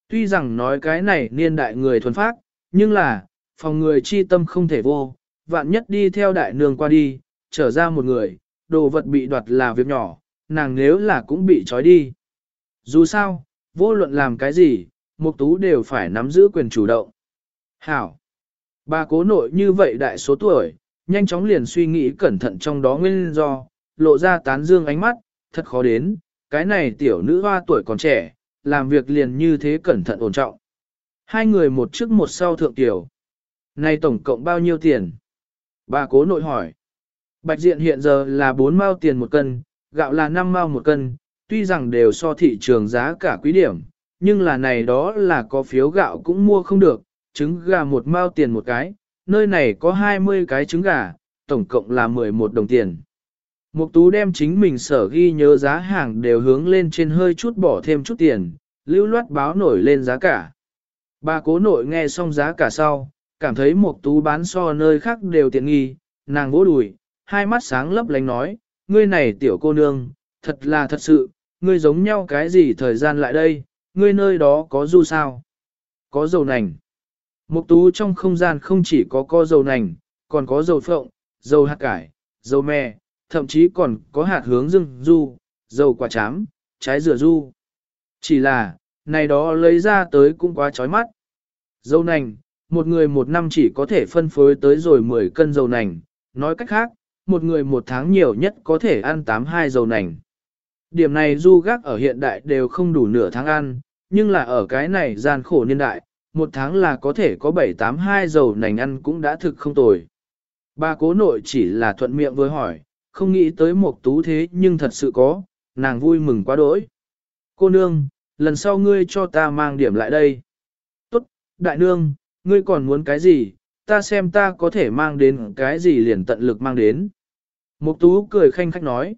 Speaker 1: Tuy rằng nói cái này niên đại người thuần phác, nhưng là, phòng người chi tâm không thể vô, vạn nhất đi theo đại nương qua đi, trở ra một người, đồ vật bị đoạt là việc nhỏ, nàng nếu là cũng bị trói đi. Dù sao, vô luận làm cái gì, mục tú đều phải nắm giữ quyền chủ động. Hảo! Bà cố nội như vậy đại số tuổi, nhanh chóng liền suy nghĩ cẩn thận trong đó nguyên do, lộ ra tán dương ánh mắt, thật khó đến, cái này tiểu nữ hoa tuổi còn trẻ, làm việc liền như thế cẩn thận ổn trọng. Hai người một trước một sau thượng tiểu. Này tổng cộng bao nhiêu tiền? Bà cố nội hỏi. Bạch diện hiện giờ là 4 mao tiền một cân, gạo là 5 mao một cân, tuy rằng đều so thị trường giá cả quý điểm, nhưng là này đó là có phiếu gạo cũng mua không được, trứng gà một mao tiền một cái, nơi này có 20 cái trứng gà, tổng cộng là 11 đồng tiền. Mục tú đem chính mình sở ghi nhớ giá hàng đều hướng lên trên hơi chút bỏ thêm chút tiền, lưu loát báo nổi lên giá cả. Bà cố nội nghe xong giá cả sau, cảm thấy mục tú bán so nơi khác đều tiện nghi, nàng vỗ đùi, hai mắt sáng lấp lánh nói, ngươi này tiểu cô nương, thật là thật sự, ngươi giống nhau cái gì thời gian lại đây, ngươi nơi đó có du sao? Có dầu nành. Mục tú trong không gian không chỉ có có dầu nành, còn có dầu phộng, dầu hạt cải, dầu me, thậm chí còn có hạt hướng dương du, dầu quả chám, trái dừa du. Chỉ là, này đó lấy ra tới cũng quá chói mắt. Dầu nành, một người một năm chỉ có thể phân phối tới rồi 10 cân dầu nành, nói cách khác, một người một tháng nhiều nhất có thể ăn 82 dầu nành. Điểm này du gác ở hiện đại đều không đủ nửa tháng ăn, nhưng là ở cái này gian khổ niên đại, một tháng là có thể có 7-8-2 dầu nành ăn cũng đã thực không tồi. Ba cố nội chỉ là thuận miệng với hỏi, không nghĩ tới một tú thế nhưng thật sự có, nàng vui mừng quá đỗi. Cô nương, lần sau ngươi cho ta mang điểm lại đây. Tốt, đại nương, ngươi còn muốn cái gì, ta xem ta có thể mang đến cái gì liền tận lực mang đến. Mục tú cười khanh khách nói.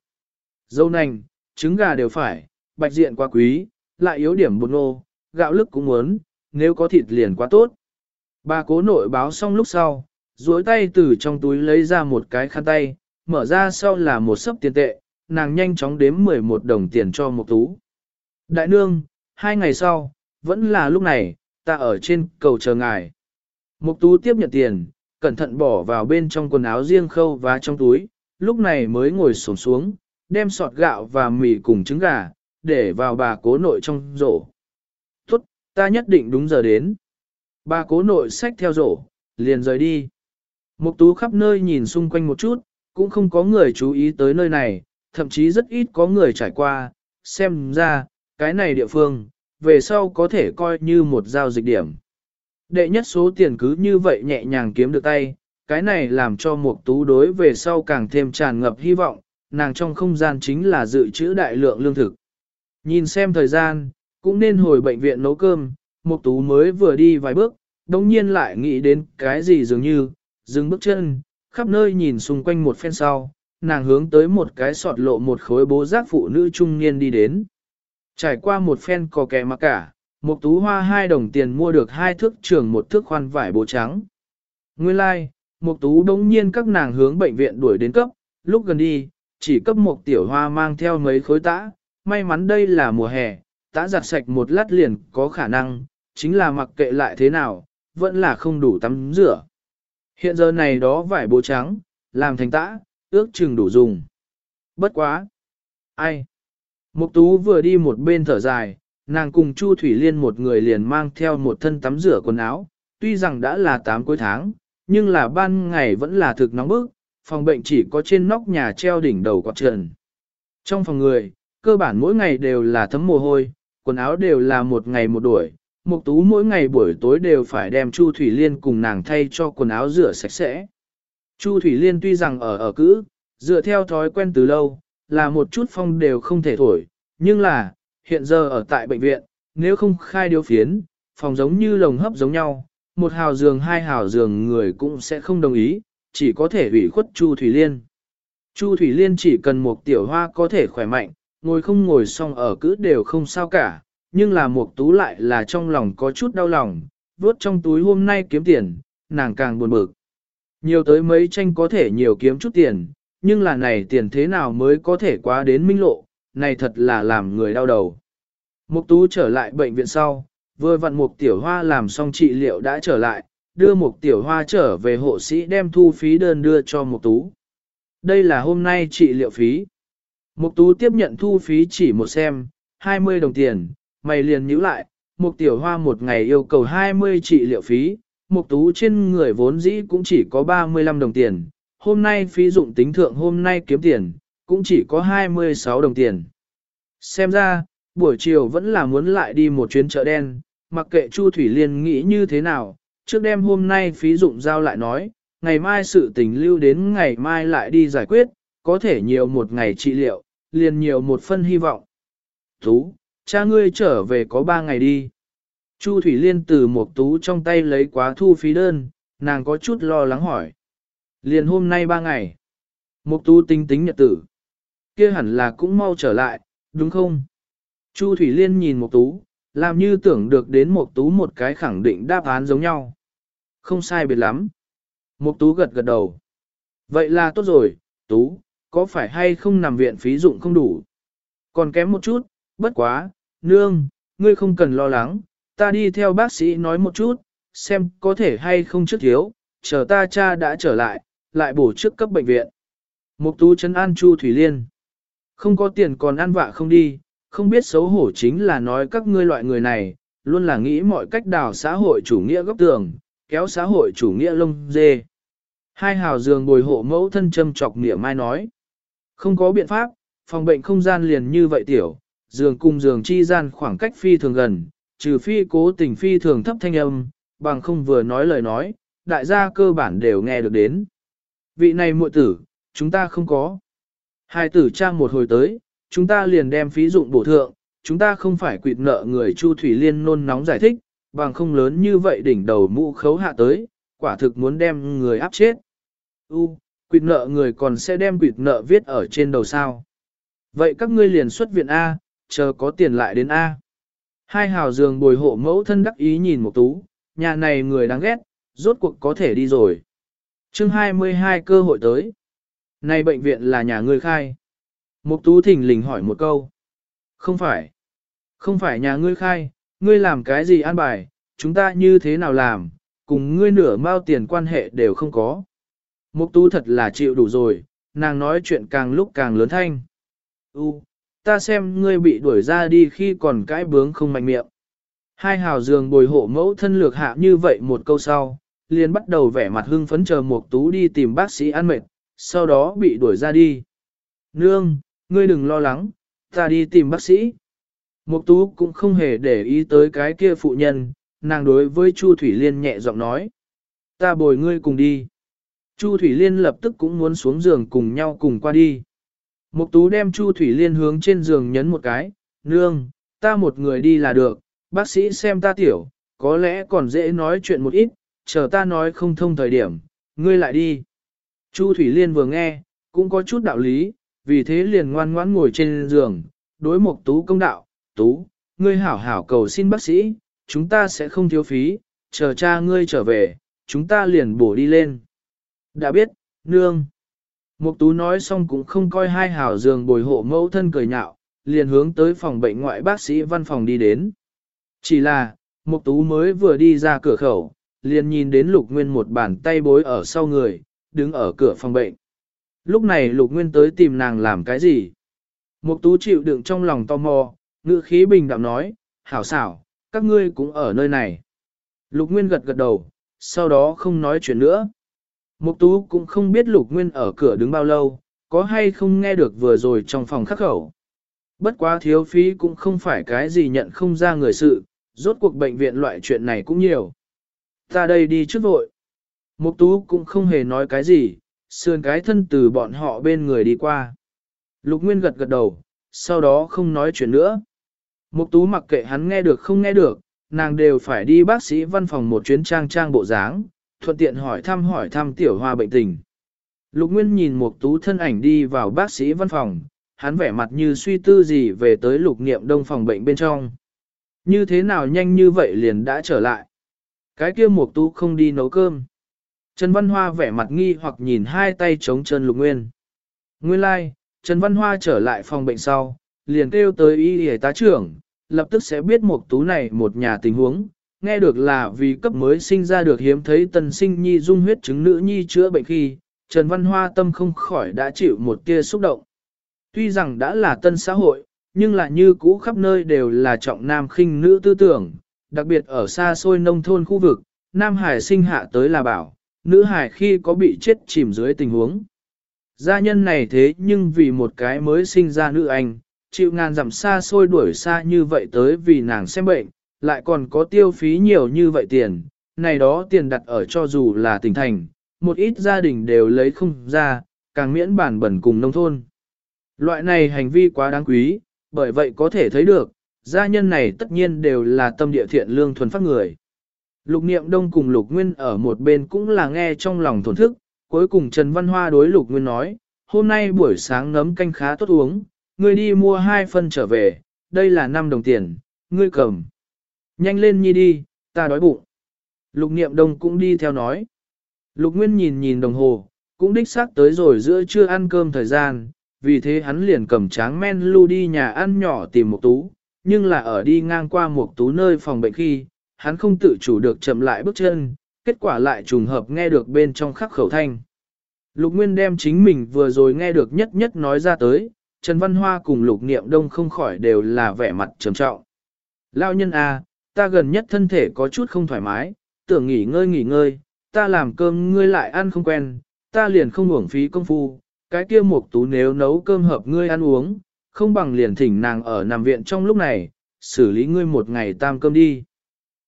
Speaker 1: Dâu nành, trứng gà đều phải, bạch diện quá quý, lại yếu điểm bột nô, gạo lức cũng muốn, nếu có thịt liền quá tốt. Bà cố nội báo xong lúc sau, duỗi tay từ trong túi lấy ra một cái khăn tay, mở ra sau là một sấp tiền tệ, nàng nhanh chóng đếm 11 đồng tiền cho một tú. Đại nương, hai ngày sau, vẫn là lúc này, ta ở trên cầu chờ ngài. Mục tú tiếp nhận tiền, cẩn thận bỏ vào bên trong quần áo riêng khâu và trong túi, lúc này mới ngồi xổm xuống, đem sọt gạo và mì cùng trứng gà, để vào bà cố nội trong rổ. Tốt, ta nhất định đúng giờ đến. Bà cố nội xách theo rổ, liền rời đi. Mục tú khắp nơi nhìn xung quanh một chút, cũng không có người chú ý tới nơi này, thậm chí rất ít có người trải qua, xem ra, cái này địa phương, về sau có thể coi như một giao dịch điểm. Đệ nhất số tiền cứ như vậy nhẹ nhàng kiếm được tay, cái này làm cho Mục Tú đối về sau càng thêm tràn ngập hy vọng, nàng trong không gian chính là dự trữ đại lượng lương thực. Nhìn xem thời gian, cũng nên hồi bệnh viện nấu cơm, Mục Tú mới vừa đi vài bước, đồng nhiên lại nghĩ đến cái gì dường như, dừng bước chân, khắp nơi nhìn xung quanh một phen sau, nàng hướng tới một cái sọt lộ một khối bố giác phụ nữ trung niên đi đến. Trải qua một phen cò kè mà cả, Mục Tú hoa hai đồng tiền mua được hai thước trường một thước khoan vải bố trắng. Nguyên lai, like, Mục Tú đống nhiên các nàng hướng bệnh viện đuổi đến cấp, lúc gần đi, chỉ cấp một tiểu hoa mang theo mấy khối tã, may mắn đây là mùa hè, tã giặt sạch một lát liền có khả năng, chính là mặc kệ lại thế nào, vẫn là không đủ tắm rửa. Hiện giờ này đó vải bố trắng, làm thành tã, ước chừng đủ dùng. Bất quá. Ai? Mục tú vừa đi một bên thở dài, nàng cùng Chu Thủy Liên một người liền mang theo một thân tắm rửa quần áo, tuy rằng đã là 8 cuối tháng, nhưng là ban ngày vẫn là thực nóng bức, phòng bệnh chỉ có trên nóc nhà treo đỉnh đầu quạt trần. Trong phòng người, cơ bản mỗi ngày đều là thấm mồ hôi, quần áo đều là một ngày một đuổi, Mục Tú mỗi ngày buổi tối đều phải đem Chu Thủy Liên cùng nàng thay cho quần áo rửa sạch sẽ. Chu Thủy Liên tuy rằng ở ở cữ, dựa theo thói quen từ lâu, là một chút phong đều không thể thổi, nhưng là, hiện giờ ở tại bệnh viện, nếu không khai điếu phiến, phòng giống như lồng hấp giống nhau, một hào giường hai hào giường người cũng sẽ không đồng ý, chỉ có thể ủy khuất Chu Thủy Liên. Chu Thủy Liên chỉ cần một tiểu hoa có thể khỏe mạnh, ngồi không ngồi xong ở cứ đều không sao cả, nhưng là một tú lại là trong lòng có chút đau lòng, vốt trong túi hôm nay kiếm tiền, nàng càng buồn bực. Nhiều tới mấy tranh có thể nhiều kiếm chút tiền, nhưng là này tiền thế nào mới có thể quá đến minh lộ, này thật là làm người đau đầu. Mục tú trở lại bệnh viện sau, vừa vặn mục tiểu hoa làm xong trị liệu đã trở lại, đưa một tiểu hoa trở về hộ sĩ đem thu phí đơn đưa cho một tú. Đây là hôm nay trị liệu phí. Mục tú tiếp nhận thu phí chỉ một xem, 20 đồng tiền, mày liền nhíu lại, mục tiểu hoa một ngày yêu cầu 20 trị liệu phí, mục tú trên người vốn dĩ cũng chỉ có 35 đồng tiền, hôm nay phí dụng tính thượng hôm nay kiếm tiền, cũng chỉ có 26 đồng tiền. Xem ra, buổi chiều vẫn là muốn lại đi một chuyến chợ đen, mặc kệ Chu Thủy Liên nghĩ như thế nào, trước đêm hôm nay phí dụng giao lại nói, ngày mai sự tình lưu đến ngày mai lại đi giải quyết, có thể nhiều một ngày trị liệu, liền nhiều một phân hy vọng. Tú, cha ngươi trở về có ba ngày đi. Chu Thủy Liên từ một tú trong tay lấy quá thu phí đơn, nàng có chút lo lắng hỏi. Liền hôm nay ba ngày. Mục tú tính tính nhật tử. kia hẳn là cũng mau trở lại, đúng không? Chu Thủy Liên nhìn Mục tú, làm như tưởng được đến một tú một cái khẳng định đáp án giống nhau. Không sai biệt lắm. Mục tú gật gật đầu. Vậy là tốt rồi, tú, có phải hay không nằm viện phí dụng không đủ? Còn kém một chút, bất quá, nương, ngươi không cần lo lắng, ta đi theo bác sĩ nói một chút, xem có thể hay không trước thiếu, chờ ta cha đã trở lại, lại bổ trước cấp bệnh viện. Mục tú trấn an Chu Thủy Liên. Không có tiền còn ăn vạ không đi, không biết xấu hổ chính là nói các ngươi loại người này, luôn là nghĩ mọi cách đào xã hội chủ nghĩa góc tường, kéo xã hội chủ nghĩa lông dê. Hai hào giường bồi hộ mẫu thân châm chọc nghĩa mai nói. Không có biện pháp, phòng bệnh không gian liền như vậy tiểu, giường cùng giường chi gian khoảng cách phi thường gần, trừ phi cố tình phi thường thấp thanh âm, bằng không vừa nói lời nói, đại gia cơ bản đều nghe được đến. Vị này muội tử, chúng ta không có. Hai tử trang một hồi tới, chúng ta liền đem phí dụng bổ thượng, chúng ta không phải quỵt nợ người Chu Thủy Liên nôn nóng giải thích, bằng không lớn như vậy đỉnh đầu mũ khấu hạ tới, quả thực muốn đem người áp chết. U, quỵt nợ người còn sẽ đem quỵt nợ viết ở trên đầu sao. Vậy các ngươi liền xuất viện A, chờ có tiền lại đến A. Hai hào giường bồi hộ mẫu thân đắc ý nhìn một tú, nhà này người đáng ghét, rốt cuộc có thể đi rồi. chương 22 cơ hội tới. Này bệnh viện là nhà ngươi khai. Mục tú thỉnh lình hỏi một câu. Không phải. Không phải nhà ngươi khai, ngươi làm cái gì an bài, chúng ta như thế nào làm, cùng ngươi nửa mao tiền quan hệ đều không có. Mục tú thật là chịu đủ rồi, nàng nói chuyện càng lúc càng lớn thanh. U, ta xem ngươi bị đuổi ra đi khi còn cái bướng không mạnh miệng. Hai hào giường bồi hộ mẫu thân lược hạ như vậy một câu sau, liền bắt đầu vẻ mặt hưng phấn chờ Mục Tú đi tìm bác sĩ ăn mệt, sau đó bị đuổi ra đi. Nương, ngươi đừng lo lắng, ta đi tìm bác sĩ. Mục Tú cũng không hề để ý tới cái kia phụ nhân, nàng đối với Chu Thủy Liên nhẹ giọng nói. Ta bồi ngươi cùng đi. Chu Thủy Liên lập tức cũng muốn xuống giường cùng nhau cùng qua đi. Mục Tú đem Chu Thủy Liên hướng trên giường nhấn một cái, nương, ta một người đi là được, bác sĩ xem ta tiểu, có lẽ còn dễ nói chuyện một ít, chờ ta nói không thông thời điểm, ngươi lại đi. Chu Thủy Liên vừa nghe, cũng có chút đạo lý, vì thế liền ngoan ngoãn ngồi trên giường, đối Mục Tú công đạo, Tú, ngươi hảo hảo cầu xin bác sĩ, chúng ta sẽ không thiếu phí, chờ cha ngươi trở về, chúng ta liền bổ đi lên. Đã biết, nương. Mục tú nói xong cũng không coi hai hảo giường bồi hộ mẫu thân cười nhạo, liền hướng tới phòng bệnh ngoại bác sĩ văn phòng đi đến. Chỉ là, Mục Tú mới vừa đi ra cửa khẩu, liền nhìn đến Lục Nguyên một bàn tay bối ở sau người, đứng ở cửa phòng bệnh. Lúc này Lục Nguyên tới tìm nàng làm cái gì? Mục Tú chịu đựng trong lòng tò mò, ngữ khí bình đạm nói, hảo xảo, các ngươi cũng ở nơi này. Lục Nguyên gật gật đầu, sau đó không nói chuyện nữa. Mục Tú cũng không biết Lục Nguyên ở cửa đứng bao lâu, có hay không nghe được vừa rồi trong phòng khắc khẩu. Bất quá thiếu phí cũng không phải cái gì nhận không ra người sự, rốt cuộc bệnh viện loại chuyện này cũng nhiều. Ta đây đi trước vội. Mục Tú cũng không hề nói cái gì, sườn cái thân từ bọn họ bên người đi qua. Lục Nguyên gật gật đầu, sau đó không nói chuyện nữa. Mục Tú mặc kệ hắn nghe được không nghe được, nàng đều phải đi bác sĩ văn phòng một chuyến trang trang bộ dáng, thuận tiện hỏi thăm hỏi thăm tiểu hoa bệnh tình. Lục Nguyên nhìn Mục Tú thân ảnh đi vào bác sĩ văn phòng, hắn vẻ mặt như suy tư gì về tới lục niệm đông phòng bệnh bên trong. Như thế nào nhanh như vậy liền đã trở lại. Cái kia Mục Tú không đi nấu cơm. Trần Văn Hoa vẻ mặt nghi hoặc nhìn hai tay chống chân Lục Nguyên. Nguyên lai, like, Trần Văn Hoa trở lại phòng bệnh sau, liền kêu tới y y tá trưởng, lập tức sẽ biết một tú này một nhà tình huống, nghe được là vì cấp mới sinh ra được hiếm thấy tân sinh nhi dung huyết chứng nữ nhi chữa bệnh khi, Trần Văn Hoa tâm không khỏi đã chịu một tia xúc động. Tuy rằng đã là tân xã hội, nhưng là như cũ khắp nơi đều là trọng nam khinh nữ tư tưởng, đặc biệt ở xa xôi nông thôn khu vực, nam hải sinh hạ tới là bảo, nữ hải khi có bị chết chìm dưới tình huống. Gia nhân này thế nhưng vì một cái mới sinh ra nữ anh, chịu ngàn dặm xa xôi đuổi xa như vậy tới vì nàng xem bệnh, lại còn có tiêu phí nhiều như vậy tiền, này đó tiền đặt ở cho dù là tỉnh thành, một ít gia đình đều lấy không ra, càng miễn bản bẩn cùng nông thôn. Loại này hành vi quá đáng quý, bởi vậy có thể thấy được, gia nhân này tất nhiên đều là tâm địa thiện lương thuần phát người. Lục niệm đông cùng lục nguyên ở một bên cũng là nghe trong lòng thổn thức, cuối cùng Trần Văn Hoa đối lục nguyên nói, hôm nay buổi sáng nấm canh khá tốt uống, ngươi đi mua hai phân trở về, đây là 5 đồng tiền, ngươi cầm. Nhanh lên nhi đi, ta đói bụng. Lục niệm đông cũng đi theo nói. Lục nguyên nhìn nhìn đồng hồ, cũng đích xác tới rồi giữa trưa ăn cơm thời gian, vì thế hắn liền cầm tráng men lưu đi nhà ăn nhỏ tìm một tú, nhưng là ở đi ngang qua một tú nơi phòng bệnh khi, hắn không tự chủ được chậm lại bước chân, kết quả lại trùng hợp nghe được bên trong khắc khẩu thanh. Lục Nguyên đem chính mình vừa rồi nghe được nhất nhất nói ra tới, Trần Văn Hoa cùng Lục Niệm Đông không khỏi đều là vẻ mặt trầm trọng. Lao nhân à, ta gần nhất thân thể có chút không thoải mái, tưởng nghỉ ngơi nghỉ ngơi, ta làm cơm ngươi lại ăn không quen, ta liền không uổng phí công phu, cái kia một tú nếu nấu cơm hợp ngươi ăn uống, không bằng liền thỉnh nàng ở nằm viện trong lúc này, xử lý ngươi một ngày tam cơm đi.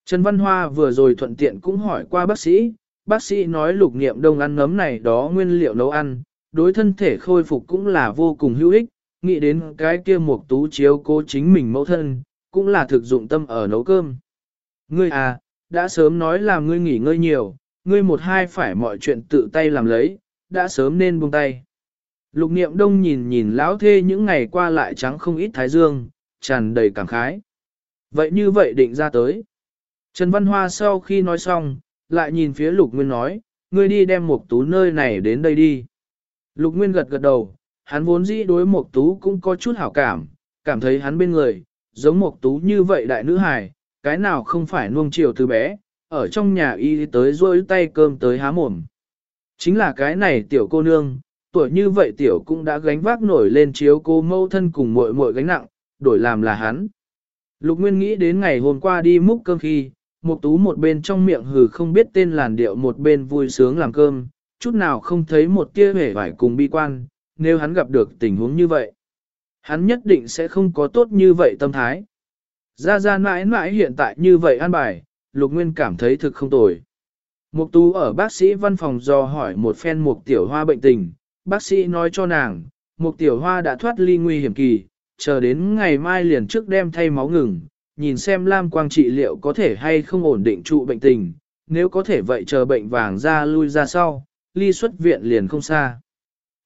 Speaker 1: Trần Văn Hoa vừa rồi thuận tiện cũng hỏi qua bác sĩ, bác sĩ nói lục niệm đông ăn nấm này đó nguyên liệu nấu ăn, đối thân thể khôi phục cũng là vô cùng hữu ích, nghĩ đến cái kia một tú chiếu cố chính mình mẫu thân, cũng là thực dụng tâm ở nấu cơm. Ngươi à, đã sớm nói là ngươi nghỉ ngơi nhiều, ngươi một hai phải mọi chuyện tự tay làm lấy, đã sớm nên buông tay. Lục niệm đông nhìn nhìn lão thê những ngày qua lại trắng không ít thái dương, tràn đầy cảm khái. Vậy như vậy định ra tới. Trần Văn Hoa sau khi nói xong, lại nhìn phía Lục Nguyên nói, ngươi đi đem một tú nơi này đến đây đi. Lục Nguyên gật gật đầu, hắn vốn dĩ đối một tú cũng có chút hảo cảm, cảm thấy hắn bên người, giống một tú như vậy đại nữ hài, cái nào không phải nuông chiều từ bé, ở trong nhà y tới rôi tay cơm tới há mồm. Chính là cái này tiểu cô nương, tuổi như vậy tiểu cũng đã gánh vác nổi lên chiếu cô mâu thân cùng muội muội gánh nặng, đổi làm là hắn. Lục Nguyên nghĩ đến ngày hôm qua đi múc cơm khi, một tú một bên trong miệng hừ không biết tên làn điệu một bên vui sướng làm cơm, chút nào không thấy một tia vẻ vải cùng bi quan, nếu hắn gặp được tình huống như vậy. Hắn nhất định sẽ không có tốt như vậy tâm thái. Ra ra mãi mãi hiện tại như vậy an bài, Lục Nguyên cảm thấy thực không tồi. Mục tú ở bác sĩ văn phòng do hỏi một phen mục tiểu hoa bệnh tình, bác sĩ nói cho nàng, mục tiểu hoa đã thoát ly nguy hiểm kỳ, chờ đến ngày mai liền trước đem thay máu ngừng, nhìn xem lam quang trị liệu có thể hay không ổn định trụ bệnh tình, nếu có thể vậy chờ bệnh vàng ra lui ra sau, ly xuất viện liền không xa.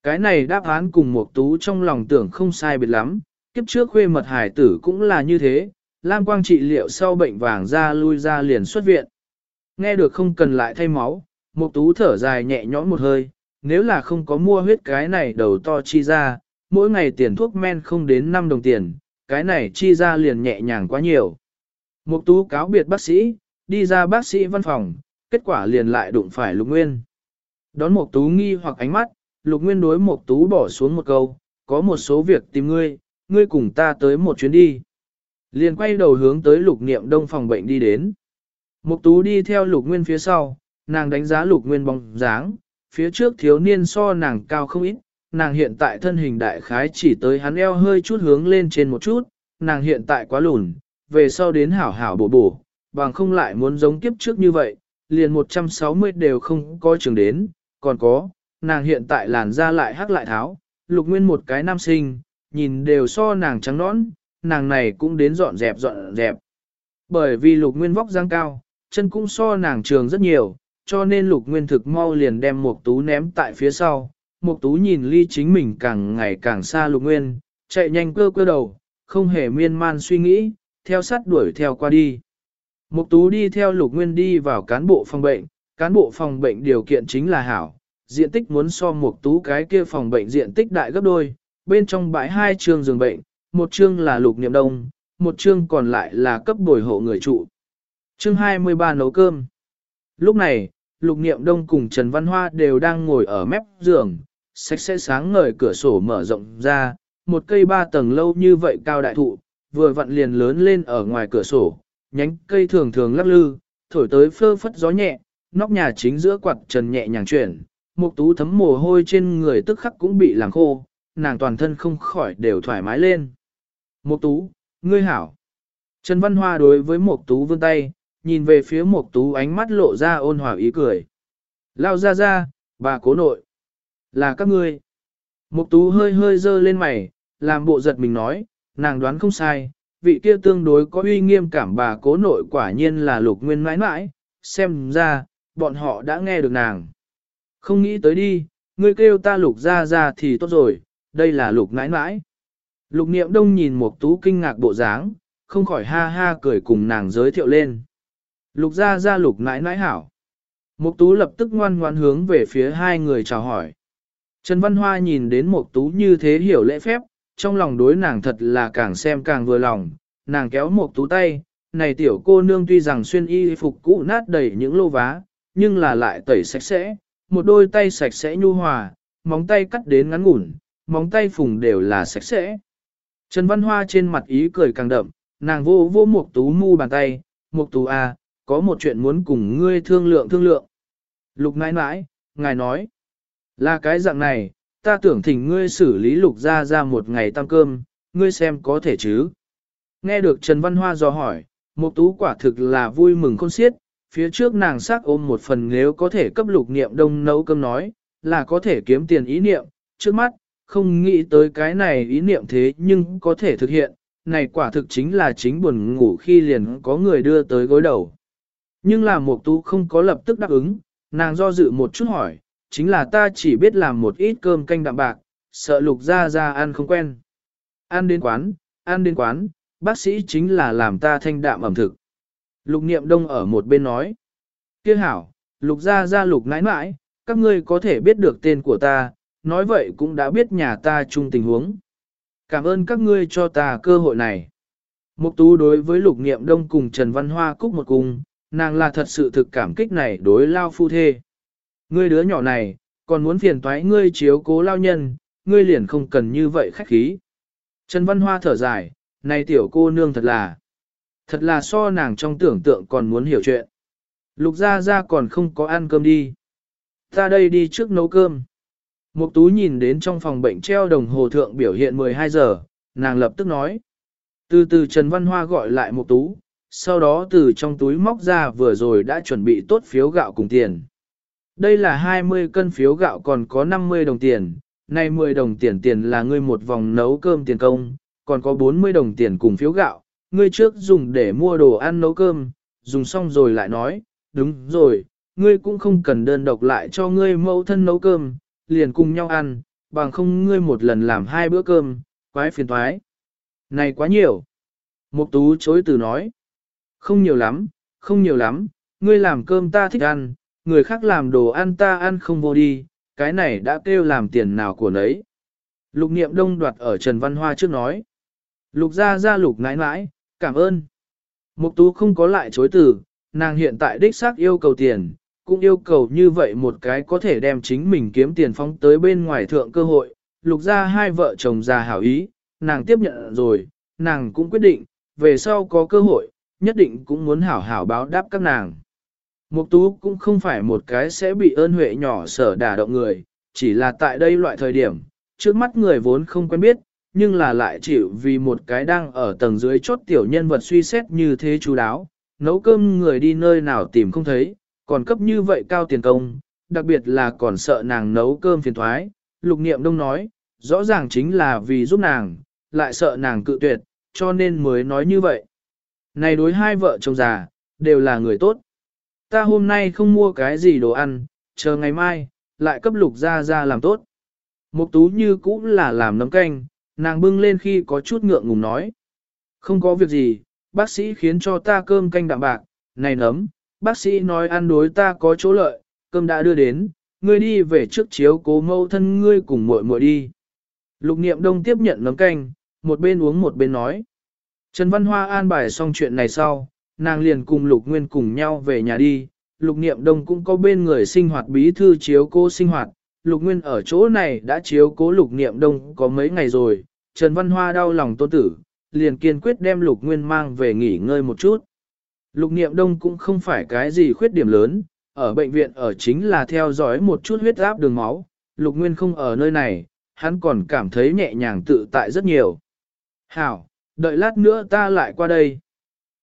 Speaker 1: Cái này đáp án cùng một tú trong lòng tưởng không sai biệt lắm, kiếp trước khuê mật hải tử cũng là như thế, lam quang trị liệu sau bệnh vàng ra lui ra liền xuất viện. Nghe được không cần lại thay máu, một tú thở dài nhẹ nhõm một hơi, nếu là không có mua huyết cái này đầu to chi ra, mỗi ngày tiền thuốc men không đến 5 đồng tiền, cái này chi ra liền nhẹ nhàng quá nhiều. Mục tú cáo biệt bác sĩ, đi ra bác sĩ văn phòng, kết quả liền lại đụng phải Lục Nguyên. Đón Mục tú nghi hoặc ánh mắt, Lục Nguyên đối Mục tú bỏ xuống một câu, có một số việc tìm ngươi, ngươi cùng ta tới một chuyến đi. Liền quay đầu hướng tới Lục Niệm Đông phòng bệnh đi đến. Mục tú đi theo Lục Nguyên phía sau, nàng đánh giá Lục Nguyên bóng dáng, phía trước thiếu niên so nàng cao không ít, nàng hiện tại thân hình đại khái chỉ tới hắn eo hơi chút hướng lên trên một chút, nàng hiện tại quá lùn, về sau đến hảo hảo bổ bổ, bằng không lại muốn giống kiếp trước như vậy, liền 160 đều không có trường đến, còn có, nàng hiện tại làn da lại hắc lại tháo, lục nguyên một cái nam sinh, nhìn đều so nàng trắng nõn, nàng này cũng đến dọn dẹp dọn dẹp. Bởi vì lục nguyên vóc dáng cao, chân cũng so nàng trường rất nhiều, cho nên lục nguyên thực mau liền đem một tú ném tại phía sau. Mục tú nhìn ly chính mình càng ngày càng xa lục nguyên, chạy nhanh cơ cơ đầu, không hề miên man suy nghĩ, theo sát đuổi theo qua đi. Mục tú đi theo lục nguyên đi vào cán bộ phòng bệnh, cán bộ phòng bệnh điều kiện chính là hảo, diện tích muốn so mục tú cái kia phòng bệnh diện tích đại gấp đôi, bên trong bãi hai trường giường bệnh, một trường là lục niệm đông, một chương còn lại là cấp bồi hộ người trụ. Chương 23 nấu cơm. Lúc này, lục niệm đông cùng Trần Văn Hoa đều đang ngồi ở mép giường, sạch sẽ sáng ngời cửa sổ mở rộng ra, một cây ba tầng lâu như vậy cao đại thụ, vừa vặn liền lớn lên ở ngoài cửa sổ, nhánh cây thường thường lắc lư, thổi tới phơ phất gió nhẹ, nóc nhà chính giữa quạt trần nhẹ nhàng chuyển, một tú thấm mồ hôi trên người tức khắc cũng bị làm khô, nàng toàn thân không khỏi đều thoải mái lên. Một tú, ngươi hảo. Trần Văn Hoa đối với một tú vươn tay, nhìn về phía một tú ánh mắt lộ ra ôn hòa ý cười. Lao ra ra, bà cố nội. Là các ngươi. mục tú hơi hơi dơ lên mày, làm bộ giật mình nói, nàng đoán không sai, vị kia tương đối có uy nghiêm cảm bà cố nội quả nhiên là lục nguyên mãi mãi, xem ra, bọn họ đã nghe được nàng. Không nghĩ tới đi, ngươi kêu ta lục ra ra thì tốt rồi, đây là lục mãi mãi. Lục niệm đông nhìn mục tú kinh ngạc bộ dáng, không khỏi ha ha cười cùng nàng giới thiệu lên. Lục ra ra lục mãi mãi hảo. Mục tú lập tức ngoan ngoan hướng về phía hai người chào hỏi. Trần Văn Hoa nhìn đến mộc tú như thế hiểu lễ phép, trong lòng đối nàng thật là càng xem càng vừa lòng, nàng kéo mộc tú tay, này tiểu cô nương tuy rằng xuyên y phục cũ nát đầy những lô vá, nhưng là lại tẩy sạch sẽ, một đôi tay sạch sẽ nhu hòa, móng tay cắt đến ngắn ngủn, móng tay phùng đều là sạch sẽ. Trần Văn Hoa trên mặt ý cười càng đậm, nàng vô vô mộc tú mu bàn tay, mộc tú à, có một chuyện muốn cùng ngươi thương lượng thương lượng. Lục nãi nãi, ngài nói, là cái dạng này, ta tưởng thỉnh ngươi xử lý lục ra ra một ngày tăng cơm, ngươi xem có thể chứ. Nghe được Trần Văn Hoa dò hỏi, Mục Tú quả thực là vui mừng khôn xiết, phía trước nàng xác ôm một phần nếu có thể cấp lục niệm đông nấu cơm nói, là có thể kiếm tiền ý niệm, trước mắt, không nghĩ tới cái này ý niệm thế nhưng có thể thực hiện, này quả thực chính là chính buồn ngủ khi liền có người đưa tới gối đầu. Nhưng là Mục Tú không có lập tức đáp ứng, nàng do dự một chút hỏi, chính là ta chỉ biết làm một ít cơm canh đạm bạc, sợ lục ra ra ăn không quen. Ăn đến quán, ăn đến quán, bác sĩ chính là làm ta thanh đạm ẩm thực. Lục niệm đông ở một bên nói. kia hảo, lục ra ra lục nãi nãi, các ngươi có thể biết được tên của ta, nói vậy cũng đã biết nhà ta chung tình huống. Cảm ơn các ngươi cho ta cơ hội này. Mục tú đối với lục niệm đông cùng Trần Văn Hoa Cúc một cùng, nàng là thật sự thực cảm kích này đối lao phu thê. Ngươi đứa nhỏ này, còn muốn phiền toái ngươi chiếu cố lao nhân, ngươi liền không cần như vậy khách khí. Trần Văn Hoa thở dài, này tiểu cô nương thật là, thật là so nàng trong tưởng tượng còn muốn hiểu chuyện. Lục gia gia còn không có ăn cơm đi. Ta đây đi trước nấu cơm. Mục tú nhìn đến trong phòng bệnh treo đồng hồ thượng biểu hiện 12 giờ, nàng lập tức nói. Từ từ Trần Văn Hoa gọi lại mục tú, sau đó từ trong túi móc ra vừa rồi đã chuẩn bị tốt phiếu gạo cùng tiền. Đây là 20 cân phiếu gạo còn có 50 đồng tiền, nay 10 đồng tiền tiền là ngươi một vòng nấu cơm tiền công, còn có 40 đồng tiền cùng phiếu gạo, ngươi trước dùng để mua đồ ăn nấu cơm, dùng xong rồi lại nói, đúng rồi, ngươi cũng không cần đơn độc lại cho ngươi mẫu thân nấu cơm, liền cùng nhau ăn, bằng không ngươi một lần làm hai bữa cơm, quái phiền thoái. Này quá nhiều. Mục tú chối từ nói. Không nhiều lắm, không nhiều lắm, ngươi làm cơm ta thích ăn, người khác làm đồ ăn ta ăn không vô đi, cái này đã kêu làm tiền nào của nấy. Lục niệm đông đoạt ở Trần Văn Hoa trước nói. Lục ra ra lục nãi nãi, cảm ơn. Mục tú không có lại chối từ, nàng hiện tại đích xác yêu cầu tiền, cũng yêu cầu như vậy một cái có thể đem chính mình kiếm tiền phóng tới bên ngoài thượng cơ hội. Lục ra hai vợ chồng già hảo ý, nàng tiếp nhận rồi, nàng cũng quyết định, về sau có cơ hội, nhất định cũng muốn hảo hảo báo đáp các nàng. Mục tú cũng không phải một cái sẽ bị ơn huệ nhỏ sở đả động người, chỉ là tại đây loại thời điểm, trước mắt người vốn không quen biết, nhưng là lại chịu vì một cái đang ở tầng dưới chốt tiểu nhân vật suy xét như thế chú đáo, nấu cơm người đi nơi nào tìm không thấy, còn cấp như vậy cao tiền công, đặc biệt là còn sợ nàng nấu cơm phiền thoái, lục niệm đông nói, rõ ràng chính là vì giúp nàng, lại sợ nàng cự tuyệt, cho nên mới nói như vậy. Này đối hai vợ chồng già, đều là người tốt. Ta hôm nay không mua cái gì đồ ăn, chờ ngày mai, lại cấp lục ra ra làm tốt. Mục tú như cũng là làm nấm canh, nàng bưng lên khi có chút ngượng ngùng nói. Không có việc gì, bác sĩ khiến cho ta cơm canh đạm bạc, này nấm, bác sĩ nói ăn đối ta có chỗ lợi, cơm đã đưa đến, ngươi đi về trước chiếu cố mâu thân ngươi cùng muội muội đi. Lục niệm đông tiếp nhận nấm canh, một bên uống một bên nói. Trần Văn Hoa an bài xong chuyện này sau, nàng liền cùng Lục Nguyên cùng nhau về nhà đi. Lục Niệm Đông cũng có bên người sinh hoạt bí thư chiếu cố sinh hoạt. Lục Nguyên ở chỗ này đã chiếu cố Lục Niệm Đông có mấy ngày rồi. Trần Văn Hoa đau lòng tôn tử, liền kiên quyết đem Lục Nguyên mang về nghỉ ngơi một chút. Lục Niệm Đông cũng không phải cái gì khuyết điểm lớn, ở bệnh viện ở chính là theo dõi một chút huyết áp đường máu. Lục Nguyên không ở nơi này, hắn còn cảm thấy nhẹ nhàng tự tại rất nhiều. Hảo, đợi lát nữa ta lại qua đây.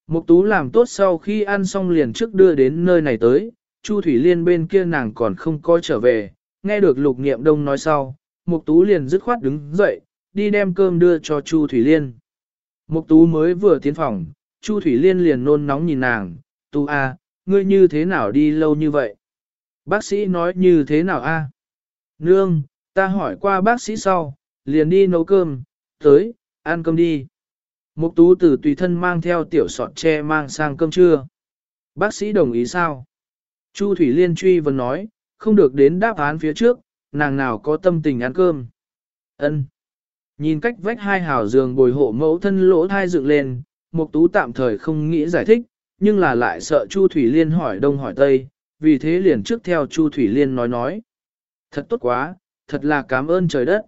Speaker 1: Mục tú làm tốt sau khi ăn xong liền trước đưa đến nơi này tới, Chu Thủy Liên bên kia nàng còn không coi trở về, nghe được lục niệm đông nói sau, Mục tú liền dứt khoát đứng dậy, đi đem cơm đưa cho Chu Thủy Liên. Mục tú mới vừa tiến phòng, Chu Thủy Liên liền nôn nóng nhìn nàng, tu a, ngươi như thế nào đi lâu như vậy? Bác sĩ nói như thế nào a? Nương, ta hỏi qua bác sĩ sau, liền đi nấu cơm, tới, ăn cơm đi. Mục tú từ tùy thân mang theo tiểu sọt tre mang sang cơm trưa. Bác sĩ đồng ý sao? Chu Thủy Liên truy vấn nói, không được đến đáp án phía trước, nàng nào có tâm tình ăn cơm. Ân. Nhìn cách vách hai hào giường bồi hộ mẫu thân lỗ thai dựng lên, Mục tú tạm thời không nghĩ giải thích, nhưng là lại sợ Chu Thủy Liên hỏi đông hỏi tây, vì thế liền trước theo Chu Thủy Liên nói nói. Thật tốt quá, thật là cảm ơn trời đất.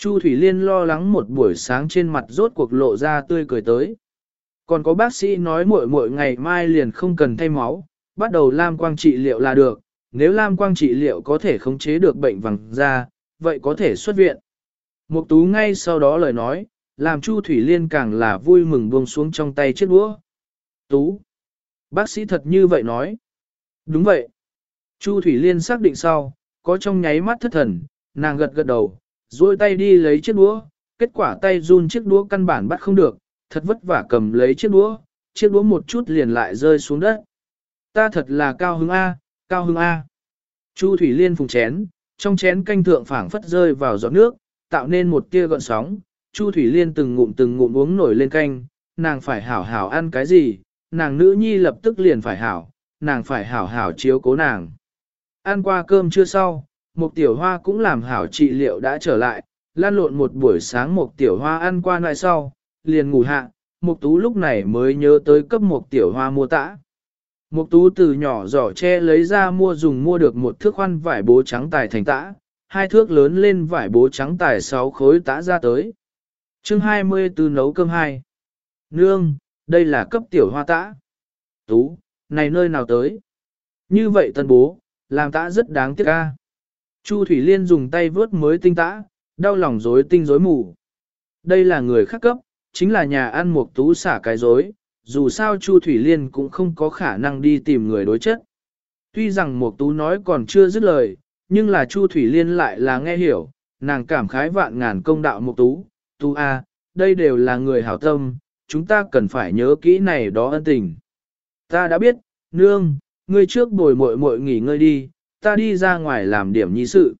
Speaker 1: Chu Thủy Liên lo lắng một buổi sáng trên mặt rốt cuộc lộ ra tươi cười tới. Còn có bác sĩ nói muội muội ngày mai liền không cần thay máu, bắt đầu Lam Quang trị liệu là được, nếu Lam Quang trị liệu có thể khống chế được bệnh vàng da, vậy có thể xuất viện. Mục tú ngay sau đó lời nói, làm Chu Thủy Liên càng là vui mừng buông xuống trong tay chiếc đũa. Tú! Bác sĩ thật như vậy nói. Đúng vậy. Chu Thủy Liên xác định sau, có trong nháy mắt thất thần, nàng gật gật đầu, duỗi tay đi lấy chiếc đũa, kết quả tay run chiếc đũa căn bản bắt không được, thật vất vả cầm lấy chiếc đũa, chiếc đũa một chút liền lại rơi xuống đất. Ta thật là cao hứng A, cao hứng A. Chu Thủy Liên phùng chén, trong chén canh thượng phảng phất rơi vào giọt nước, tạo nên một tia gợn sóng. Chu Thủy Liên từng ngụm từng ngụm uống nổi lên canh, nàng phải hảo hảo ăn cái gì, nàng nữ nhi lập tức liền phải hảo, nàng phải hảo hảo chiếu cố nàng. Ăn qua cơm chưa sau, một tiểu hoa cũng làm hảo trị liệu đã trở lại, lan lộn một buổi sáng một tiểu hoa ăn qua lại sau, liền ngủ hạ, một tú lúc này mới nhớ tới cấp một tiểu hoa mua tã. Một tú từ nhỏ giỏ che lấy ra mua dùng mua được một thước khoan vải bố trắng tài thành tã, hai thước lớn lên vải bố trắng tài sáu khối tã ra tới. chương 24 nấu cơm hai. Nương, đây là cấp tiểu hoa tã. Tú, này nơi nào tới? Như vậy tân bố, làm tã rất đáng tiếc ca. Chu Thủy Liên dùng tay vớt mới tinh tã, đau lòng rối tinh rối mù. Đây là người khác cấp, chính là nhà ăn một tú xả cái rối, dù sao Chu Thủy Liên cũng không có khả năng đi tìm người đối chất. Tuy rằng một tú nói còn chưa dứt lời, nhưng là Chu Thủy Liên lại là nghe hiểu, nàng cảm khái vạn ngàn công đạo một tú, Tu a, đây đều là người hảo tâm, chúng ta cần phải nhớ kỹ này đó ân tình. Ta đã biết, nương, ngươi trước bồi muội muội nghỉ ngơi đi, ta đi ra ngoài làm điểm nhi sự.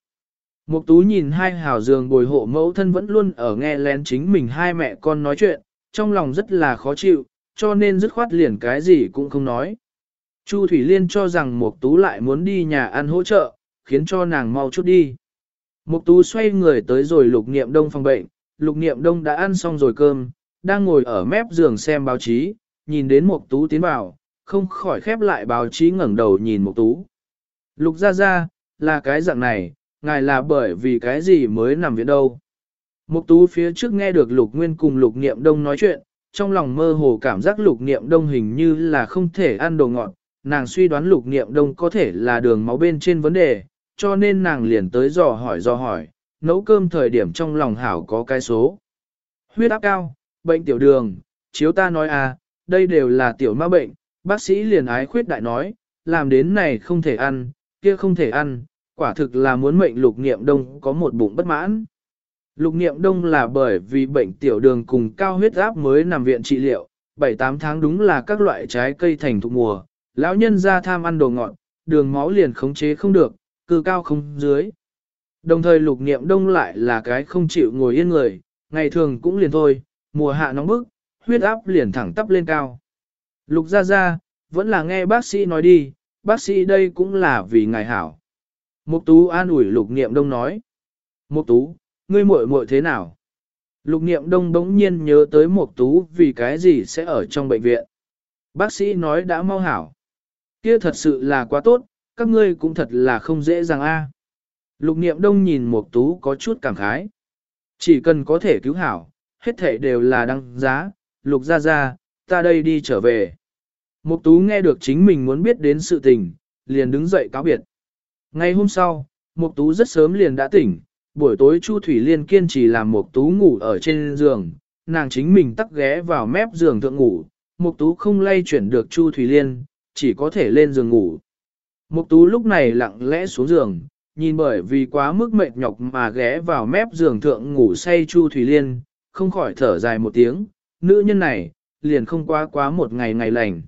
Speaker 1: Mục tú nhìn hai hào giường bồi hộ mẫu thân vẫn luôn ở nghe lén chính mình hai mẹ con nói chuyện, trong lòng rất là khó chịu, cho nên dứt khoát liền cái gì cũng không nói. Chu Thủy Liên cho rằng Mục tú lại muốn đi nhà ăn hỗ trợ, khiến cho nàng mau chút đi. Mục tú xoay người tới rồi lục niệm đông phòng bệnh, lục niệm đông đã ăn xong rồi cơm, đang ngồi ở mép giường xem báo chí, nhìn đến Mục Tú tiến vào, không khỏi khép lại báo chí ngẩng đầu nhìn Mục Tú. Lục gia gia, là cái dạng này, ngài là bởi vì cái gì mới nằm viện đâu. Mục Tú phía trước nghe được Lục Nguyên cùng Lục Niệm Đông nói chuyện, trong lòng mơ hồ cảm giác Lục Niệm Đông hình như là không thể ăn đồ ngọt, nàng suy đoán Lục Niệm Đông có thể là đường máu bên trên vấn đề, cho nên nàng liền tới dò hỏi dò hỏi, nấu cơm thời điểm trong lòng hảo có cái số. Huyết áp cao, bệnh tiểu đường, chiếu ta nói à, đây đều là tiểu ma bệnh, bác sĩ liền ái khuyết đại nói, làm đến này không thể ăn, kia không thể ăn, quả thực là muốn mệnh lục niệm đông có một bụng bất mãn. Lục niệm đông là bởi vì bệnh tiểu đường cùng cao huyết áp mới nằm viện trị liệu, 7-8 tháng đúng là các loại trái cây thành thục mùa, lão nhân ra tham ăn đồ ngọt, đường máu liền khống chế không được, cư cao không dưới. Đồng thời lục niệm đông lại là cái không chịu ngồi yên người, ngày thường cũng liền thôi, mùa hạ nóng bức, huyết áp liền thẳng tắp lên cao. Lục ra ra, vẫn là nghe bác sĩ nói đi, bác sĩ đây cũng là vì ngài hảo. Mục tú an ủi lục niệm đông nói. Mục tú, ngươi muội muội thế nào? Lục niệm đông bỗng nhiên nhớ tới mục tú vì cái gì sẽ ở trong bệnh viện. Bác sĩ nói đã mau hảo. Kia thật sự là quá tốt, các ngươi cũng thật là không dễ dàng a. Lục niệm đông nhìn mục tú có chút cảm khái. Chỉ cần có thể cứu hảo, hết thảy đều là đăng giá, lục ra ra, ta đây đi trở về. Mục tú nghe được chính mình muốn biết đến sự tình, liền đứng dậy cáo biệt. Ngày hôm sau, Mục tú rất sớm liền đã tỉnh, buổi tối Chu Thủy Liên kiên trì làm Mục tú ngủ ở trên giường, nàng chính mình tắc ghé vào mép giường thượng ngủ, Mục tú không lay chuyển được Chu Thủy Liên, chỉ có thể lên giường ngủ. Mục tú lúc này lặng lẽ xuống giường, nhìn bởi vì quá mức mệt nhọc mà ghé vào mép giường thượng ngủ say Chu Thủy Liên, không khỏi thở dài một tiếng, nữ nhân này, liền không quá quá một ngày ngày lành.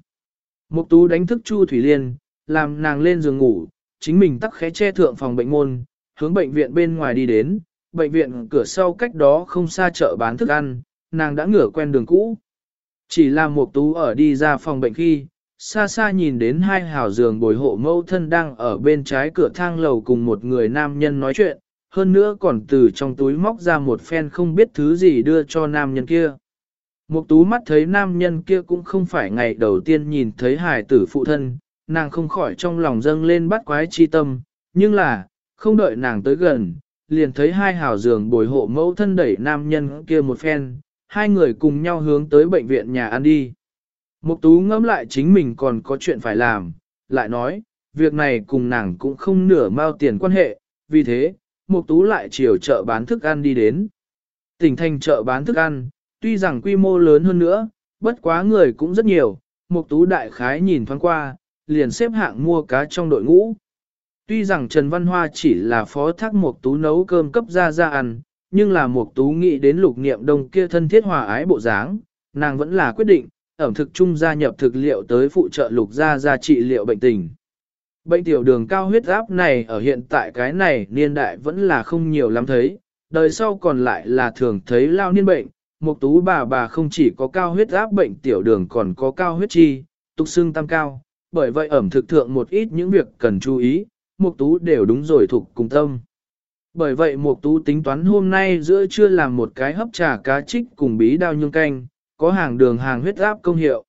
Speaker 1: Mục tú đánh thức Chu Thủy Liên, làm nàng lên giường ngủ, chính mình tắc khẽ che thượng phòng bệnh môn, hướng bệnh viện bên ngoài đi đến, bệnh viện cửa sau cách đó không xa chợ bán thức ăn, nàng đã ngửa quen đường cũ. Chỉ là Mục tú ở đi ra phòng bệnh khi, xa xa nhìn đến hai hào giường bồi hộ mẫu thân đang ở bên trái cửa thang lầu cùng một người nam nhân nói chuyện, hơn nữa còn từ trong túi móc ra một phen không biết thứ gì đưa cho nam nhân kia. Mục tú mắt thấy nam nhân kia cũng không phải ngày đầu tiên nhìn thấy hài tử phụ thân, nàng không khỏi trong lòng dâng lên bắt quái chi tâm, nhưng là, không đợi nàng tới gần, liền thấy hai hào giường bồi hộ mẫu thân đẩy nam nhân kia một phen, hai người cùng nhau hướng tới bệnh viện nhà ăn đi. Mục tú ngẫm lại chính mình còn có chuyện phải làm, lại nói, việc này cùng nàng cũng không nửa mao tiền quan hệ, vì thế, Mục tú lại chiều chợ bán thức ăn đi đến. Tỉnh thành chợ bán thức ăn, tuy rằng quy mô lớn hơn nữa, bất quá người cũng rất nhiều, Mục tú đại khái nhìn thoáng qua, liền xếp hạng mua cá trong đội ngũ. Tuy rằng Trần Văn Hoa chỉ là phó thác Mục tú nấu cơm cấp ra ra ăn, nhưng là Mục tú nghĩ đến lục niệm đông kia thân thiết hòa ái bộ dáng, nàng vẫn là quyết định, ẩm thực chung gia nhập thực liệu tới phụ trợ lục gia gia trị liệu bệnh tình. Bệnh tiểu đường cao huyết áp này ở hiện tại cái này niên đại vẫn là không nhiều lắm thấy, đời sau còn lại là thường thấy lao niên bệnh, một tú bà bà không chỉ có cao huyết áp bệnh tiểu đường còn có cao huyết chi, tục xương tam cao, bởi vậy ẩm thực thượng một ít những việc cần chú ý, một tú đều đúng rồi thuộc cùng tâm. Bởi vậy một tú tính toán hôm nay giữa trưa làm một cái hấp trà cá trích cùng bí đao nhung canh, có hàng đường hàng huyết áp công hiệu.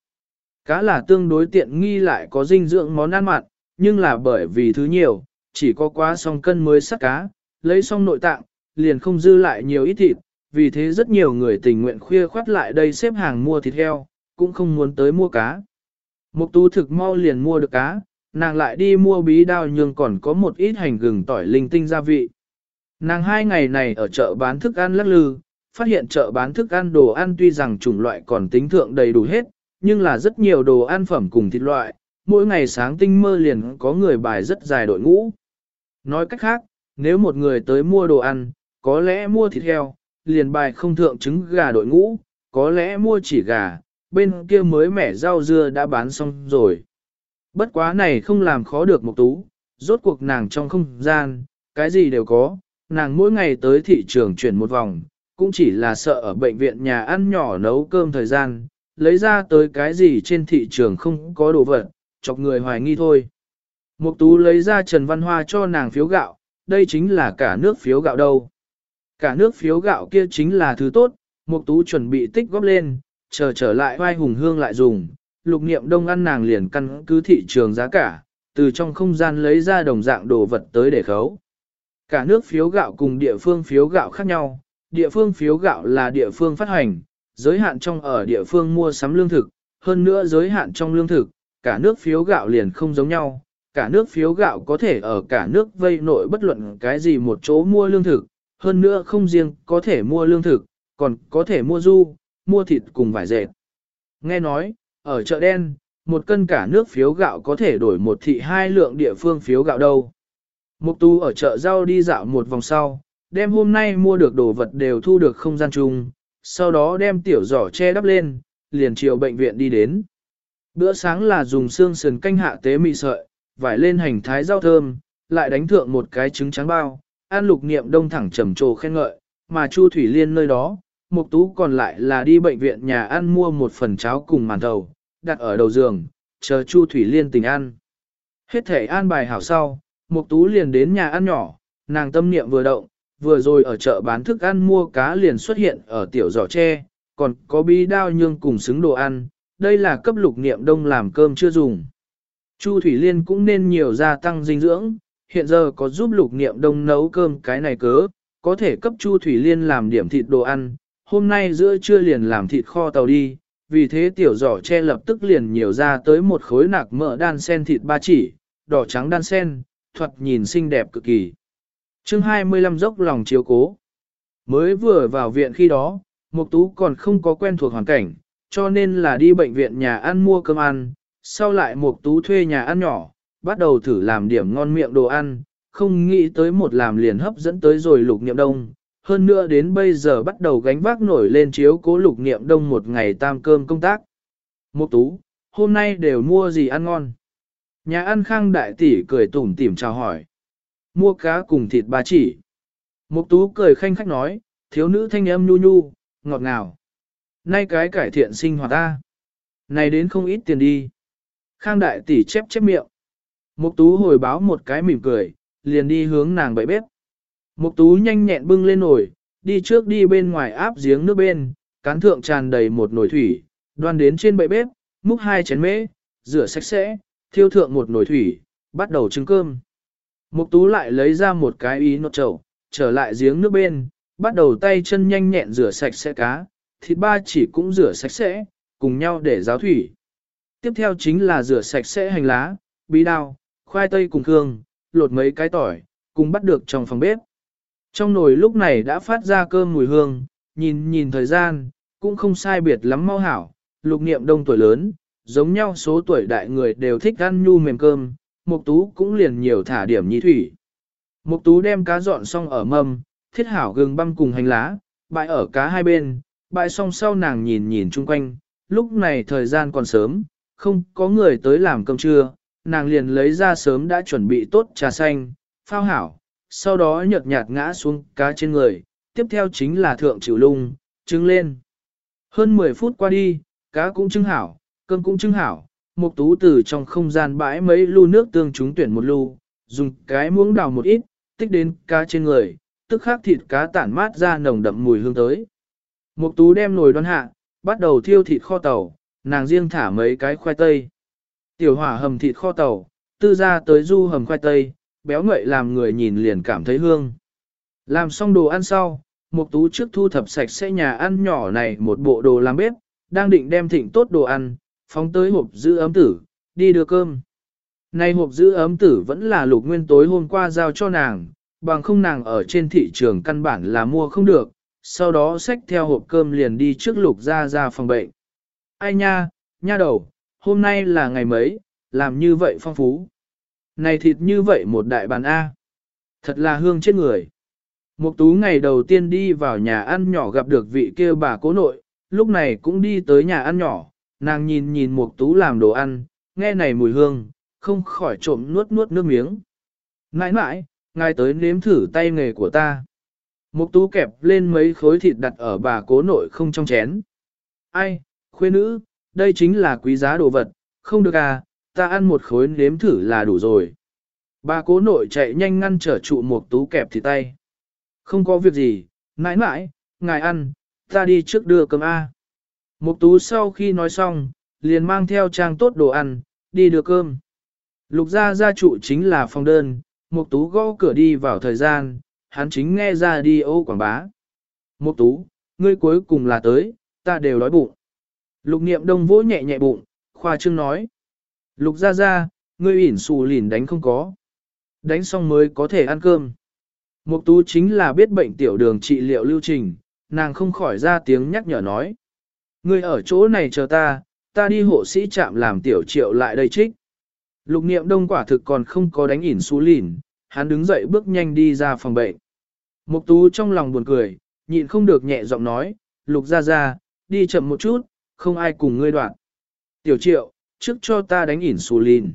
Speaker 1: Cá là tương đối tiện nghi lại có dinh dưỡng món ăn mặn, nhưng là bởi vì thứ nhiều, chỉ có quá xong cân mới sắc cá, lấy xong nội tạng, liền không dư lại nhiều ít thịt, vì thế rất nhiều người tình nguyện khuya khoát lại đây xếp hàng mua thịt heo, cũng không muốn tới mua cá. Mục tú thực mau liền mua được cá, nàng lại đi mua bí đao nhưng còn có một ít hành gừng tỏi linh tinh gia vị. Nàng hai ngày này ở chợ bán thức ăn lắc lư, phát hiện chợ bán thức ăn đồ ăn tuy rằng chủng loại còn tính thượng đầy đủ hết, nhưng là rất nhiều đồ ăn phẩm cùng thịt loại, mỗi ngày sáng tinh mơ liền có người bài rất dài đội ngũ. Nói cách khác, nếu một người tới mua đồ ăn, có lẽ mua thịt heo, liền bài không thượng trứng gà đội ngũ, có lẽ mua chỉ gà, bên kia mới mẻ rau dưa đã bán xong rồi. Bất quá này không làm khó được mục tú, rốt cuộc nàng trong không gian, cái gì đều có, nàng mỗi ngày tới thị trường chuyển một vòng, cũng chỉ là sợ ở bệnh viện nhà ăn nhỏ nấu cơm thời gian, lấy ra tới cái gì trên thị trường không có đồ vật, chọc người hoài nghi thôi. Mục tú lấy ra Trần Văn Hoa cho nàng phiếu gạo, đây chính là cả nước phiếu gạo đâu. Cả nước phiếu gạo kia chính là thứ tốt, Mục tú chuẩn bị tích góp lên, chờ trở lại vai hùng hương lại dùng, lục niệm đông ăn nàng liền căn cứ thị trường giá cả, từ trong không gian lấy ra đồng dạng đồ vật tới để khấu. Cả nước phiếu gạo cùng địa phương phiếu gạo khác nhau, địa phương phiếu gạo là địa phương phát hành, giới hạn trong ở địa phương mua sắm lương thực, hơn nữa giới hạn trong lương thực, cả nước phiếu gạo liền không giống nhau, cả nước phiếu gạo có thể ở cả nước vây nội bất luận cái gì một chỗ mua lương thực, hơn nữa không riêng có thể mua lương thực, còn có thể mua du, mua thịt cùng vải dệt. Nghe nói, ở chợ đen, một cân cả nước phiếu gạo có thể đổi một thị hai lượng địa phương phiếu gạo đâu. Mục tu ở chợ rau đi dạo một vòng sau, đem hôm nay mua được đồ vật đều thu được không gian chung, sau đó đem tiểu giỏ che đắp lên, liền chiều bệnh viện đi đến. Bữa sáng là dùng xương sườn canh hạ tế mị sợi, vải lên hành thái rau thơm, lại đánh thượng một cái trứng trắng bao, an lục niệm đông thẳng trầm trồ khen ngợi, mà Chu Thủy Liên nơi đó, Mục Tú còn lại là đi bệnh viện nhà ăn mua một phần cháo cùng màn thầu, đặt ở đầu giường, chờ Chu Thủy Liên tình ăn. Hết thể an bài hảo sau, Mục Tú liền đến nhà ăn nhỏ, nàng tâm niệm vừa động, vừa rồi ở chợ bán thức ăn mua cá liền xuất hiện ở tiểu giỏ tre, còn có bí đao nhương cùng xứng đồ ăn, đây là cấp lục niệm đông làm cơm chưa dùng. Chu Thủy Liên cũng nên nhiều gia tăng dinh dưỡng, hiện giờ có giúp lục niệm đông nấu cơm cái này cớ, có thể cấp Chu Thủy Liên làm điểm thịt đồ ăn, hôm nay giữa trưa liền làm thịt kho tàu đi, vì thế tiểu giỏ che lập tức liền nhiều ra tới một khối nạc mỡ đan sen thịt ba chỉ, đỏ trắng đan sen, thuật nhìn xinh đẹp cực kỳ. chương 25 dốc lòng chiếu cố. Mới vừa vào viện khi đó, Mục Tú còn không có quen thuộc hoàn cảnh, cho nên là đi bệnh viện nhà ăn mua cơm ăn, sau lại Mục Tú thuê nhà ăn nhỏ, bắt đầu thử làm điểm ngon miệng đồ ăn, không nghĩ tới một làm liền hấp dẫn tới rồi lục niệm đông. Hơn nữa đến bây giờ bắt đầu gánh vác nổi lên chiếu cố lục niệm đông một ngày tam cơm công tác. Mục tú, hôm nay đều mua gì ăn ngon? Nhà ăn khang đại tỷ cười tủm tỉm chào hỏi. Mua cá cùng thịt ba chỉ. Mục tú cười khanh khách nói, thiếu nữ thanh âm nhu nhu, ngọt ngào. Nay cái cải thiện sinh hoạt ta. Này đến không ít tiền đi. Khang đại tỷ chép chép miệng. Mục tú hồi báo một cái mỉm cười, liền đi hướng nàng bậy bếp. Mục tú nhanh nhẹn bưng lên nồi, đi trước đi bên ngoài áp giếng nước bên, cán thượng tràn đầy một nồi thủy, đoan đến trên bậy bếp, múc hai chén mễ, rửa sạch sẽ, thiêu thượng một nồi thủy, bắt đầu trứng cơm. Mục tú lại lấy ra một cái ý nốt chậu, trở lại giếng nước bên, bắt đầu tay chân nhanh nhẹn rửa sạch sẽ cá, thịt ba chỉ cũng rửa sạch sẽ, cùng nhau để ráo thủy. Tiếp theo chính là rửa sạch sẽ hành lá, bí đao, khoai tây cùng hương, lột mấy cái tỏi, cùng bắt được trong phòng bếp. Trong nồi lúc này đã phát ra cơm mùi hương, nhìn nhìn thời gian, cũng không sai biệt lắm mau hảo, lục niệm đông tuổi lớn, giống nhau số tuổi đại người đều thích ăn nhu mềm cơm, mục tú cũng liền nhiều thả điểm nhí thủy. Mục tú đem cá dọn xong ở mâm, thiết hảo gừng băm cùng hành lá, bãi ở cá hai bên, bãi xong sau nàng nhìn nhìn chung quanh, lúc này thời gian còn sớm, không có người tới làm cơm trưa, nàng liền lấy ra sớm đã chuẩn bị tốt trà xanh, phao hảo, sau đó nhợt nhạt ngã xuống cá trên người, tiếp theo chính là thượng chịu lung, trứng lên. Hơn 10 phút qua đi, cá cũng trưng hảo, cơm cũng trưng hảo, một tú từ trong không gian bãi mấy lu nước tương chúng tuyển một lu, dùng cái muỗng đào một ít, tích đến cá trên người, tức khắc thịt cá tản mát ra nồng đậm mùi hương tới. Một tú đem nồi đoan hạ, bắt đầu thiêu thịt kho tàu, nàng riêng thả mấy cái khoai tây. Tiểu hỏa hầm thịt kho tàu, tư ra tới du hầm khoai tây, béo ngậy làm người nhìn liền cảm thấy hương. Làm xong đồ ăn sau, Mục Tú trước thu thập sạch sẽ nhà ăn nhỏ này một bộ đồ làm bếp, đang định đem thịnh tốt đồ ăn, phóng tới hộp giữ ấm tử, đi đưa cơm. Này hộp giữ ấm tử vẫn là lục nguyên tối hôm qua giao cho nàng, bằng không nàng ở trên thị trường căn bản là mua không được, sau đó xách theo hộp cơm liền đi trước lục ra ra phòng bệnh. Ai nha, nha đầu, hôm nay là ngày mấy, làm như vậy phong phú. Này thịt như vậy một đại bàn A. Thật là hương chết người. Mục tú ngày đầu tiên đi vào nhà ăn nhỏ gặp được vị kia bà cố nội, lúc này cũng đi tới nhà ăn nhỏ, nàng nhìn nhìn mục tú làm đồ ăn, nghe này mùi hương, không khỏi trộm nuốt nuốt nước miếng. Nãi nãi, ngài tới nếm thử tay nghề của ta. Mục tú kẹp lên mấy khối thịt đặt ở bà cố nội không trong chén. Ai, khuê nữ, đây chính là quý giá đồ vật, không được à, ta ăn một khối nếm thử là đủ rồi. Bà cố nội chạy nhanh ngăn trở trụ một tú kẹp thì tay. Không có việc gì, nãi nãi, ngài ăn, ta đi trước đưa cơm A. Một tú sau khi nói xong, liền mang theo trang tốt đồ ăn, đi đưa cơm. Lục gia gia trụ chính là phòng đơn, Mục Tú gõ cửa đi vào thời gian, hắn chính nghe ra đi ô quảng bá. Mục Tú, ngươi cuối cùng là tới, ta đều đói bụng. Lục Niệm Đông vỗ nhẹ nhẹ bụng, khoa trương nói. Lục gia gia, ngươi ỉn xù lìn đánh không có. Đánh xong mới có thể ăn cơm. Mục Tú chính là biết bệnh tiểu đường trị liệu lưu trình, nàng không khỏi ra tiếng nhắc nhở nói. Ngươi ở chỗ này chờ ta, ta đi hộ sĩ trạm làm tiểu triệu lại đây trích. Lục niệm đông quả thực còn không có đánh ỉn xú lìn, hắn đứng dậy bước nhanh đi ra phòng bệnh. Mục tú trong lòng buồn cười, nhịn không được nhẹ giọng nói, lục ra ra, đi chậm một chút, không ai cùng ngươi đoạn. Tiểu triệu, trước cho ta đánh ỉn xú lìn.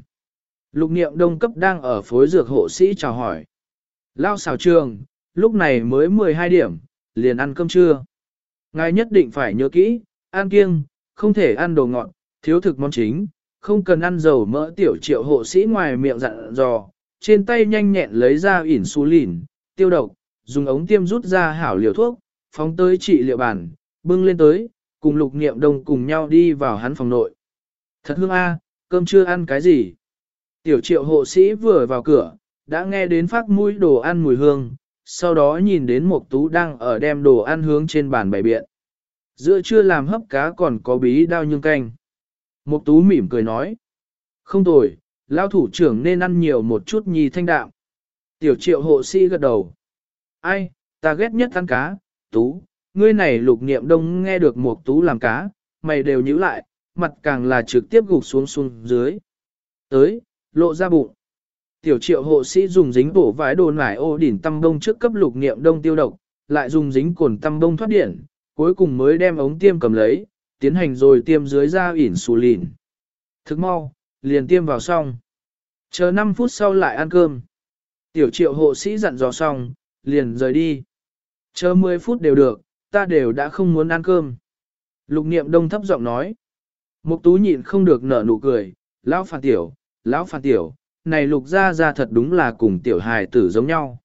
Speaker 1: Lục niệm đông cấp đang ở phối dược hộ sĩ chào hỏi. Lao xào trường, lúc này mới 12 điểm, liền ăn cơm trưa. Ngài nhất định phải nhớ kỹ, ăn kiêng, không thể ăn đồ ngọt, thiếu thực món chính, không cần ăn dầu mỡ tiểu triệu hộ sĩ ngoài miệng dặn dò, trên tay nhanh nhẹn lấy ra insulin, tiêu độc, dùng ống tiêm rút ra hảo liều thuốc, phóng tới trị liệu bản, bưng lên tới, cùng lục niệm đông cùng nhau đi vào hắn phòng nội. Thật hương a, cơm chưa ăn cái gì? Tiểu triệu hộ sĩ vừa vào cửa, đã nghe đến phát mũi đồ ăn mùi hương, sau đó nhìn đến một tú đang ở đem đồ ăn hướng trên bàn bày biện. Giữa trưa làm hấp cá còn có bí đao nhưng canh. Mục tú mỉm cười nói. Không tồi, lao thủ trưởng nên ăn nhiều một chút nhì thanh đạm. Tiểu triệu hộ sĩ gật đầu. Ai, ta ghét nhất ăn cá, tú, ngươi này lục niệm đông nghe được mục tú làm cá, mày đều nhíu lại, mặt càng là trực tiếp gục xuống xuống dưới. Tới, lộ ra bụng. Tiểu triệu hộ sĩ dùng dính bổ vải đồ nải ô đỉnh tâm đông trước cấp lục niệm đông tiêu độc, lại dùng dính cồn tâm đông thoát điện, cuối cùng mới đem ống tiêm cầm lấy, tiến hành rồi tiêm dưới da ỉn xù lìn. Thức mau, liền tiêm vào xong. Chờ 5 phút sau lại ăn cơm. Tiểu triệu hộ sĩ dặn dò xong, liền rời đi. Chờ 10 phút đều được, ta đều đã không muốn ăn cơm. Lục niệm đông thấp giọng nói. Mục tú nhịn không được nở nụ cười, lão phản tiểu, lão phản tiểu, này lục gia gia thật đúng là cùng tiểu hài tử giống nhau.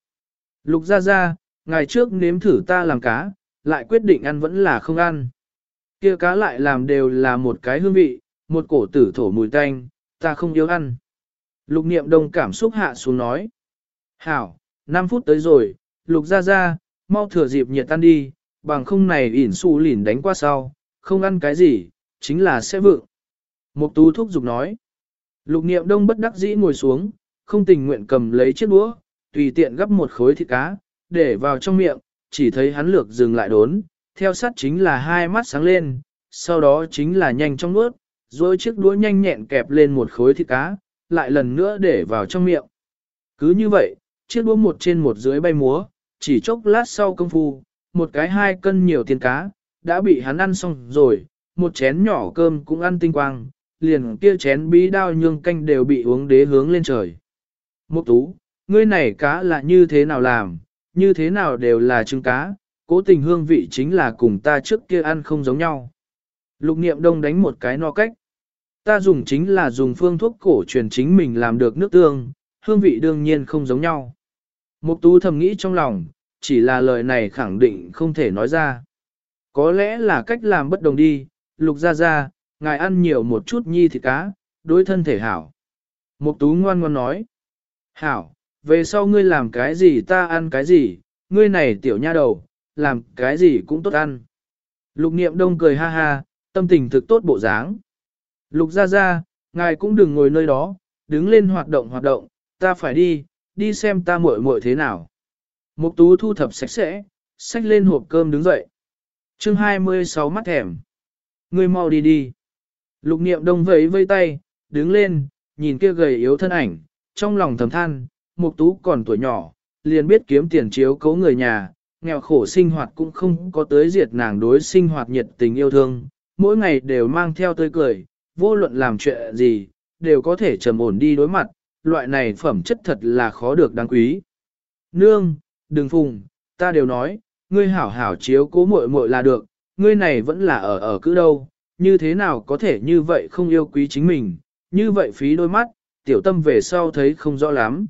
Speaker 1: Lục gia gia, ngày trước nếm thử ta làm cá, lại quyết định ăn vẫn là không ăn. Kia cá lại làm đều là một cái hương vị, một cổ tử thổ mùi tanh, ta không yêu ăn. Lục niệm đông cảm xúc hạ xuống nói. Hảo, 5 phút tới rồi, lục ra ra, mau thừa dịp nhiệt tan đi, bằng không này ỉn su lìn đánh qua sau, không ăn cái gì, chính là sẽ vượng. Mục tú thúc giục nói. Lục niệm đông bất đắc dĩ ngồi xuống, không tình nguyện cầm lấy chiếc đũa, tùy tiện gấp một khối thịt cá, để vào trong miệng, chỉ thấy hắn lược dừng lại đốn, theo sát chính là hai mắt sáng lên, sau đó chính là nhanh trong nuốt, rồi chiếc đũa nhanh nhẹn kẹp lên một khối thịt cá, lại lần nữa để vào trong miệng. Cứ như vậy, chiếc đũa một trên một dưới bay múa, chỉ chốc lát sau công phu, một cái hai cân nhiều tiền cá, đã bị hắn ăn xong rồi, một chén nhỏ cơm cũng ăn tinh quang, liền kia chén bí đao nhương canh đều bị uống đế hướng lên trời. Mục tú, ngươi này cá là như thế nào làm, như thế nào đều là trứng cá, cố tình hương vị chính là cùng ta trước kia ăn không giống nhau. Lục niệm đông đánh một cái no cách. Ta dùng chính là dùng phương thuốc cổ truyền chính mình làm được nước tương, hương vị đương nhiên không giống nhau. Mục tú thầm nghĩ trong lòng, chỉ là lời này khẳng định không thể nói ra. Có lẽ là cách làm bất đồng đi, lục ra ra, ngài ăn nhiều một chút nhi thịt cá, đối thân thể hảo. Mục tú ngoan ngoan nói. Hảo, về sau ngươi làm cái gì ta ăn cái gì, ngươi này tiểu nha đầu, làm cái gì cũng tốt ăn. Lục niệm đông cười ha ha, tâm tình thực tốt bộ dáng. Lục ra ra, ngài cũng đừng ngồi nơi đó, đứng lên hoạt động hoạt động, ta phải đi, đi xem ta muội muội thế nào. Mục tú thu thập sạch sẽ, xách lên hộp cơm đứng dậy. chương 26 mắt thèm. Ngươi mau đi đi. Lục niệm đông vẫy vây tay, đứng lên, nhìn kia gầy yếu thân ảnh, trong lòng thầm than, mục tú còn tuổi nhỏ, liền biết kiếm tiền chiếu cố người nhà, nghèo khổ sinh hoạt cũng không có tới diệt nàng đối sinh hoạt nhiệt tình yêu thương, mỗi ngày đều mang theo tươi cười, vô luận làm chuyện gì, đều có thể trầm ổn đi đối mặt, loại này phẩm chất thật là khó được đáng quý. Nương, đừng phùng, ta đều nói, ngươi hảo hảo chiếu cố muội muội là được, ngươi này vẫn là ở ở cứ đâu, như thế nào có thể như vậy không yêu quý chính mình, như vậy phí đôi mắt, tiểu tâm về sau thấy không rõ lắm.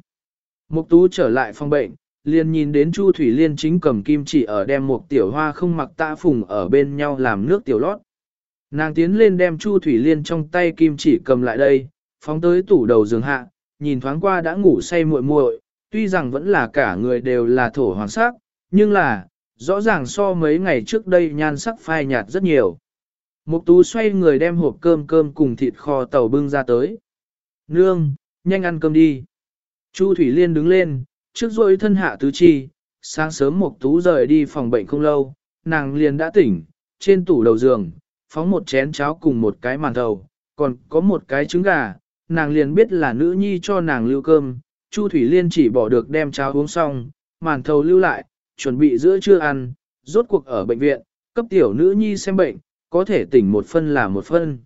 Speaker 1: Mục tú trở lại phòng bệnh, liền nhìn đến Chu Thủy Liên chính cầm kim chỉ ở đem một tiểu hoa không mặc tạ phùng ở bên nhau làm nước tiểu lót. Nàng tiến lên đem Chu Thủy Liên trong tay kim chỉ cầm lại đây, phóng tới tủ đầu giường hạ, nhìn thoáng qua đã ngủ say muội muội, tuy rằng vẫn là cả người đều là thổ hoàng sắc, nhưng là, rõ ràng so mấy ngày trước đây nhan sắc phai nhạt rất nhiều. Mục tú xoay người đem hộp cơm cơm cùng thịt kho tàu bưng ra tới. Nương, nhanh ăn cơm đi. Chu Thủy Liên đứng lên, trước rồi thân hạ tứ chi, sáng sớm Mục tú rời đi phòng bệnh không lâu, nàng liền đã tỉnh, trên tủ đầu giường, phóng một chén cháo cùng một cái màn thầu, còn có một cái trứng gà, nàng liền biết là nữ nhi cho nàng lưu cơm, Chu Thủy Liên chỉ bỏ được đem cháo uống xong, màn thầu lưu lại, chuẩn bị giữa trưa ăn, rốt cuộc ở bệnh viện, cấp tiểu nữ nhi xem bệnh, có thể tỉnh một phân là một phân.